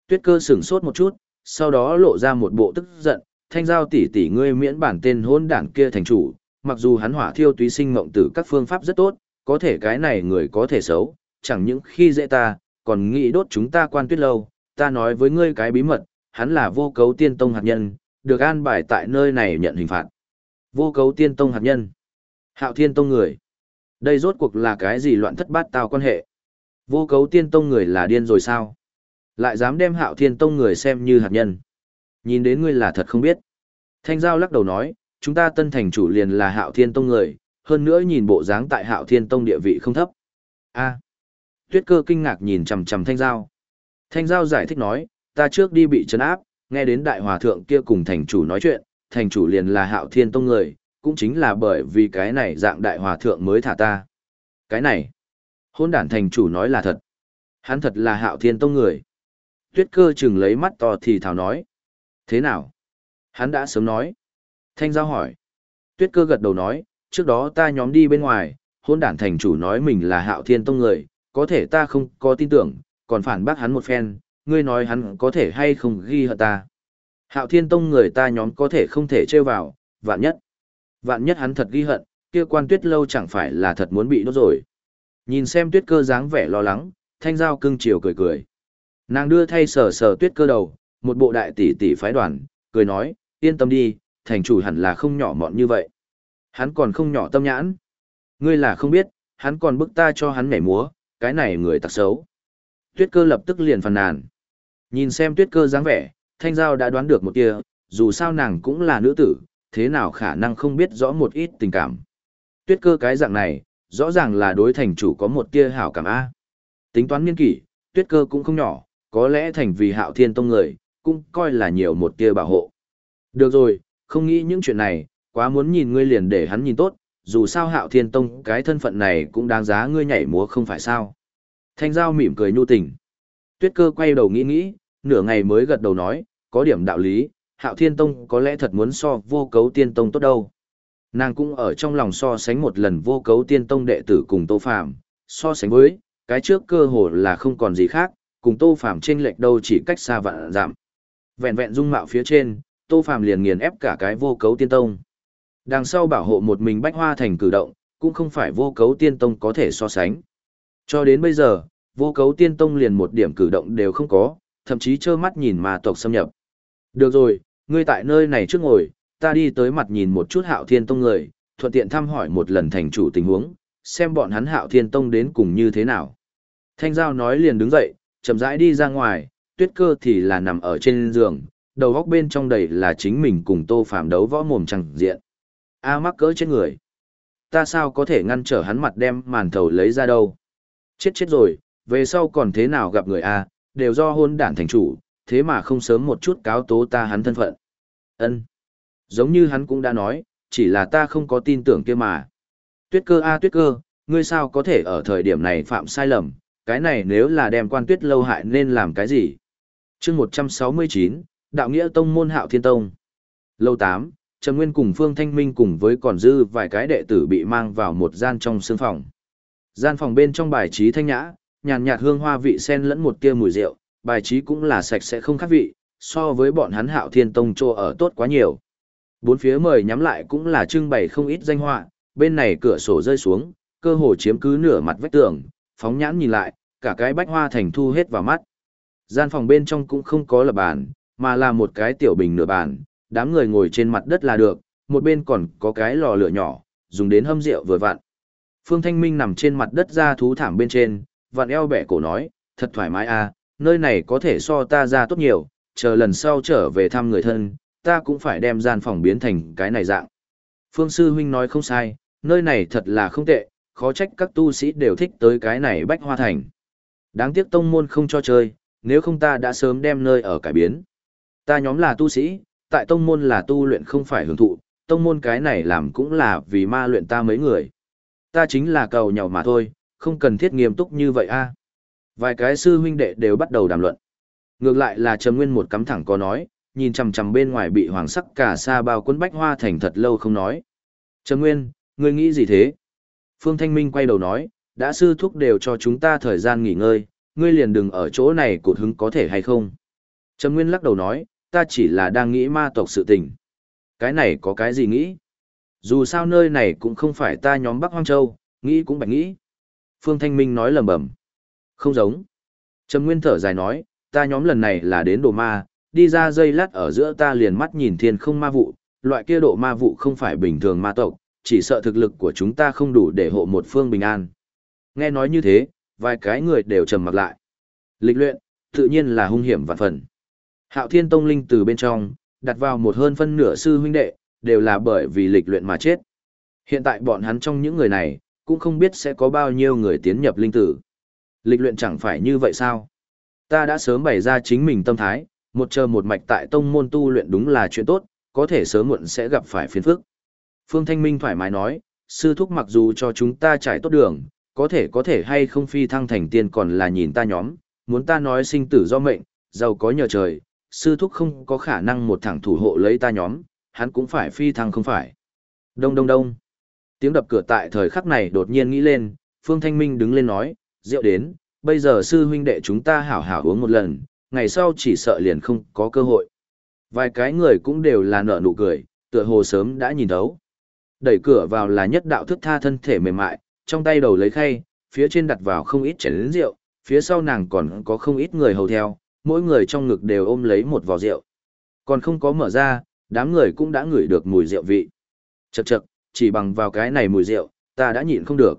Tuyết cơ sửng sốt một chút, sau đó lộ ra một bộ tức giận, Thanh Giao tỷ tỷ ngươi miễn bản tên hôn đảng kia thành chủ, mặc dù hắn hỏa thiêu túy sinh mộng tử các phương pháp rất tốt, có thể cái này người có thể xấu, chẳng những khi dễ ta, còn nghĩ đốt chúng ta quan tuyết lâu, ta nói với ngươi cái bí mật, hắn là vô cấu tiên tông hạt nhân, được an bài tại nơi này nhận hình phạt. Vô cấu tiên tông hạt nhân. Hạo thiên tông người. Đây rốt cuộc là cái gì loạn thất bát tao quan hệ? Vô cấu tiên tông người là điên rồi sao? Lại dám đem hạo thiên tông người xem như hạt nhân. Nhìn đến ngươi là thật không biết. Thanh Giao lắc đầu nói, chúng ta tân thành chủ liền là hạo thiên tông người, hơn nữa nhìn bộ dáng tại hạo thiên tông địa vị không thấp. a tuyết cơ kinh ngạc nhìn chằm chằm Thanh Giao. Thanh Giao giải thích nói, ta trước đi bị trấn áp, nghe đến đại hòa thượng kia cùng thành chủ nói chuyện, thành chủ liền là hạo thiên tông người, cũng chính là bởi vì cái này dạng đại hòa thượng mới thả ta. Cái này, hôn đản thành chủ nói là thật. Hắn thật là hạo thiên tông người. Tuyết cơ chừng lấy mắt to thì thảo nói. Thế nào? Hắn đã sớm nói. Thanh giao hỏi. Tuyết cơ gật đầu nói, trước đó ta nhóm đi bên ngoài, hôn đản thành chủ nói mình là hạo thiên tông người, có thể ta không có tin tưởng, còn phản bác hắn một phen, ngươi nói hắn có thể hay không ghi hận ta. Hạo thiên tông người ta nhóm có thể không thể trêu vào, vạn nhất. Vạn nhất hắn thật ghi hận, kia quan tuyết lâu chẳng phải là thật muốn bị đốt rồi. Nhìn xem tuyết cơ dáng vẻ lo lắng, thanh giao cưng chiều cười cười. Nàng đưa thay sờ sờ tuyết cơ đầu, một bộ đại tỷ tỷ phái đoàn, cười nói, yên tâm đi, thành chủ hẳn là không nhỏ mọn như vậy. Hắn còn không nhỏ tâm nhãn. Ngươi là không biết, hắn còn bức ta cho hắn nhảy múa, cái này người tặc xấu. Tuyết cơ lập tức liền phàn nàn. Nhìn xem tuyết cơ dáng vẻ, thanh giao đã đoán được một kia, dù sao nàng cũng là nữ tử, thế nào khả năng không biết rõ một ít tình cảm. Tuyết cơ cái dạng này, rõ ràng là đối thành chủ có một tia hảo cảm A. Tính toán nghiên kỷ, tuyết cơ cũng không nhỏ, có lẽ thành vì hạo thiên tông người, cũng coi là nhiều một tia bảo hộ. Được rồi, không nghĩ những chuyện này, quá muốn nhìn ngươi liền để hắn nhìn tốt, dù sao hạo thiên tông cái thân phận này cũng đáng giá ngươi nhảy múa không phải sao. Thanh giao mỉm cười nhu tình. Tuyết cơ quay đầu nghĩ nghĩ, nửa ngày mới gật đầu nói, có điểm đạo lý, hạo thiên tông có lẽ thật muốn so vô cấu tiên tông tốt đâu. Nàng cũng ở trong lòng so sánh một lần vô cấu tiên tông đệ tử cùng tô phạm, so sánh với, cái trước cơ hồ là không còn gì khác, cùng tô phạm trên lệch đâu chỉ cách xa vạn giảm. Vẹn vẹn dung mạo phía trên, Tô Phạm liền nghiền ép cả cái vô cấu tiên tông. Đằng sau bảo hộ một mình bách hoa thành cử động, cũng không phải vô cấu tiên tông có thể so sánh. Cho đến bây giờ, vô cấu tiên tông liền một điểm cử động đều không có, thậm chí trơ mắt nhìn ma tộc xâm nhập. Được rồi, ngươi tại nơi này trước ngồi, ta đi tới mặt nhìn một chút hạo thiên tông người, thuận tiện thăm hỏi một lần thành chủ tình huống, xem bọn hắn hạo thiên tông đến cùng như thế nào. Thanh giao nói liền đứng dậy, chậm rãi đi ra ngoài, tuyết cơ thì là nằm ở trên giường, đầu góc bên trong đầy là chính mình cùng tô phàm đấu võ mồm chẳng diện. A mắc cỡ chết người. Ta sao có thể ngăn trở hắn mặt đem màn thầu lấy ra đâu. Chết chết rồi, về sau còn thế nào gặp người A, đều do hôn đản thành chủ, thế mà không sớm một chút cáo tố ta hắn thân phận. ân Giống như hắn cũng đã nói, chỉ là ta không có tin tưởng kia mà. Tuyết cơ a tuyết cơ, ngươi sao có thể ở thời điểm này phạm sai lầm, cái này nếu là đem quan tuyết lâu hại nên làm cái gì? chương 169, Đạo Nghĩa Tông Môn Hạo Thiên Tông. Lâu 8, Trầm Nguyên cùng Phương Thanh Minh cùng với còn dư vài cái đệ tử bị mang vào một gian trong sương phòng. Gian phòng bên trong bài trí thanh nhã, nhàn nhạt hương hoa vị sen lẫn một tia mùi rượu, bài trí cũng là sạch sẽ không khác vị, so với bọn hắn Hạo Thiên Tông trô ở tốt quá nhiều. Bốn phía mời nhắm lại cũng là trưng bày không ít danh họa, bên này cửa sổ rơi xuống, cơ hồ chiếm cứ nửa mặt vách tường, phóng nhãn nhìn lại, cả cái bách hoa thành thu hết vào mắt. Gian phòng bên trong cũng không có là bàn, mà là một cái tiểu bình nửa bàn, đám người ngồi trên mặt đất là được, một bên còn có cái lò lửa nhỏ, dùng đến hâm rượu vừa vặn. Phương Thanh Minh nằm trên mặt đất ra thú thảm bên trên, vặn eo bẻ cổ nói, thật thoải mái à, nơi này có thể so ta ra tốt nhiều, chờ lần sau trở về thăm người thân, ta cũng phải đem gian phòng biến thành cái này dạng. Phương Sư Huynh nói không sai, nơi này thật là không tệ, khó trách các tu sĩ đều thích tới cái này bách hoa thành. Đáng tiếc tông môn không cho chơi, nếu không ta đã sớm đem nơi ở cải biến. Ta nhóm là tu sĩ, tại tông môn là tu luyện không phải hưởng thụ, tông môn cái này làm cũng là vì ma luyện ta mấy người. Ta chính là cầu nhau mà thôi, không cần thiết nghiêm túc như vậy a. Vài cái sư huynh đệ đều bắt đầu đàm luận. Ngược lại là Trầm Nguyên một cắm thẳng có nói, nhìn chằm chằm bên ngoài bị hoàng sắc cả sa bao cuốn bách hoa thành thật lâu không nói. Trầm Nguyên, ngươi nghĩ gì thế? Phương Thanh Minh quay đầu nói, đã sư thúc đều cho chúng ta thời gian nghỉ ngơi, ngươi liền đừng ở chỗ này cột hứng có thể hay không? Trầm Nguyên lắc đầu nói, ta chỉ là đang nghĩ ma tộc sự tình. Cái này có cái gì nghĩ? Dù sao nơi này cũng không phải ta nhóm Bắc Hoang Châu, nghĩ cũng bạch nghĩ. Phương Thanh Minh nói lầm bầm. Không giống. Trầm Nguyên thở dài nói, ta nhóm lần này là đến đồ ma, đi ra dây lát ở giữa ta liền mắt nhìn thiên không ma vụ, loại kia độ ma vụ không phải bình thường ma tộc, chỉ sợ thực lực của chúng ta không đủ để hộ một phương bình an. Nghe nói như thế, vài cái người đều trầm mặt lại. Lịch luyện, tự nhiên là hung hiểm vạn phần. Hạo Thiên Tông linh từ bên trong, đặt vào một hơn phân nửa sư huynh đệ, đều là bởi vì lịch luyện mà chết. Hiện tại bọn hắn trong những người này, cũng không biết sẽ có bao nhiêu người tiến nhập linh tử. Lịch luyện chẳng phải như vậy sao? Ta đã sớm bày ra chính mình tâm thái, một chờ một mạch tại tông môn tu luyện đúng là chuyện tốt, có thể sớm muộn sẽ gặp phải phiền phức. Phương Thanh Minh thoải mái nói, sư thúc mặc dù cho chúng ta trải tốt đường, có thể có thể hay không phi thăng thành tiên còn là nhìn ta nhóm, muốn ta nói sinh tử do mệnh, giàu có nhờ trời, sư thúc không có khả năng một thẳng thủ hộ lấy ta nhóm, hắn cũng phải phi thăng không phải. Đông đông đông. Tiếng đập cửa tại thời khắc này đột nhiên nghĩ lên, Phương Thanh Minh đứng lên nói, rượu đến, bây giờ sư huynh đệ chúng ta hảo hảo uống một lần, ngày sau chỉ sợ liền không có cơ hội. Vài cái người cũng đều là nở nụ cười, tựa hồ sớm đã nhìn thấu. Đẩy cửa vào là nhất đạo thức tha thân thể mềm mại, trong tay đầu lấy khay, phía trên đặt vào không ít chén rượu, phía sau nàng còn có không ít người hầu theo, mỗi người trong ngực đều ôm lấy một vò rượu. Còn không có mở ra, đám người cũng đã ngửi được mùi rượu vị. Chậc chậc, chỉ bằng vào cái này mùi rượu, ta đã nhịn không được.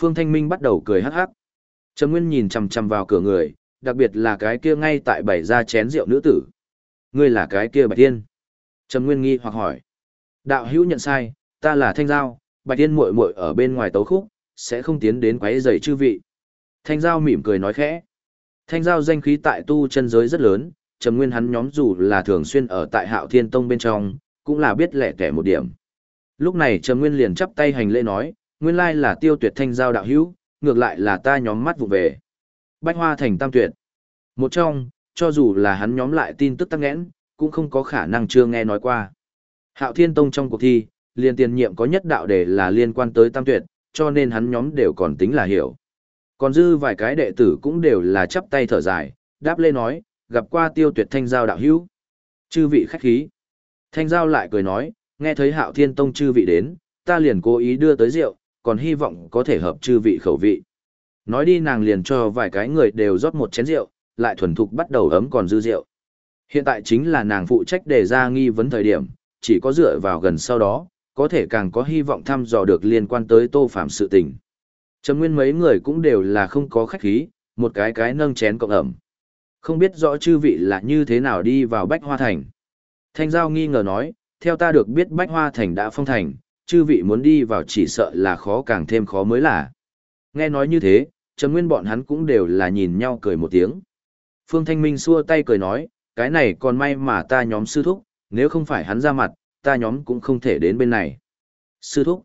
Phương Thanh Minh bắt đầu cười hắc hắc. Trầm Nguyên nhìn chằm chằm vào cửa người, đặc biệt là cái kia ngay tại bảy ra chén rượu nữ tử. Ngươi là cái kia Bạch Tiên. Trầm Nguyên nghi hoặc hỏi. Đạo hữu nhận sai, ta là Thanh Giao, Bạch Tiên muội muội ở bên ngoài tấu khúc, sẽ không tiến đến quấy rầy chư vị. Thanh Giao mỉm cười nói khẽ. Thanh Giao danh khí tại tu chân giới rất lớn, Trầm Nguyên hắn nhóm dù là thường xuyên ở tại Hạo Thiên Tông bên trong, cũng là biết lẻ tẻ một điểm. Lúc này Trầm Nguyên liền chắp tay hành lễ nói, nguyên lai là tiêu tuyệt Thanh Giao đạo hữu, ngược lại là ta nhóm mắt vụ về. Bách Hoa Thành Tam Tuyệt. Một trong, cho dù là hắn nhóm lại tin tức tăng nghẽn, cũng không có khả năng chưa nghe nói qua. Hạo Thiên Tông trong cuộc thi, liền tiền nhiệm có nhất đạo đề là liên quan tới Tam Tuyệt, cho nên hắn nhóm đều còn tính là hiểu. Còn dư vài cái đệ tử cũng đều là chắp tay thở dài, đáp lê nói, gặp qua tiêu tuyệt thanh giao đạo hữu, Chư vị khách khí. Thanh Giao lại cười nói, nghe thấy hạo thiên tông chư vị đến, ta liền cố ý đưa tới rượu, còn hy vọng có thể hợp chư vị khẩu vị. Nói đi nàng liền cho vài cái người đều rót một chén rượu, lại thuần thục bắt đầu ấm còn dư rượu. Hiện tại chính là nàng phụ trách đề ra nghi vấn thời điểm, chỉ có dựa vào gần sau đó, có thể càng có hy vọng thăm dò được liên quan tới tô phạm sự tình. Trầm nguyên mấy người cũng đều là không có khách khí, một cái cái nâng chén cộng ẩm. Không biết rõ chư vị là như thế nào đi vào Bách Hoa Thành. Thanh Giao nghi ngờ nói, theo ta được biết Bách Hoa Thành đã phong thành, chư vị muốn đi vào chỉ sợ là khó càng thêm khó mới là. Nghe nói như thế, Trầm Nguyên bọn hắn cũng đều là nhìn nhau cười một tiếng. Phương Thanh Minh xua tay cười nói, cái này còn may mà ta nhóm sư thúc, nếu không phải hắn ra mặt, ta nhóm cũng không thể đến bên này. Sư thúc.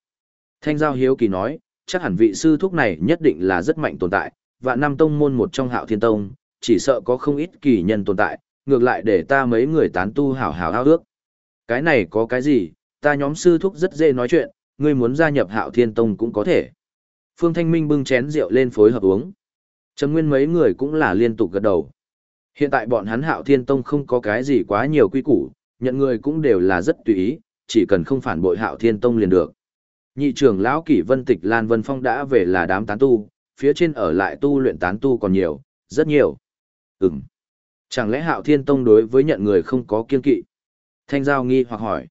Thanh Giao Hiếu Kỳ nói, chắc hẳn vị sư thúc này nhất định là rất mạnh tồn tại, và năm tông môn một trong hạo thiên tông, chỉ sợ có không ít kỳ nhân tồn tại, ngược lại để ta mấy người tán tu hảo hảo ao ước. Cái này có cái gì, ta nhóm sư thúc rất dễ nói chuyện, ngươi muốn gia nhập hạo thiên tông cũng có thể. Phương Thanh Minh bưng chén rượu lên phối hợp uống. Trầm Nguyên mấy người cũng là liên tục gật đầu. Hiện tại bọn hắn hạo thiên tông không có cái gì quá nhiều quy củ, nhận người cũng đều là rất tùy ý, chỉ cần không phản bội hạo thiên tông liền được. Nhị trưởng lão kỷ vân tịch Lan Vân Phong đã về là đám tán tu, phía trên ở lại tu luyện tán tu còn nhiều, rất nhiều. Ừm. Chẳng lẽ hạo thiên tông đối với nhận người không có kiên kỵ? Thanh Giao nghi hoặc hỏi.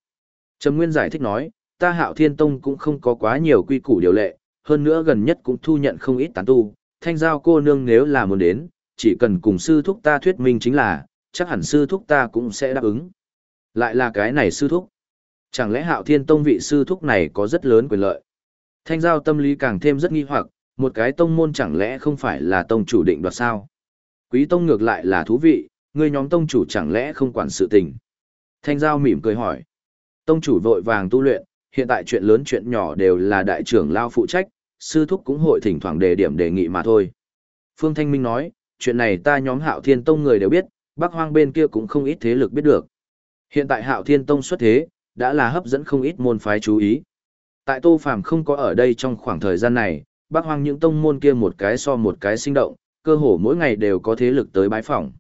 Trầm Nguyên giải thích nói, ta hạo thiên tông cũng không có quá nhiều quy củ điều lệ, hơn nữa gần nhất cũng thu nhận không ít tán tu. Thanh Giao cô nương nếu là muốn đến, chỉ cần cùng sư thúc ta thuyết minh chính là, chắc hẳn sư thúc ta cũng sẽ đáp ứng. Lại là cái này sư thúc. Chẳng lẽ hạo thiên tông vị sư thúc này có rất lớn quyền lợi? Thanh giao tâm lý càng thêm rất nghi hoặc, một cái tông môn chẳng lẽ không phải là tông chủ định đoạt sao? Quý tông ngược lại là thú vị, người nhóm tông chủ chẳng lẽ không quản sự tình? Thanh giao mỉm cười hỏi. Tông chủ vội vàng tu luyện, hiện tại chuyện lớn chuyện nhỏ đều là đại trưởng lao phụ trách, sư thúc cũng hội thỉnh thoảng đề điểm đề nghị mà thôi. Phương Thanh Minh nói, chuyện này ta nhóm hạo thiên tông người đều biết, bắc hoang bên kia cũng không ít thế lực biết được. Hiện tại hạo thiên tông xuất thế, đã là hấp dẫn không ít môn phái chú ý. Tại Tô Phàm không có ở đây trong khoảng thời gian này, Bác Hoang những tông môn kia một cái so một cái sinh động, cơ hồ mỗi ngày đều có thế lực tới bái phỏng.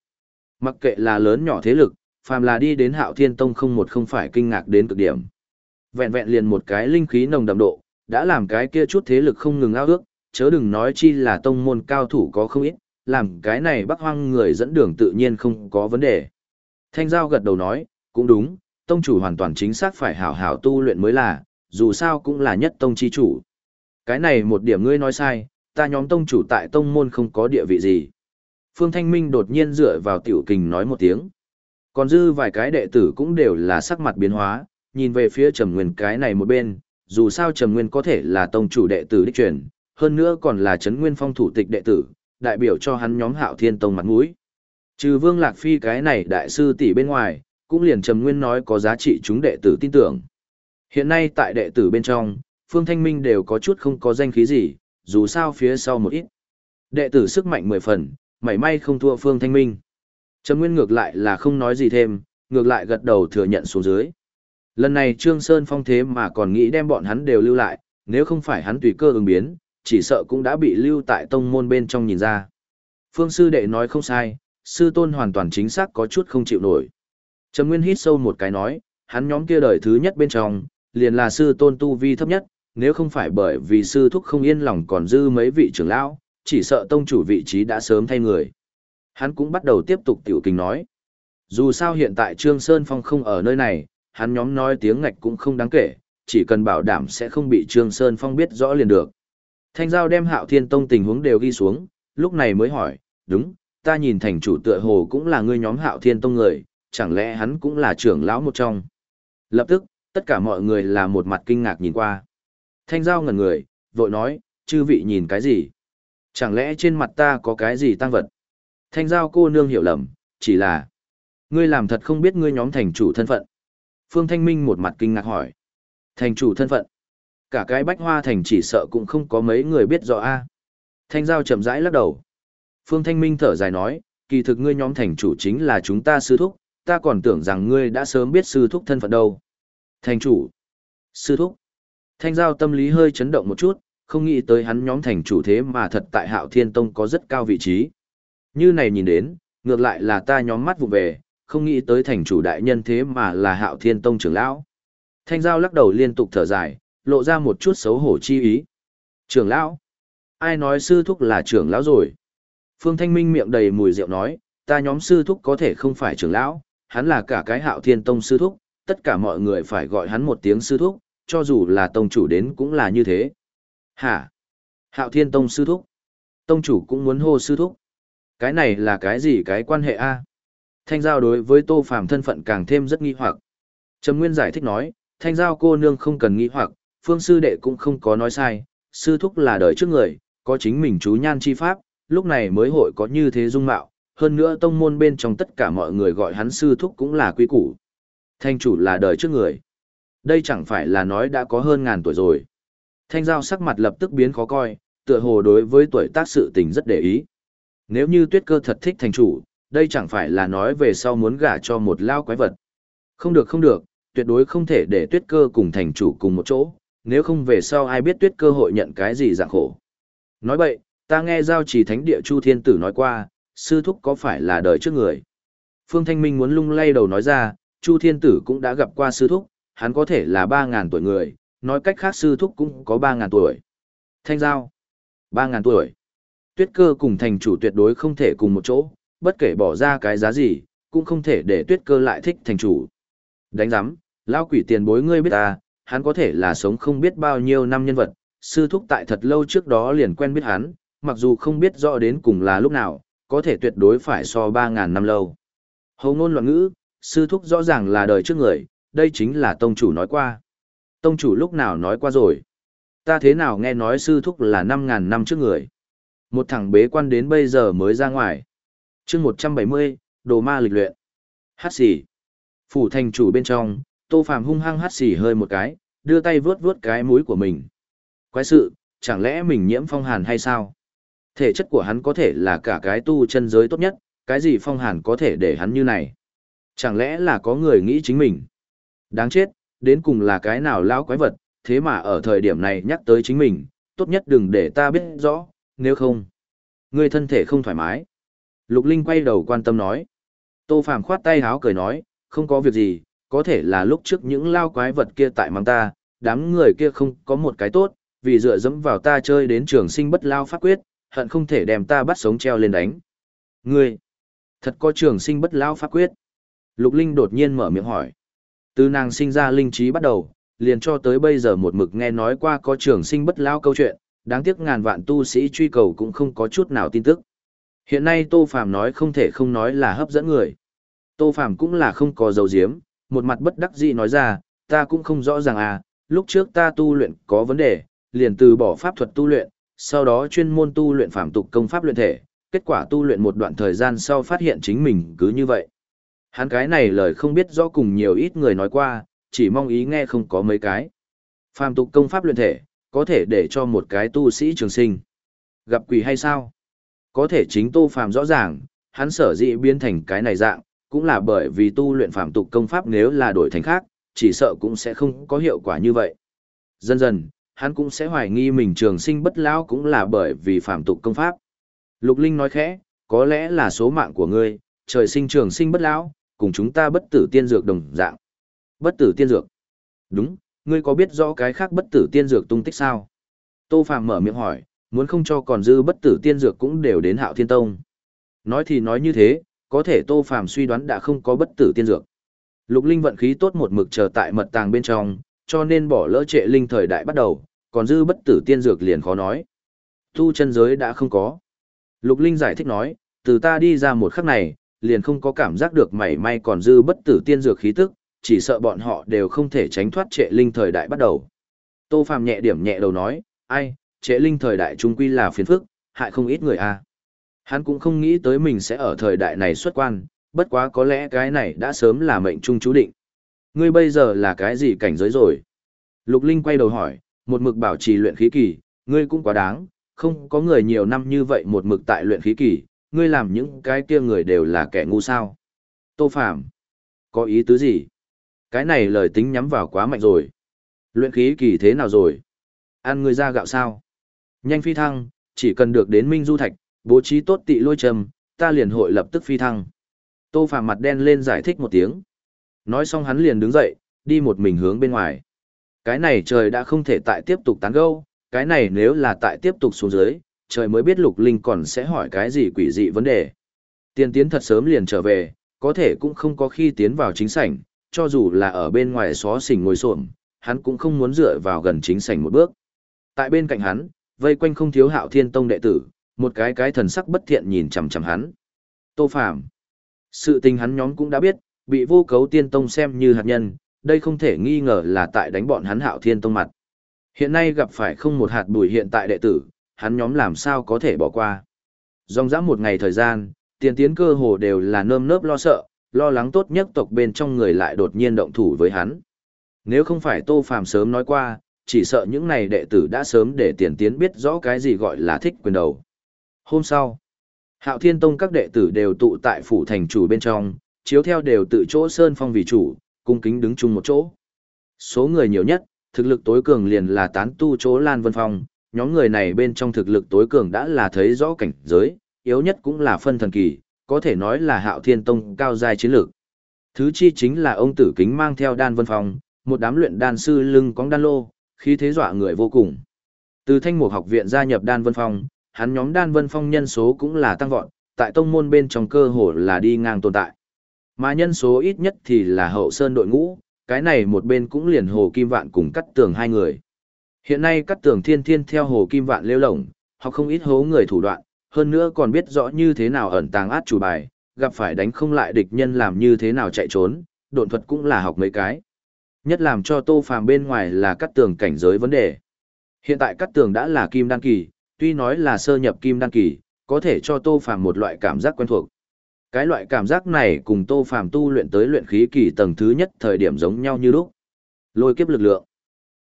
Mặc kệ là lớn nhỏ thế lực, phàm là đi đến Hạo Thiên Tông không một không phải kinh ngạc đến cực điểm. Vẹn vẹn liền một cái linh khí nồng đậm độ, đã làm cái kia chút thế lực không ngừng ao ước, chớ đừng nói chi là tông môn cao thủ có không ít, làm cái này Bác Hoang người dẫn đường tự nhiên không có vấn đề. Thanh Giao gật đầu nói, cũng đúng, tông chủ hoàn toàn chính xác phải hảo hảo tu luyện mới là, dù sao cũng là nhất tông chi chủ. Cái này một điểm ngươi nói sai, ta nhóm tông chủ tại tông môn không có địa vị gì. Phương Thanh Minh đột nhiên dựa vào tiểu kình nói một tiếng. Còn dư vài cái đệ tử cũng đều là sắc mặt biến hóa, nhìn về phía Trầm Nguyên cái này một bên, dù sao Trầm Nguyên có thể là tông chủ đệ tử đích truyền, hơn nữa còn là Trấn Nguyên Phong thủ tịch đệ tử, đại biểu cho hắn nhóm Hạo Thiên Tông mặt mũi. Trừ Vương Lạc Phi cái này đại sư tỷ bên ngoài, cũng liền Trầm Nguyên nói có giá trị chúng đệ tử tin tưởng. Hiện nay tại đệ tử bên trong, Phương Thanh Minh đều có chút không có danh khí gì, dù sao phía sau một ít. Đệ tử sức mạnh mười phần, mảy may không thua Phương Thanh Minh. Trầm Nguyên ngược lại là không nói gì thêm, ngược lại gật đầu thừa nhận xuống dưới. Lần này Trương Sơn Phong thế mà còn nghĩ đem bọn hắn đều lưu lại, nếu không phải hắn tùy cơ ứng biến, chỉ sợ cũng đã bị lưu tại tông môn bên trong nhìn ra. Phương sư đệ nói không sai, sư tôn hoàn toàn chính xác có chút không chịu nổi. Trầm Nguyên hít sâu một cái nói, hắn nhóm kia đời thứ nhất bên trong, liền là sư tôn tu vi thấp nhất, nếu không phải bởi vì sư thúc không yên lòng còn dư mấy vị trưởng lão, chỉ sợ tông chủ vị trí đã sớm thay người. Hắn cũng bắt đầu tiếp tục tiểu kinh nói. Dù sao hiện tại Trương Sơn Phong không ở nơi này, hắn nhóm nói tiếng ngạch cũng không đáng kể, chỉ cần bảo đảm sẽ không bị Trương Sơn Phong biết rõ liền được. Thanh Giao đem Hạo Thiên Tông tình huống đều ghi xuống, lúc này mới hỏi, đúng, ta nhìn thành chủ tựa hồ cũng là người nhóm Hạo Thiên Tông người, chẳng lẽ hắn cũng là trưởng lão một trong. Lập tức, tất cả mọi người là một mặt kinh ngạc nhìn qua. Thanh giao ngẩn người, vội nói, chư vị nhìn cái gì? Chẳng lẽ trên mặt ta có cái gì tăng vật? Thanh giao cô nương hiểu lầm, chỉ là... Ngươi làm thật không biết ngươi nhóm thành chủ thân phận. Phương Thanh Minh một mặt kinh ngạc hỏi. Thành chủ thân phận? Cả cái bách hoa thành chỉ sợ cũng không có mấy người biết rõ a. Thanh giao chậm rãi lắc đầu. Phương Thanh Minh thở dài nói, kỳ thực ngươi nhóm thành chủ chính là chúng ta sư thúc, ta còn tưởng rằng ngươi đã sớm biết sư thúc thân phận đâu. Thành chủ. Sư thúc. Thanh giao tâm lý hơi chấn động một chút, không nghĩ tới hắn nhóm thành chủ thế mà thật tại hạo thiên tông có rất cao vị trí. Như này nhìn đến, ngược lại là ta nhóm mắt vụ về, không nghĩ tới thành chủ đại nhân thế mà là hạo thiên tông trưởng lão. Thanh giao lắc đầu liên tục thở dài, lộ ra một chút xấu hổ chi ý. Trưởng lão? Ai nói sư thúc là trưởng lão rồi? Phương Thanh Minh miệng đầy mùi rượu nói, ta nhóm sư thúc có thể không phải trưởng lão, hắn là cả cái hạo thiên tông sư thúc, tất cả mọi người phải gọi hắn một tiếng sư thúc, cho dù là tông chủ đến cũng là như thế. Hả? Hạo thiên tông sư thúc? Tông chủ cũng muốn hô sư thúc. Cái này là cái gì cái quan hệ a? Thanh giao đối với tô phàm thân phận càng thêm rất nghi hoặc. Trầm Nguyên giải thích nói, thanh giao cô nương không cần nghi hoặc, phương sư đệ cũng không có nói sai, sư thúc là đời trước người, có chính mình chú nhan chi pháp, lúc này mới hội có như thế dung mạo, hơn nữa tông môn bên trong tất cả mọi người gọi hắn sư thúc cũng là quý củ. Thanh chủ là đời trước người. Đây chẳng phải là nói đã có hơn ngàn tuổi rồi. Thanh giao sắc mặt lập tức biến khó coi, tựa hồ đối với tuổi tác sự tình rất để ý. Nếu như tuyết cơ thật thích thành chủ, đây chẳng phải là nói về sau muốn gả cho một lao quái vật. Không được không được, tuyệt đối không thể để tuyết cơ cùng thành chủ cùng một chỗ, nếu không về sau ai biết tuyết cơ hội nhận cái gì dạng khổ. Nói vậy, ta nghe giao trì thánh địa Chu Thiên Tử nói qua, sư thúc có phải là đời trước người. Phương Thanh Minh muốn lung lay đầu nói ra, Chu Thiên Tử cũng đã gặp qua sư thúc, hắn có thể là 3.000 tuổi người, nói cách khác sư thúc cũng có 3.000 tuổi. Thanh giao, 3.000 tuổi. Tuyết cơ cùng thành chủ tuyệt đối không thể cùng một chỗ, bất kể bỏ ra cái giá gì, cũng không thể để tuyết cơ lại thích thành chủ. Đánh giám, lao quỷ tiền bối ngươi biết ta, hắn có thể là sống không biết bao nhiêu năm nhân vật, sư thúc tại thật lâu trước đó liền quen biết hắn, mặc dù không biết rõ đến cùng là lúc nào, có thể tuyệt đối phải so 3.000 năm lâu. Hầu ngôn loạn ngữ, sư thúc rõ ràng là đời trước người, đây chính là tông chủ nói qua. Tông chủ lúc nào nói qua rồi? Ta thế nào nghe nói sư thúc là 5.000 năm trước người? Một thằng bế quan đến bây giờ mới ra ngoài. chương 170, đồ ma lịch luyện. Hát xỉ. Phủ thành chủ bên trong, tô phàm hung hăng hát xỉ hơi một cái, đưa tay vướt vướt cái mũi của mình. Quái sự, chẳng lẽ mình nhiễm phong hàn hay sao? Thể chất của hắn có thể là cả cái tu chân giới tốt nhất, cái gì phong hàn có thể để hắn như này? Chẳng lẽ là có người nghĩ chính mình? Đáng chết, đến cùng là cái nào lão quái vật, thế mà ở thời điểm này nhắc tới chính mình, tốt nhất đừng để ta biết rõ, nếu không, người thân thể không thoải mái. Lục Linh quay đầu quan tâm nói. Tô Phàm khoát tay háo cười nói, không có việc gì, có thể là lúc trước những lao quái vật kia tại mang ta, đám người kia không có một cái tốt, vì dựa dẫm vào ta chơi đến trường sinh bất lao pháp quyết, hận không thể đem ta bắt sống treo lên đánh. Ngươi, thật có trường sinh bất lao pháp quyết. Lục Linh đột nhiên mở miệng hỏi. Từ nàng sinh ra linh trí bắt đầu, liền cho tới bây giờ một mực nghe nói qua có trường sinh bất lao câu chuyện, đáng tiếc ngàn vạn tu sĩ truy cầu cũng không có chút nào tin tức. Hiện nay Tô Phàm nói không thể không nói là hấp dẫn người. Tô Phàm cũng là không có dầu diếm, một mặt bất đắc dĩ nói ra, ta cũng không rõ ràng à, lúc trước ta tu luyện có vấn đề, liền từ bỏ pháp thuật tu luyện, sau đó chuyên môn tu luyện phạm tục công pháp luyện thể, kết quả tu luyện một đoạn thời gian sau phát hiện chính mình cứ như vậy. Hắn cái này lời không biết rõ cùng nhiều ít người nói qua, chỉ mong ý nghe không có mấy cái. Phạm tục công pháp luyện thể, có thể để cho một cái tu sĩ trường sinh. Gặp quỷ hay sao? Có thể chính Tô Phàm rõ ràng, hắn sở dĩ biến thành cái này dạng, cũng là bởi vì tu luyện phạm tục công pháp nếu là đổi thành khác, chỉ sợ cũng sẽ không có hiệu quả như vậy. Dần dần, hắn cũng sẽ hoài nghi mình trường sinh bất lão cũng là bởi vì phạm tục công pháp. Lục Linh nói khẽ, có lẽ là số mạng của ngươi, trời sinh trường sinh bất lão, cùng chúng ta bất tử tiên dược đồng dạng. Bất tử tiên dược? Đúng, ngươi có biết rõ cái khác bất tử tiên dược tung tích sao? Tô Phạm mở miệng hỏi, muốn không cho còn dư bất tử tiên dược cũng đều đến Hạo Thiên Tông. Nói thì nói như thế, có thể Tô Phạm suy đoán đã không có bất tử tiên dược. Lục Linh vận khí tốt một mực chờ tại mật tàng bên trong, cho nên bỏ lỡ trệ linh thời đại bắt đầu, còn dư bất tử tiên dược liền khó nói. Tu chân giới đã không có. Lục Linh giải thích nói, từ ta đi ra một khắc này, liền không có cảm giác được mảy may còn dư bất tử tiên dược khí tức, chỉ sợ bọn họ đều không thể tránh thoát trệ linh thời đại bắt đầu. Tô Phàm nhẹ điểm nhẹ đầu nói, ai, trệ linh thời đại trung quy là phiền phức, hại không ít người a. À. Hắn cũng không nghĩ tới mình sẽ ở thời đại này xuất quan, bất quá có lẽ cái này đã sớm là mệnh trung chú định. Ngươi bây giờ là cái gì cảnh giới rồi? Lục Linh quay đầu hỏi, một mực bảo trì luyện khí kỳ, ngươi cũng quá đáng, không có người nhiều năm như vậy một mực tại luyện khí kỳ, ngươi làm những cái kia người đều là kẻ ngu sao. Tô Phạm, có ý tứ gì? Cái này lời tính nhắm vào quá mạnh rồi. Luyện khí kỳ thế nào rồi? Ăn ngươi ra gạo sao? Nhanh phi thăng, chỉ cần được đến Minh Du Thạch, bố trí tốt tị lôi trầm, ta liền hội lập tức phi thăng. Tô Phàm mặt đen lên giải thích một tiếng. Nói xong hắn liền đứng dậy, đi một mình hướng bên ngoài. Cái này trời đã không thể tại tiếp tục tán gẫu, cái này nếu là tại tiếp tục xuống dưới, trời mới biết Lục Linh còn sẽ hỏi cái gì quỷ dị vấn đề. Tiên tiến thật sớm liền trở về, có thể cũng không có khi tiến vào chính sảnh, cho dù là ở bên ngoài xó xỉnh ngồi xổm, hắn cũng không muốn dựa vào gần chính sảnh một bước. Tại bên cạnh hắn, vây quanh không thiếu Hạo Thiên Tông đệ tử, một cái cái thần sắc bất thiện nhìn chằm chằm hắn. Tô Phàm, sự tình hắn nhóm cũng đã biết, bị vô cấu tiên tông xem như hạt nhân, đây không thể nghi ngờ là tại đánh bọn hắn Hạo Thiên Tông mặt. Hiện nay gặp phải không một hạt bụi hiện tại đệ tử, hắn nhóm làm sao có thể bỏ qua. Dòng dã một ngày thời gian, tiền tiến cơ hồ đều là nơm nớp lo sợ, lo lắng tốt nhất tộc bên trong người lại đột nhiên động thủ với hắn. Nếu không phải Tô Phàm sớm nói qua, chỉ sợ những này đệ tử đã sớm để tiền tiến biết rõ cái gì gọi là thích quyền đầu. Hôm sau, Hạo Thiên Tông các đệ tử đều tụ tại phủ thành chủ bên trong, chiếu theo đều tự chỗ sơn phong vì chủ, cung kính đứng chung một chỗ. Số người nhiều nhất, thực lực tối cường liền là tán tu chỗ Lan Vân Phong, nhóm người này bên trong thực lực tối cường đã là thấy rõ cảnh giới, yếu nhất cũng là phân thần kỳ, có thể nói là hạo thiên tông cao giai chiến lược. Thứ chi chính là ông tử kính mang theo đan vân phong, một đám luyện đan sư lưng cóng đan lô, khí thế dọa người vô cùng. Từ thanh mục học viện gia nhập đan vân phong, hắn nhóm đan vân phong nhân số cũng là tăng vọt, tại tông môn bên trong cơ hồ là đi ngang tồn tại. Mà nhân số ít nhất thì là hậu sơn đội ngũ, cái này một bên cũng liền hồ kim vạn cùng cắt tường hai người. Hiện nay cắt tường thiên thiên theo hồ kim vạn lêu lổng, họ không ít hố người thủ đoạn, hơn nữa còn biết rõ như thế nào ẩn tàng át chủ bài, gặp phải đánh không lại địch nhân làm như thế nào chạy trốn, độn thuật cũng là học mấy cái. Nhất làm cho tô phàm bên ngoài là cắt tường cảnh giới vấn đề. Hiện tại cắt tường đã là kim đan kỳ, tuy nói là sơ nhập kim đan kỳ, có thể cho tô phàm một loại cảm giác quen thuộc. Cái loại cảm giác này cùng tô phàm tu luyện tới luyện khí kỳ tầng thứ nhất thời điểm giống nhau như lúc. Lôi kiếp lực lượng.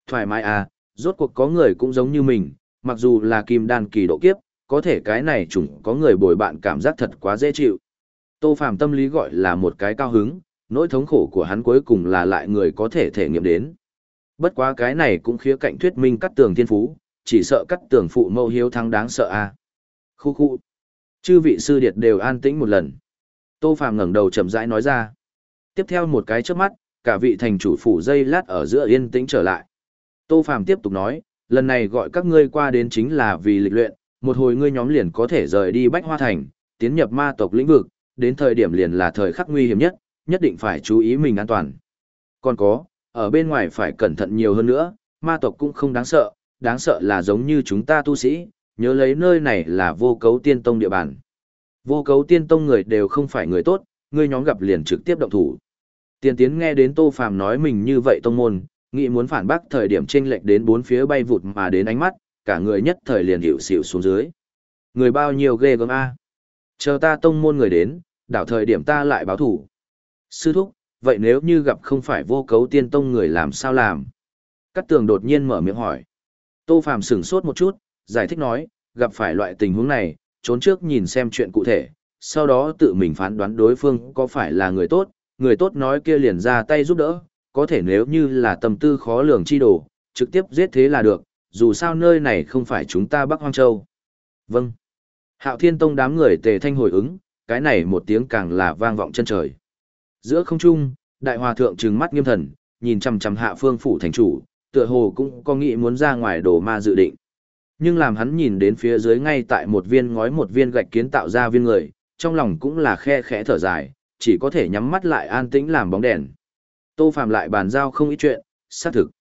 Thoải mái à, rốt cuộc có người cũng giống như mình, mặc dù là kim đan kỳ độ kiếp, có thể cái này chủng có người bồi bạn cảm giác thật quá dễ chịu. Tô Phàm tâm lý gọi là một cái cao hứng, nỗi thống khổ của hắn cuối cùng là lại người có thể thể nghiệm đến. Bất quá cái này cũng khía cạnh thuyết minh cắt tường thiên phú, chỉ sợ cắt tường phụ mâu hiếu thắng đáng sợ a. À. Khu khu. Chư vị sư điệt đều an tĩnh một lần. Tô Phàm ngẩng đầu chậm rãi nói ra. Tiếp theo một cái chớp mắt, cả vị thành chủ phủ dây lát ở giữa yên tĩnh trở lại. Tô Phàm tiếp tục nói, lần này gọi các ngươi qua đến chính là vì lịch luyện, một hồi ngươi nhóm liền có thể rời đi Bách Hoa Thành, tiến nhập ma tộc lĩnh vực, đến thời điểm liền là thời khắc nguy hiểm nhất, nhất định phải chú ý mình an toàn. Còn có, ở bên ngoài phải cẩn thận nhiều hơn nữa, ma tộc cũng không đáng sợ, đáng sợ là giống như chúng ta tu sĩ, nhớ lấy nơi này là vô cấu tiên tông địa bàn. Vô cấu tiên tông người đều không phải người tốt, ngươi nhóm gặp liền trực tiếp động thủ. Tiên tiến nghe đến Tô Phàm nói mình như vậy tông môn, nghĩ muốn phản bác thời điểm chênh lệch đến bốn phía bay vụt mà đến ánh mắt, cả người nhất thời liền hiệu xỉu xuống dưới. Người bao nhiêu ghê gớm a. Chờ ta tông môn người đến, đảo thời điểm ta lại báo thủ. Sư thúc, vậy nếu như gặp không phải vô cấu tiên tông người làm sao làm? Cát tường đột nhiên mở miệng hỏi. Tô Phàm sửng sốt một chút, giải thích nói, gặp phải loại tình huống này, trốn trước nhìn xem chuyện cụ thể, sau đó tự mình phán đoán đối phương có phải là người tốt, người tốt nói kia liền ra tay giúp đỡ, có thể nếu như là tâm tư khó lường chi đồ, trực tiếp giết thế là được, dù sao nơi này không phải chúng ta Bắc Hoang Châu. Vâng. Hạo Thiên Tông đám người tề thanh hồi ứng, cái này một tiếng càng là vang vọng chân trời. Giữa không trung, đại hòa thượng trừng mắt nghiêm thần, nhìn chằm chằm hạ phương phủ thành chủ, tựa hồ cũng có nghĩ muốn ra ngoài đổ ma dự định. Nhưng làm hắn nhìn đến phía dưới ngay tại một viên ngói một viên gạch kiến tạo ra viên người, trong lòng cũng là khe khẽ thở dài, chỉ có thể nhắm mắt lại an tĩnh làm bóng đèn. Tô Phạm lại bàn giao không ít chuyện, xác thực.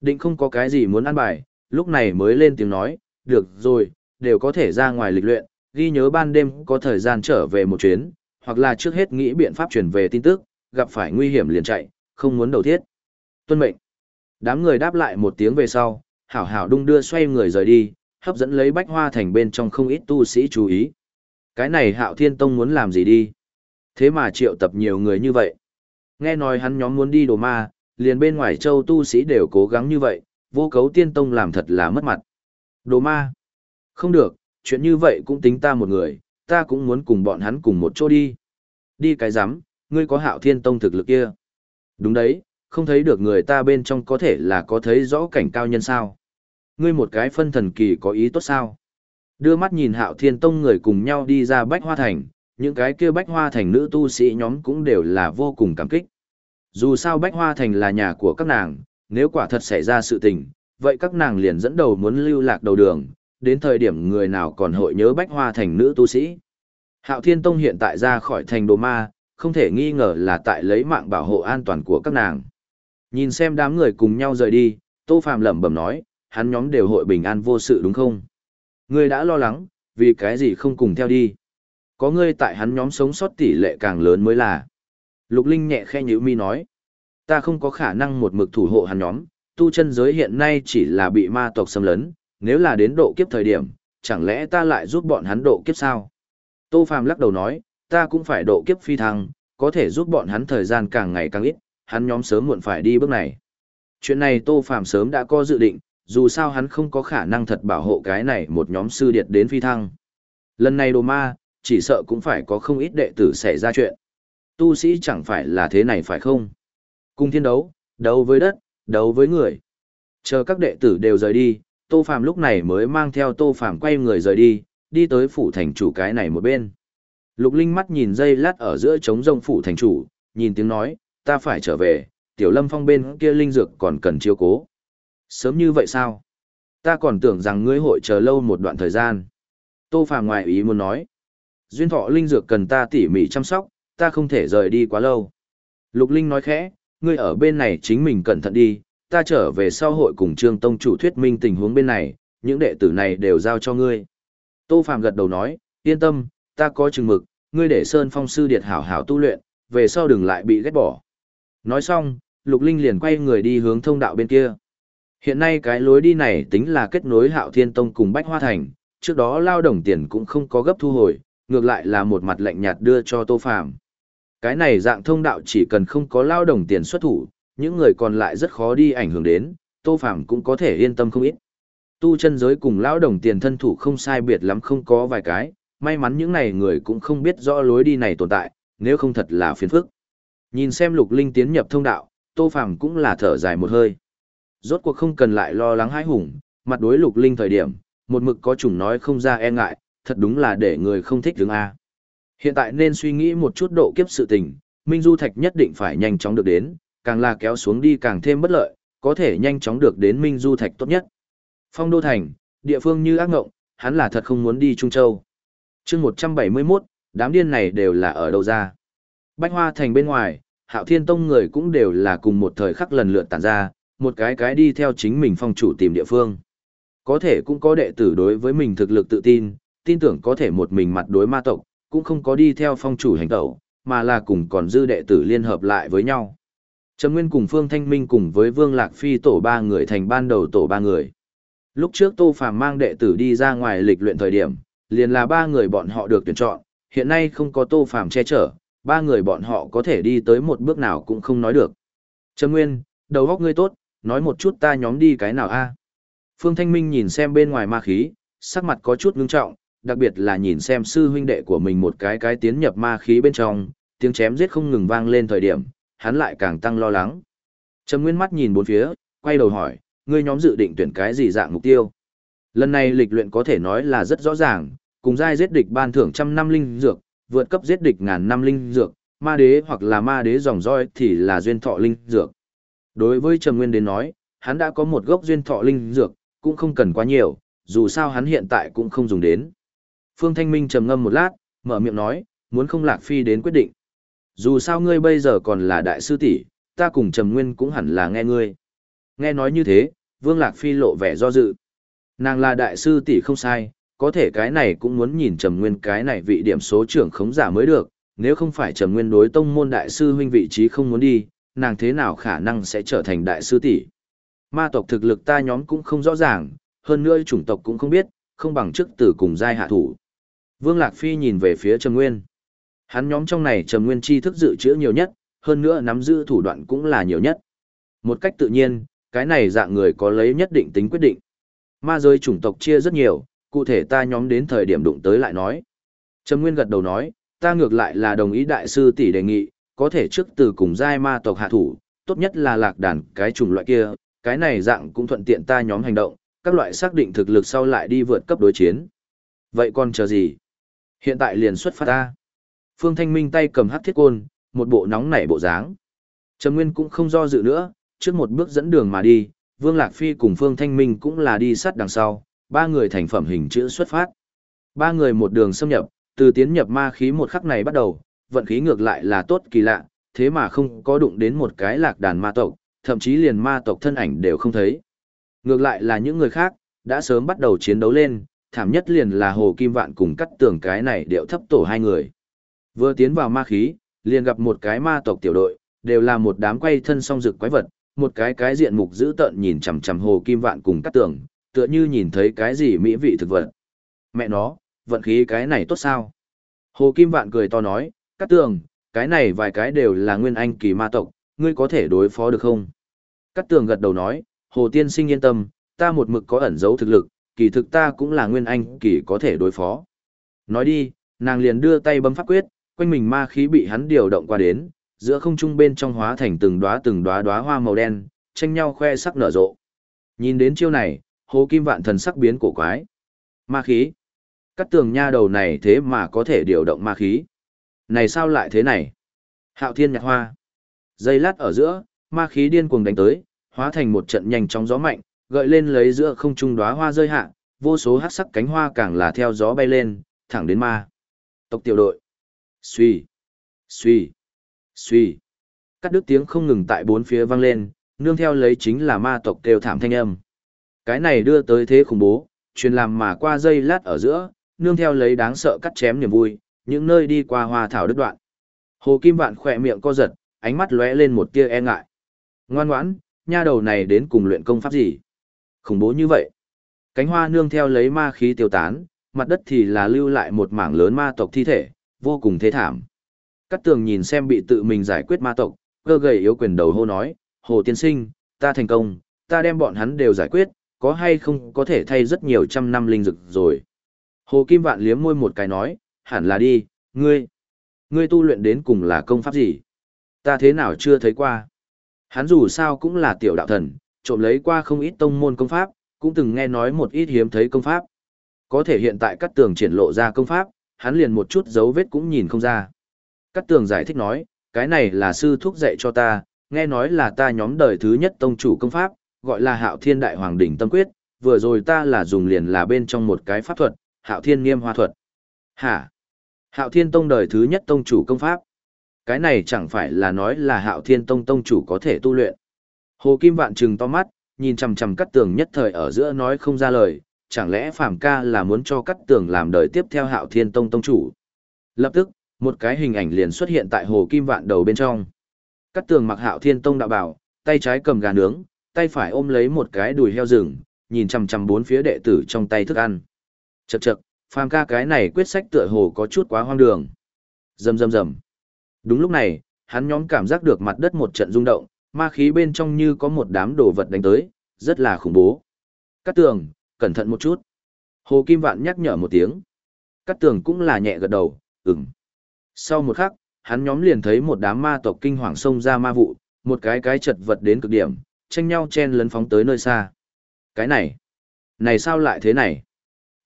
Định không có cái gì muốn ăn bài, lúc này mới lên tiếng nói, được rồi, đều có thể ra ngoài lịch luyện, ghi nhớ ban đêm có thời gian trở về một chuyến, hoặc là trước hết nghĩ biện pháp truyền về tin tức, gặp phải nguy hiểm liền chạy, không muốn đầu thiết. Tuân mệnh. Đám người đáp lại một tiếng về sau, hảo hảo đung đưa xoay người rời đi, hấp dẫn lấy bách hoa thành bên trong không ít tu sĩ chú ý. Cái này hạo thiên tông muốn làm gì đi? Thế mà triệu tập nhiều người như vậy. Nghe nói hắn nhóm muốn đi đồ ma, liền bên ngoài châu tu sĩ đều cố gắng như vậy, vô cấu tiên tông làm thật là mất mặt. Đồ ma. Không được, chuyện như vậy cũng tính ta một người, ta cũng muốn cùng bọn hắn cùng một chỗ đi. Đi cái rắm ngươi có hạo thiên tông thực lực kia. Đúng đấy, không thấy được người ta bên trong có thể là có thấy rõ cảnh cao nhân sao. Ngươi một cái phân thần kỳ có ý tốt sao. Đưa mắt nhìn hạo thiên tông người cùng nhau đi ra bách hoa thành, những cái kia bách hoa thành nữ tu sĩ nhóm cũng đều là vô cùng cảm kích. Dù sao bách hoa thành là nhà của các nàng, nếu quả thật xảy ra sự tình, vậy các nàng liền dẫn đầu muốn lưu lạc đầu đường, đến thời điểm người nào còn hội nhớ bách hoa thành nữ tu sĩ. Hạo Thiên Tông hiện tại ra khỏi thành đồ ma, không thể nghi ngờ là tại lấy mạng bảo hộ an toàn của các nàng. Nhìn xem đám người cùng nhau rời đi, Tô Phàm lẩm bẩm nói, hắn nhóm đều hội bình an vô sự đúng không? Ngươi đã lo lắng, vì cái gì không cùng theo đi? Có ngươi tại hắn nhóm sống sót tỷ lệ càng lớn mới là. Lục Linh nhẹ khe nhữ mi nói, ta không có khả năng một mực thủ hộ hắn nhóm, tu chân giới hiện nay chỉ là bị ma tộc xâm lấn, nếu là đến độ kiếp thời điểm, chẳng lẽ ta lại giúp bọn hắn độ kiếp sao? Tô Phàm lắc đầu nói, ta cũng phải độ kiếp phi thăng, có thể giúp bọn hắn thời gian càng ngày càng ít, hắn nhóm sớm muộn phải đi bước này. Chuyện này Tô Phàm sớm đã có dự định, dù sao hắn không có khả năng thật bảo hộ cái này một nhóm sư điệt đến phi thăng. Lần này đồ ma, chỉ sợ cũng phải có không ít đệ tử xảy ra chuyện. Tu sĩ chẳng phải là thế này phải không? Cùng thiên đấu, đấu với đất, đấu với người. Chờ các đệ tử đều rời đi, Tô Phàm lúc này mới mang theo Tô Phàm quay người rời đi, đi tới phủ thành chủ cái này một bên. Lục Linh mắt nhìn dây lát ở giữa trống rông phủ thành chủ, nhìn tiếng nói, ta phải trở về, tiểu lâm phong bên kia linh dược còn cần chiếu cố. Sớm như vậy sao? Ta còn tưởng rằng ngươi hội chờ lâu một đoạn thời gian. Tô Phàm ngoài ý muốn nói. Duyên thọ linh dược cần ta tỉ mỉ chăm sóc, ta không thể rời đi quá lâu. Lục Linh nói khẽ, ngươi ở bên này chính mình cẩn thận đi, ta trở về sau hội cùng Trương Tông chủ thuyết minh tình huống bên này, những đệ tử này đều giao cho ngươi. Tô Phàm gật đầu nói, yên tâm, ta có chừng mực, ngươi để Sơn Phong sư điệt hảo hảo tu luyện, về sau đừng lại bị ghét bỏ. Nói xong, Lục Linh liền quay người đi hướng thông đạo bên kia. Hiện nay cái lối đi này tính là kết nối Hạo Thiên Tông cùng Bách Hoa Thành, trước đó lao đồng tiền cũng không có gấp thu hồi, ngược lại là một mặt lạnh nhạt đưa cho Tô Phàm. Cái này dạng thông đạo chỉ cần không có lao đồng tiền xuất thủ, những người còn lại rất khó đi ảnh hưởng đến, Tô Phàm cũng có thể yên tâm không ít. Tu chân giới cùng lao đồng tiền thân thủ không sai biệt lắm không có vài cái, may mắn những này người cũng không biết rõ lối đi này tồn tại, nếu không thật là phiền phức. Nhìn xem Lục Linh tiến nhập thông đạo, Tô Phàm cũng là thở dài một hơi. Rốt cuộc không cần lại lo lắng hãi hùng, mặt đối Lục Linh thời điểm, một mực có chủng nói không ra e ngại, thật đúng là để người không thích đứng a. Hiện tại nên suy nghĩ một chút độ kiếp sự tình, Minh Du Thạch nhất định phải nhanh chóng được đến, càng là kéo xuống đi càng thêm bất lợi, có thể nhanh chóng được đến Minh Du Thạch tốt nhất. Phong Đô Thành, địa phương như ác ngộng, hắn là thật không muốn đi Trung Châu. chương 171, đám điên này đều là ở đâu ra. Bách Hoa Thành bên ngoài, Hạo Thiên Tông người cũng đều là cùng một thời khắc lần lượt tản ra, một cái cái đi theo chính mình phong chủ tìm địa phương. Có thể cũng có đệ tử đối với mình thực lực tự tin, tin tưởng có thể một mình mặt đối ma tộc, cũng không có đi theo phong chủ hành tẩu, mà là cùng còn dư đệ tử liên hợp lại với nhau. Trầm Nguyên cùng Phương Thanh Minh cùng với Vương Lạc Phi tổ ba người thành ban đầu tổ ba người. Lúc trước Tô Phàm mang đệ tử đi ra ngoài lịch luyện thời điểm, liền là ba người bọn họ được tuyển chọn, hiện nay không có Tô Phàm che chở, ba người bọn họ có thể đi tới một bước nào cũng không nói được. Trầm Nguyên, đầu óc ngươi tốt, nói một chút ta nhóm đi cái nào a? Phương Thanh Minh nhìn xem bên ngoài ma khí, sắc mặt có chút ngưng trọng, đặc biệt là nhìn xem sư huynh đệ của mình một cái cái tiến nhập ma khí bên trong, tiếng chém giết không ngừng vang lên thời điểm, hắn lại càng tăng lo lắng. Trầm Nguyên mắt nhìn bốn phía, quay đầu hỏi, ngươi nhóm dự định tuyển cái gì dạng mục tiêu? Lần này lịch luyện có thể nói là rất rõ ràng, cùng giai giết địch ban thưởng trăm năm linh dược, vượt cấp giết địch ngàn năm linh dược, ma đế hoặc là ma đế dòng roi thì là duyên thọ linh dược. Đối với Trầm Nguyên đến nói, hắn đã có một gốc duyên thọ linh dược, cũng không cần quá nhiều, dù sao hắn hiện tại cũng không dùng đến. Phương Thanh Minh trầm ngâm một lát, mở miệng nói, muốn không Lạc Phi đến quyết định. Dù sao ngươi bây giờ còn là đại sư tỷ, ta cùng Trầm Nguyên cũng hẳn là nghe ngươi. Nghe nói như thế, Vương Lạc Phi lộ vẻ do dự. Nàng là đại sư tỷ không sai, có thể cái này cũng muốn nhìn Trầm Nguyên cái này vị điểm số trưởng khống giả mới được, nếu không phải Trầm Nguyên đối tông môn đại sư huynh vị trí không muốn đi, nàng thế nào khả năng sẽ trở thành đại sư tỷ. Ma tộc thực lực ta nhóm cũng không rõ ràng, hơn nữa chủng tộc cũng không biết, không bằng chức từ cùng giai hạ thủ. Vương Lạc Phi nhìn về phía Trầm Nguyên. Hắn nhóm trong này Trầm Nguyên chi thức dự trữ nhiều nhất, hơn nữa nắm giữ thủ đoạn cũng là nhiều nhất. Một cách tự nhiên, cái này dạng người có lấy nhất định tính quyết định. Ma giới chủng tộc chia rất nhiều, cụ thể ta nhóm đến thời điểm đụng tới lại nói. Trầm Nguyên gật đầu nói, ta ngược lại là đồng ý đại sư tỷ đề nghị, có thể trước từ cùng giai ma tộc hạ thủ, tốt nhất là lạc đàn cái chủng loại kia, cái này dạng cũng thuận tiện ta nhóm hành động, các loại xác định thực lực sau lại đi vượt cấp đối chiến. Vậy còn chờ gì? Hiện tại liền xuất phát ta. Phương Thanh Minh tay cầm hắc thiết côn, một bộ nóng nảy bộ dáng. Trầm Nguyên cũng không do dự nữa, trước một bước dẫn đường mà đi, Vương Lạc Phi cùng Phương Thanh Minh cũng là đi sát đằng sau, ba người thành phẩm hình chữ xuất phát. Ba người một đường xâm nhập, từ tiến nhập ma khí một khắc này bắt đầu, vận khí ngược lại là tốt kỳ lạ, thế mà không có đụng đến một cái lạc đàn ma tộc, thậm chí liền ma tộc thân ảnh đều không thấy. Ngược lại là những người khác, đã sớm bắt đầu chiến đấu lên, thảm nhất liền là Hồ Kim Vạn cùng cắt tường cái này điệu thấp tổ hai người. Vừa tiến vào ma khí, liền gặp một cái ma tộc tiểu đội, đều là một đám quay thân song rực quái vật, một cái cái diện mục dữ tợn nhìn chằm chằm Hồ Kim Vạn cùng cắt tường, tựa như nhìn thấy cái gì mỹ vị thực vật. Mẹ nó, vận khí cái này tốt sao? Hồ Kim Vạn cười to nói, cắt tường, cái này vài cái đều là nguyên anh kỳ ma tộc, ngươi có thể đối phó được không? Cắt tường gật đầu nói, Hồ Tiên sinh yên tâm, ta một mực có ẩn giấu thực lực, kỳ thực ta cũng là nguyên anh kỳ có thể đối phó. Nói đi, nàng liền đưa tay bấm pháp quyết, quanh mình ma khí bị hắn điều động qua đến, giữa không trung bên trong hóa thành từng đóa từng đóa đóa hoa màu đen, tranh nhau khoe sắc nở rộ. Nhìn đến chiêu này, Hồ Kim Vạn thần sắc biến cổ quái. Ma khí. Cắt tường nha đầu này thế mà có thể điều động ma khí. Này sao lại thế này? Hạo thiên nhạc hoa. Dây lát ở giữa, ma khí điên cuồng đánh tới, hóa thành một trận nhanh chóng gió mạnh, gợi lên lấy giữa không trung đóa hoa rơi hạ, vô số hắc sắc cánh hoa càng là theo gió bay lên, thẳng đến ma. Tộc tiểu đội. Suy. Suy. Suy. Cắt đứt tiếng không ngừng tại bốn phía vang lên, nương theo lấy chính là ma tộc kêu thảm thanh âm. Cái này đưa tới thế khủng bố, truyền làm mà qua dây lát ở giữa, nương theo lấy đáng sợ cắt chém niềm vui, những nơi đi qua hoa thảo đứt đoạn. Hồ Kim Vạn khỏe miệng co giật, ánh mắt lóe lên một tia e ngại. Ngoan ngoãn, nha đầu này đến cùng luyện công pháp gì? Khủng bố như vậy. Cánh hoa nương theo lấy ma khí tiêu tán, mặt đất thì là lưu lại một mảng lớn ma tộc thi thể, vô cùng thế thảm. Cát tường nhìn xem bị tự mình giải quyết ma tộc, cơ gầy yếu quyền đầu hô nói, Hồ Tiên Sinh, ta thành công, ta đem bọn hắn đều giải quyết, có hay không có thể thay rất nhiều trăm năm linh dực rồi. Hồ Kim Vạn liếm môi một cái nói, hẳn là đi, ngươi. Ngươi tu luyện đến cùng là công pháp gì? Ta thế nào chưa thấy qua? Hắn dù sao cũng là tiểu đạo thần, trộm lấy qua không ít tông môn công pháp, cũng từng nghe nói một ít hiếm thấy công pháp. Có thể hiện tại cắt tường triển lộ ra công pháp, hắn liền một chút dấu vết cũng nhìn không ra. Cắt tường giải thích nói, cái này là sư thúc dạy cho ta, nghe nói là ta nhóm đời thứ nhất tông chủ công pháp, gọi là hạo thiên đại hoàng đỉnh tâm quyết, vừa rồi ta là dùng liền là bên trong một cái pháp thuật, hạo thiên nghiêm hoa thuật. Hả? Hạo thiên tông đời thứ nhất tông chủ công pháp. Cái này chẳng phải là nói là hạo thiên tông tông chủ có thể tu luyện. Hồ Kim Vạn trừng to mắt, nhìn chằm chằm cắt tường nhất thời ở giữa nói không ra lời, chẳng lẽ Phạm ca là muốn cho cắt tường làm đời tiếp theo hạo thiên tông tông chủ. Lập tức, một cái hình ảnh liền xuất hiện tại Hồ Kim Vạn đầu bên trong. Cắt tường mặc hạo thiên tông đạo bảo, tay trái cầm gà nướng, tay phải ôm lấy một cái đùi heo rừng, nhìn chằm chằm bốn phía đệ tử trong tay thức ăn. Chậc chậc, phàm ca cái này quyết sách tựa hồ có chút quá hoang đường. Rầm rầm rầm. Đúng lúc này, hắn nhóm cảm giác được mặt đất một trận rung động, ma khí bên trong như có một đám đồ vật đánh tới, rất là khủng bố. Cát tường, cẩn thận một chút. Hồ Kim Vạn nhắc nhở một tiếng. Cát tường cũng là nhẹ gật đầu, ừm. Sau một khắc, hắn nhóm liền thấy một đám ma tộc kinh hoàng xông ra ma vụ, một cái cái chật vật đến cực điểm, tranh nhau chen lấn phóng tới nơi xa. Cái này, này sao lại thế này?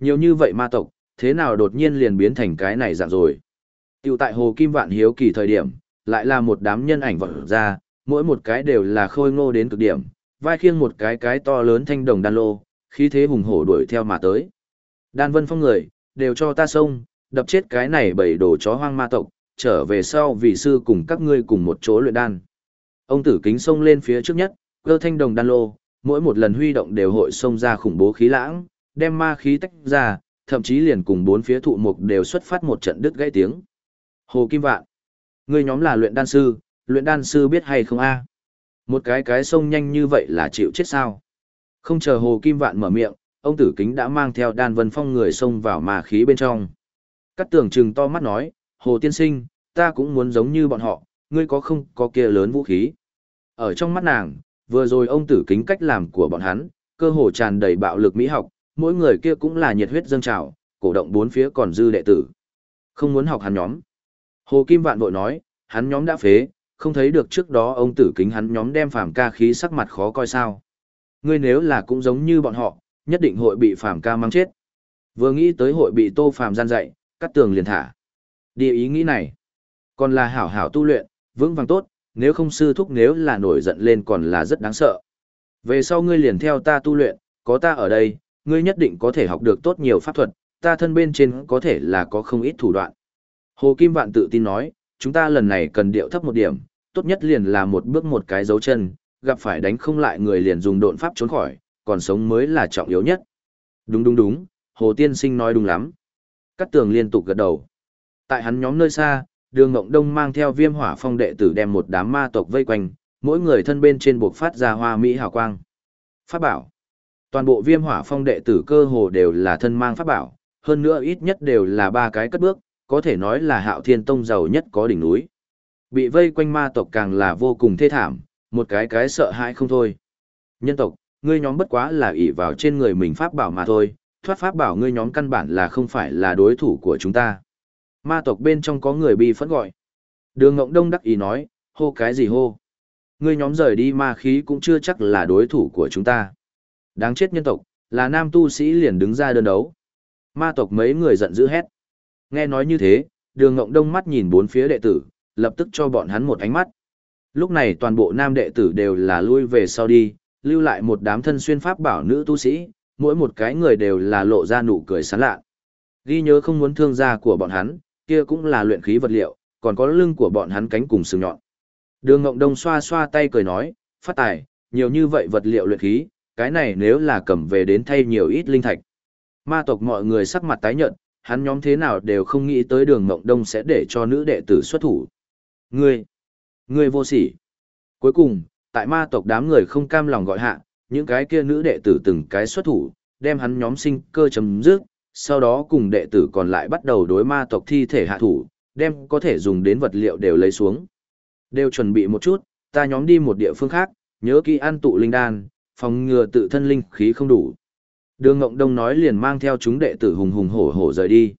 Nhiều như vậy ma tộc, thế nào đột nhiên liền biến thành cái này dạng rồi? Tiểu tại Hồ Kim Vạn hiếu kỳ thời điểm, lại là một đám nhân ảnh vọt ra, mỗi một cái đều là khôi ngô đến cực điểm, vai khiêng một cái cái to lớn thanh đồng đan lô, khí thế hùng hổ đuổi theo mà tới. Đan Vân Phong người, đều cho ta xông, đập chết cái này bảy đồ chó hoang ma tộc, trở về sau vị sư cùng các ngươi cùng một chỗ luyện đan. Ông tử kính xông lên phía trước nhất, cơ thanh đồng đan lô, mỗi một lần huy động đều hội xông ra khủng bố khí lãng, đem ma khí tách ra, thậm chí liền cùng bốn phía thụ mục đều xuất phát một trận đứt gãy tiếng. Hồ Kim Vạn, ngươi nhóm là luyện đan sư, luyện đan sư biết hay không a? Một cái cái sông nhanh như vậy là chịu chết sao? Không chờ Hồ Kim Vạn mở miệng, ông tử kính đã mang theo đan vân phong người xông vào ma khí bên trong. Cắt tường trừng to mắt nói, Hồ Tiên Sinh, ta cũng muốn giống như bọn họ, ngươi có không có kia lớn vũ khí. Ở trong mắt nàng, vừa rồi ông tử kính cách làm của bọn hắn, cơ hồ tràn đầy bạo lực mỹ học, mỗi người kia cũng là nhiệt huyết dâng trào, cổ động bốn phía còn dư đệ tử. Không muốn học hắn nhóm. Hồ Kim Vạn vội nói, hắn nhóm đã phế, không thấy được trước đó ông tử kính hắn nhóm đem phàm ca khí sắc mặt khó coi sao. Ngươi nếu là cũng giống như bọn họ, nhất định hội bị phàm ca mang chết. Vừa nghĩ tới hội bị tô phàm gian dạy, cắt tường liền thả. Địa ý nghĩ này. Còn là hảo hảo tu luyện, vững vàng tốt, nếu không sư thúc nếu là nổi giận lên còn là rất đáng sợ. Về sau ngươi liền theo ta tu luyện, có ta ở đây, ngươi nhất định có thể học được tốt nhiều pháp thuật, ta thân bên trên có thể là có không ít thủ đoạn. Hồ Kim Vạn tự tin nói, chúng ta lần này cần điệu thấp một điểm, tốt nhất liền là một bước một cái dấu chân, gặp phải đánh không lại người liền dùng độn pháp trốn khỏi, còn sống mới là trọng yếu nhất. Đúng đúng đúng, Hồ Tiên Sinh nói đúng lắm. Cát tường liên tục gật đầu. Tại hắn nhóm nơi xa, đường Ngộng Đông mang theo viêm hỏa phong đệ tử đem một đám ma tộc vây quanh, mỗi người thân bên trên buộc phát ra hoa mỹ hào quang. Pháp bảo. Toàn bộ viêm hỏa phong đệ tử cơ hồ đều là thân mang pháp bảo, hơn nữa ít nhất đều là ba cái cất bước, có thể nói là hạo thiên tông giàu nhất có đỉnh núi. Bị vây quanh ma tộc càng là vô cùng thê thảm, một cái cái sợ hãi không thôi. Nhân tộc, ngươi nhóm bất quá là ỷ vào trên người mình pháp bảo mà thôi, thoát pháp bảo ngươi nhóm căn bản là không phải là đối thủ của chúng ta. Ma tộc bên trong có người bi phẫn gọi. Đường Ngộng Đông đắc ý nói, hô cái gì hô. Ngươi nhóm rời đi ma khí cũng chưa chắc là đối thủ của chúng ta. Đáng chết nhân tộc, là nam tu sĩ liền đứng ra đơn đấu. Ma tộc mấy người giận dữ hét. Nghe nói như thế, đường Ngộng Đông mắt nhìn bốn phía đệ tử, lập tức cho bọn hắn một ánh mắt. Lúc này toàn bộ nam đệ tử đều là lui về sau đi, lưu lại một đám thân xuyên pháp bảo nữ tu sĩ, mỗi một cái người đều là lộ ra nụ cười sán lạ. Ghi nhớ không muốn thương gia của bọn hắn, kia cũng là luyện khí vật liệu, còn có lưng của bọn hắn cánh cùng sừng nhọn. Đường Ngộng Đông xoa xoa tay cười nói, phát tài, nhiều như vậy vật liệu luyện khí, cái này nếu là cầm về đến thay nhiều ít linh thạch. Ma tộc mọi người sắc mặt tái nhợt, hắn nhóm thế nào đều không nghĩ tới đường Ngộng Đông sẽ để cho nữ đệ tử xuất thủ. Ngươi, ngươi vô sỉ. Cuối cùng, tại ma tộc đám người không cam lòng gọi hạ, những cái kia nữ đệ tử từng cái xuất thủ, đem hắn nhóm sinh cơ chấm dứt, sau đó cùng đệ tử còn lại bắt đầu đối ma tộc thi thể hạ thủ, đem có thể dùng đến vật liệu đều lấy xuống. Đều chuẩn bị một chút, ta nhóm đi một địa phương khác, nhớ kỹ ăn tụ linh đan, phòng ngừa tự thân linh khí không đủ. Đường Ngộng Đông nói liền mang theo chúng đệ tử hùng hùng hổ hổ rời đi.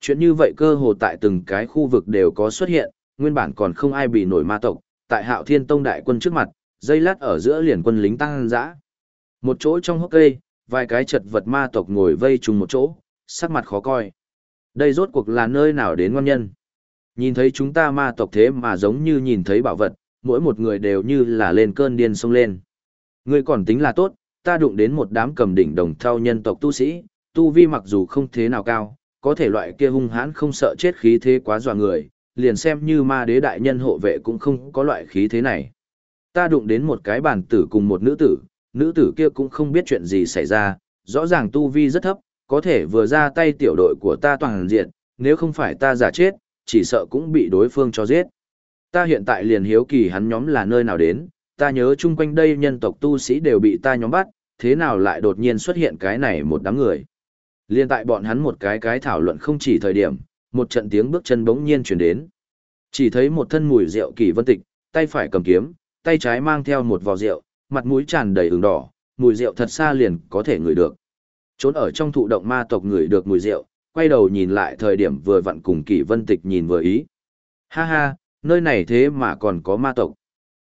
Chuyện như vậy cơ hồ tại từng cái khu vực đều có xuất hiện, nguyên bản còn không ai bị nổi ma tộc, tại Hạo Thiên Tông đại quân trước mặt, dây lát ở giữa liền quân lính tăng dã. Một chỗ trong hốc cây, vài cái chật vật ma tộc ngồi vây chung một chỗ, sắc mặt khó coi. Đây rốt cuộc là nơi nào đến ngon nhân. Nhìn thấy chúng ta ma tộc thế mà giống như nhìn thấy bảo vật, mỗi một người đều như là lên cơn điên sông lên. Ngươi còn tính là tốt, ta đụng đến một đám cầm đỉnh đồng thao nhân tộc tu sĩ, tu vi mặc dù không thế nào cao, có thể loại kia hung hãn không sợ chết khí thế quá dọa người, liền xem như ma đế đại nhân hộ vệ cũng không có loại khí thế này. Ta đụng đến một cái bản tử cùng một nữ tử, nữ tử kia cũng không biết chuyện gì xảy ra, rõ ràng tu vi rất thấp, có thể vừa ra tay tiểu đội của ta toàn diện, nếu không phải ta giả chết, chỉ sợ cũng bị đối phương cho giết. Ta hiện tại liền hiếu kỳ hắn nhóm là nơi nào đến, ta nhớ chung quanh đây nhân tộc tu sĩ đều bị ta nhóm bắt, thế nào lại đột nhiên xuất hiện cái này một đám người. Liên tại bọn hắn một cái cái thảo luận không chỉ thời điểm, một trận tiếng bước chân bỗng nhiên chuyển đến. Chỉ thấy một thân mùi rượu kỳ vân tịch, tay phải cầm kiếm, tay trái mang theo một vò rượu, mặt mũi tràn đầy ửng đỏ, mùi rượu thật xa liền có thể ngửi được. Trốn ở trong thụ động ma tộc ngửi được mùi rượu, quay đầu nhìn lại thời điểm vừa vặn cùng kỳ vân tịch nhìn vừa ý. Ha ha, nơi này thế mà còn có ma tộc.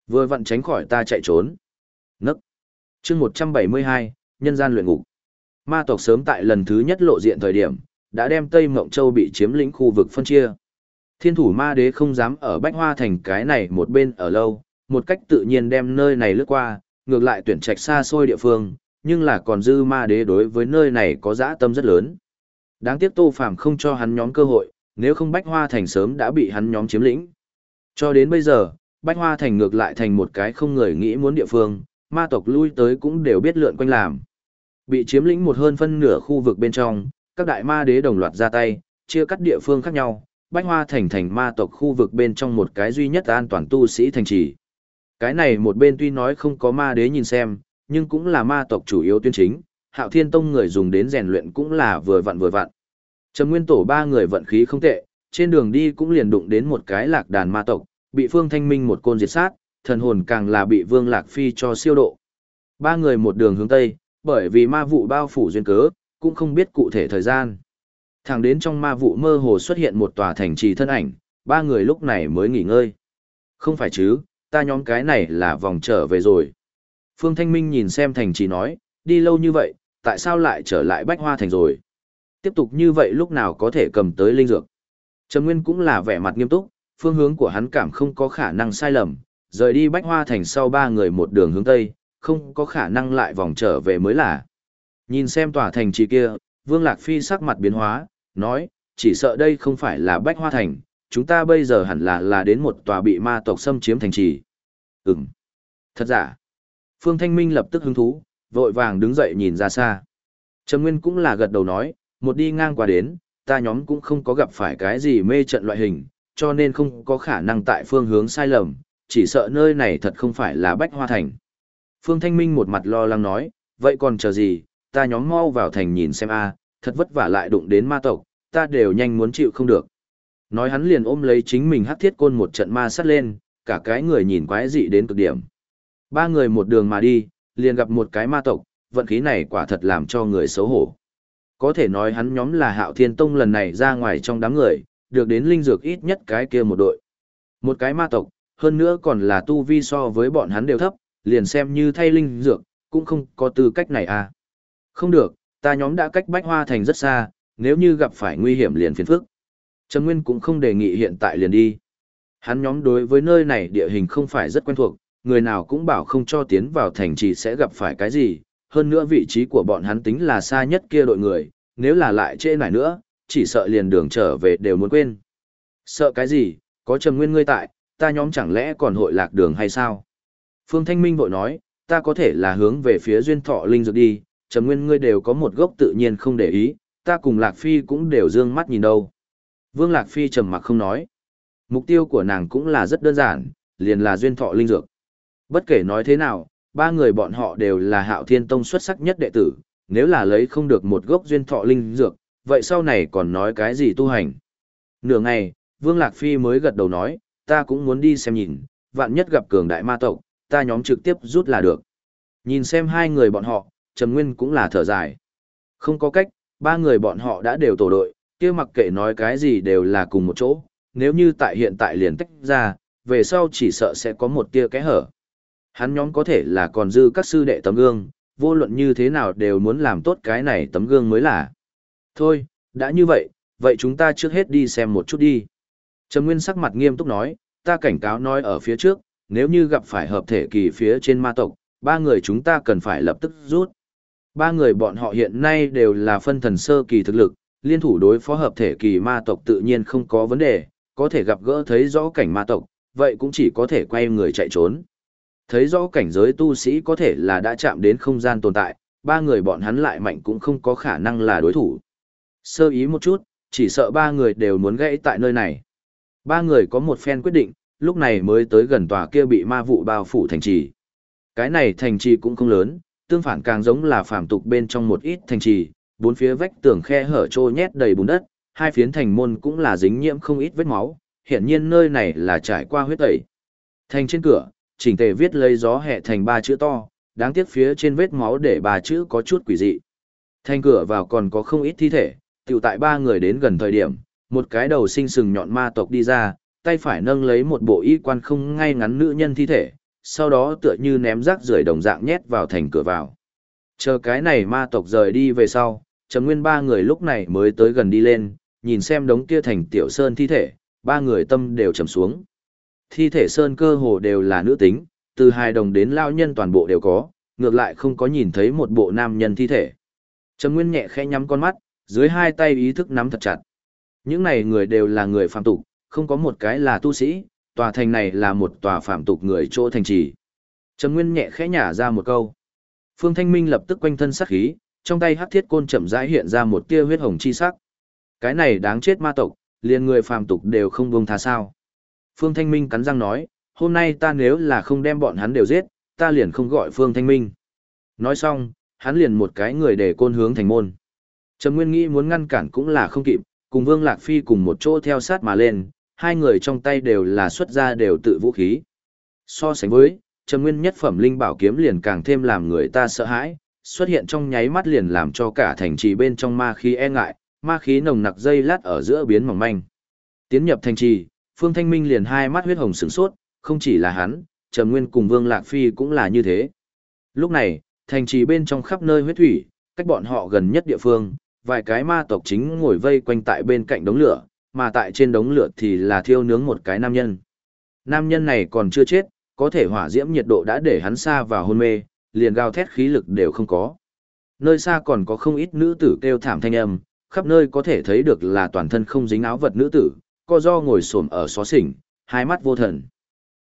Vừa vặn tránh khỏi ta chạy trốn. Nấc. chương 172, nhân gian luyện ngục. Ma tộc sớm tại lần thứ nhất lộ diện thời điểm, đã đem Tây Mộng Châu bị chiếm lĩnh khu vực phân chia. Thiên thủ ma đế không dám ở Bách Hoa Thành cái này một bên ở lâu, một cách tự nhiên đem nơi này lướt qua, ngược lại tuyển trạch xa xôi địa phương, nhưng là còn dư ma đế đối với nơi này có dã tâm rất lớn. Đáng tiếc Tô Phàm không cho hắn nhóm cơ hội, nếu không Bách Hoa Thành sớm đã bị hắn nhóm chiếm lĩnh. Cho đến bây giờ, Bách Hoa Thành ngược lại thành một cái không người nghĩ muốn địa phương, ma tộc lui tới cũng đều biết lượn quanh làm. Bị chiếm lĩnh một hơn phân nửa khu vực bên trong, các đại ma đế đồng loạt ra tay, chia cắt địa phương khác nhau, Bách Hoa Thành thành ma tộc khu vực bên trong một cái duy nhất an toàn tu sĩ thành trì. Cái này một bên tuy nói không có ma đế nhìn xem, nhưng cũng là ma tộc chủ yếu tuyên chính, Hạo Thiên Tông người dùng đến rèn luyện cũng là vừa vặn vừa vặn. Trầm Nguyên Tổ ba người vận khí không tệ, trên đường đi cũng liền đụng đến một cái lạc đàn ma tộc, bị Phương Thanh Minh một côn diệt sát, thần hồn càng là bị Vương Lạc Phi cho siêu độ. Ba người một đường hướng tây, bởi vì ma vụ bao phủ duyên cớ, cũng không biết cụ thể thời gian. Thẳng đến trong ma vụ mơ hồ xuất hiện một tòa thành trì thân ảnh, ba người lúc này mới nghỉ ngơi. Không phải chứ, ta nhóm cái này là vòng trở về rồi. Phương Thanh Minh nhìn xem thành trì nói, đi lâu như vậy, tại sao lại trở lại bách hoa thành rồi? Tiếp tục như vậy lúc nào có thể cầm tới linh dược? Trầm Nguyên cũng là vẻ mặt nghiêm túc, phương hướng của hắn cảm không có khả năng sai lầm, rời đi Bách Hoa Thành sau ba người một đường hướng Tây, không có khả năng lại vòng trở về mới là. Nhìn xem tòa thành trì kia, Vương Lạc Phi sắc mặt biến hóa, nói, chỉ sợ đây không phải là Bách Hoa Thành, chúng ta bây giờ hẳn là là đến một tòa bị ma tộc xâm chiếm thành trì. Ừm. Thật giả. Phương Thanh Minh lập tức hứng thú, vội vàng đứng dậy nhìn ra xa. Trầm Nguyên cũng là gật đầu nói, một đi ngang qua đến, ta nhóm cũng không có gặp phải cái gì mê trận loại hình, cho nên không có khả năng tại phương hướng sai lầm, chỉ sợ nơi này thật không phải là Bách Hoa Thành. Phương Thanh Minh một mặt lo lắng nói, vậy còn chờ gì, ta nhóm mau vào thành nhìn xem a, thật vất vả lại đụng đến ma tộc, ta đều nhanh muốn chịu không được. Nói hắn liền ôm lấy chính mình hắc thiết côn một trận ma sát lên, cả cái người nhìn quái dị đến cực điểm. Ba người một đường mà đi, liền gặp một cái ma tộc, vận khí này quả thật làm cho người xấu hổ. Có thể nói hắn nhóm là hạo thiên tông lần này ra ngoài trong đám người, được đến linh dược ít nhất cái kia một đội. Một cái ma tộc, hơn nữa còn là tu vi so với bọn hắn đều thấp, liền xem như thay linh dược, cũng không có tư cách này à. Không được, ta nhóm đã cách bách hoa thành rất xa, nếu như gặp phải nguy hiểm liền phiền phức. Trần Nguyên cũng không đề nghị hiện tại liền đi. Hắn nhóm đối với nơi này địa hình không phải rất quen thuộc, người nào cũng bảo không cho tiến vào thành trì sẽ gặp phải cái gì, hơn nữa vị trí của bọn hắn tính là xa nhất kia đội người, nếu là lại trễ nải nữa, chỉ sợ liền đường trở về đều muốn quên. Sợ cái gì, có Trầm Nguyên ngươi tại, ta nhóm chẳng lẽ còn hội lạc đường hay sao? Phương Thanh Minh vội nói, ta có thể là hướng về phía duyên thọ linh dược đi, Trầm Nguyên ngươi đều có một gốc tự nhiên không để ý, ta cùng Lạc Phi cũng đều dương mắt nhìn đâu. Vương Lạc Phi trầm mặc không nói. Mục tiêu của nàng cũng là rất đơn giản, liền là duyên thọ linh dược. Bất kể nói thế nào, ba người bọn họ đều là hạo thiên tông xuất sắc nhất đệ tử, nếu là lấy không được một gốc duyên thọ linh dược, vậy sau này còn nói cái gì tu hành. Nửa ngày, Vương Lạc Phi mới gật đầu nói, ta cũng muốn đi xem nhìn, vạn nhất gặp cường đại ma tộc, ta nhóm trực tiếp rút là được. Nhìn xem hai người bọn họ, Trầm Nguyên cũng là thở dài. Không có cách, ba người bọn họ đã đều tổ đội, kia mặc kệ nói cái gì đều là cùng một chỗ, nếu như tại hiện tại liền tách ra, về sau chỉ sợ sẽ có một tia kẽ hở. Hắn nhóm có thể là còn dư các sư đệ tấm gương, vô luận như thế nào đều muốn làm tốt cái này tấm gương mới là. Thôi, đã như vậy, vậy chúng ta trước hết đi xem một chút đi. Trầm Nguyên sắc mặt nghiêm túc nói, ta cảnh cáo nói ở phía trước, nếu như gặp phải hợp thể kỳ phía trên ma tộc, ba người chúng ta cần phải lập tức rút. Ba người bọn họ hiện nay đều là phân thần sơ kỳ thực lực, liên thủ đối phó hợp thể kỳ ma tộc tự nhiên không có vấn đề, có thể gặp gỡ thấy rõ cảnh ma tộc, vậy cũng chỉ có thể quay người chạy trốn. Thấy rõ cảnh giới tu sĩ có thể là đã chạm đến không gian tồn tại, ba người bọn hắn lại mạnh cũng không có khả năng là đối thủ. Sơ ý một chút, chỉ sợ ba người đều muốn gãy tại nơi này. Ba người có một phen quyết định, lúc này mới tới gần tòa kia bị ma vụ bao phủ thành trì. Cái này thành trì cũng không lớn, tương phản càng giống là phàm tục bên trong một ít thành trì, bốn phía vách tường khe hở trôi nhét đầy bùn đất, hai phiến thành môn cũng là dính nhiễm không ít vết máu, hiển nhiên nơi này là trải qua huyết tẩy. Thành trên cửa, chỉnh tề viết lấy gió hẹ thành ba chữ to, đáng tiếc phía trên vết máu để ba chữ có chút quỷ dị. Thành cửa vào còn có không ít thi thể, tiểu tại ba người đến gần thời điểm, một cái đầu sinh sừng nhọn ma tộc đi ra, tay phải nâng lấy một bộ y quan không ngay ngắn nữ nhân thi thể, sau đó tựa như ném rác rưởi đồng dạng nhét vào thành cửa vào. Chờ cái này ma tộc rời đi về sau, Trầm Nguyên ba người lúc này mới tới gần đi lên, nhìn xem đống kia thành tiểu sơn thi thể, ba người tâm đều trầm xuống. Thi thể sơn cơ hồ đều là nữ tính, từ hài đồng đến lao nhân toàn bộ đều có, ngược lại không có nhìn thấy một bộ nam nhân thi thể. Trầm Nguyên nhẹ khẽ nhắm con mắt, dưới hai tay ý thức nắm thật chặt. Những này người đều là người phạm tục, không có một cái là tu sĩ, tòa thành này là một tòa phạm tục người chỗ thành trì. Trầm Nguyên nhẹ khẽ nhả ra một câu. Phương Thanh Minh lập tức quanh thân sát khí, trong tay hắc thiết côn chậm rãi hiện ra một tia huyết hồng chi sắc. Cái này đáng chết ma tộc, liền người phàm tục đều không buông tha sao? Phương Thanh Minh cắn răng nói, hôm nay ta nếu là không đem bọn hắn đều giết, ta liền không gọi Phương Thanh Minh. Nói xong, hắn liền một cái người để côn hướng thành môn. Trầm Nguyên nghĩ muốn ngăn cản cũng là không kịp, cùng Vương Lạc Phi cùng một chỗ theo sát mà lên, hai người trong tay đều là xuất ra đều tự vũ khí. So sánh với, Trầm Nguyên nhất phẩm linh bảo kiếm liền càng thêm làm người ta sợ hãi, xuất hiện trong nháy mắt liền làm cho cả thành trì bên trong ma khí e ngại, ma khí nồng nặc dây lát ở giữa biến mỏng manh. Tiến nhập thành trì, Phương Thanh Minh liền hai mắt huyết hồng sửng sốt, không chỉ là hắn, Trầm Nguyên cùng Vương Lạc Phi cũng là như thế. Lúc này, thành trì bên trong khắp nơi huyết thủy, cách bọn họ gần nhất địa phương, vài cái ma tộc chính ngồi vây quanh tại bên cạnh đống lửa, mà tại trên đống lửa thì là thiêu nướng một cái nam nhân. Nam nhân này còn chưa chết, có thể hỏa diễm nhiệt độ đã để hắn xa vào hôn mê, liền gào thét khí lực đều không có. Nơi xa còn có không ít nữ tử kêu thảm thanh âm, khắp nơi có thể thấy được là toàn thân không dính áo vật nữ tử, co do ngồi xổm ở xó xỉnh, hai mắt vô thần.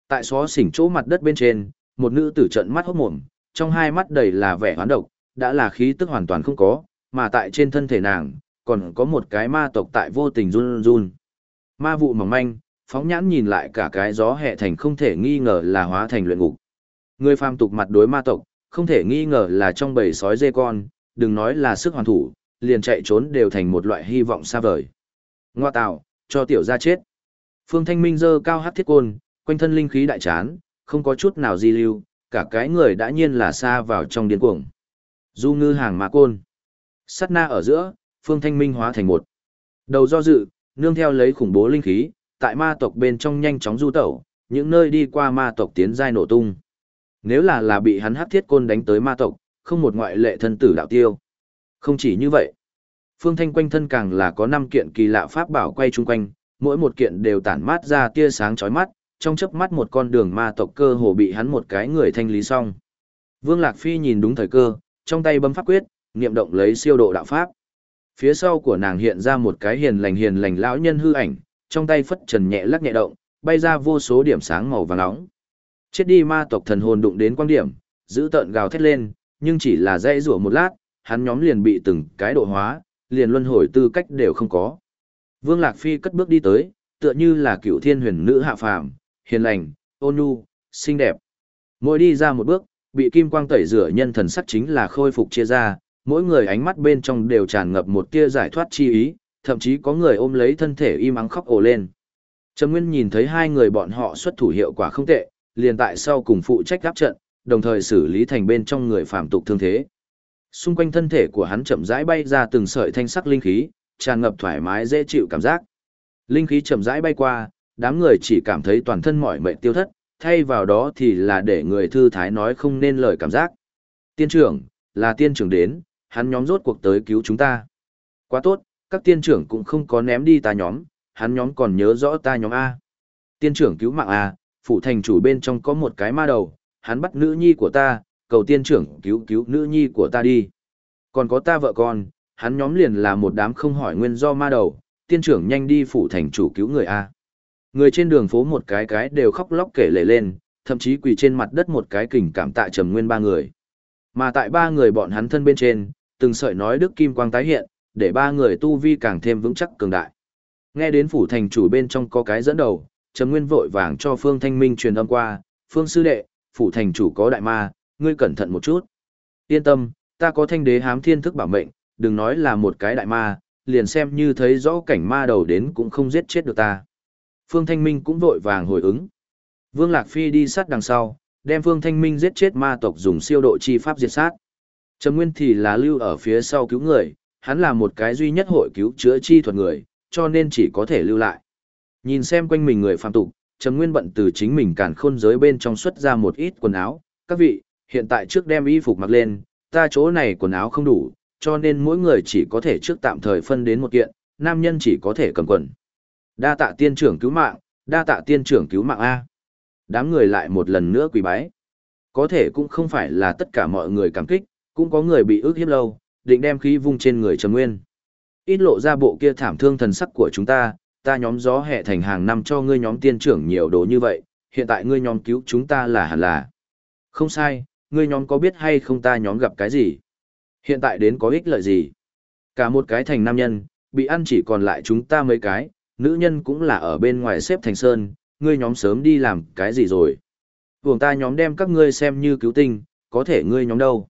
Tại xó xỉnh chỗ mặt đất bên trên, một nữ tử trận mắt hốt mồm, trong hai mắt đầy là vẻ hoán độc, đã là khí tức hoàn toàn không có, mà tại trên thân thể nàng, còn có một cái ma tộc tại vô tình run run. Ma vụ mỏng manh, phóng nhãn nhìn lại cả cái gió hệ thành không thể nghi ngờ là hóa thành luyện ngục. Người phàm tục mặt đối ma tộc, không thể nghi ngờ là trong bầy sói dê con, đừng nói là sức hoàn thủ, liền chạy trốn đều thành một loại hy vọng xa vời. Ngoa tạo, cho tiểu ra chết. Phương Thanh Minh dơ cao hát thiết côn, quanh thân linh khí đại chán, không có chút nào di lưu, cả cái người đã nhiên là xa vào trong điên cuồng. Du ngư hàng ma côn. Sát na ở giữa, Phương Thanh Minh hóa thành một. Đầu do dự, nương theo lấy khủng bố linh khí, tại ma tộc bên trong nhanh chóng du tẩu, những nơi đi qua ma tộc tiến giai nổ tung. Nếu là là bị hắn hắc thiết côn đánh tới ma tộc, không một ngoại lệ thân tử đạo tiêu. Không chỉ như vậy, Phương Thanh quanh thân càng là có năm kiện kỳ lạ pháp bảo quay chung quanh, mỗi một kiện đều tản mát ra tia sáng chói mắt, trong chớp mắt một con đường ma tộc cơ hồ bị hắn một cái người thanh lý xong. Vương Lạc Phi nhìn đúng thời cơ, trong tay bấm pháp quyết, niệm động lấy siêu độ đạo pháp. Phía sau của nàng hiện ra một cái hiền lành hiền lành lão nhân hư ảnh, trong tay phất trần nhẹ lắc nhẹ động, bay ra vô số điểm sáng màu vàng nóng. Chết đi ma tộc thần hồn đụng đến quan điểm, giữ tợn gào thét lên, nhưng chỉ là dây rủa một lát, hắn nhóm liền bị từng cái độ hóa, liền luân hồi tư cách đều không có. Vương Lạc Phi cất bước đi tới, tựa như là cựu thiên huyền nữ hạ phàm, hiền lành, ôn nhu, xinh đẹp. Mỗi đi ra một bước, bị kim quang tẩy rửa nhân thần sắc chính là khôi phục chia ra, mỗi người ánh mắt bên trong đều tràn ngập một tia giải thoát chi ý, thậm chí có người ôm lấy thân thể im ắng khóc ồ lên. Trầm Nguyên nhìn thấy hai người bọn họ xuất thủ hiệu quả không tệ, liền tại sau cùng phụ trách gáp trận, đồng thời xử lý thành bên trong người phạm tục thương thế. Xung quanh thân thể của hắn chậm rãi bay ra từng sợi thanh sắc linh khí, tràn ngập thoải mái dễ chịu cảm giác. Linh khí chậm rãi bay qua, đám người chỉ cảm thấy toàn thân mỏi mệt tiêu thất, thay vào đó thì là để người thư thái nói không nên lời cảm giác. Tiên trưởng, là tiên trưởng đến, hắn nhóm rốt cuộc tới cứu chúng ta. Quá tốt, các tiên trưởng cũng không có ném đi ta nhóm, hắn nhóm còn nhớ rõ ta nhóm A. Tiên trưởng cứu mạng A, phủ thành chủ bên trong có một cái ma đầu, hắn bắt nữ nhi của ta, cầu tiên trưởng cứu cứu nữ nhi của ta đi. Còn có ta vợ con, hắn nhóm liền là một đám không hỏi nguyên do ma đầu, tiên trưởng nhanh đi phủ thành chủ cứu người A. Người trên đường phố một cái cái đều khóc lóc kể lệ lên, thậm chí quỳ trên mặt đất một cái kình cảm tạ trầm nguyên ba người. Mà tại ba người bọn hắn thân bên trên, từng sợi nói đức kim quang tái hiện, để ba người tu vi càng thêm vững chắc cường đại. Nghe đến phủ thành chủ bên trong có cái dẫn đầu, Trầm Nguyên vội vàng cho Phương Thanh Minh truyền âm qua, "Phương sư đệ, phủ thành chủ có đại ma, ngươi cẩn thận một chút." "Yên tâm, ta có thanh đế hám thiên thức bảo mệnh, đừng nói là một cái đại ma, liền xem như thấy rõ cảnh ma đầu đến cũng không giết chết được ta." Phương Thanh Minh cũng vội vàng hồi ứng. Vương Lạc Phi đi sát đằng sau, đem Phương Thanh Minh giết chết ma tộc dùng siêu độ chi pháp diệt sát. Trầm Nguyên thì là lưu ở phía sau cứu người, hắn là một cái duy nhất hội cứu chữa chi thuật người, cho nên chỉ có thể lưu lại. Nhìn xem quanh mình người phàm tục, Trầm Nguyên bận từ chính mình càn khôn giới bên trong xuất ra một ít quần áo. Các vị, hiện tại trước đem y phục mặc lên, ta chỗ này quần áo không đủ, cho nên mỗi người chỉ có thể trước tạm thời phân đến một kiện, nam nhân chỉ có thể cầm quần. Đa tạ tiên trưởng cứu mạng, đa tạ tiên trưởng cứu mạng A. Đám người lại một lần nữa quỳ bái. Có thể cũng không phải là tất cả mọi người cảm kích, cũng có người bị ước hiếp lâu, định đem khí vung trên người Trầm Nguyên. Ít lộ ra bộ kia thảm thương thần sắc của chúng ta, ta nhóm gió hệ thành hàng năm cho ngươi nhóm tiên trưởng nhiều đồ như vậy, hiện tại ngươi nhóm cứu chúng ta là hẳn là. Không sai, ngươi nhóm có biết hay không ta nhóm gặp cái gì? Hiện tại đến có ích lợi gì? Cả một cái thành nam nhân, bị ăn chỉ còn lại chúng ta mấy cái, nữ nhân cũng là ở bên ngoài xếp thành sơn, ngươi nhóm sớm đi làm cái gì rồi? Vùng ta nhóm đem các ngươi xem như cứu tinh, có thể ngươi nhóm đâu?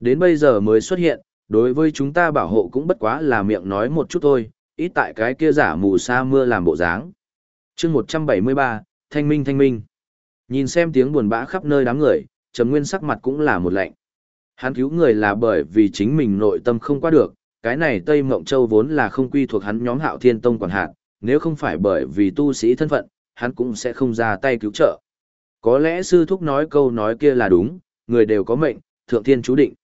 Đến bây giờ mới xuất hiện, đối với chúng ta bảo hộ cũng bất quá là miệng nói một chút thôi, ít tại cái kia giả mù sa mưa làm bộ dáng. chương 173, Thanh Minh Thanh Minh. Nhìn xem tiếng buồn bã khắp nơi đám người, Trầm Nguyên sắc mặt cũng là một lạnh. Hắn cứu người là bởi vì chính mình nội tâm không qua được, cái này Tây Mộng Châu vốn là không quy thuộc hắn nhóm Hạo Thiên Tông quản hạt, nếu không phải bởi vì tu sĩ thân phận, hắn cũng sẽ không ra tay cứu trợ. Có lẽ sư thúc nói câu nói kia là đúng, người đều có mệnh, thượng thiên chú định.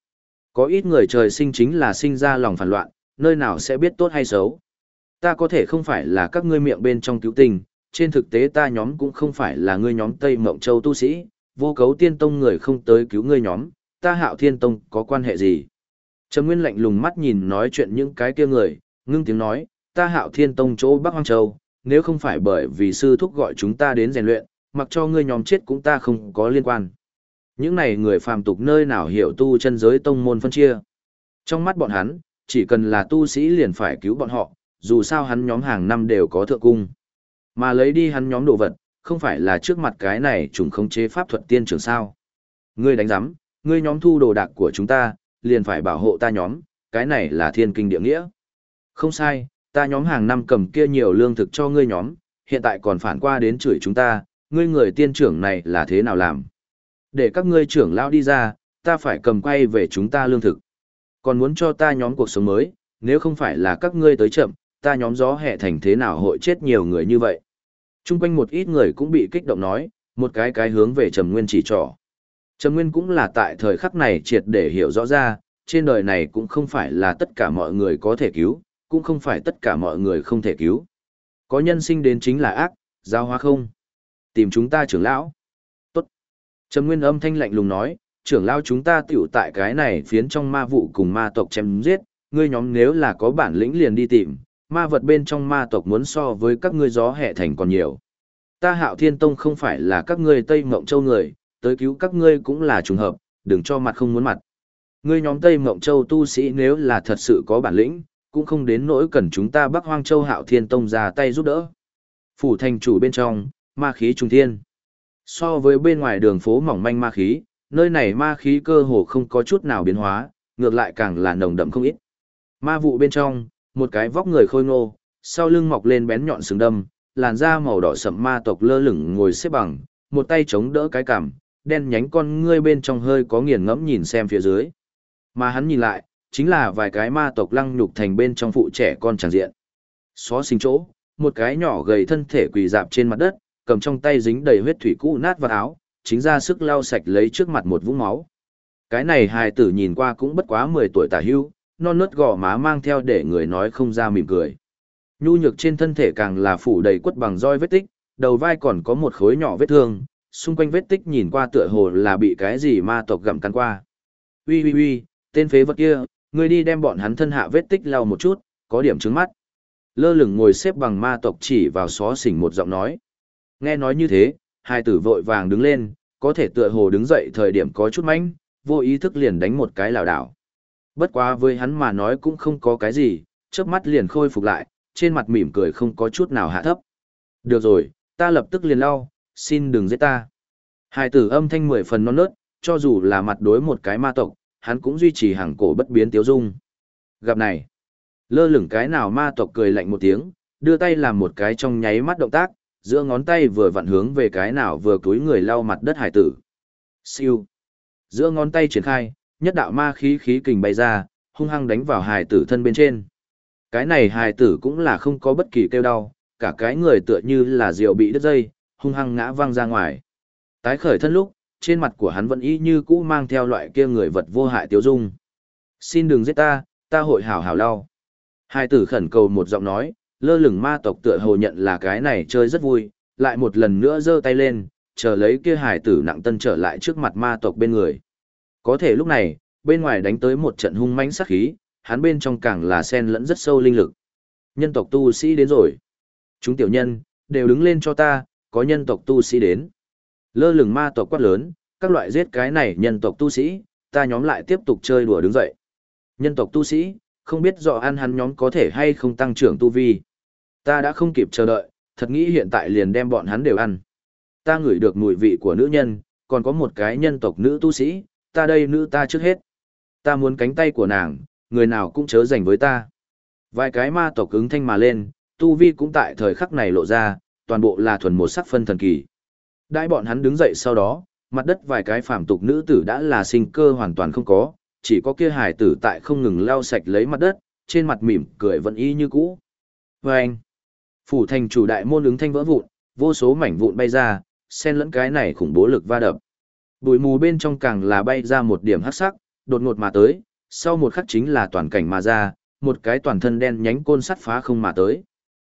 Có ít người trời sinh chính là sinh ra lòng phản loạn, nơi nào sẽ biết tốt hay xấu. Ta có thể không phải là các ngươi miệng bên trong cứu tình, trên thực tế ta nhóm cũng không phải là ngươi nhóm Tây Mộng Châu tu sĩ, vô cấu tiên tông người không tới cứu ngươi nhóm, ta hạo thiên tông có quan hệ gì? Trầm Nguyên lạnh lùng mắt nhìn nói chuyện những cái kia người, ngưng tiếng nói, ta hạo thiên tông chỗ Bắc Hoang Châu, nếu không phải bởi vì sư thúc gọi chúng ta đến rèn luyện, mặc cho ngươi nhóm chết cũng ta không có liên quan. Những này người phàm tục nơi nào hiểu tu chân giới tông môn phân chia. Trong mắt bọn hắn, chỉ cần là tu sĩ liền phải cứu bọn họ, dù sao hắn nhóm hàng năm đều có thượng cung. Mà lấy đi hắn nhóm đồ vật, không phải là trước mặt cái này trùng khống chế pháp thuật tiên trưởng sao. Ngươi đánh giám, ngươi nhóm thu đồ đạc của chúng ta, liền phải bảo hộ ta nhóm, cái này là thiên kinh địa nghĩa. Không sai, ta nhóm hàng năm cầm kia nhiều lương thực cho ngươi nhóm, hiện tại còn phản qua đến chửi chúng ta, ngươi người tiên trưởng này là thế nào làm? Để các ngươi trưởng lão đi ra, ta phải cầm quay về chúng ta lương thực. Còn muốn cho ta nhóm cuộc sống mới, nếu không phải là các ngươi tới chậm, ta nhóm gió hẹ thành thế nào hội chết nhiều người như vậy. Trung quanh một ít người cũng bị kích động nói, một cái cái hướng về Trầm Nguyên chỉ trỏ. Trầm Nguyên cũng là tại thời khắc này triệt để hiểu rõ ra, trên đời này cũng không phải là tất cả mọi người có thể cứu, cũng không phải tất cả mọi người không thể cứu. Có nhân sinh đến chính là ác, giao hóa không. Tìm chúng ta trưởng lão. Trầm Nguyên âm thanh lạnh lùng nói, trưởng lao chúng ta tiểu tại cái này phiến trong ma vụ cùng ma tộc chém giết, ngươi nhóm nếu là có bản lĩnh liền đi tìm, ma vật bên trong ma tộc muốn so với các ngươi gió hệ thành còn nhiều. Ta hạo thiên tông không phải là các ngươi Tây Mộng Châu người, tới cứu các ngươi cũng là trùng hợp, đừng cho mặt không muốn mặt. Ngươi nhóm Tây Mộng Châu tu sĩ nếu là thật sự có bản lĩnh, cũng không đến nỗi cần chúng ta Bắc Hoang Châu Hạo Thiên Tông ra tay giúp đỡ. Phủ thành chủ bên trong, ma khí trùng thiên. So với bên ngoài đường phố mỏng manh ma khí, nơi này ma khí cơ hồ không có chút nào biến hóa, ngược lại càng là nồng đậm không ít. Ma vụ bên trong, một cái vóc người khôi ngô, sau lưng mọc lên bén nhọn sừng đâm, làn da màu đỏ sậm ma tộc lơ lửng ngồi xếp bằng, một tay chống đỡ cái cằm, đen nhánh con ngươi bên trong hơi có nghiền ngẫm nhìn xem phía dưới. Mà hắn nhìn lại, chính là vài cái ma tộc lăng nhục thành bên trong phụ trẻ con tràng diện. Xó sinh chỗ, một cái nhỏ gầy thân thể quỳ dạp trên mặt đất, cầm trong tay dính đầy huyết thủy cũ nát vào áo, chính ra sức lau sạch lấy trước mặt một vũng máu. Cái này hài tử nhìn qua cũng bất quá 10 tuổi tả hưu, non nớt gò má mang theo để người nói không ra mỉm cười. Nhu nhược trên thân thể càng là phủ đầy quất bằng roi vết tích, đầu vai còn có một khối nhỏ vết thương, xung quanh vết tích nhìn qua tựa hồ là bị cái gì ma tộc gặm cắn qua. Ui ui ui, tên phế vật kia, ngươi đi đem bọn hắn thân hạ vết tích lau một chút, có điểm trứng mắt. Lơ lửng ngồi xếp bằng ma tộc chỉ vào xó xỉnh một giọng nói. Nghe nói như thế, hai tử vội vàng đứng lên, có thể tựa hồ đứng dậy thời điểm có chút mánh, vô ý thức liền đánh một cái lảo đảo. Bất quá với hắn mà nói cũng không có cái gì, chớp mắt liền khôi phục lại, trên mặt mỉm cười không có chút nào hạ thấp. Được rồi, ta lập tức liền lau, xin đừng giết ta. Hai tử âm thanh mười phần non nớt, cho dù là mặt đối một cái ma tộc, hắn cũng duy trì hàng cổ bất biến tiếu dung. Gặp này, lơ lửng cái nào ma tộc cười lạnh một tiếng, đưa tay làm một cái trong nháy mắt động tác, giữa ngón tay vừa vặn hướng về cái nào vừa túi người lau mặt đất hải tử. Siêu. Giữa ngón tay triển khai, nhất đạo ma khí khí kình bay ra, hung hăng đánh vào hải tử thân bên trên. Cái này hải tử cũng là không có bất kỳ kêu đau, cả cái người tựa như là diều bị đứt dây, hung hăng ngã văng ra ngoài. Tái khởi thân lúc, trên mặt của hắn vẫn y như cũ mang theo loại kia người vật vô hại tiêu dung. Xin đừng giết ta, ta hội hảo hảo lau. Hai tử khẩn cầu một giọng nói, lơ lửng ma tộc tựa hồ nhận là cái này chơi rất vui, lại một lần nữa giơ tay lên, chờ lấy kia hải tử nặng tân trở lại trước mặt ma tộc bên người. Có thể lúc này, bên ngoài đánh tới một trận hung mãnh sát khí, hắn bên trong càng là sen lẫn rất sâu linh lực. Nhân tộc tu sĩ đến rồi. Chúng tiểu nhân, đều đứng lên cho ta, có nhân tộc tu sĩ đến. Lơ lửng ma tộc quát lớn, các loại giết cái này nhân tộc tu sĩ, ta nhóm lại tiếp tục chơi đùa đứng dậy. Nhân tộc tu sĩ, không biết rõ ăn hắn nhóm có thể hay không tăng trưởng tu vi. Ta đã không kịp chờ đợi, thật nghĩ hiện tại liền đem bọn hắn đều ăn. Ta ngửi được mùi vị của nữ nhân, còn có một cái nhân tộc nữ tu sĩ, ta đây nữ ta trước hết. Ta muốn cánh tay của nàng, người nào cũng chớ dành với ta. Vài cái ma tộc ứng thanh mà lên, tu vi cũng tại thời khắc này lộ ra, toàn bộ là thuần một sắc phân thần kỳ. Đại bọn hắn đứng dậy sau đó, mặt đất vài cái phàm tục nữ tử đã là sinh cơ hoàn toàn không có, chỉ có kia hải tử tại không ngừng lau sạch lấy mặt đất, trên mặt mỉm cười vẫn y như cũ. Và anh, phủ thành chủ đại môn ứng thanh vỡ vụn, vô số mảnh vụn bay ra, xen lẫn cái này khủng bố lực va đập. Bụi mù bên trong càng là bay ra một điểm hắc sắc, đột ngột mà tới, sau một khắc chính là toàn cảnh mà ra, một cái toàn thân đen nhánh côn sắt phá không mà tới.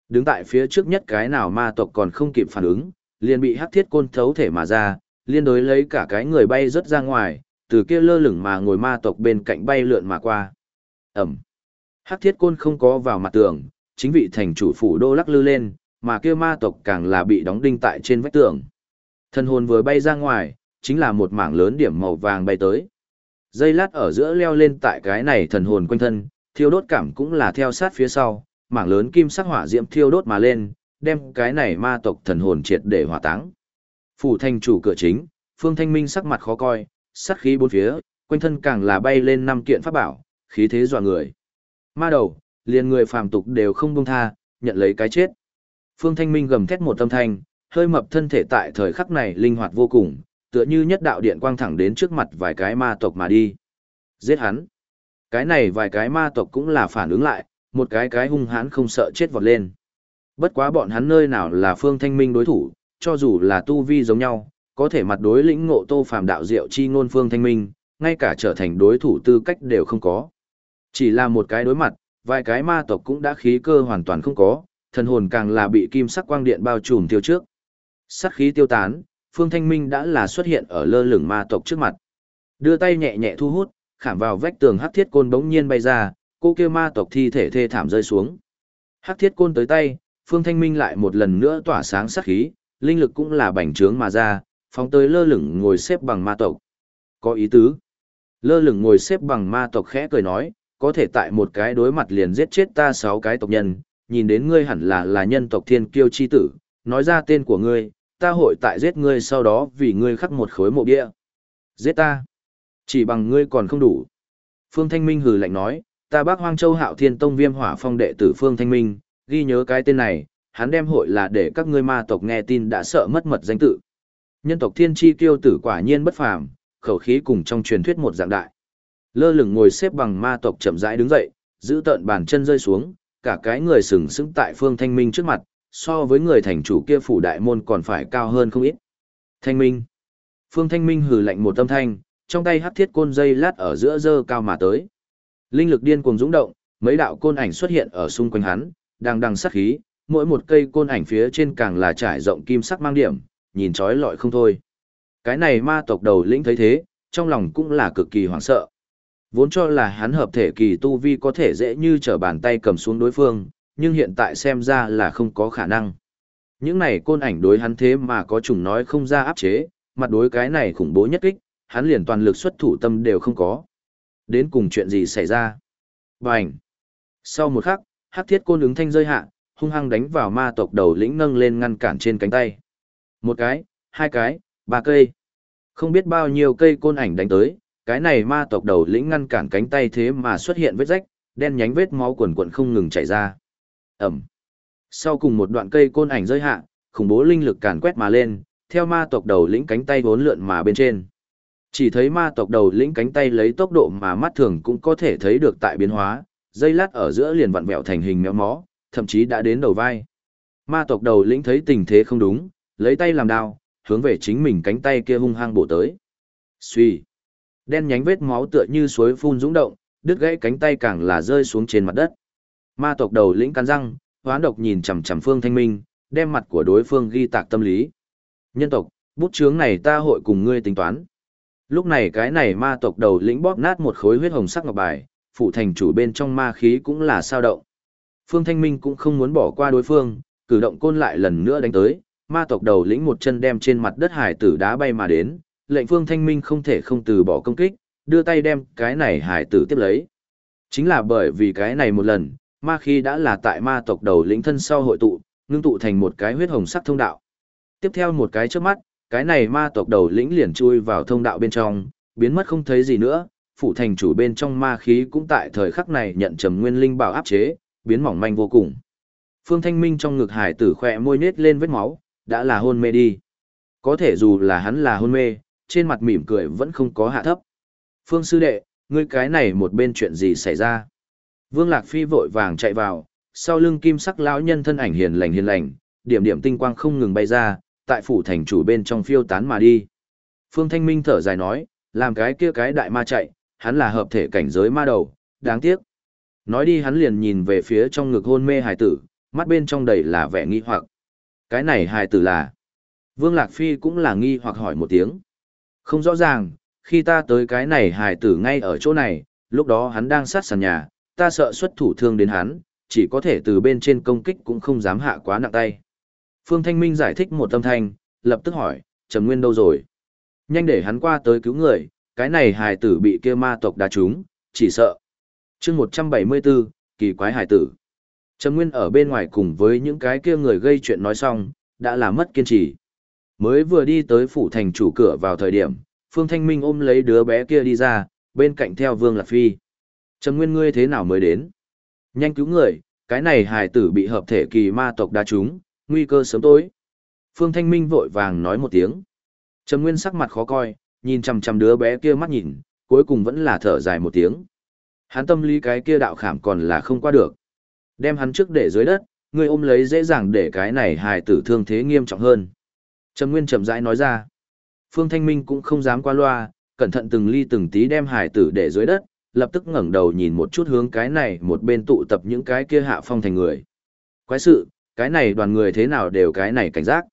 Đứng tại phía trước nhất cái nào ma tộc còn không kịp phản ứng, liền bị hắc thiết côn thấu thể mà ra, liên đối lấy cả cái người bay rất ra ngoài, từ kia lơ lửng mà ngồi ma tộc bên cạnh bay lượn mà qua. Ẩm. Hắc thiết côn không có vào mặt tường, chính vị thành chủ phủ đô lắc lư lên, mà kia ma tộc càng là bị đóng đinh tại trên vách tường. Thân hồn vừa bay ra ngoài, chính là một mảng lớn điểm màu vàng bay tới. Dây lát ở giữa leo lên tại cái này thần hồn quanh thân, thiêu đốt cảm cũng là theo sát phía sau, mảng lớn kim sắc hỏa diễm thiêu đốt mà lên, đem cái này ma tộc thần hồn triệt để hỏa táng. Phủ thành chủ cửa chính, Phương Thanh Minh sắc mặt khó coi, sát khí bốn phía, quanh thân càng là bay lên năm kiện pháp bảo, khí thế dọa người. Ma đầu, liền người phàm tục đều không buông tha, nhận lấy cái chết. Phương Thanh Minh gầm thét một tâm thanh, hơi mập thân thể tại thời khắc này linh hoạt vô cùng, tựa như nhất đạo điện quang thẳng đến trước mặt vài cái ma tộc mà đi. Giết hắn. Cái này vài cái ma tộc cũng là phản ứng lại, một cái cái hung hãn không sợ chết vọt lên. Bất quá bọn hắn nơi nào là Phương Thanh Minh đối thủ, cho dù là tu vi giống nhau, có thể mặt đối lĩnh ngộ tô phàm đạo diệu chi ngôn Phương Thanh Minh, ngay cả trở thành đối thủ tư cách đều không có. Chỉ là một cái đối mặt, vài cái ma tộc cũng đã khí cơ hoàn toàn không có, thần hồn càng là bị kim sắc quang điện bao trùm tiêu trước. Sắc khí tiêu tán, Phương Thanh Minh đã là xuất hiện ở lơ lửng ma tộc trước mặt. Đưa tay nhẹ nhẹ thu hút, khảm vào vách tường hắc thiết côn bỗng nhiên bay ra, cô kia ma tộc thi thể thê thảm rơi xuống. Hắc thiết côn tới tay, Phương Thanh Minh lại một lần nữa tỏa sáng sắc khí, linh lực cũng là bành trướng mà ra, phóng tới lơ lửng ngồi xếp bằng ma tộc. Có ý tứ. Lơ lửng ngồi xếp bằng ma tộc khẽ cười nói, có thể tại một cái đối mặt liền giết chết ta sáu cái tộc nhân, nhìn đến ngươi hẳn là là nhân tộc thiên kiêu chi tử, nói ra tên của ngươi, ta hội tại giết ngươi sau đó vì ngươi khắc một khối mộ bia. Giết ta. Chỉ bằng ngươi còn không đủ. Phương Thanh Minh hừ lạnh nói, ta bác Hoang Châu Hạo Thiên Tông Viêm Hỏa Phong đệ tử Phương Thanh Minh, ghi nhớ cái tên này, hắn đem hội là để các ngươi ma tộc nghe tin đã sợ mất mật danh tự. Nhân tộc Thiên Chi Kiêu tử quả nhiên bất phàm, khẩu khí cùng trong truyền thuyết một dạng đại. Lơ lửng ngồi xếp bằng ma tộc chậm rãi đứng dậy, giữ tợn bàn chân rơi xuống, cả cái người sừng sững tại Phương Thanh Minh trước mặt, so với người thành chủ kia phủ đại môn còn phải cao hơn không ít. Thanh Minh. Phương Thanh Minh hừ lạnh một tâm thanh, trong tay hắc thiết côn dây lát ở giữa dơ cao mà tới. Linh lực điên cuồng dũng động, mấy đạo côn ảnh xuất hiện ở xung quanh hắn, đang đằng sát khí, mỗi một cây côn ảnh phía trên càng là trải rộng kim sắc mang điểm, nhìn chói lọi không thôi. Cái này ma tộc đầu lĩnh thấy thế, trong lòng cũng là cực kỳ hoảng sợ. Vốn cho là hắn hợp thể kỳ tu vi có thể dễ như trở bàn tay cầm xuống đối phương, nhưng hiện tại xem ra là không có khả năng. Những này côn ảnh đối hắn thế mà có chủng nói không ra áp chế, mặt đối cái này khủng bố nhất kích, hắn liền toàn lực xuất thủ tâm đều không có. Đến cùng chuyện gì xảy ra? Bành! Sau một khắc, hắc thiết côn ứng thanh rơi hạ, hung hăng đánh vào ma tộc đầu lĩnh nâng lên ngăn cản trên cánh tay. Một cái, hai cái, ba cây. Không biết bao nhiêu cây côn ảnh đánh tới, cái này ma tộc đầu lĩnh ngăn cản cánh tay thế mà xuất hiện vết rách, đen nhánh vết máu quần quần không ngừng chảy ra. Ẩm. Sau cùng một đoạn cây côn ảnh rơi hạ, khủng bố linh lực càn quét mà lên, theo ma tộc đầu lĩnh cánh tay vốn lượn mà bên trên. Chỉ thấy ma tộc đầu lĩnh cánh tay lấy tốc độ mà mắt thường cũng có thể thấy được tại biến hóa, dây lát ở giữa liền vặn vẹo thành hình méo mó, thậm chí đã đến đầu vai. Ma tộc đầu lĩnh thấy tình thế không đúng, lấy tay làm đao, hướng về chính mình cánh tay kia hung hăng bổ tới. Xuy. Đen nhánh vết máu tựa như suối phun dũng động, đứt gãy cánh tay càng là rơi xuống trên mặt đất. Ma tộc đầu lĩnh cắn răng, hoán độc nhìn chằm chằm Phương Thanh Minh, đem mặt của đối phương ghi tạc tâm lý. Nhân tộc, bút chướng này ta hội cùng ngươi tính toán. Lúc này cái này ma tộc đầu lĩnh bóp nát một khối huyết hồng sắc ngọc bài, phụ thành chủ bên trong ma khí cũng là sao động. Phương Thanh Minh cũng không muốn bỏ qua đối phương, cử động côn lại lần nữa đánh tới, ma tộc đầu lĩnh một chân đem trên mặt đất hải tử đá bay mà đến, lệnh Phương Thanh Minh không thể không từ bỏ công kích, đưa tay đem cái này hải tử tiếp lấy. Chính là bởi vì cái này một lần, ma khí đã là tại ma tộc đầu lĩnh thân sau hội tụ, ngưng tụ thành một cái huyết hồng sắc thông đạo. Tiếp theo một cái trước mắt, cái này ma tộc đầu lĩnh liền chui vào thông đạo bên trong, biến mất không thấy gì nữa, phủ thành chủ bên trong ma khí cũng tại thời khắc này nhận trầm nguyên linh bảo áp chế, biến mỏng manh vô cùng. Phương Thanh Minh trong ngực hải tử khỏe môi nết lên vết máu, đã là hôn mê đi. Có thể dù là hắn là hôn mê, trên mặt mỉm cười vẫn không có hạ thấp. Phương sư đệ, ngươi cái này một bên chuyện gì xảy ra? Vương Lạc Phi vội vàng chạy vào, sau lưng kim sắc lão nhân thân ảnh hiền lành hiền lành, điểm điểm tinh quang không ngừng bay ra, tại phủ thành chủ bên trong phiêu tán mà đi. Phương Thanh Minh thở dài nói, làm cái kia cái đại ma chạy, hắn là hợp thể cảnh giới ma đầu, đáng tiếc. Nói đi hắn liền nhìn về phía trong ngực hôn mê hải tử, mắt bên trong đầy là vẻ nghi hoặc. Cái này hài tử là... Vương Lạc Phi cũng là nghi hoặc hỏi một tiếng. Không rõ ràng, khi ta tới cái này hài tử ngay ở chỗ này, lúc đó hắn đang sát sàn nhà, ta sợ xuất thủ thương đến hắn, chỉ có thể từ bên trên công kích cũng không dám hạ quá nặng tay. Phương Thanh Minh giải thích một âm thanh, lập tức hỏi, Trầm Nguyên đâu rồi? Nhanh để hắn qua tới cứu người, cái này hài tử bị kia ma tộc đá trúng, chỉ sợ. chương 174, kỳ quái hài tử. Trầm Nguyên ở bên ngoài cùng với những cái kia người gây chuyện nói xong, đã là mất kiên trì. Mới vừa đi tới phủ thành chủ cửa vào thời điểm, Phương Thanh Minh ôm lấy đứa bé kia đi ra, bên cạnh theo Vương Lạc Phi. Trầm Nguyên ngươi thế nào mới đến? Nhanh cứu người, cái này hài tử bị hợp thể kỳ ma tộc đá trúng, nguy cơ sớm tối. Phương Thanh Minh vội vàng nói một tiếng. Trầm Nguyên sắc mặt khó coi, nhìn chằm chằm đứa bé kia mắt nhìn, cuối cùng vẫn là thở dài một tiếng. Hắn tâm lý cái kia đạo khảm còn là không qua được. Đem hắn trước để dưới đất, ngươi ôm lấy dễ dàng để cái này hài tử thương thế nghiêm trọng hơn. Trầm Nguyên chậm rãi nói ra. Phương Thanh Minh cũng không dám qua loa, cẩn thận từng ly từng tí đem hài tử để dưới đất, lập tức ngẩng đầu nhìn một chút hướng cái này một bên tụ tập những cái kia hạ phong thành người. Quái sự, cái này đoàn người thế nào đều cái này cảnh giác.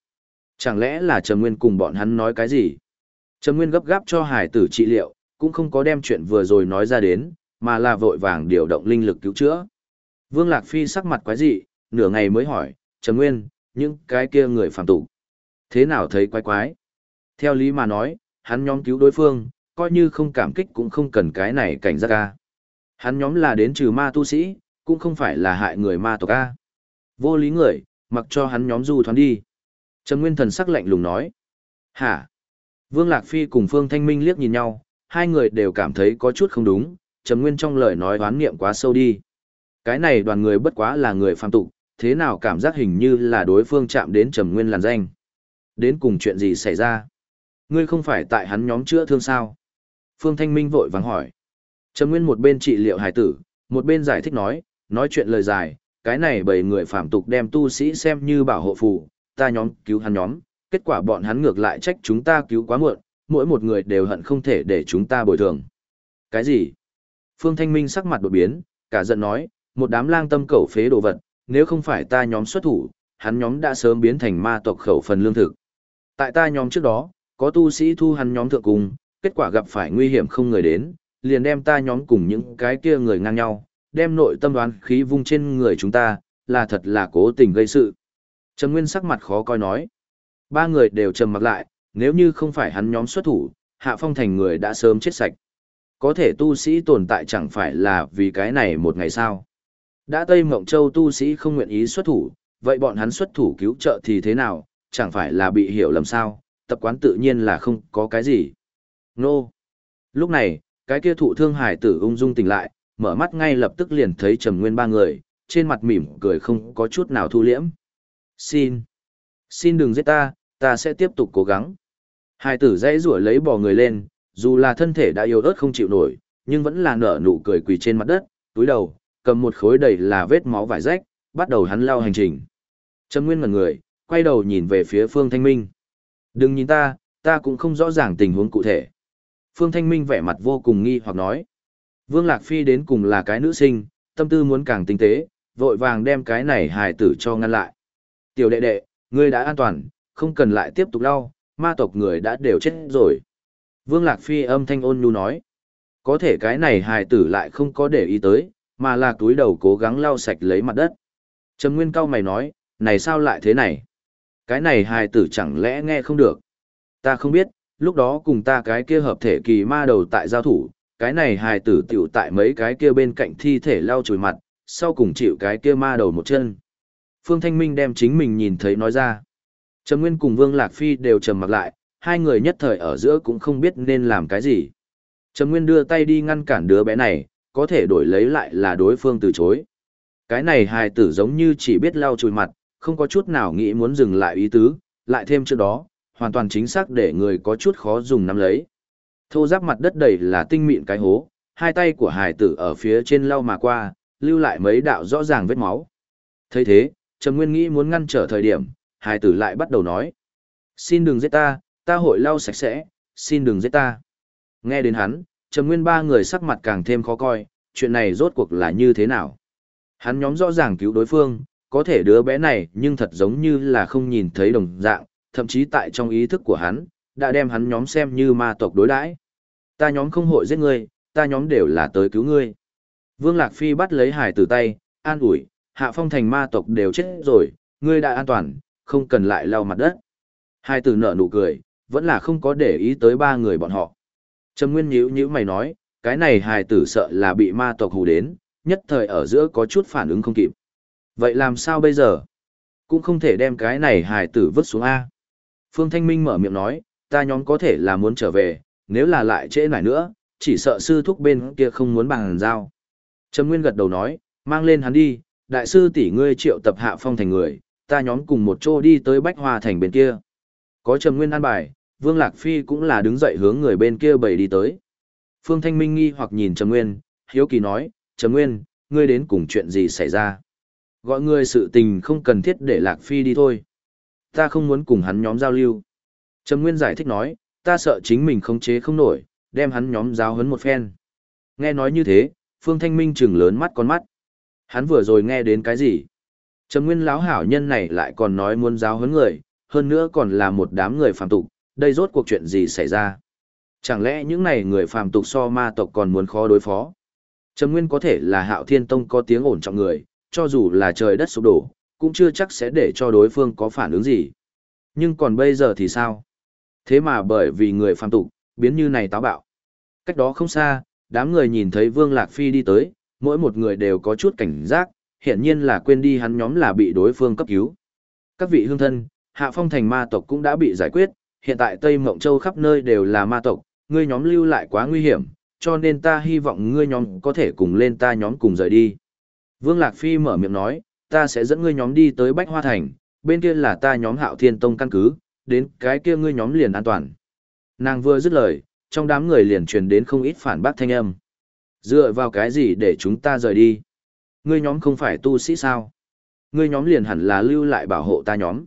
Chẳng lẽ là Trầm Nguyên cùng bọn hắn nói cái gì? Trầm Nguyên gấp gáp cho hải tử trị liệu, cũng không có đem chuyện vừa rồi nói ra đến, mà là vội vàng điều động linh lực cứu chữa. Vương Lạc Phi sắc mặt quái dị, nửa ngày mới hỏi, Trần Nguyên, những cái kia người phạm tụ. Thế nào thấy quái quái? Theo lý mà nói, hắn nhóm cứu đối phương, coi như không cảm kích cũng không cần cái này cảnh giác ca. Hắn nhóm là đến trừ ma tu sĩ, cũng không phải là hại người ma tộc ca. Vô lý người, mặc cho hắn nhóm du thoáng đi. Trần Nguyên thần sắc lạnh lùng nói. Hả? Vương Lạc Phi cùng Phương Thanh Minh liếc nhìn nhau, hai người đều cảm thấy có chút không đúng, Trầm Nguyên trong lời nói oán niệm quá sâu đi. Cái này đoàn người bất quá là người phàm tục, thế nào cảm giác hình như là đối phương chạm đến Trầm Nguyên làn danh. Đến cùng chuyện gì xảy ra? Ngươi không phải tại hắn nhóm chữa thương sao? Phương Thanh Minh vội vàng hỏi. Trầm Nguyên một bên trị liệu hải tử, một bên giải thích nói, nói chuyện lời dài, cái này bởi người phạm tục đem tu sĩ xem như bảo hộ phù, ta nhóm cứu hắn nhóm, kết quả bọn hắn ngược lại trách chúng ta cứu quá muộn, mỗi một người đều hận không thể để chúng ta bồi thường. Cái gì? Phương Thanh Minh sắc mặt đột biến, cả giận nói, một đám lang tâm cẩu phế đồ vật, nếu không phải ta nhóm xuất thủ, hắn nhóm đã sớm biến thành ma tộc khẩu phần lương thực. Tại ta nhóm trước đó, có tu sĩ thu hắn nhóm thượng cùng, kết quả gặp phải nguy hiểm không người đến, liền đem ta nhóm cùng những cái kia người ngang nhau, đem nội tâm đoán khí vung trên người chúng ta, là thật là cố tình gây sự. Trầm Nguyên sắc mặt khó coi nói. Ba người đều trầm mặt lại, nếu như không phải hắn nhóm xuất thủ, Hạ Phong thành người đã sớm chết sạch. Có thể tu sĩ tồn tại chẳng phải là vì cái này một ngày sao. Đã Tây Mộng Châu tu sĩ không nguyện ý xuất thủ, vậy bọn hắn xuất thủ cứu trợ thì thế nào, chẳng phải là bị hiểu lầm sao, tập quán tự nhiên là không có cái gì. Nô! Lúc này, cái kia thụ thương hải tử ung dung tỉnh lại, mở mắt ngay lập tức liền thấy Trầm Nguyên ba người, trên mặt mỉm cười không có chút nào thu liễm. Xin! Xin đừng giết ta, ta sẽ tiếp tục cố gắng. Hải tử dãy rủa lấy bò người lên, dù là thân thể đã yếu ớt không chịu nổi, nhưng vẫn là nở nụ cười quỳ trên mặt đất, túi đầu, cầm một khối đầy là vết máu vải rách, bắt đầu hắn lao hành trình. Trầm Nguyên ngẩn người, quay đầu nhìn về phía Phương Thanh Minh. Đừng nhìn ta, ta cũng không rõ ràng tình huống cụ thể. Phương Thanh Minh vẻ mặt vô cùng nghi hoặc nói. Vương Lạc Phi đến cùng là cái nữ sinh, tâm tư muốn càng tinh tế, vội vàng đem cái này hài tử cho ngăn lại. Tiểu đệ đệ, ngươi đã an toàn, không cần lại tiếp tục đau, ma tộc người đã đều chết rồi. Vương Lạc Phi âm thanh ôn nhu nói. Có thể cái này hài tử lại không có để ý tới, mà là túi đầu cố gắng lau sạch lấy mặt đất. Trầm Nguyên cao mày nói, này sao lại thế này? Cái này hài tử chẳng lẽ nghe không được? Ta không biết, lúc đó cùng ta cái kia hợp thể kỳ ma đầu tại giao thủ, cái này hài tử tiểu tại mấy cái kia bên cạnh thi thể lau chùi mặt, sau cùng chịu cái kia ma đầu một chân. Phương Thanh Minh đem chính mình nhìn thấy nói ra. Trầm Nguyên cùng Vương Lạc Phi đều trầm mặt lại, hai người nhất thời ở giữa cũng không biết nên làm cái gì. Trầm Nguyên đưa tay đi ngăn cản đứa bé này, có thể đổi lấy lại là đối phương từ chối. Cái này hài tử giống như chỉ biết lau chùi mặt, không có chút nào nghĩ muốn dừng lại ý tứ, lại thêm trước đó, hoàn toàn chính xác để người có chút khó dùng nắm lấy. Thô giáp mặt đất đầy là tinh mịn cái hố, hai tay của hài tử ở phía trên lau mà qua, lưu lại mấy đạo rõ ràng vết máu. thấy thế, Trầm Nguyên nghĩ muốn ngăn trở thời điểm, hài tử lại bắt đầu nói. Xin đừng giết ta, ta hội lau sạch sẽ, xin đừng giết ta. Nghe đến hắn, Trầm Nguyên ba người sắc mặt càng thêm khó coi, chuyện này rốt cuộc là như thế nào. Hắn nhóm rõ ràng cứu đối phương, có thể đứa bé này nhưng thật giống như là không nhìn thấy đồng dạng, thậm chí tại trong ý thức của hắn, đã đem hắn nhóm xem như ma tộc đối đãi. Ta nhóm không hội giết ngươi, ta nhóm đều là tới cứu ngươi. Vương Lạc Phi bắt lấy hải tử tay, an ủi, hạ phong thành ma tộc đều chết rồi, ngươi đã an toàn, không cần lại lau mặt đất. Hai tử nở nụ cười, vẫn là không có để ý tới ba người bọn họ. Trầm Nguyên nhíu nhíu mày nói, cái này hài tử sợ là bị ma tộc hù đến, nhất thời ở giữa có chút phản ứng không kịp. Vậy làm sao bây giờ? Cũng không thể đem cái này hài tử vứt xuống A. Phương Thanh Minh mở miệng nói, ta nhóm có thể là muốn trở về, nếu là lại trễ nải nữa, chỉ sợ sư thúc bên kia không muốn bằng giao. Trầm Nguyên gật đầu nói, mang lên hắn đi, đại sư tỷ ngươi triệu tập hạ phong thành người, ta nhóm cùng một chỗ đi tới Bách Hoa thành bên kia. Có Trầm Nguyên an bài, Vương Lạc Phi cũng là đứng dậy hướng người bên kia bầy đi tới. Phương Thanh Minh nghi hoặc nhìn Trầm Nguyên, hiếu kỳ nói, Trầm Nguyên, ngươi đến cùng chuyện gì xảy ra? Gọi ngươi sự tình không cần thiết để Lạc Phi đi thôi. Ta không muốn cùng hắn nhóm giao lưu. Trầm Nguyên giải thích nói, ta sợ chính mình không chế không nổi, đem hắn nhóm giáo huấn một phen. Nghe nói như thế, Phương Thanh Minh trừng lớn mắt con mắt. Hắn vừa rồi nghe đến cái gì? Trầm Nguyên lão hảo nhân này lại còn nói muốn giáo huấn người, hơn nữa còn là một đám người phàm tục, đây rốt cuộc chuyện gì xảy ra? Chẳng lẽ những này người phàm tục so ma tộc còn muốn khó đối phó? Trầm Nguyên có thể là Hạo Thiên Tông có tiếng ổn trọng người, cho dù là trời đất sụp đổ, cũng chưa chắc sẽ để cho đối phương có phản ứng gì. Nhưng còn bây giờ thì sao? Thế mà bởi vì người phàm tục, biến như này táo bạo. Cách đó không xa, đám người nhìn thấy Vương Lạc Phi đi tới, mỗi một người đều có chút cảnh giác, hiện nhiên là quên đi hắn nhóm là bị đối phương cấp cứu. Các vị hương thân, Hạ Phong thành ma tộc cũng đã bị giải quyết, hiện tại Tây Mộng Châu khắp nơi đều là ma tộc, ngươi nhóm lưu lại quá nguy hiểm, cho nên ta hy vọng ngươi nhóm có thể cùng lên ta nhóm cùng rời đi. Vương Lạc Phi mở miệng nói, ta sẽ dẫn ngươi nhóm đi tới Bách Hoa Thành, bên kia là ta nhóm Hạo Thiên Tông căn cứ, đến cái kia ngươi nhóm liền an toàn. Nàng vừa dứt lời, trong đám người liền truyền đến không ít phản bác thanh âm. Dựa vào cái gì để chúng ta rời đi? Ngươi nhóm không phải tu sĩ sao? Ngươi nhóm liền hẳn là lưu lại bảo hộ ta nhóm.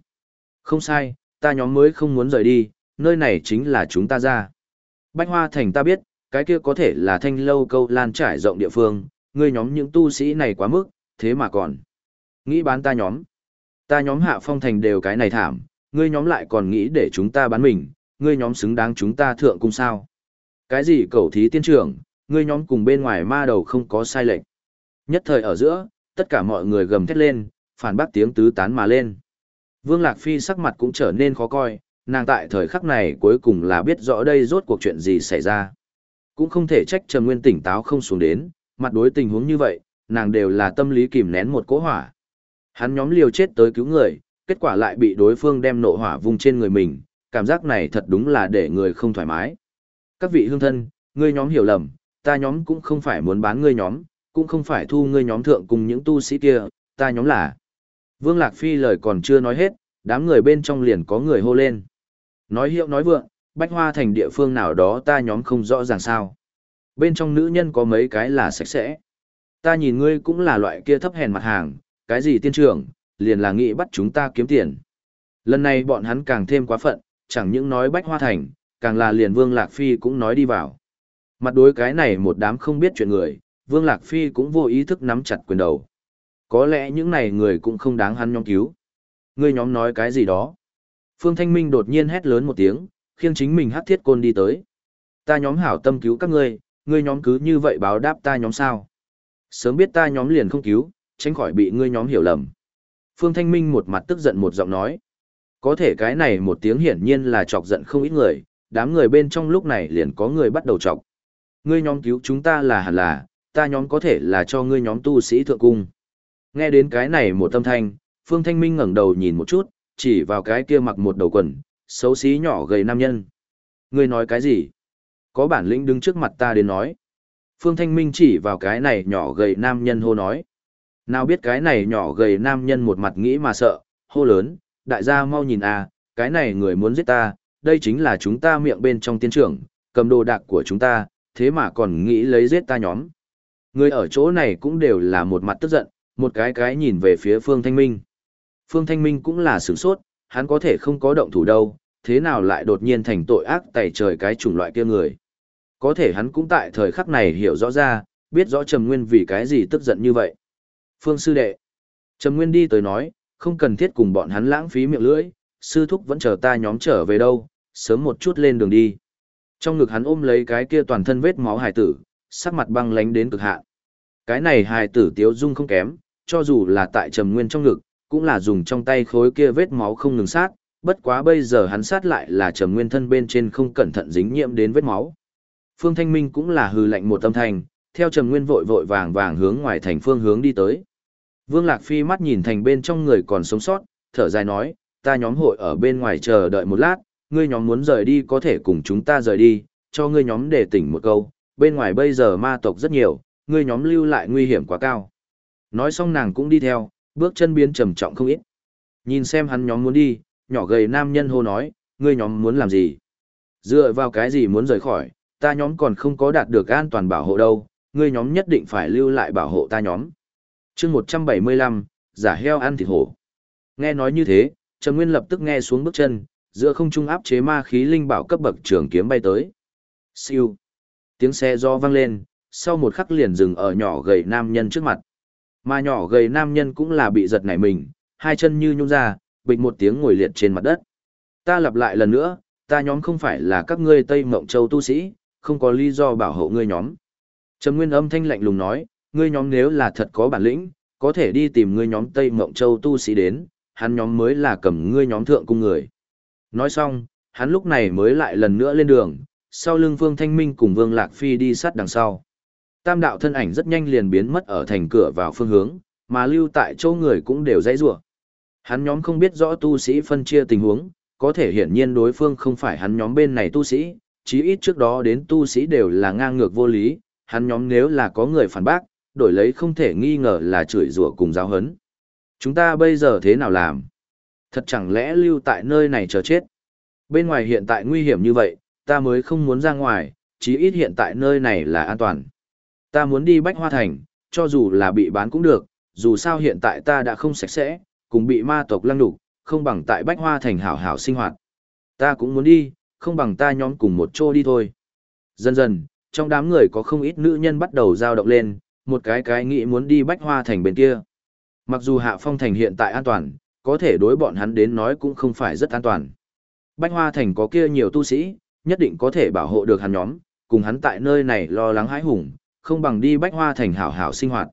Không sai, ta nhóm mới không muốn rời đi, nơi này chính là chúng ta ra. Bách Hoa Thành ta biết, cái kia có thể là thanh lâu câu lan trải rộng địa phương, ngươi nhóm những tu sĩ này quá mức, thế mà còn. Nghĩ bán ta nhóm. Ta nhóm hạ phong thành đều cái này thảm, ngươi nhóm lại còn nghĩ để chúng ta bán mình, ngươi nhóm xứng đáng chúng ta thượng cung sao. Cái gì cầu thí tiên trưởng, ngươi nhóm cùng bên ngoài ma đầu không có sai lệch. Nhất thời ở giữa, tất cả mọi người gầm thét lên, phản bác tiếng tứ tán mà lên. Vương Lạc Phi sắc mặt cũng trở nên khó coi, nàng tại thời khắc này cuối cùng là biết rõ đây rốt cuộc chuyện gì xảy ra. Cũng không thể trách Trầm Nguyên tỉnh táo không xuống đến, mặt đối tình huống như vậy, nàng đều là tâm lý kìm nén một cỗ hỏa. Hắn nhóm liều chết tới cứu người, kết quả lại bị đối phương đem nộ hỏa vung trên người mình, cảm giác này thật đúng là để người không thoải mái. Các vị hương thân, ngươi nhóm hiểu lầm, ta nhóm cũng không phải muốn bán ngươi nhóm, cũng không phải thu ngươi nhóm thượng cùng những tu sĩ kia, ta nhóm là. Vương Lạc Phi lời còn chưa nói hết, đám người bên trong liền có người hô lên. Nói hiệu nói vượng, bách hoa thành địa phương nào đó ta nhóm không rõ ràng sao. Bên trong nữ nhân có mấy cái là sạch sẽ. Ta nhìn ngươi cũng là loại kia thấp hèn mặt hàng, cái gì tiên trưởng, liền là nghĩ bắt chúng ta kiếm tiền. Lần này bọn hắn càng thêm quá phận, chẳng những nói bách hoa thành, càng là liền Vương Lạc Phi cũng nói đi vào. Mặt đối cái này một đám không biết chuyện người, Vương Lạc Phi cũng vô ý thức nắm chặt quyền đầu. Có lẽ những này người cũng không đáng hắn nhóm cứu. Ngươi nhóm nói cái gì đó. Phương Thanh Minh đột nhiên hét lớn một tiếng, khiêng chính mình hắc thiết côn đi tới. Ta nhóm hảo tâm cứu các ngươi, ngươi nhóm cứ như vậy báo đáp ta nhóm sao. Sớm biết ta nhóm liền không cứu, tránh khỏi bị ngươi nhóm hiểu lầm. Phương Thanh Minh một mặt tức giận một giọng nói. Có thể cái này một tiếng hiển nhiên là chọc giận không ít người, đám người bên trong lúc này liền có người bắt đầu chọc. Ngươi nhóm cứu chúng ta là hẳn là, ta nhóm có thể là cho ngươi nhóm tu sĩ thượng cung. Nghe đến cái này một tâm thanh, Phương Thanh Minh ngẩng đầu nhìn một chút, chỉ vào cái kia mặc một đầu quần, xấu xí nhỏ gầy nam nhân. Ngươi nói cái gì? Có bản lĩnh đứng trước mặt ta đến nói. Phương Thanh Minh chỉ vào cái này nhỏ gầy nam nhân hô nói. Nào biết cái này nhỏ gầy nam nhân một mặt nghĩ mà sợ, hô lớn, đại gia mau nhìn à, cái này người muốn giết ta, đây chính là chúng ta miệng bên trong tiên trưởng, cầm đồ đạc của chúng ta, thế mà còn nghĩ lấy giết ta nhóm. Người ở chỗ này cũng đều là một mặt tức giận, một cái cái nhìn về phía Phương Thanh Minh. Phương Thanh Minh cũng là sửng sốt, hắn có thể không có động thủ đâu, thế nào lại đột nhiên thành tội ác tẩy trời cái chủng loại kia người. Có thể hắn cũng tại thời khắc này hiểu rõ ra, biết rõ Trầm Nguyên vì cái gì tức giận như vậy. Phương sư đệ. Trầm Nguyên đi tới nói, không cần thiết cùng bọn hắn lãng phí miệng lưỡi, sư thúc vẫn chờ ta nhóm trở về đâu, sớm một chút lên đường đi. Trong ngực hắn ôm lấy cái kia toàn thân vết máu hài tử, sắc mặt băng lánh đến cực hạn. Cái này hài tử tiếu dung không kém, cho dù là tại Trầm Nguyên trong ngực, cũng là dùng trong tay khối kia vết máu không ngừng sát, bất quá bây giờ hắn sát lại là Trầm Nguyên thân bên trên không cẩn thận dính nhiễm đến vết máu. Phương Thanh Minh cũng là hừ lạnh một âm thanh, theo Trầm Nguyên vội vội vàng vàng hướng ngoài thành phương hướng đi tới. Vương Lạc Phi mắt nhìn thành bên trong người còn sống sót, thở dài nói, ta nhóm hội ở bên ngoài chờ đợi một lát, ngươi nhóm muốn rời đi có thể cùng chúng ta rời đi, cho ngươi nhóm để tỉnh một câu, bên ngoài bây giờ ma tộc rất nhiều, ngươi nhóm lưu lại nguy hiểm quá cao. Nói xong nàng cũng đi theo, bước chân biến trầm trọng không ít. Nhìn xem hắn nhóm muốn đi, nhỏ gầy nam nhân hô nói, ngươi nhóm muốn làm gì? Dựa vào cái gì muốn rời khỏi, ta nhóm còn không có đạt được an toàn bảo hộ đâu, ngươi nhóm nhất định phải lưu lại bảo hộ ta nhóm. chương 175, giả heo ăn thịt hổ. Nghe nói như thế, Trầm Nguyên lập tức nghe xuống bước chân, giữa không trung áp chế ma khí linh bảo cấp bậc trường kiếm bay tới. Siêu. Tiếng xe do vang lên, sau một khắc liền dừng ở nhỏ gầy nam nhân trước mặt. Mà nhỏ gầy nam nhân cũng là bị giật nảy mình, hai chân như nhung ra, bịch một tiếng ngồi liệt trên mặt đất. Ta lặp lại lần nữa, ta nhóm không phải là các ngươi Tây Mộng Châu tu sĩ, không có lý do bảo hộ ngươi nhóm. Trầm Nguyên âm thanh lạnh lùng nói, ngươi nhóm nếu là thật có bản lĩnh, có thể đi tìm ngươi nhóm Tây Mộng Châu tu sĩ đến, hắn nhóm mới là cầm ngươi nhóm thượng cung người. Nói xong, hắn lúc này mới lại lần nữa lên đường, sau lưng Vương Thanh Minh cùng Vương Lạc Phi đi sát đằng sau. Tam đạo thân ảnh rất nhanh liền biến mất ở thành cửa vào phương hướng, mà lưu tại chỗ người cũng đều dãy rủa. Hắn nhóm không biết rõ tu sĩ phân chia tình huống, có thể hiển nhiên đối phương không phải hắn nhóm bên này tu sĩ, chí ít trước đó đến tu sĩ đều là ngang ngược vô lý, hắn nhóm nếu là có người phản bác, đổi lấy không thể nghi ngờ là chửi rủa cùng giáo hấn. Chúng ta bây giờ thế nào làm? Thật chẳng lẽ lưu tại nơi này chờ chết? Bên ngoài hiện tại nguy hiểm như vậy, ta mới không muốn ra ngoài, chí ít hiện tại nơi này là an toàn. Ta muốn đi Bách Hoa Thành, cho dù là bị bán cũng được, dù sao hiện tại ta đã không sạch sẽ, cùng bị ma tộc lăng đục, không bằng tại Bách Hoa Thành hảo hảo sinh hoạt. Ta cũng muốn đi, không bằng ta nhóm cùng một chỗ đi thôi. Dần dần, trong đám người có không ít nữ nhân bắt đầu dao động lên, một cái cái nghĩ muốn đi Bách Hoa Thành bên kia. Mặc dù Hạ Phong Thành hiện tại an toàn, có thể đối bọn hắn đến nói cũng không phải rất an toàn. Bách Hoa Thành có kia nhiều tu sĩ, nhất định có thể bảo hộ được hắn nhóm, cùng hắn tại nơi này lo lắng hãi hùng, không bằng đi Bách Hoa Thành hảo hảo sinh hoạt.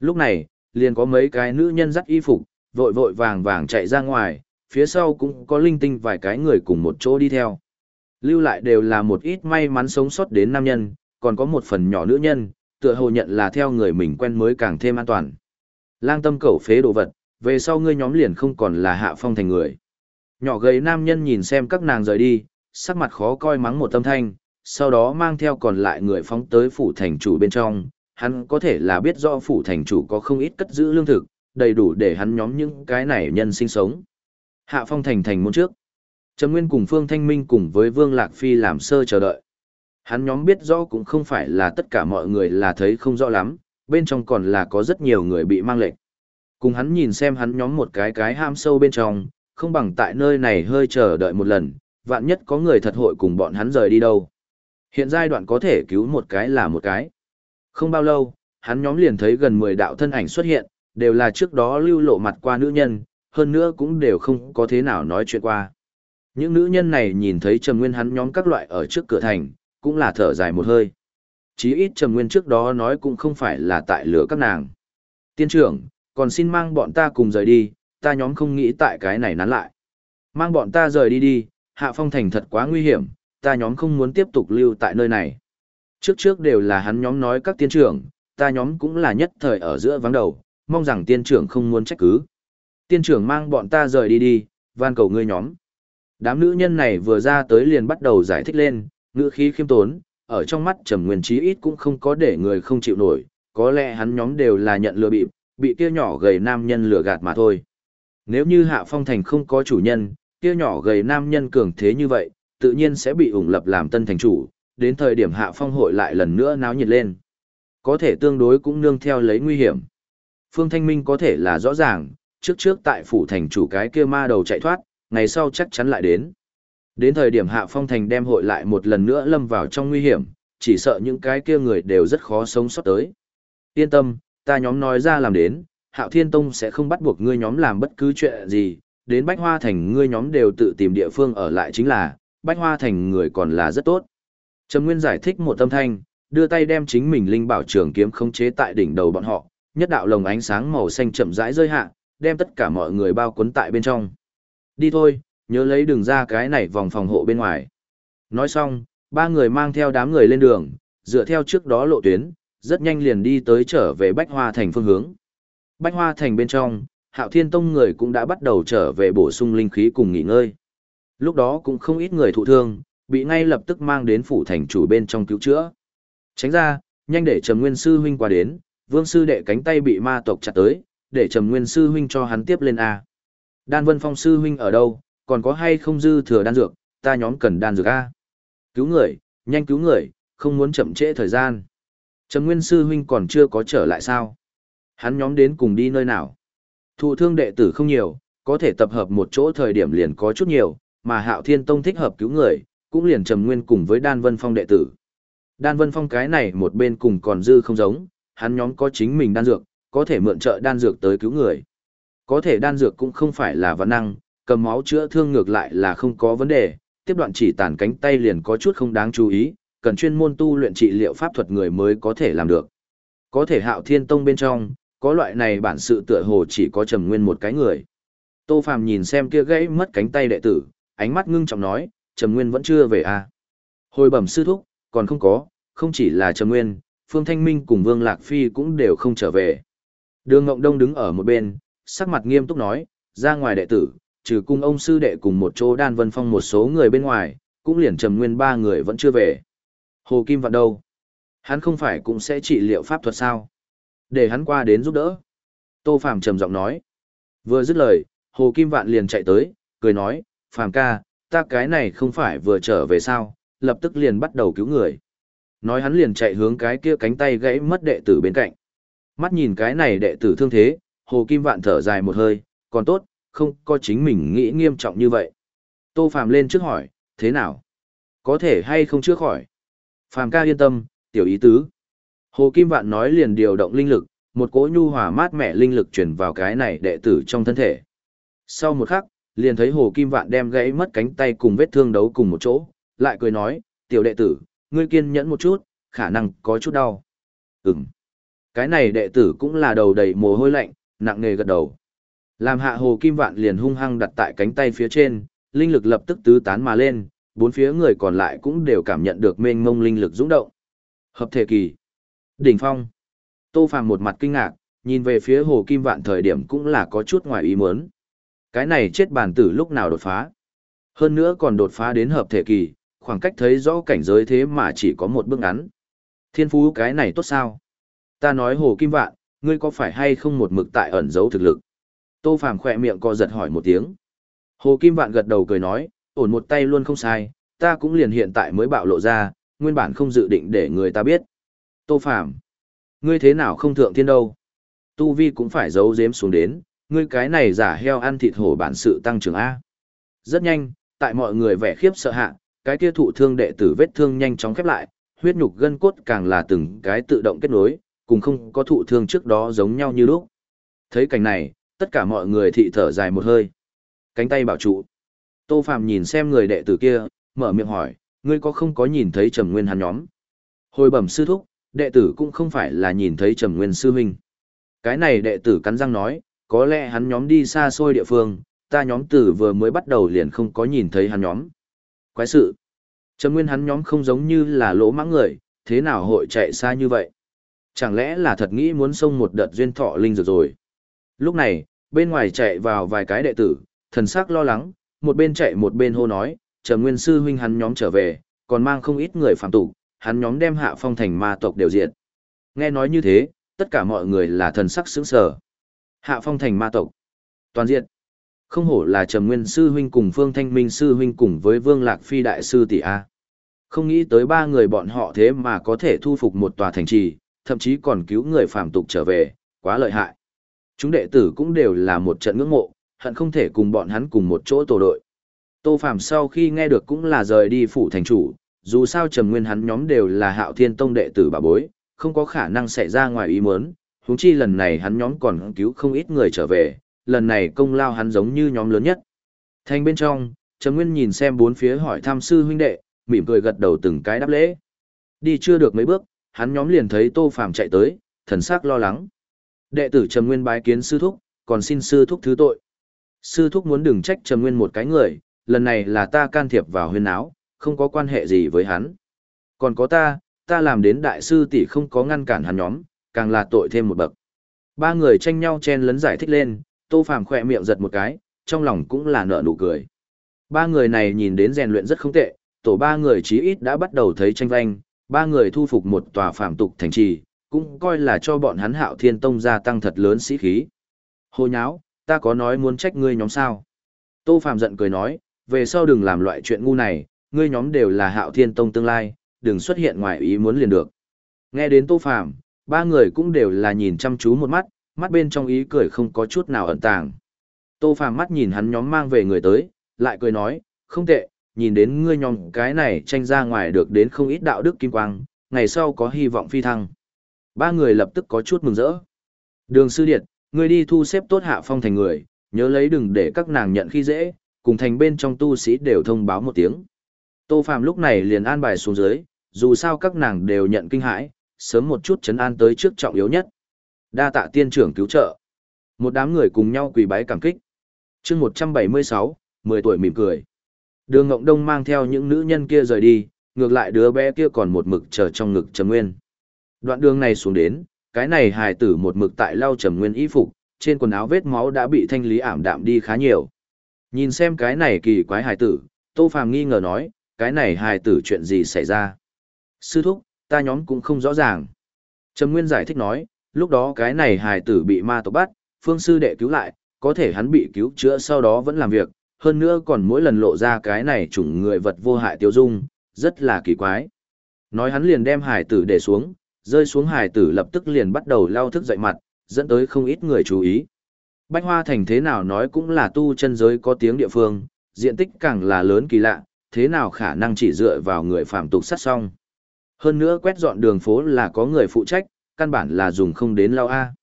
Lúc này, liền có mấy cái nữ nhân dắt y phục, vội vội vàng vàng chạy ra ngoài, phía sau cũng có linh tinh vài cái người cùng một chỗ đi theo. Lưu lại đều là một ít may mắn sống sót đến nam nhân, còn có một phần nhỏ nữ nhân, tựa hồ nhận là theo người mình quen mới càng thêm an toàn. Lang tâm cẩu phế đồ vật, về sau ngươi nhóm liền không còn là hạ phong thành người. Nhỏ gầy nam nhân nhìn xem các nàng rời đi, sắc mặt khó coi mắng một tâm thanh, sau đó mang theo còn lại người phóng tới phủ thành chủ bên trong. Hắn có thể là biết rõ phủ thành chủ có không ít cất giữ lương thực, đầy đủ để hắn nhóm những cái này nhân sinh sống. Hạ phong thành thành môn trước. Trầm Nguyên cùng Phương Thanh Minh cùng với Vương Lạc Phi làm sơ chờ đợi. Hắn nhóm biết rõ cũng không phải là tất cả mọi người là thấy không rõ lắm, bên trong còn là có rất nhiều người bị mang lệnh. Cùng hắn nhìn xem hắn nhóm một cái cái ham sâu bên trong, không bằng tại nơi này hơi chờ đợi một lần, vạn nhất có người thật hội cùng bọn hắn rời đi đâu. Hiện giai đoạn có thể cứu một cái là một cái. Không bao lâu, hắn nhóm liền thấy gần 10 đạo thân ảnh xuất hiện, đều là trước đó lưu lộ mặt qua nữ nhân, hơn nữa cũng đều không có thế nào nói chuyện qua. Những nữ nhân này nhìn thấy Trầm Nguyên hắn nhóm các loại ở trước cửa thành, cũng là thở dài một hơi. Chí ít Trầm Nguyên trước đó nói cũng không phải là tại lửa các nàng. Tiên trưởng, còn xin mang bọn ta cùng rời đi, ta nhóm không nghĩ tại cái này nán lại. Mang bọn ta rời đi đi, hạ phong thành thật quá nguy hiểm, ta nhóm không muốn tiếp tục lưu tại nơi này. Trước trước đều là hắn nhóm nói các tiên trưởng, ta nhóm cũng là nhất thời ở giữa vắng đầu, mong rằng tiên trưởng không muốn trách cứ. Tiên trưởng mang bọn ta rời đi đi, van cầu ngươi nhóm. Đám nữ nhân này vừa ra tới liền bắt đầu giải thích lên, ngữ khí khiêm tốn, ở trong mắt trầm nguyên trí ít cũng không có để người không chịu nổi, có lẽ hắn nhóm đều là nhận lừa bịp, bị kia nhỏ gầy nam nhân lừa gạt mà thôi. Nếu như hạ phong thành không có chủ nhân, kia nhỏ gầy nam nhân cường thế như vậy, tự nhiên sẽ bị ủng lập làm tân thành chủ, đến thời điểm hạ phong hội lại lần nữa náo nhiệt lên. Có thể tương đối cũng nương theo lấy nguy hiểm. Phương Thanh Minh có thể là rõ ràng, trước trước tại phủ thành chủ cái kia ma đầu chạy thoát, ngày sau chắc chắn lại đến. Đến thời điểm Hạ Phong Thành đem hội lại một lần nữa lâm vào trong nguy hiểm, chỉ sợ những cái kia người đều rất khó sống sót tới. Yên tâm, ta nhóm nói ra làm đến, Hạo Thiên Tông sẽ không bắt buộc ngươi nhóm làm bất cứ chuyện gì, đến Bách Hoa Thành ngươi nhóm đều tự tìm địa phương ở lại chính là, Bách Hoa Thành người còn là rất tốt. Trầm Nguyên giải thích một tâm thanh, đưa tay đem chính mình linh bảo trường kiếm khống chế tại đỉnh đầu bọn họ, nhất đạo lồng ánh sáng màu xanh chậm rãi rơi hạ, đem tất cả mọi người bao cuốn tại bên trong. Đi thôi, nhớ lấy đường ra cái này vòng phòng hộ bên ngoài. Nói xong, ba người mang theo đám người lên đường, dựa theo trước đó lộ tuyến, rất nhanh liền đi tới trở về Bách Hoa Thành phương hướng. Bách Hoa Thành bên trong, Hạo Thiên Tông người cũng đã bắt đầu trở về bổ sung linh khí cùng nghỉ ngơi. Lúc đó cũng không ít người thụ thương, bị ngay lập tức mang đến phủ thành chủ bên trong cứu chữa. Tránh ra, nhanh để Trầm Nguyên sư huynh qua đến, Vương sư đệ cánh tay bị ma tộc chặt tới, để Trầm Nguyên sư huynh cho hắn tiếp lên a. Đan Vân Phong sư huynh ở đâu, còn có hay không dư thừa đan dược, ta nhóm cần đan dược a. Cứu người, nhanh cứu người, không muốn chậm trễ thời gian. Trầm Nguyên sư huynh còn chưa có trở lại sao? Hắn nhóm đến cùng đi nơi nào? Thụ thương đệ tử không nhiều, có thể tập hợp một chỗ thời điểm liền có chút nhiều, mà Hạo Thiên Tông thích hợp cứu người, cũng liền Trầm Nguyên cùng với Đan Vân Phong đệ tử. Đan Vân Phong cái này một bên cùng còn dư không giống, hắn nhóm có chính mình đan dược, có thể mượn trợ đan dược tới cứu người. Có thể đan dược cũng không phải là vấn năng, cầm máu chữa thương ngược lại là không có vấn đề, tiếp đoạn chỉ tàn cánh tay liền có chút không đáng chú ý, cần chuyên môn tu luyện trị liệu pháp thuật người mới có thể làm được. Có thể hạo thiên tông bên trong, có loại này bản sự tựa hồ chỉ có trầm nguyên một cái người. Tô Phàm nhìn xem kia gãy mất cánh tay đệ tử, ánh mắt ngưng trọng nói, trầm nguyên vẫn chưa về à. Hồi bẩm sư thúc, còn không có, không chỉ là trầm nguyên, Phương Thanh Minh cùng Vương Lạc Phi cũng đều không trở về. Đường Ngộng Đông đứng ở một bên, sắc mặt nghiêm túc nói, ra ngoài đệ tử, trừ cung ông sư đệ cùng một chỗ đan vân phong một số người bên ngoài, cũng liền trầm nguyên ba người vẫn chưa về. Hồ Kim Vạn đâu? Hắn không phải cũng sẽ trị liệu pháp thuật sao? Để hắn qua đến giúp đỡ. Tô Phàm trầm giọng nói. Vừa dứt lời, Hồ Kim Vạn liền chạy tới, cười nói, Phàm ca, ta cái này không phải vừa trở về sao, lập tức liền bắt đầu cứu người. Nói hắn liền chạy hướng cái kia cánh tay gãy mất đệ tử bên cạnh. Mắt nhìn cái này đệ tử thương thế, Hồ Kim Vạn thở dài một hơi, còn tốt, không có chính mình nghĩ nghiêm trọng như vậy. Tô Phàm lên trước hỏi, thế nào? Có thể hay không trước khỏi? Phàm ca yên tâm, tiểu ý tứ. Hồ Kim Vạn nói liền điều động linh lực, một cỗ nhu hòa mát mẻ linh lực chuyển vào cái này đệ tử trong thân thể. Sau một khắc, liền thấy Hồ Kim Vạn đem gãy mất cánh tay cùng vết thương đấu cùng một chỗ, lại cười nói, tiểu đệ tử, ngươi kiên nhẫn một chút, khả năng có chút đau. Ừm. Cái này đệ tử cũng là đầu đầy mồ hôi lạnh, nặng nề gật đầu. Làm hạ Hồ Kim Vạn liền hung hăng đặt tại cánh tay phía trên, linh lực lập tức tứ tán mà lên, bốn phía người còn lại cũng đều cảm nhận được mênh mông linh lực dũng động. Hợp thể kỳ. Đỉnh phong. Tô Phàm một mặt kinh ngạc, nhìn về phía Hồ Kim Vạn thời điểm cũng là có chút ngoài ý muốn. Cái này chết bản tử lúc nào đột phá. Hơn nữa còn đột phá đến hợp thể kỳ, khoảng cách thấy rõ cảnh giới thế mà chỉ có một bước ngắn. Thiên phú cái này tốt sao? Ta nói Hồ Kim Vạn, ngươi có phải hay không một mực tại ẩn giấu thực lực? Tô Phàm khỏe miệng co giật hỏi một tiếng. Hồ Kim Vạn gật đầu cười nói, ổn một tay luôn không sai, ta cũng liền hiện tại mới bạo lộ ra, nguyên bản không dự định để người ta biết. Tô Phàm, ngươi thế nào không thượng thiên đâu? Tu Vi cũng phải giấu giếm xuống đến, ngươi cái này giả heo ăn thịt hổ bản sự tăng trưởng A. Rất nhanh, tại mọi người vẻ khiếp sợ hạ, cái kia thụ thương đệ tử vết thương nhanh chóng khép lại, huyết nhục gân cốt càng là từng cái tự động kết nối, cùng không có thụ thương trước đó giống nhau như lúc. Thấy cảnh này, tất cả mọi người thị thở dài một hơi. Cánh tay bảo trụ. Tô Phạm nhìn xem người đệ tử kia, mở miệng hỏi, ngươi có không có nhìn thấy Trầm Nguyên hắn nhóm? Hồi bẩm sư thúc, đệ tử cũng không phải là nhìn thấy Trầm Nguyên sư huynh. Cái này đệ tử cắn răng nói, có lẽ hắn nhóm đi xa xôi địa phương, ta nhóm tử vừa mới bắt đầu liền không có nhìn thấy hắn nhóm. Quái sự. Trầm Nguyên hắn nhóm không giống như là lỗ mãng người, thế nào hội chạy xa như vậy? Chẳng lẽ là thật nghĩ muốn xông một đợt duyên thọ linh dược rồi? Lúc này, bên ngoài chạy vào vài cái đệ tử, thần sắc lo lắng, một bên chạy một bên hô nói, Trầm Nguyên sư huynh hắn nhóm trở về, còn mang không ít người phạm tục, hắn nhóm đem hạ phong thành ma tộc đều diệt. Nghe nói như thế, tất cả mọi người là thần sắc sững sờ. Hạ phong thành ma tộc. Toàn diện. Không hổ là Trầm Nguyên sư huynh cùng Phương Thanh Minh sư huynh cùng với Vương Lạc Phi đại sư tỷ a. Không nghĩ tới ba người bọn họ thế mà có thể thu phục một tòa thành trì, thậm chí còn cứu người phàm tục trở về, quá lợi hại. Chúng đệ tử cũng đều là một trận ngưỡng mộ, hận không thể cùng bọn hắn cùng một chỗ tổ đội. Tô Phàm sau khi nghe được cũng là rời đi phủ thành chủ, dù sao Trầm Nguyên hắn nhóm đều là Hạo Thiên Tông đệ tử bà bối, không có khả năng xảy ra ngoài ý muốn, huống chi lần này hắn nhóm còn cứu không ít người trở về, lần này công lao hắn giống như nhóm lớn nhất. Thành bên trong, Trầm Nguyên nhìn xem bốn phía hỏi thăm sư huynh đệ, mỉm cười gật đầu từng cái đáp lễ. Đi chưa được mấy bước, hắn nhóm liền thấy Tô Phàm chạy tới, thần sắc lo lắng. Đệ tử Trầm Nguyên bái kiến sư thúc, còn xin sư thúc thứ tội. Sư thúc muốn đừng trách Trầm Nguyên một cái người, lần này là ta can thiệp vào huyên áo, không có quan hệ gì với hắn. Còn có ta, ta làm đến đại sư tỷ không có ngăn cản hắn nhóm, càng là tội thêm một bậc. Ba người tranh nhau chen lấn giải thích lên, Tô Phàm khỏe miệng giật một cái, trong lòng cũng là nở nụ cười. Ba người này nhìn đến rèn luyện rất không tệ, tổ ba người chí ít đã bắt đầu thấy tranh vanh, ba người thu phục một tòa phạm tục thành trì, cũng coi là cho bọn hắn hạo thiên tông gia tăng thật lớn sĩ khí. Hồ nháo, ta có nói muốn trách ngươi nhóm sao. Tô Phạm giận cười nói, về sau đừng làm loại chuyện ngu này, ngươi nhóm đều là hạo thiên tông tương lai, đừng xuất hiện ngoài ý muốn liền được. Nghe đến Tô Phạm, ba người cũng đều là nhìn chăm chú một mắt, mắt bên trong ý cười không có chút nào ẩn tàng. Tô Phàm mắt nhìn hắn nhóm mang về người tới, lại cười nói, không tệ, nhìn đến ngươi nhóm cái này tranh ra ngoài được đến không ít đạo đức kim quang, ngày sau có hy vọng phi thăng. Ba người lập tức có chút mừng rỡ. Đường sư điệt, ngươi đi thu xếp tốt hạ phong thành người, nhớ lấy đừng để các nàng nhận khi dễ, cùng thành bên trong tu sĩ đều thông báo một tiếng. Tô Phàm lúc này liền an bài xuống dưới, dù sao các nàng đều nhận kinh hãi, sớm một chút chấn an tới trước trọng yếu nhất. Đa tạ tiên trưởng cứu trợ. Một đám người cùng nhau quỳ bái cảm kích. chương 176, 10 tuổi mỉm cười. Đường Ngộng Đông mang theo những nữ nhân kia rời đi, ngược lại đứa bé kia còn một mực chờ trong ngực Trầm Nguyên. Đoạn đường này xuống đến, cái này hài tử một mực tại lau Trầm Nguyên y phục, trên quần áo vết máu đã bị thanh lý ảm đạm đi khá nhiều. Nhìn xem cái này kỳ quái hài tử, Tô Phàm nghi ngờ nói, cái này hài tử chuyện gì xảy ra? Sư thúc, ta nhóm cũng không rõ ràng. Trầm Nguyên giải thích nói, lúc đó cái này hài tử bị ma tộc bắt, phương sư đệ cứu lại, có thể hắn bị cứu chữa sau đó vẫn làm việc, hơn nữa còn mỗi lần lộ ra cái này chủng người vật vô hại tiêu dung, rất là kỳ quái. Nói hắn liền đem hài tử để xuống, rơi xuống hài tử lập tức liền bắt đầu lao thức dậy mặt, dẫn tới không ít người chú ý. Bách Hoa Thành thế nào nói cũng là tu chân giới có tiếng địa phương, diện tích càng là lớn kỳ lạ, thế nào khả năng chỉ dựa vào người phạm tục sát xong. Hơn nữa quét dọn đường phố là có người phụ trách, căn bản là dùng không đến lao A.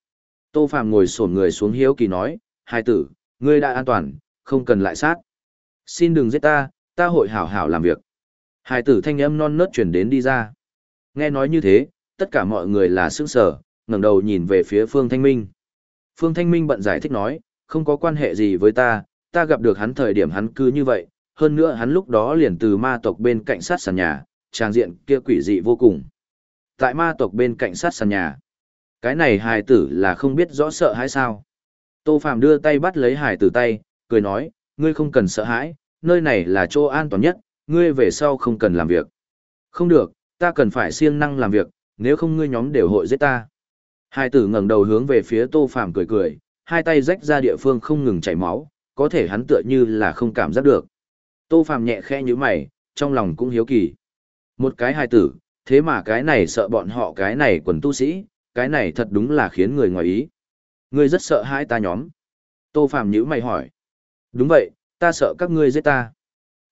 Tô Phạm ngồi sổn người xuống hiếu kỳ nói, hai tử, ngươi đã an toàn, không cần lại sát. Xin đừng giết ta, ta hội hảo hảo làm việc. Hai tử thanh âm non nớt chuyển đến đi ra. Nghe nói như thế, tất cả mọi người là sững sở, ngẩng đầu nhìn về phía Phương Thanh Minh. Phương Thanh Minh bận giải thích nói, không có quan hệ gì với ta, ta gặp được hắn thời điểm hắn cứ như vậy, hơn nữa hắn lúc đó liền từ ma tộc bên cạnh sát sàn nhà, trang diện kia quỷ dị vô cùng. Tại ma tộc bên cạnh sát sàn nhà, cái này hài tử là không biết rõ sợ hãi sao. Tô Phạm đưa tay bắt lấy hài tử tay, cười nói, ngươi không cần sợ hãi, nơi này là chỗ an toàn nhất, ngươi về sau không cần làm việc. Không được, ta cần phải siêng năng làm việc, nếu không ngươi nhóm đều hội giết ta. Hai tử ngẩng đầu hướng về phía Tô Phạm cười cười, hai tay rách ra địa phương không ngừng chảy máu, có thể hắn tựa như là không cảm giác được. Tô Phạm nhẹ khẽ như mày, trong lòng cũng hiếu kỳ. Một cái hài tử, thế mà cái này sợ bọn họ cái này quần tu sĩ, cái này thật đúng là khiến người ngoài ý. Ngươi rất sợ hãi ta nhóm. Tô Phạm nhữ mày hỏi. Đúng vậy, ta sợ các ngươi giết ta.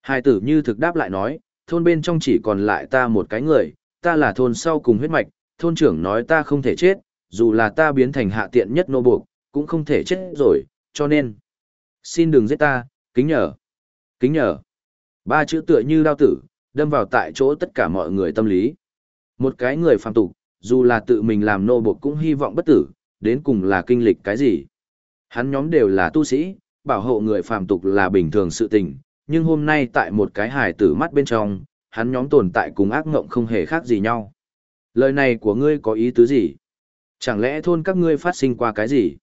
Hai tử như thực đáp lại nói, thôn bên trong chỉ còn lại ta một cái người, ta là thôn sau cùng huyết mạch, thôn trưởng nói ta không thể chết, dù là ta biến thành hạ tiện nhất nô buộc, cũng không thể chết rồi, cho nên. Xin đừng giết ta, kính nhờ. Kính nhờ. Ba chữ tựa như đao tử, đâm vào tại chỗ tất cả mọi người tâm lý. Một cái người phàm tục, dù là tự mình làm nô bộc cũng hy vọng bất tử, đến cùng là kinh lịch cái gì. Hắn nhóm đều là tu sĩ, bảo hộ người phàm tục là bình thường sự tình, nhưng hôm nay tại một cái hài tử mắt bên trong, hắn nhóm tồn tại cùng ác ngộng không hề khác gì nhau. Lời này của ngươi có ý tứ gì? Chẳng lẽ thôn các ngươi phát sinh qua cái gì?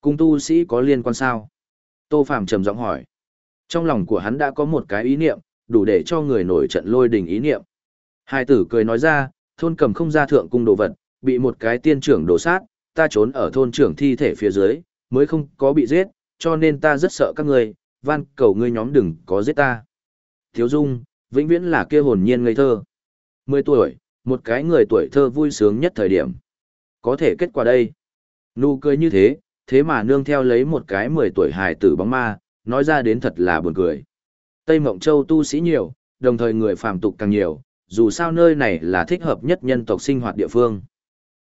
Cùng tu sĩ có liên quan sao? Tô Phạm trầm giọng hỏi. Trong lòng của hắn đã có một cái ý niệm, đủ để cho người nổi trận lôi đình ý niệm. Hai tử cười nói ra, thôn cầm không ra thượng cung đồ vật, bị một cái tiên trưởng đổ sát, ta trốn ở thôn trưởng thi thể phía dưới, mới không có bị giết, cho nên ta rất sợ các ngươi, van cầu ngươi nhóm đừng có giết ta. Thiếu Dung, vĩnh viễn là kia hồn nhiên ngây thơ. 10 tuổi, một cái người tuổi thơ vui sướng nhất thời điểm. Có thể kết quả đây. Nụ cười như thế, thế mà nương theo lấy một cái 10 tuổi hài tử bóng ma, nói ra đến thật là buồn cười. Tây Mộng Châu tu sĩ nhiều, đồng thời người phàm tục càng nhiều, dù sao nơi này là thích hợp nhất nhân tộc sinh hoạt địa phương.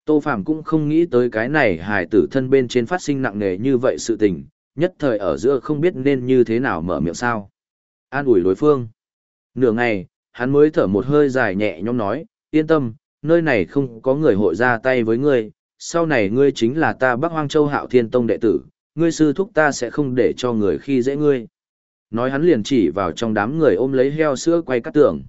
Tô Phàm cũng không nghĩ tới cái này hài tử thân bên trên phát sinh nặng nề như vậy sự tình, nhất thời ở giữa không biết nên như thế nào mở miệng sao. An ủi đối phương. Nửa ngày, hắn mới thở một hơi dài nhẹ nhõm nói, yên tâm, nơi này không có người hội ra tay với ngươi, sau này ngươi chính là ta Bắc Hoang Châu Hạo Thiên Tông đệ tử, ngươi sư thúc ta sẽ không để cho người khi dễ ngươi. Nói hắn liền chỉ vào trong đám người ôm lấy heo sữa quay cắt tường.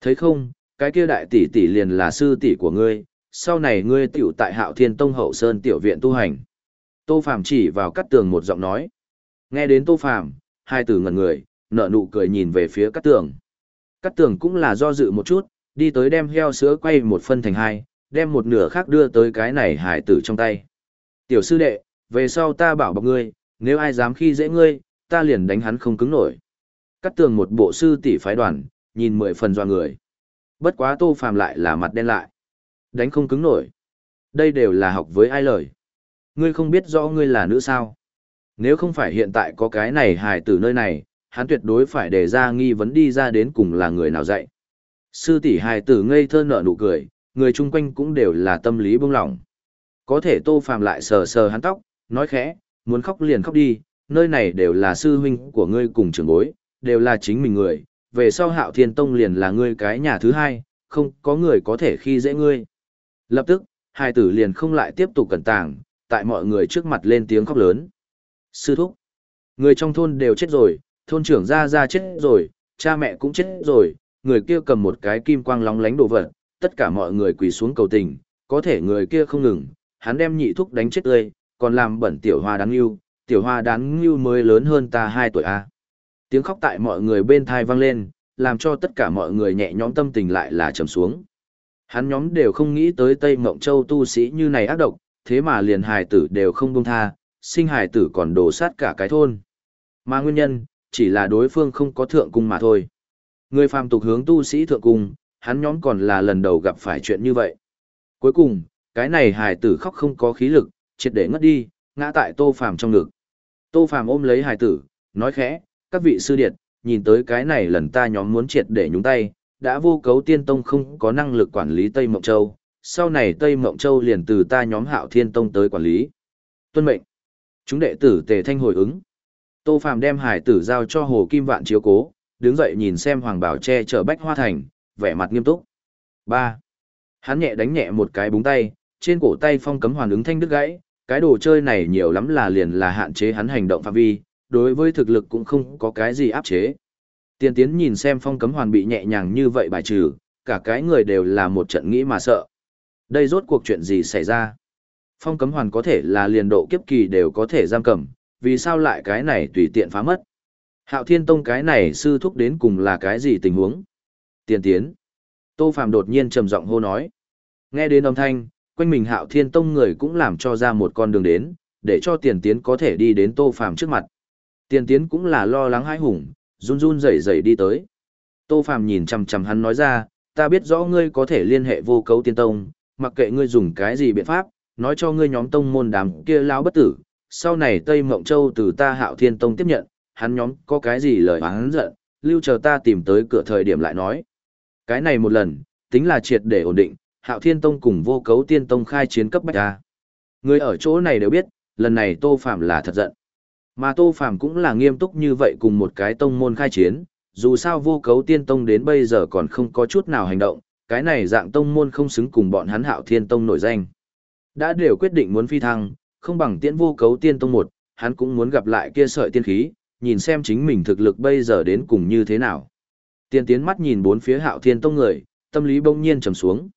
Thấy không, cái kia đại tỷ tỷ liền là sư tỷ của ngươi, sau này ngươi tiểu tại Hạo Thiên Tông hậu sơn tiểu viện tu hành. Tô Phàm chỉ vào cắt tường một giọng nói. Nghe đến Tô Phàm, hai tử ngẩn người, nở nụ cười nhìn về phía cắt tường. Cắt tường cũng là do dự một chút, đi tới đem heo sữa quay một phân thành hai, đem một nửa khác đưa tới cái này hải tử trong tay. Tiểu sư đệ, về sau ta bảo bọc ngươi, nếu ai dám khi dễ ngươi, ta liền đánh hắn không cứng nổi. Cắt tường một bộ sư tỷ phái đoàn, nhìn mười phần doa người. Bất quá tô phàm lại là mặt đen lại. Đánh không cứng nổi. Đây đều là học với ai lời. Ngươi không biết rõ ngươi là nữ sao. Nếu không phải hiện tại có cái này hài tử nơi này, hắn tuyệt đối phải để ra nghi vấn đi ra đến cùng là người nào dạy. Sư tỷ hài tử ngây thơ nở nụ cười, người chung quanh cũng đều là tâm lý bông lỏng. Có thể tô phàm lại sờ sờ hắn tóc, nói khẽ, muốn khóc liền khóc đi, nơi này đều là sư huynh của ngươi cùng trưởng bối, đều là chính mình người, về sau hạo thiên tông liền là ngươi cái nhà thứ hai, không có người có thể khi dễ ngươi. Lập tức, hai tử liền không lại tiếp tục cẩn tàng, tại mọi người trước mặt lên tiếng khóc lớn. Sư thúc, người trong thôn đều chết rồi, thôn trưởng ra ra chết rồi, cha mẹ cũng chết rồi, người kia cầm một cái kim quang lóng lánh đồ vật, tất cả mọi người quỳ xuống cầu tình, có thể người kia không ngừng, hắn đem nhị thúc đánh chết tươi, còn làm bẩn tiểu hoa đáng yêu, tiểu hoa đáng yêu mới lớn hơn ta 2 tuổi a. Tiếng khóc tại mọi người bên thai vang lên, làm cho tất cả mọi người nhẹ nhõm tâm tình lại là trầm xuống. Hắn nhóm đều không nghĩ tới Tây Mộng Châu tu sĩ như này ác độc, thế mà liền hài tử đều không buông tha, sinh hài tử còn đổ sát cả cái thôn. Mà nguyên nhân, chỉ là đối phương không có thượng cung mà thôi. Người phàm tục hướng tu sĩ thượng cung, hắn nhóm còn là lần đầu gặp phải chuyện như vậy. Cuối cùng, cái này hài tử khóc không có khí lực, triệt để ngất đi, ngã tại tô phàm trong ngực. Tô phàm ôm lấy hài tử, nói khẽ, các vị sư điệt, nhìn tới cái này lần ta nhóm muốn triệt để nhúng tay, đã vô cấu tiên tông không có năng lực quản lý Tây Mộng Châu, sau này Tây Mộng Châu liền từ ta nhóm hạo thiên tông tới quản lý. Tuân mệnh. Chúng đệ tử tề thanh hồi ứng. Tô Phàm đem hải tử giao cho Hồ Kim Vạn chiếu cố, đứng dậy nhìn xem Hoàng Bảo che chở Bách Hoa Thành, vẻ mặt nghiêm túc. 3. Hắn nhẹ đánh nhẹ một cái búng tay, trên cổ tay phong cấm hoàn ứng thanh đứt gãy, cái đồ chơi này nhiều lắm là liền là hạn chế hắn hành động phạm vi, đối với thực lực cũng không có cái gì áp chế. Tiên tiến nhìn xem phong cấm hoàn bị nhẹ nhàng như vậy bài trừ, cả cái người đều là một trận nghĩ mà sợ. Đây rốt cuộc chuyện gì xảy ra? Phong cấm hoàn có thể là liền độ kiếp kỳ đều có thể giam cầm, vì sao lại cái này tùy tiện phá mất? Hạo Thiên Tông cái này sư thúc đến cùng là cái gì tình huống? Tiền tiến. Tô Phạm đột nhiên trầm giọng hô nói. Nghe đến âm thanh, quanh mình Hạo Thiên Tông người cũng làm cho ra một con đường đến, để cho tiền tiến có thể đi đến Tô Phạm trước mặt. Tiền tiến cũng là lo lắng hãi hùng, run run rẩy rẩy đi tới. Tô Phạm nhìn chằm chằm hắn nói ra, ta biết rõ ngươi có thể liên hệ vô cấu tiên tông, mặc kệ ngươi dùng cái gì biện pháp, nói cho ngươi nhóm tông môn đám kia lão bất tử, sau này Tây Mộng Châu từ ta Hạo Thiên Tông tiếp nhận, hắn nhóm có cái gì lời hắn giận, lưu chờ ta tìm tới cửa thời điểm lại nói. Cái này một lần, tính là triệt để ổn định, Hạo Thiên Tông cùng vô cấu tiên tông khai chiến cấp bách ra. Người ở chỗ này đều biết, lần này Tô Phạm là thật giận. Mà Tô Phạm cũng là nghiêm túc như vậy cùng một cái tông môn khai chiến, dù sao vô cấu tiên tông đến bây giờ còn không có chút nào hành động, cái này dạng tông môn không xứng cùng bọn hắn Hạo Thiên Tông nổi danh. Đã đều quyết định muốn phi thăng, không bằng tiễn vô cấu tiên tông một, hắn cũng muốn gặp lại kia sợi tiên khí, nhìn xem chính mình thực lực bây giờ đến cùng như thế nào. Tiên tiến mắt nhìn bốn phía hạo thiên tông người, tâm lý bỗng nhiên trầm xuống.